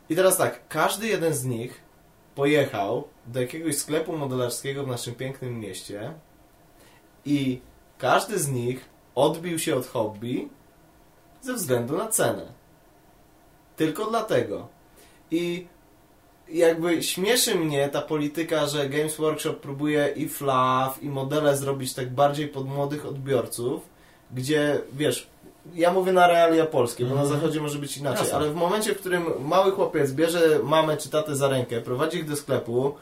I teraz tak, każdy jeden z nich pojechał do jakiegoś sklepu modelarskiego w naszym pięknym mieście i każdy z nich odbił się od hobby ze względu na cenę. Tylko dlatego. I jakby śmieszy mnie ta polityka, że Games Workshop próbuje i flaw, i modele zrobić tak bardziej pod młodych odbiorców, gdzie, wiesz, ja mówię na realia polskie, bo na Mhm. zachodzie może być inaczej, Jasne. ale w momencie, w którym mały chłopiec bierze mamę czy tatę za rękę, prowadzi ich do sklepu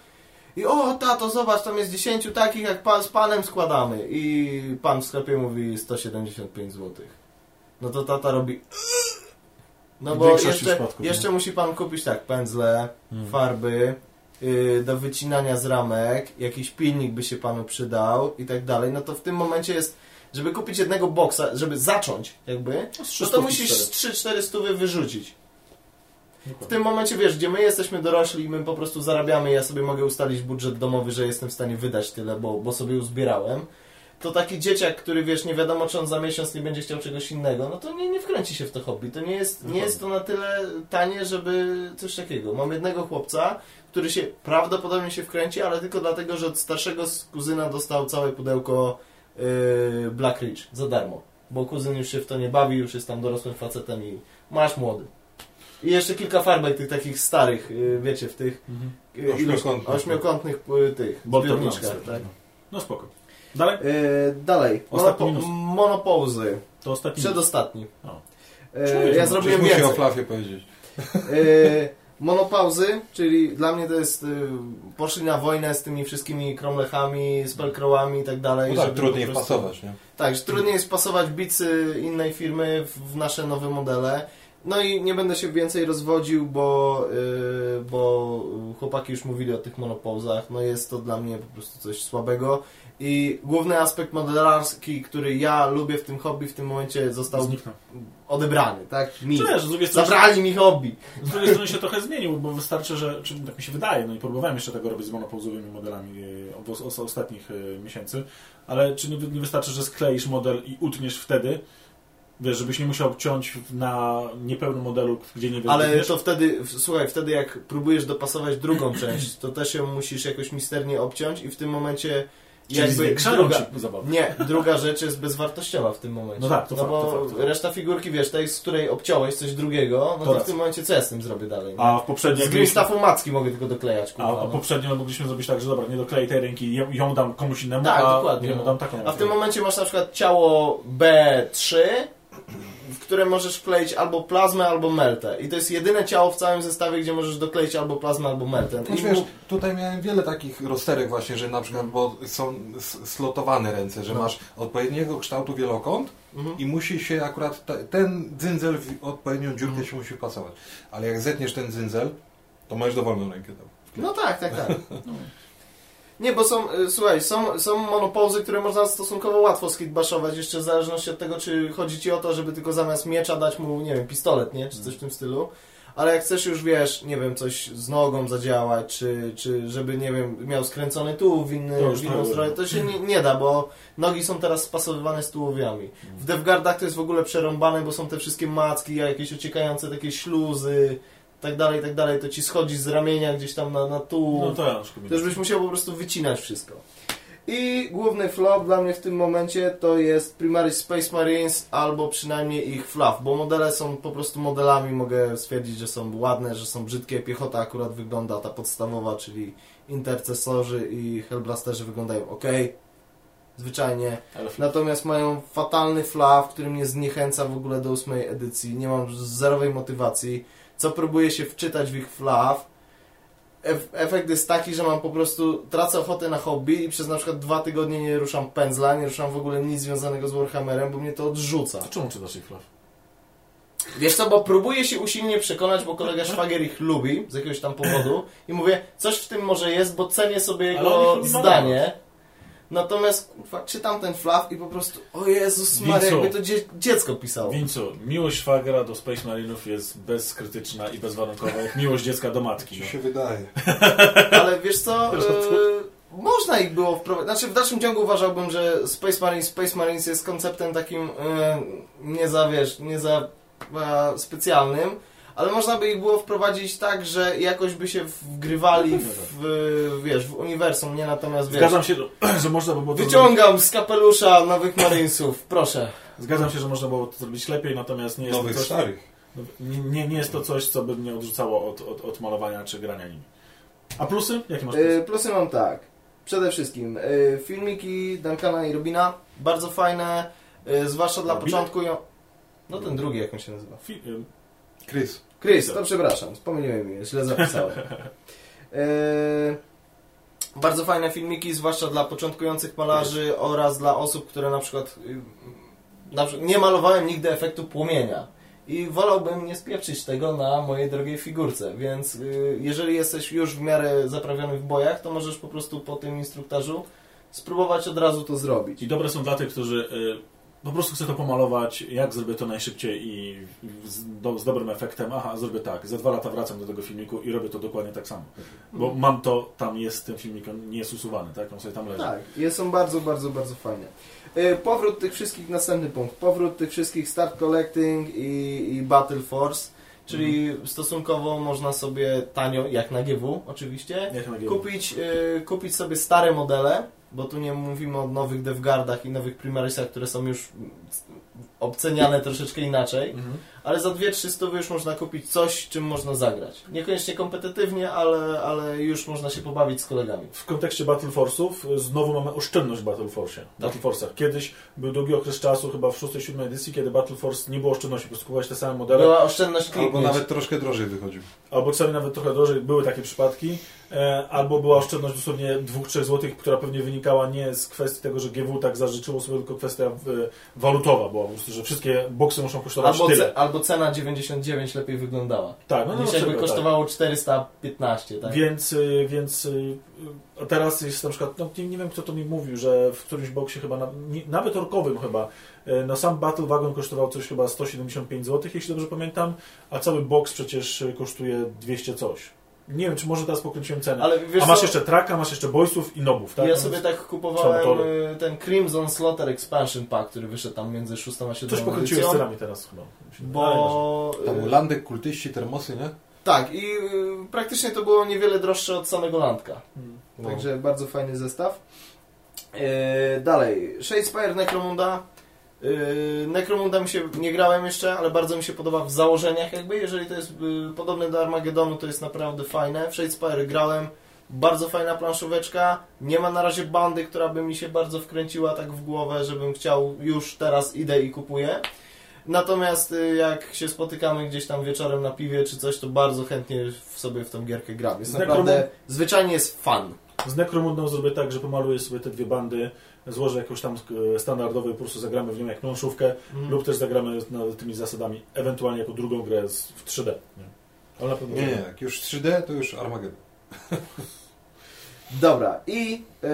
i o, tato, zobacz, tam jest 10 takich, jak pan z panem składamy. I pan w sklepie mówi 175 zł. No to tata robi... No bo jeszcze, jeszcze musi pan kupić tak, pędzle, Hmm. farby, y, do wycinania z ramek, jakiś pilnik by się panu przydał i tak dalej, no to w tym momencie jest, żeby kupić jednego boksa, żeby zacząć jakby, no to musisz 3-4 stówy wyrzucić. W tym momencie, wiesz, gdzie my jesteśmy dorośli i my po prostu zarabiamy, ja sobie mogę ustalić budżet domowy, że jestem w stanie wydać tyle, bo, bo sobie uzbierałem, to taki dzieciak, który, wiesz, nie wiadomo, czy on za miesiąc nie będzie chciał czegoś innego, no to nie, nie wkręci się w to hobby. To nie jest, nie jest to na tyle tanie, żeby coś takiego. Mam jednego chłopca, który się prawdopodobnie się wkręci, ale tylko dlatego, że od starszego kuzyna dostał całe pudełko yy, Black Ridge za darmo. Bo kuzyn już się w to nie bawi, już jest tam dorosłym facetem i masz młody. I jeszcze kilka farbek tych takich starych, yy, wiecie, w tych Mhm. yy, Ośmiokątnych. ośmiokątnych yy, tych zbiorniczkach. Tak. No spoko. Dalej? Yy, dalej. Ostatni Monopo- minus. monopauzy. To ostatni. Przedostatni. O. Yy, Człowiek, ja no, zrobiłem więcej. o flafie powiedzieć. Yy, monopauzy, czyli dla mnie to jest yy, poszli na wojnę z tymi wszystkimi kromlechami, spellcrowami i tak dalej. No tak, trudniej prostu- wpasować, nie? Tak, że trudniej jest pasować bicy innej firmy w, w nasze nowe modele. No i nie będę się więcej rozwodził, bo, yy, bo chłopaki już mówili o tych monopauzach. No jest to dla mnie po prostu coś słabego. I główny aspekt modelarski, który ja lubię w tym hobby, w tym momencie został Zniknął. odebrany, tak? Mi. Wiesz, z drugiej strony, Zabrali mi hobby. z drugiej strony się trochę zmienił, bo wystarczy, że, czy tak mi się wydaje, no i próbowałem jeszcze tego robić z monopauzowymi modelami e, ostatnich e, miesięcy, ale czy nie, nie wystarczy, że skleisz model i utniesz wtedy, wiesz, żebyś nie musiał ciąć na niepełnym modelu, gdzie nie Ale wytniesz? to wtedy, słuchaj, wtedy jak próbujesz dopasować drugą część, to też ją musisz jakoś misternie obciąć i w tym momencie Czyli zwiększają druga, ci zabawę. nie, druga rzecz jest bezwartościowa w tym momencie. No tak, to no fakt, bo to fakt, to reszta figurki, wiesz, tej, z której obciąłeś coś drugiego, no To to, w tym momencie co ja z tym zrobię dalej? nie? A w poprzedniej... Z jak mieliśmy- macki mogę tylko doklejać, A, kurwa. a no. poprzednio mogliśmy zrobić tak, że dobra, nie doklei tej ręki, ją, dam komuś innemu, Tak, a dokładnie, jemu no. dam taką. A w tym momencie masz na przykład ciało B3, w które możesz wkleić albo plazmę, albo meltę. I to jest jedyne ciało w całym zestawie, gdzie możesz dokleić albo plazmę, albo meltę. Znaczy, I wiesz, tutaj miałem wiele takich rozterek właśnie, że na przykład, bo są slotowane ręce, że No. masz odpowiedniego kształtu wielokąt Mhm. i musi się akurat te, ten dzyndzel w odpowiednią dziurkę Mhm. się musi pasować. Ale jak zetniesz ten dzyndzel, to masz dowolną rękę tam. No tak, tak, tak. Nie, bo są, y, słuchaj, są, są monopozy, które można stosunkowo łatwo skidbaszować, jeszcze w zależności od tego, czy chodzi ci o to, żeby tylko zamiast miecza dać mu, nie wiem, pistolet, nie? Czy coś w tym stylu. Ale jak chcesz już, wiesz, nie wiem, coś z nogą zadziałać, czy, czy żeby, nie wiem, miał skręcony tułów w, inny, To w inną trochę stronę, to się nie, nie da, bo nogi są teraz spasowywane z tułowiami. W Devgardach to jest w ogóle przerąbane, bo są te wszystkie macki, jakieś ociekające takie śluzy, tak dalej, tak dalej, to ci schodzi z ramienia gdzieś tam na, na tułów. No to ja już byś musiał po prostu wycinać wszystko. I główny flop dla mnie w tym momencie to jest Primaris Space Marines albo przynajmniej ich fluff, bo modele są po prostu modelami, mogę stwierdzić, że są ładne, że są brzydkie, piechota akurat wygląda ta podstawowa, czyli intercesorzy i Hellblasterzy wyglądają ok, zwyczajnie. Natomiast mają fatalny fluff, który mnie zniechęca w ogóle do ósmej edycji. Nie mam zerowej motywacji. Co próbuję się wczytać w ich. Ef efekt jest taki, że mam po prostu tracę ochotę na hobby i przez na przykład dwa tygodnie nie ruszam pędzla, nie ruszam w ogóle nic związanego z Warhammerem, bo mnie to odrzuca. to czemu czytasz ich flaw? Wiesz co, bo próbuję się usilnie przekonać, bo kolega szwagier ich lubi z jakiegoś tam powodu i mówię, coś w tym może jest, bo cenię sobie jego zdanie. Natomiast kurwa, czytam ten flaw i po prostu, o Jezus Maria, jakby to dzie dziecko pisało. Wincu, miłość szwagra do Space Marinów jest bezkrytyczna i bezwarunkowa, jak miłość dziecka do matki. Ci No. się wydaje. Ale wiesz co, e, można ich było wprowadzić. Znaczy w dalszym ciągu uważałbym, że Space Marines, Space Marines jest konceptem takim e, nie za, wiesz, nie za e, specjalnym, ale można by ich było wprowadzić tak, że jakoś by się wgrywali w, w, wiesz, w uniwersum, nie natomiast wiesz, Zgadzam się, że można by było to zrobić, wyciągam z kapelusza nowych Marinesów, proszę. Zgadzam się, że można było to zrobić lepiej, natomiast nie jest, to Nowych coś, starych. nie, nie, nie jest to coś, co by mnie odrzucało od, od, od malowania czy grania nimi. A plusy? Jakie masz plusy? E, Plusy mam tak. Przede wszystkim e, filmiki Duncana i Robina, bardzo fajne, e, zwłaszcza dla Robina? początku. No ten drugi, jak on się nazywa? Fi- Chris. Chris, to przepraszam, pomyliłem mnie, źle zapisałem. E, bardzo fajne filmiki, zwłaszcza dla początkujących malarzy oraz dla osób, które na przykład, y, na przykład nie malowałem nigdy efektu płomienia. I wolałbym nie spieprzyć tego na mojej drogiej figurce, więc y, jeżeli jesteś już w miarę zaprawiony w bojach, to możesz po prostu po tym instruktażu spróbować od razu to zrobić. I dobre są dla tych, którzy y, po prostu chcą to pomalować, jak zrobię to najszybciej i z, do, z dobrym efektem. Aha, zrobię tak. Za dwa lata wracam do tego filmiku i robię to dokładnie tak samo. Bo mam to, tam jest ten filmik, on nie jest usuwany, tak? On sobie tam leży. Tak, i są bardzo, bardzo, bardzo fajne. Y, Powrót tych wszystkich, następny punkt, powrót tych wszystkich Start Collecting i, i Battle Force, czyli stosunkowo można sobie tanio, jak na GW oczywiście, na GW. kupić, y, kupić sobie stare modele, bo tu nie mówimy o nowych Devgardach i nowych Primarisach, które są już obceniane troszeczkę inaczej, Mhm. ale za 2-3 stówy już można kupić coś, czym można zagrać. Niekoniecznie kompetytywnie, ale, ale już można się pobawić z kolegami. W kontekście Battle Force'ów y, znowu mamy oszczędność w Battle Force'ie. Battle Force'ach. Kiedyś był długi okres czasu, chyba w 6-7 edycji, kiedy Battle Force nie było oszczędności, po prostu kupowałeś te same modele. Była oszczędność Albo kliknięć. nawet troszkę drożej wychodził. albo czasami nawet trochę drożej, były takie przypadki, albo była oszczędność dosłownie 2-3 zł, która pewnie wynikała nie z kwestii tego, że GW tak zażyczyło sobie, tylko kwestia e, walutowa była po prostu, że wszystkie boksy muszą kosztować Albo, tyle. ce, albo cena 99 lepiej wyglądała. Tak, no, no niż na jakby przykład, kosztowało 415, tak? Więc, y, więc y, teraz jest na przykład, no, nie, nie wiem kto to mi mówił, że w którymś boksie chyba, na, nie, nawet orkowym chyba, no sam Battle Wagon kosztował coś chyba 175 zł, jeśli dobrze pamiętam, a cały boks przecież kosztuje 200 coś. Nie wiem, czy może teraz pokręciłem cenę. Ale wiesz a masz co? jeszcze traka, masz jeszcze boysów i nobów, tak? Ja No sobie tak kupowałem y, ten Crimson Slaughter Expansion Pack, który wyszedł tam między 6 a 7 Coś pokręciłeś edycją, cenami teraz chyba. Bo... Tam y, landek, kultyści, termosy, nie? Tak, i y, praktycznie to było niewiele droższe od samego Landka. Hmm. No. Także bardzo fajny zestaw. Yy, dalej, Shadespire Necromunda. Yy, Necromunda mi się nie grałem jeszcze, ale bardzo mi się podoba w założeniach jakby, jeżeli to jest yy, podobne do Armagedonu, to jest naprawdę fajne. W Shadespire grałem, bardzo fajna planszóweczka, nie ma na razie bandy, która by mi się bardzo wkręciła tak w głowę, żebym chciał już teraz idę i kupuję. Natomiast y, jak się spotykamy gdzieś tam wieczorem na piwie czy coś, to bardzo chętnie w sobie w tą gierkę gram. Jest Z naprawdę, Necromund- zwyczajnie jest fan. Z Necromundą zrobię tak, że pomaluję sobie te dwie bandy, złożę jakąś tam e, standardowy, po prostu zagramy w nią jak planszówkę Mhm. lub też zagramy na tymi zasadami, ewentualnie jako drugą grę z, w 3D. Nie? Ale na pewno Nie, nie, jak już 3D, to już Armageddon. Dobra, i y,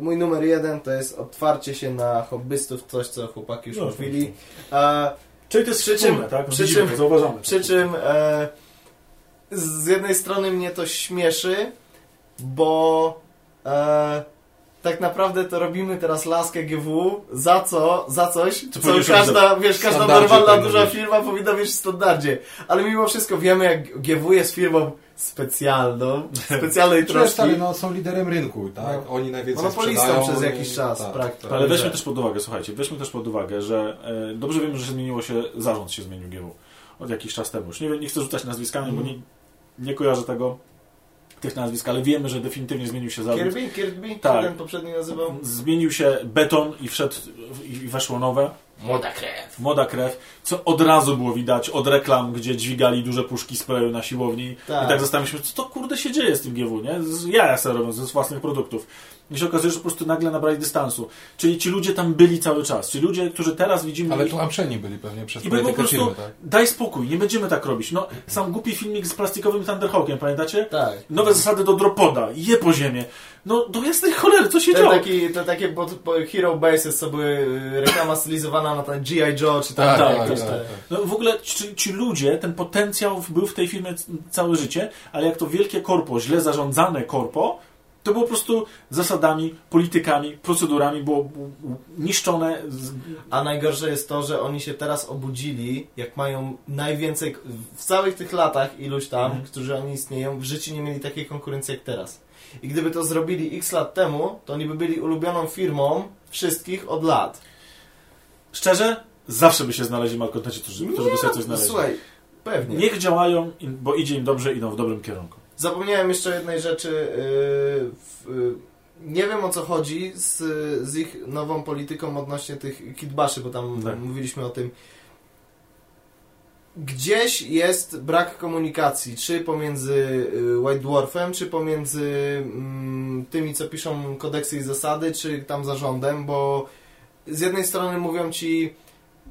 mój numer jeden to jest otwarcie się na hobbystów, coś co chłopaki już No, mówili. E, Czyli to jest Przy czym- wspólne, tak? Przy widzimy, czym- zauważamy. przy czym e, z jednej strony mnie to śmieszy, bo e, tak naprawdę to robimy teraz laskę GW za co, za coś, Co co, każda, wiesz, każda normalna powinno duża być. firma powinna mieć w standardzie. Ale mimo wszystko wiemy, jak GW jest firmą specjalną, specjalnej troszki. stary, no, są liderem rynku, tak? No. Oni najwięcej Monopolistą sprzedają. przez jakiś czas, tak. praktycznie. Ale weźmy też pod uwagę, słuchajcie, weźmy też pod uwagę, że e, dobrze wiemy, że się zmieniło się, zarząd się zmienił GW od jakiś czas temu. Już nie, nie chcę rzucać nazwiskami, bo nie, nie kojarzę tego, tych nazwisk, ale wiemy, że definitywnie zmienił się zarząd. Kirby? Kirby? Tak. Ten poprzedni nazywał? Zmienił się beton i wszedł i i weszło nowe. Młoda krew. Młoda krew, co od razu było widać od reklam, gdzie dźwigali duże puszki sprayu na siłowni. Tak. I tak zastanawialiśmy się, co to kurde się dzieje z tym GW, nie? Z- Ja sobie robią ze własnych produktów. I się okazuje, że po prostu nagle nabrali dystansu. Czyli ci ludzie tam byli cały czas. Ci ludzie, którzy teraz widzimy... Ale ich- tu Amszeni byli pewnie przez I by po politykę prostu, firmy, tak? daj spokój, nie będziemy tak robić. No, sam głupi filmik z plastikowym Thunderhawkiem, pamiętacie? Tak. Nowe zasady do dropoda, je po ziemię. No, do jasnej cholery, co się działo? taki, to takie po, po Hero Bases, co były y, reklama stylizowana na ten G.I. Joe, czy tam Tak, tak, tak, tak, tak, tak. No w ogóle ci, ci ludzie, ten potencjał był w tej firmie całe życie, ale jak to wielkie korpo, źle zarządzane korpo, to było po prostu zasadami, politykami, procedurami, było niszczone. A najgorsze jest to, że oni się teraz obudzili, jak mają najwięcej, w całych tych latach iluś tam, Mhm. którzy oni istnieją, w życiu nie mieli takiej konkurencji jak teraz. I gdyby to zrobili x lat temu, to oni by byli ulubioną firmą wszystkich od lat. Szczerze, zawsze by się znaleźli malkontenci, którzy, którzy by sobie coś znaleźli. Słuchaj, pewnie. Niech działają, bo idzie im dobrze, idą w dobrym kierunku. Zapomniałem jeszcze jednej rzeczy. yy, yy, nie wiem o co chodzi z, z ich nową polityką odnośnie tych kitbaszy, bo tam Tak. mówiliśmy o tym. Gdzieś jest brak komunikacji, czy pomiędzy y, White Dwarfem, czy pomiędzy mm, tymi, co piszą kodeksy i zasady, czy tam zarządem, bo z jednej strony mówią ci,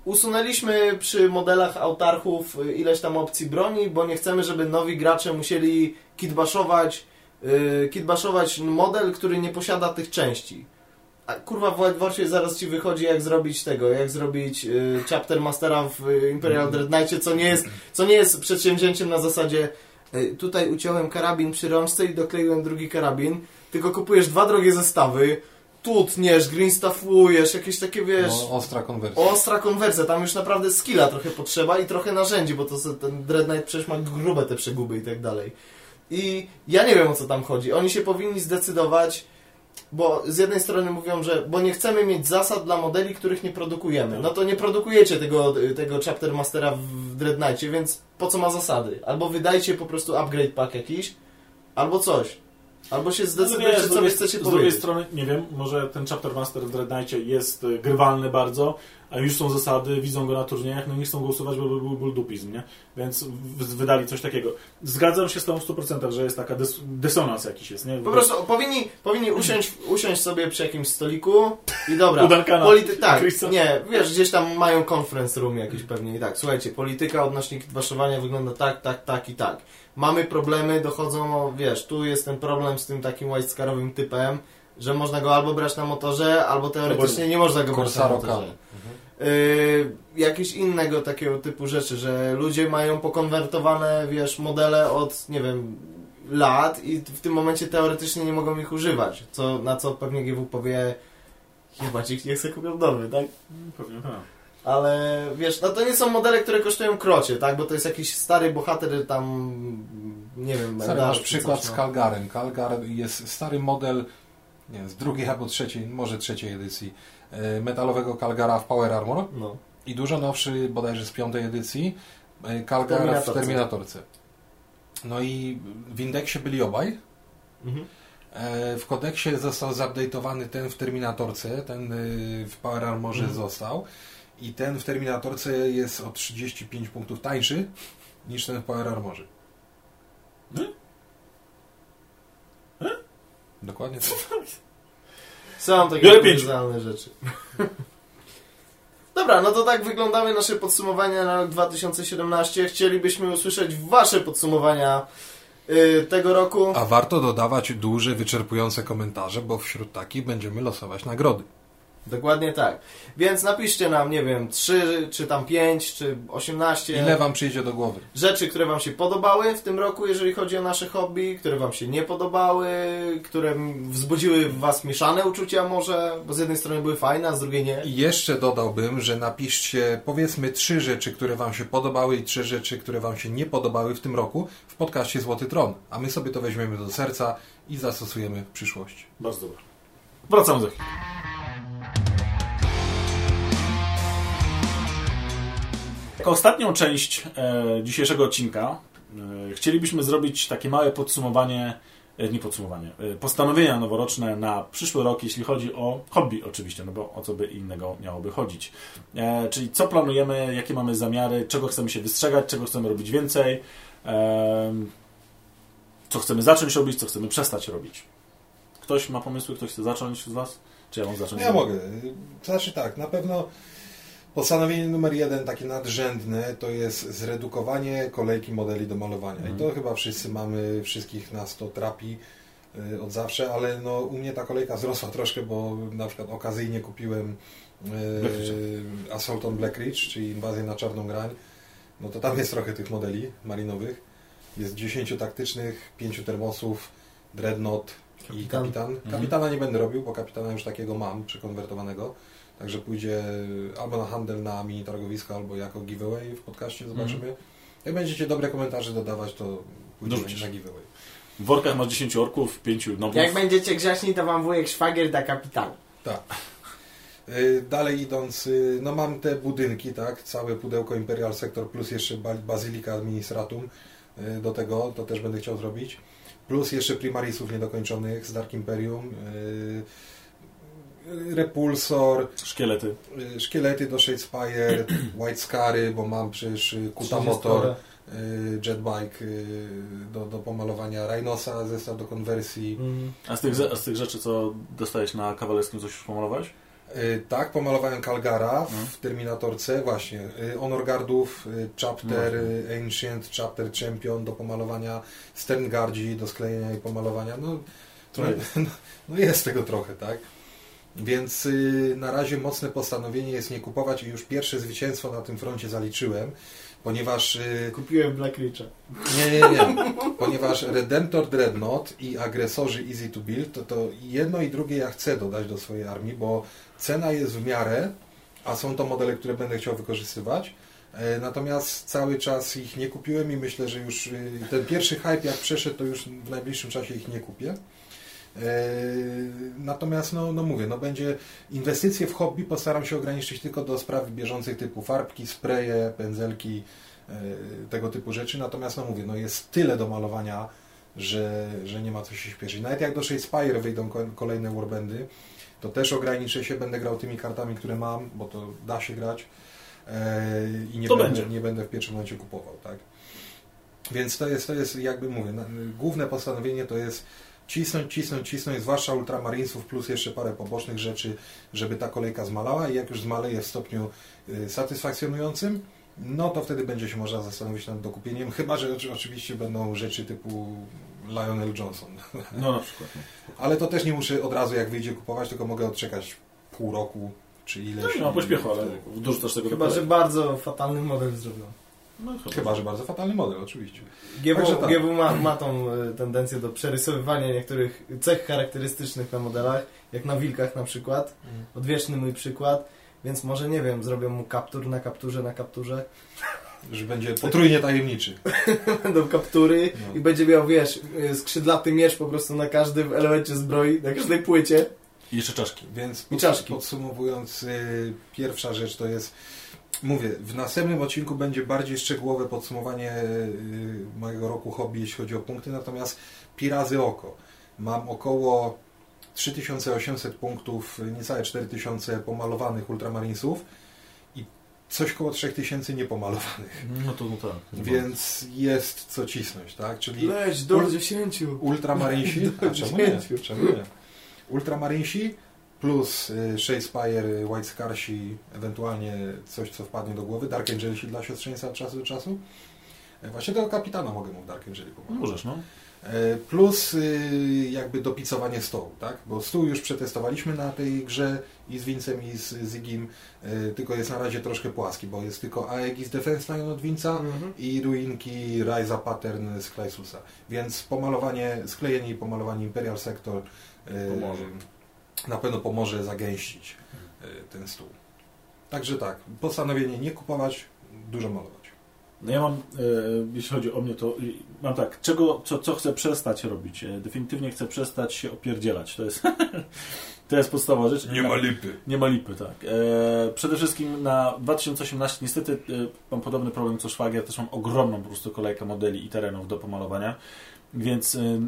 usunęliśmy przy modelach autarchów y, ileś tam opcji broni, bo nie chcemy, żeby nowi gracze musieli kitbaszować, yy, kitbaszować model, który nie posiada tych części. A kurwa w zaraz ci wychodzi jak zrobić tego, jak zrobić y, Chapter Mastera w y, Imperial Dread Knightie, co nie jest, co nie jest przedsięwzięciem na zasadzie y, tutaj uciąłem karabin przy rączce i dokleiłem drugi karabin, tylko kupujesz dwa drogie zestawy, tu tniesz, greenstaffujesz, jakieś takie wiesz... No, ostra konwersja. Ostra konwersja, tam już naprawdę skilla trochę potrzeba i trochę narzędzi, bo to ten Dread Knight przecież ma grube te przeguby i tak dalej. I ja nie wiem o co tam chodzi. Oni się powinni zdecydować, bo z jednej strony mówią, że bo nie chcemy mieć zasad dla modeli, których nie produkujemy. No to nie produkujecie tego, tego Chapter Mastera w Dread Knightie, więc po co ma zasady? Albo wydajcie po prostu upgrade pack jakiś, albo coś. Albo się No zdecydujcie, wiesz, z co wy drugiej- chcecie Z drugiej powiedzieć. strony, nie wiem, może ten Chapter Master w Dread Knightie jest y, grywalny bardzo, a już są zasady, widzą go na turniejach, no nie chcą go usuwać, bo by był buldupizm, nie? Więc wydali coś takiego. Zgadzam się z tą w 100%, że jest taka dys dysonans jakiś jest, nie? Po prostu powinni, powinni usiąść, usiąść sobie przy jakimś stoliku i dobra. U Duncana. Polity- tak, Chrisa. nie, wiesz, gdzieś tam mają conference room jakiś pewnie i tak. Słuchajcie, polityka odnośnie kitbaszowania wygląda tak, tak, tak i tak. Mamy problemy, dochodzą, wiesz, tu jest ten problem z tym takim whitescarowym typem, że można go albo brać na motorze, albo teoretycznie nie można go brać na motorze. Cam. Yy, jakieś innego takiego typu rzeczy, że ludzie mają pokonwertowane, wiesz, modele od, nie wiem, lat i w tym momencie teoretycznie nie mogą ich używać, co, na co pewnie GW powie chyba ci nie chcę kupią nowy, tak? Pewnie tak. Ale wiesz, no to nie są modele, które kosztują krocie, tak? Bo to jest jakiś stary bohater tam, nie wiem, Stary, masz przykład coś, z no. Calgarem. Calgar jest stary model nie, z drugiej albo trzeciej, może trzeciej edycji e, metalowego Calgara w Power Armor No. i dużo nowszy, bodajże z piątej edycji, e, Calgara w Terminatorce. No i w indeksie byli obaj. Mhm. E, W kodeksie został zupdate'owany ten w Terminatorce, ten w Power Armorze Mhm. został i ten w Terminatorce jest o 35 punktów tańszy niż ten w Power Armorze. Dokładnie tak. Są takie kuriozalne rzeczy. Dobra, no to tak wyglądały nasze podsumowania na rok 2017. Chcielibyśmy usłyszeć Wasze podsumowania y, tego roku. A warto dodawać duże, wyczerpujące komentarze, bo wśród takich będziemy losować nagrody. Dokładnie tak. Więc napiszcie nam, nie wiem, 3, czy tam 5, czy 18 Ile Wam przyjdzie do głowy? rzeczy, które Wam się podobały w tym roku, jeżeli chodzi o nasze hobby, które Wam się nie podobały, które wzbudziły w Was mieszane uczucia może, bo z jednej strony były fajne, a z drugiej nie. I jeszcze dodałbym, że napiszcie powiedzmy trzy rzeczy, które Wam się podobały i trzy rzeczy, które Wam się nie podobały w tym roku w podcaście Złoty Tron. A my sobie to weźmiemy do serca i zastosujemy w przyszłości. Bardzo dobra. Wracamy za chwilę. Jako ostatnią część e, dzisiejszego odcinka e, chcielibyśmy zrobić takie małe podsumowanie, e, nie podsumowanie, postanowienia noworoczne na przyszły rok, jeśli chodzi o hobby oczywiście, no bo o co by innego miałoby chodzić. Czyli co planujemy, jakie mamy zamiary, czego chcemy się wystrzegać, czego chcemy robić więcej, co chcemy zacząć robić, co chcemy przestać robić. Ktoś ma pomysły, ktoś chce zacząć z Was? Czy ja mam zacząć? Ja mogę. Znaczy tak, na pewno postanowienie numer jeden, takie nadrzędne, to jest zredukowanie kolejki modeli do malowania. I to chyba wszyscy mamy, wszystkich nas to trapi y, od zawsze, ale no, u mnie ta kolejka wzrosła troszkę, bo na przykład okazyjnie kupiłem y, Assault on Black Ridge, czyli inwazję na czarną grań. No to tam jest trochę tych modeli marinowych. Jest 10 taktycznych, 5 termosów, Dreadnought i Kapitan. kapitan. Kapitana nie będę robił, bo kapitana już takiego mam przekonwertowanego. Także pójdzie albo na handel na mini targowisko, albo jako giveaway w podcaście, zobaczymy. Jak będziecie dobre komentarze dodawać, to pójdzie Dorzucisz. na giveaway. W workach masz 10 orków, 5 nowów. Jak będziecie grzeczni, to wam wujek szwagier da kapitan. Tak. Y, Dalej idąc, y, no mam te budynki, tak, całe pudełko Imperial Sector plus jeszcze ba- Bazylika Administratum y, do tego, to też będę chciał zrobić. Plus jeszcze Primarisów niedokończonych z Dark Imperium, Repulsor, Szkielety. y, szkielety do Shadespire, White Scary, bo mam przecież y, Kuta Motor, y, Jetbike do, do pomalowania Rhinosa, zestaw do konwersji. Mm. A z tych, a z tych rzeczy, co dostałeś na kawalerskim, coś już pomalowałeś? Tak, pomalowałem Calgara w Mhm. Terminatorce, właśnie. Honor Guardów, y, Chapter y, Ancient, Chapter Champion do pomalowania, Sterngardzi do sklejenia i pomalowania. No, no, jest. no jest tego trochę, tak? Więc y, na razie mocne postanowienie jest nie kupować i już pierwsze zwycięstwo na tym froncie zaliczyłem, ponieważ y, Kupiłem Black Richa. nie, nie, nie. Ponieważ Redemptor Dreadnought i agresorzy Easy to Build, to, to jedno i drugie ja chcę dodać do swojej armii, bo cena jest w miarę, a są to modele, które będę chciał wykorzystywać. E, Natomiast cały czas ich nie kupiłem i myślę, że już y, ten pierwszy hype jak przeszedł, to już w najbliższym czasie ich nie kupię. E, Natomiast, no, no mówię, no będzie inwestycje w hobby postaram się ograniczyć tylko do spraw bieżących typu farbki, spreje, pędzelki, e, tego typu rzeczy. Natomiast, no mówię, no jest tyle do malowania, że, że nie ma co się śpieszyć. Nawet jak do Shadespire wyjdą ko- kolejne warbandy, to też ograniczę się, będę grał tymi kartami, które mam, bo to da się grać e, i nie To będę, będzie. nie będę w pierwszym momencie kupował, tak? Więc to jest, to jest jakby mówię, główne postanowienie to jest cisnąć, cisnąć, cisnąć, zwłaszcza ultramarinesów plus jeszcze parę pobocznych rzeczy, żeby ta kolejka zmalała i jak już zmaleje w stopniu y, satysfakcjonującym, no to wtedy będzie się można zastanowić nad dokupieniem, chyba, że oczy- oczywiście będą rzeczy typu Lionel Johnson. No na przykład. No. Ale to też nie muszę od razu jak wyjdzie kupować, tylko mogę odczekać pół roku, czy ileś. No ma pośpiechu, ale dorzucasz tego Chyba, że bardzo fatalny model zrobią. No, Chyba, że bardzo fatalny model, oczywiście. GW, tak. GW ma, ma tą e, tendencję do przerysowywania niektórych cech charakterystycznych na modelach, jak na wilkach na przykład. Odwieczny mój przykład. Więc może nie wiem, zrobią mu kaptur na kapturze na kapturze. Że będzie potrójnie tajemniczy. Będą kaptury No. i będzie miał, wiesz, y, skrzydlaty miecz po prostu na każdym elemencie zbroi, na każdej płycie. I jeszcze czaszki. Więc I czaszki. podsumowując, y, pierwsza rzecz to jest, mówię, w następnym odcinku będzie bardziej szczegółowe podsumowanie y, mojego roku hobby, jeśli chodzi o punkty, natomiast pi razy oko. Mam około 3800 punktów, niecałe 4000 pomalowanych ultramarinesów i coś koło 3000 niepomalowanych. No to no tak. Więc jest co cisnąć, tak? Czyli Leć do Ul- 10. Ultramarinsi, Do a czemu nie? dziesięciu. Czemu nie? Ultramarinsi plus y, Shadespire, y, White Scarsi, ewentualnie coś, co wpadnie do głowy, Dark Angelsi dla siostrzeństwa od czasu do czasu. E, Właśnie tego kapitana mogę mu w Dark Angeli pomagać. Możesz, no. E, Plus y, jakby dopicowanie stołu, tak? Bo stół już przetestowaliśmy na tej grze i z Vincem i z Zigim, y, tylko jest na razie troszkę płaski, bo jest tylko Aegis Defense Line od Vinca Mhm. i ruinki Ryza Pattern z Claysusa. Więc pomalowanie, sklejenie i pomalowanie Imperial Sector y, Pomoże. Na pewno pomoże zagęścić y, ten stół. Także tak, postanowienie nie kupować, dużo malować. No ja mam, e, jeśli chodzi o mnie, to mam tak, czego, co, co chcę przestać robić? E, definitywnie chcę przestać się opierdzielać. To jest, to jest podstawowa rzecz. lipy. Nie ma lipy, tak. E, przede wszystkim na 2018 niestety e, mam podobny problem co Szwagier, też mam ogromną po prostu kolejkę modeli i terenów do pomalowania. Więc y,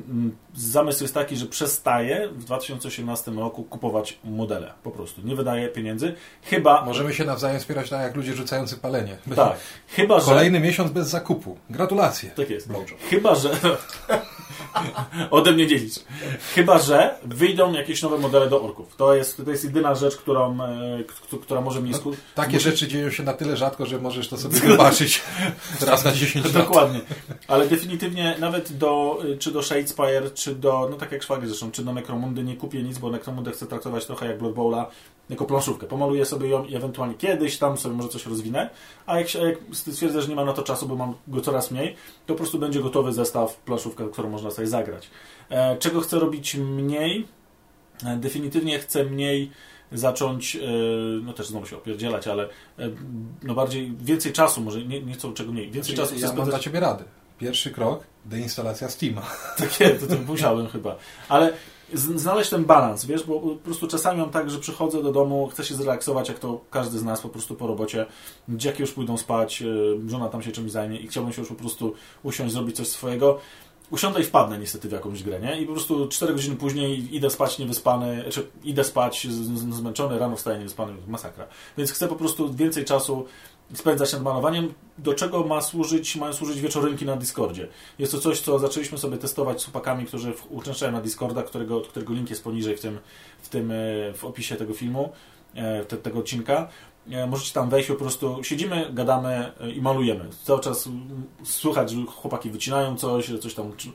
zamysł jest taki, że przestaję w 2018 roku kupować modele. Po prostu. Nie wydaję pieniędzy. Chyba. Możemy się nawzajem wspierać tak jak ludzie rzucający palenie. Tak. Chyba, że. Kolejny miesiąc bez zakupu. Gratulacje. Tak jest. Chyba, że. Ode mnie dziedzic. Chyba, że wyjdą jakieś nowe modele do orków. To jest, to jest jedyna rzecz, którą, e, która może mnie sku... Takie Muszę- rzeczy dzieją się na tyle rzadko, że możesz to sobie zobaczyć raz na 10 lat. Dokładnie. Ale definitywnie nawet do, y, czy do Shadespire, czy do, no tak jak Szwagier zresztą, czy do Necromundy nie kupię nic, bo Necromundę chcę traktować trochę jak Blood Bowla, jako planszówkę. Pomaluję sobie ją i ewentualnie kiedyś tam sobie może coś rozwinę, a jak, się, jak stwierdzę, że nie ma na to czasu, bo mam go coraz mniej, to po prostu będzie gotowy zestaw planszówka, którą można sobie zagrać. E, czego chcę robić mniej? E, definitywnie chcę mniej zacząć, e, no też znowu się opierdzielać, ale no bardziej, więcej czasu może, nie, nie co czego mniej, więcej czasu chcę ja mam spędzać dla Ciebie radę. Pierwszy krok, deinstalacja Steama. takie, to, to musiałem chyba. Ale znaleźć ten balans, wiesz, bo po prostu czasami mam tak, że przychodzę do domu, chcę się zrelaksować, jak to każdy z nas po prostu po robocie. Dzieciaki już pójdą spać, e, żona tam się czymś zajmie i chciałbym się już po prostu usiąść, zrobić coś swojego. Usiądę i wpadnę niestety w jakąś grę, nie? I po prostu 4 godziny później idę spać niewyspany, czy idę spać zmęczony, rano wstaję niewyspany, masakra. Więc chcę po prostu więcej czasu spędzać nad malowaniem, do czego ma służyć, mają służyć wieczorynki na Discordzie. Jest to coś, co zaczęliśmy sobie testować z chłopakami, którzy uczęszczają na Discorda, którego, którego link jest poniżej w tym, w tym e, w opisie tego filmu, e, te, tego odcinka. E, Możecie tam wejść, po prostu siedzimy, gadamy e, i malujemy. Cały czas słychać, że chłopaki wycinają coś, że coś tam trz-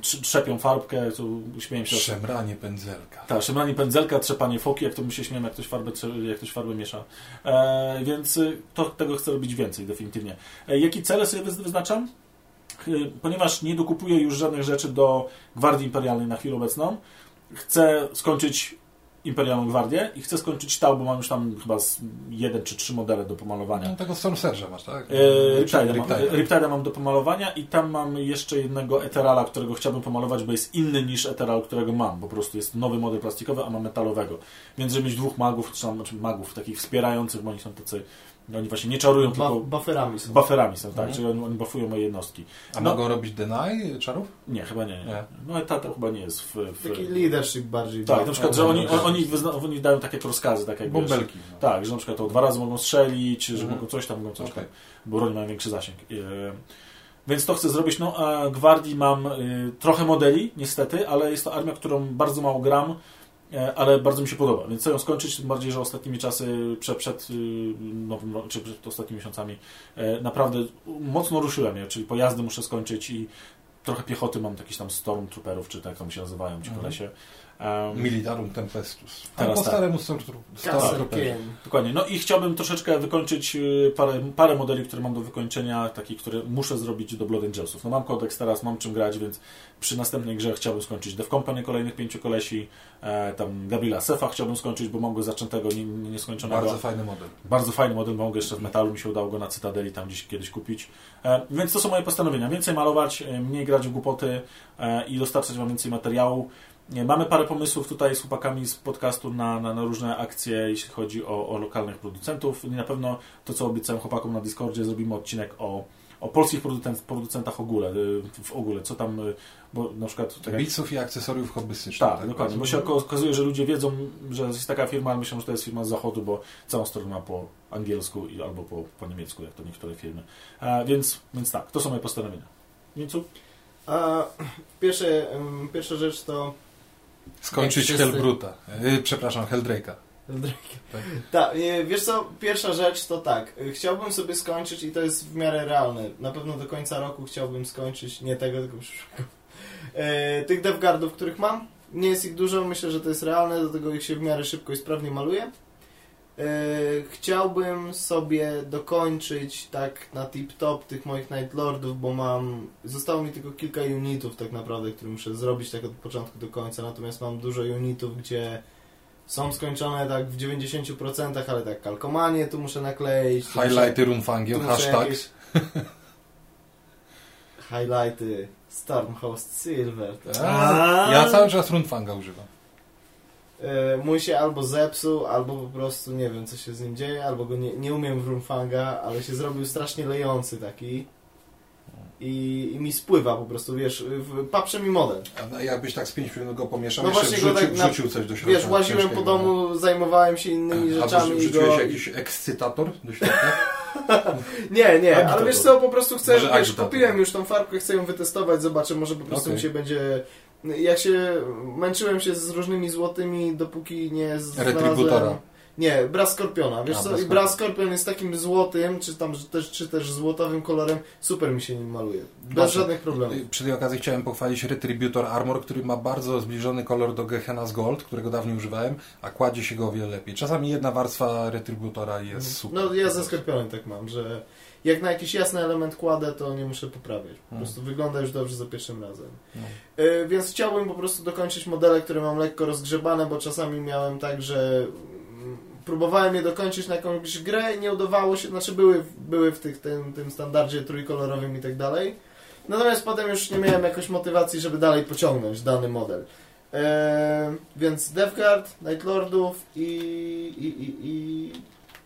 trz- trzepią farbkę, co śmieją się. Szemranie pędzelka. Tak, szemranie pędzelka, trzepanie foki, jak to my się śmiemy, jak ktoś farbę, jak ktoś farbę miesza. E, więc y, to, tego chcę robić więcej, definitywnie. E, jakie cele sobie wyz- wyznaczam? E, ponieważ nie dokupuję już żadnych rzeczy do Gwardii Imperialnej na chwilę obecną, chcę skończyć Imperialną Gwardię i chcę skończyć Tau, bo mam już tam chyba jeden czy trzy modele do pomalowania. No, tego Storm Surge'a masz, tak? E, Riptide'a mam. Riptide'a mam do pomalowania i tam mam jeszcze jednego Eterala, którego chciałbym pomalować, bo jest inny niż Eteral, którego mam. Po prostu jest nowy model plastikowy, a mam metalowego. Więc żeby mieć dwóch magów, czy tam, znaczy magów takich wspierających, bo oni są tacy, oni właśnie nie czarują, tylko Ba- bufferami są. bufferami są, tak, Mhm. czyli oni, oni buffują moje jednostki. A No. mogą robić deny czarów? Nie, chyba nie. nie. Nie. No Etata chyba nie jest w... w... Taki leadership bardziej. Tak, na przykład, że oni, no, oni, wyzna, oni dają takie rozkazy, tak jak wiesz, Bąbelki. no. Tak, że na przykład to dwa razy mogą strzelić, że Mhm. mogą coś tam, mogą coś Okej. tam, bo broń mają większy zasięg. E, Więc to chcę zrobić. No, a Gwardii mam y, trochę modeli, niestety, ale jest to armia, którą bardzo mało gram, ale bardzo mi się podoba. Więc chcę ją skończyć, tym bardziej, że ostatnimi czasy, przed, przed y, nowym, czy przed ostatnimi miesiącami, e, naprawdę mocno ruszyłem je, czyli pojazdy muszę skończyć i trochę piechoty mam, jakichś tam stormtrooperów, czy tak tam się nazywają ci Mhm. kolesie. Em, Militarum Tempestus. Teraz po tak. staremu Stormtro- Castle Stormtrooperze. Kane. Dokładnie. No i chciałbym troszeczkę wykończyć y, parę, parę modeli, które mam do wykończenia, takich, które muszę zrobić do Blood Angelsów. No mam kodeks teraz, mam czym grać, więc przy następnej grze chciałbym skończyć Dev Company kolejnych pięciu kolesi, e, tam Gabriela Sefa chciałbym skończyć, bo mam go zaczętego, nie, nie, nieskończonego. Bardzo fajny model. Bardzo fajny model, mam go jeszcze w metalu, mi się udało go na Cytadeli tam gdzieś kiedyś kupić. E, więc to są moje postanowienia. Więcej malować, e, mniej grać w głupoty e, i dostarczać Wam więcej materiału. Nie, Mamy parę pomysłów tutaj z chłopakami z podcastu na, na, na różne akcje, jeśli chodzi o, o lokalnych producentów. I na pewno to, co obiecałem chłopakom na Discordzie, zrobimy odcinek o, o polskich producent, producentach ogóle, y, w ogóle, co tam, y, bo na przykład... tak i akcesoriów hobbystycznych. tak, dokładnie, bo się okazuje, że ludzie wiedzą, że jest taka firma, ale myślą, że to jest firma z zachodu, bo całą stronę ma po angielsku i, albo po, po niemiecku, jak to niektóre firmy. E, więc, więc tak, to są moje postanowienia. Niecu? A pierwsze, em, pierwsza rzecz to... Skończyć Hellbruta. Yy, przepraszam, Helldrake'a. Tak. Tak, e, wiesz co, pierwsza rzecz to tak, e, chciałbym sobie skończyć i to jest w miarę realne, na pewno do końca roku chciałbym skończyć, nie tego, tylko przyszłego, e, tych devguardów, których mam, nie jest ich dużo, myślę, że to jest realne, do tego ich się w miarę szybko i sprawnie maluje. E, chciałbym sobie dokończyć tak na tip-top tych moich Night Lordów, bo mam, zostało mi tylko kilka unitów tak naprawdę, które muszę zrobić tak od początku do końca, natomiast mam dużo unitów, gdzie są skończone tak w 90%, ale tak kalkomanie tu muszę nakleić. tu Highlighty muszę hashtag. jakieś- Highlighty Stormhost Silver. tak. Ja cały czas Runfanga używam. E, Mój się albo zepsuł, albo po prostu nie wiem co się z nim dzieje, albo go nie, nie umiem w Runfanga, ale się zrobił strasznie lejący taki. I, I mi spływa po prostu, wiesz, w, patrzę mi model. A no, jakbyś tak z pięć minut go pomieszał, No właśnie go wrzucił, tak na- wrzucił coś do środka. Wiesz, łaziłem po domu, zajmowałem się innymi no. A rzeczami. i wrzuciłeś go... jakiś ekscytator do środka? Nie, nie, ale Agitator. wiesz co, po prostu chcę, wiesz, kupiłem już tą farbkę, chcę ją wytestować, zobaczę, może po prostu Okej. mi się będzie... Jak się męczyłem się z różnymi złotymi, dopóki nie znalazłem... Retributora. Nie, Braz Skorpiona, wiesz A, co, i Braz Skorpion jest takim złotym, czy tam też, czy też złotowym kolorem, super mi się nim maluje, bez Dobrze. żadnych problemów. Przy tej okazji chciałem pochwalić Retributor Armor, który ma bardzo zbliżony kolor do Gehenna's Gold, którego dawniej używałem, a kładzie się go o wiele lepiej. Czasami jedna warstwa Retributora jest super. No ja ze Skorpionem tak mam, że jak na jakiś jasny element kładę, to nie muszę poprawiać. Po Hmm. prostu wygląda już dobrze za pierwszym razem. Y, więc chciałbym po prostu dokończyć modele, które mam lekko rozgrzebane, bo czasami miałem tak, że mm, próbowałem je dokończyć na jakąś grę i nie udawało się, znaczy były, były w tych, tym, tym standardzie trójkolorowym i tak dalej. Natomiast potem już nie miałem jakoś motywacji, żeby dalej pociągnąć dany model. E, więc DevGuard, Night Lordów i, i, i, i,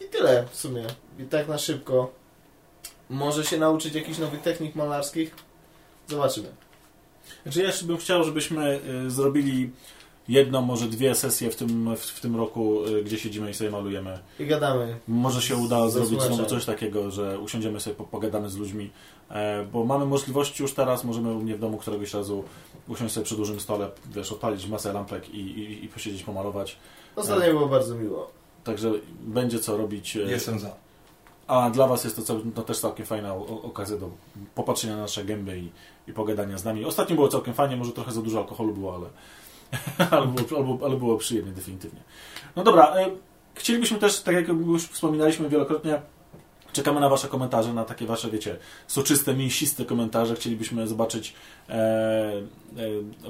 i tyle w sumie. I tak na szybko. Może się nauczyć jakichś nowych technik malarskich? Zobaczymy. Znaczy ja jeszcze bym chciał, żebyśmy y, zrobili jedną, może dwie sesje w tym, w, w tym roku, y, gdzie siedzimy i sobie malujemy. I gadamy. Może się uda Ze zrobić znowu coś takiego, że usiądziemy sobie, po- pogadamy z ludźmi, e, bo mamy możliwości już teraz, możemy u mnie w domu któregoś razu usiąść sobie przy dużym stole, wiesz, odpalić masę lampek i, i, i posiedzieć, pomalować. Ostatnio było bardzo miło. Także będzie co robić. e, Jestem za. A dla Was jest to, cał- no, też całkiem fajna okazja do popatrzenia na nasze gęby i, i pogadania z nami. Ostatnio było całkiem fajnie, może trochę za dużo alkoholu było, ale, ale, było, albo, ale było przyjemnie, definitywnie. No dobra, e, chcielibyśmy też, tak jak już wspominaliśmy wielokrotnie, czekamy na Wasze komentarze, na takie Wasze, wiecie, soczyste, mięsiste komentarze. Chcielibyśmy zobaczyć e, e,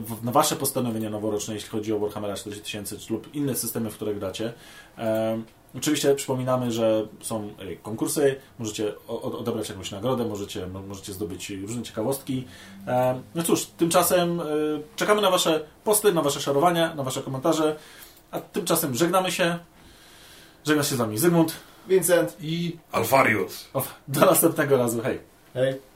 w, na Wasze postanowienia noworoczne, jeśli chodzi o Warhammera 40 tysięcy lub inne systemy, w które gracie. E, Oczywiście przypominamy, że są e, konkursy, możecie odebrać jakąś nagrodę, możecie, mo- możecie zdobyć różne ciekawostki. E, No cóż, tymczasem e, czekamy na Wasze posty, na Wasze szarowania, na Wasze komentarze, a tymczasem żegnamy się. Żegna się z Wami Zygmunt. Vincent, I Alfarius. O, do następnego razu. Hej! hej.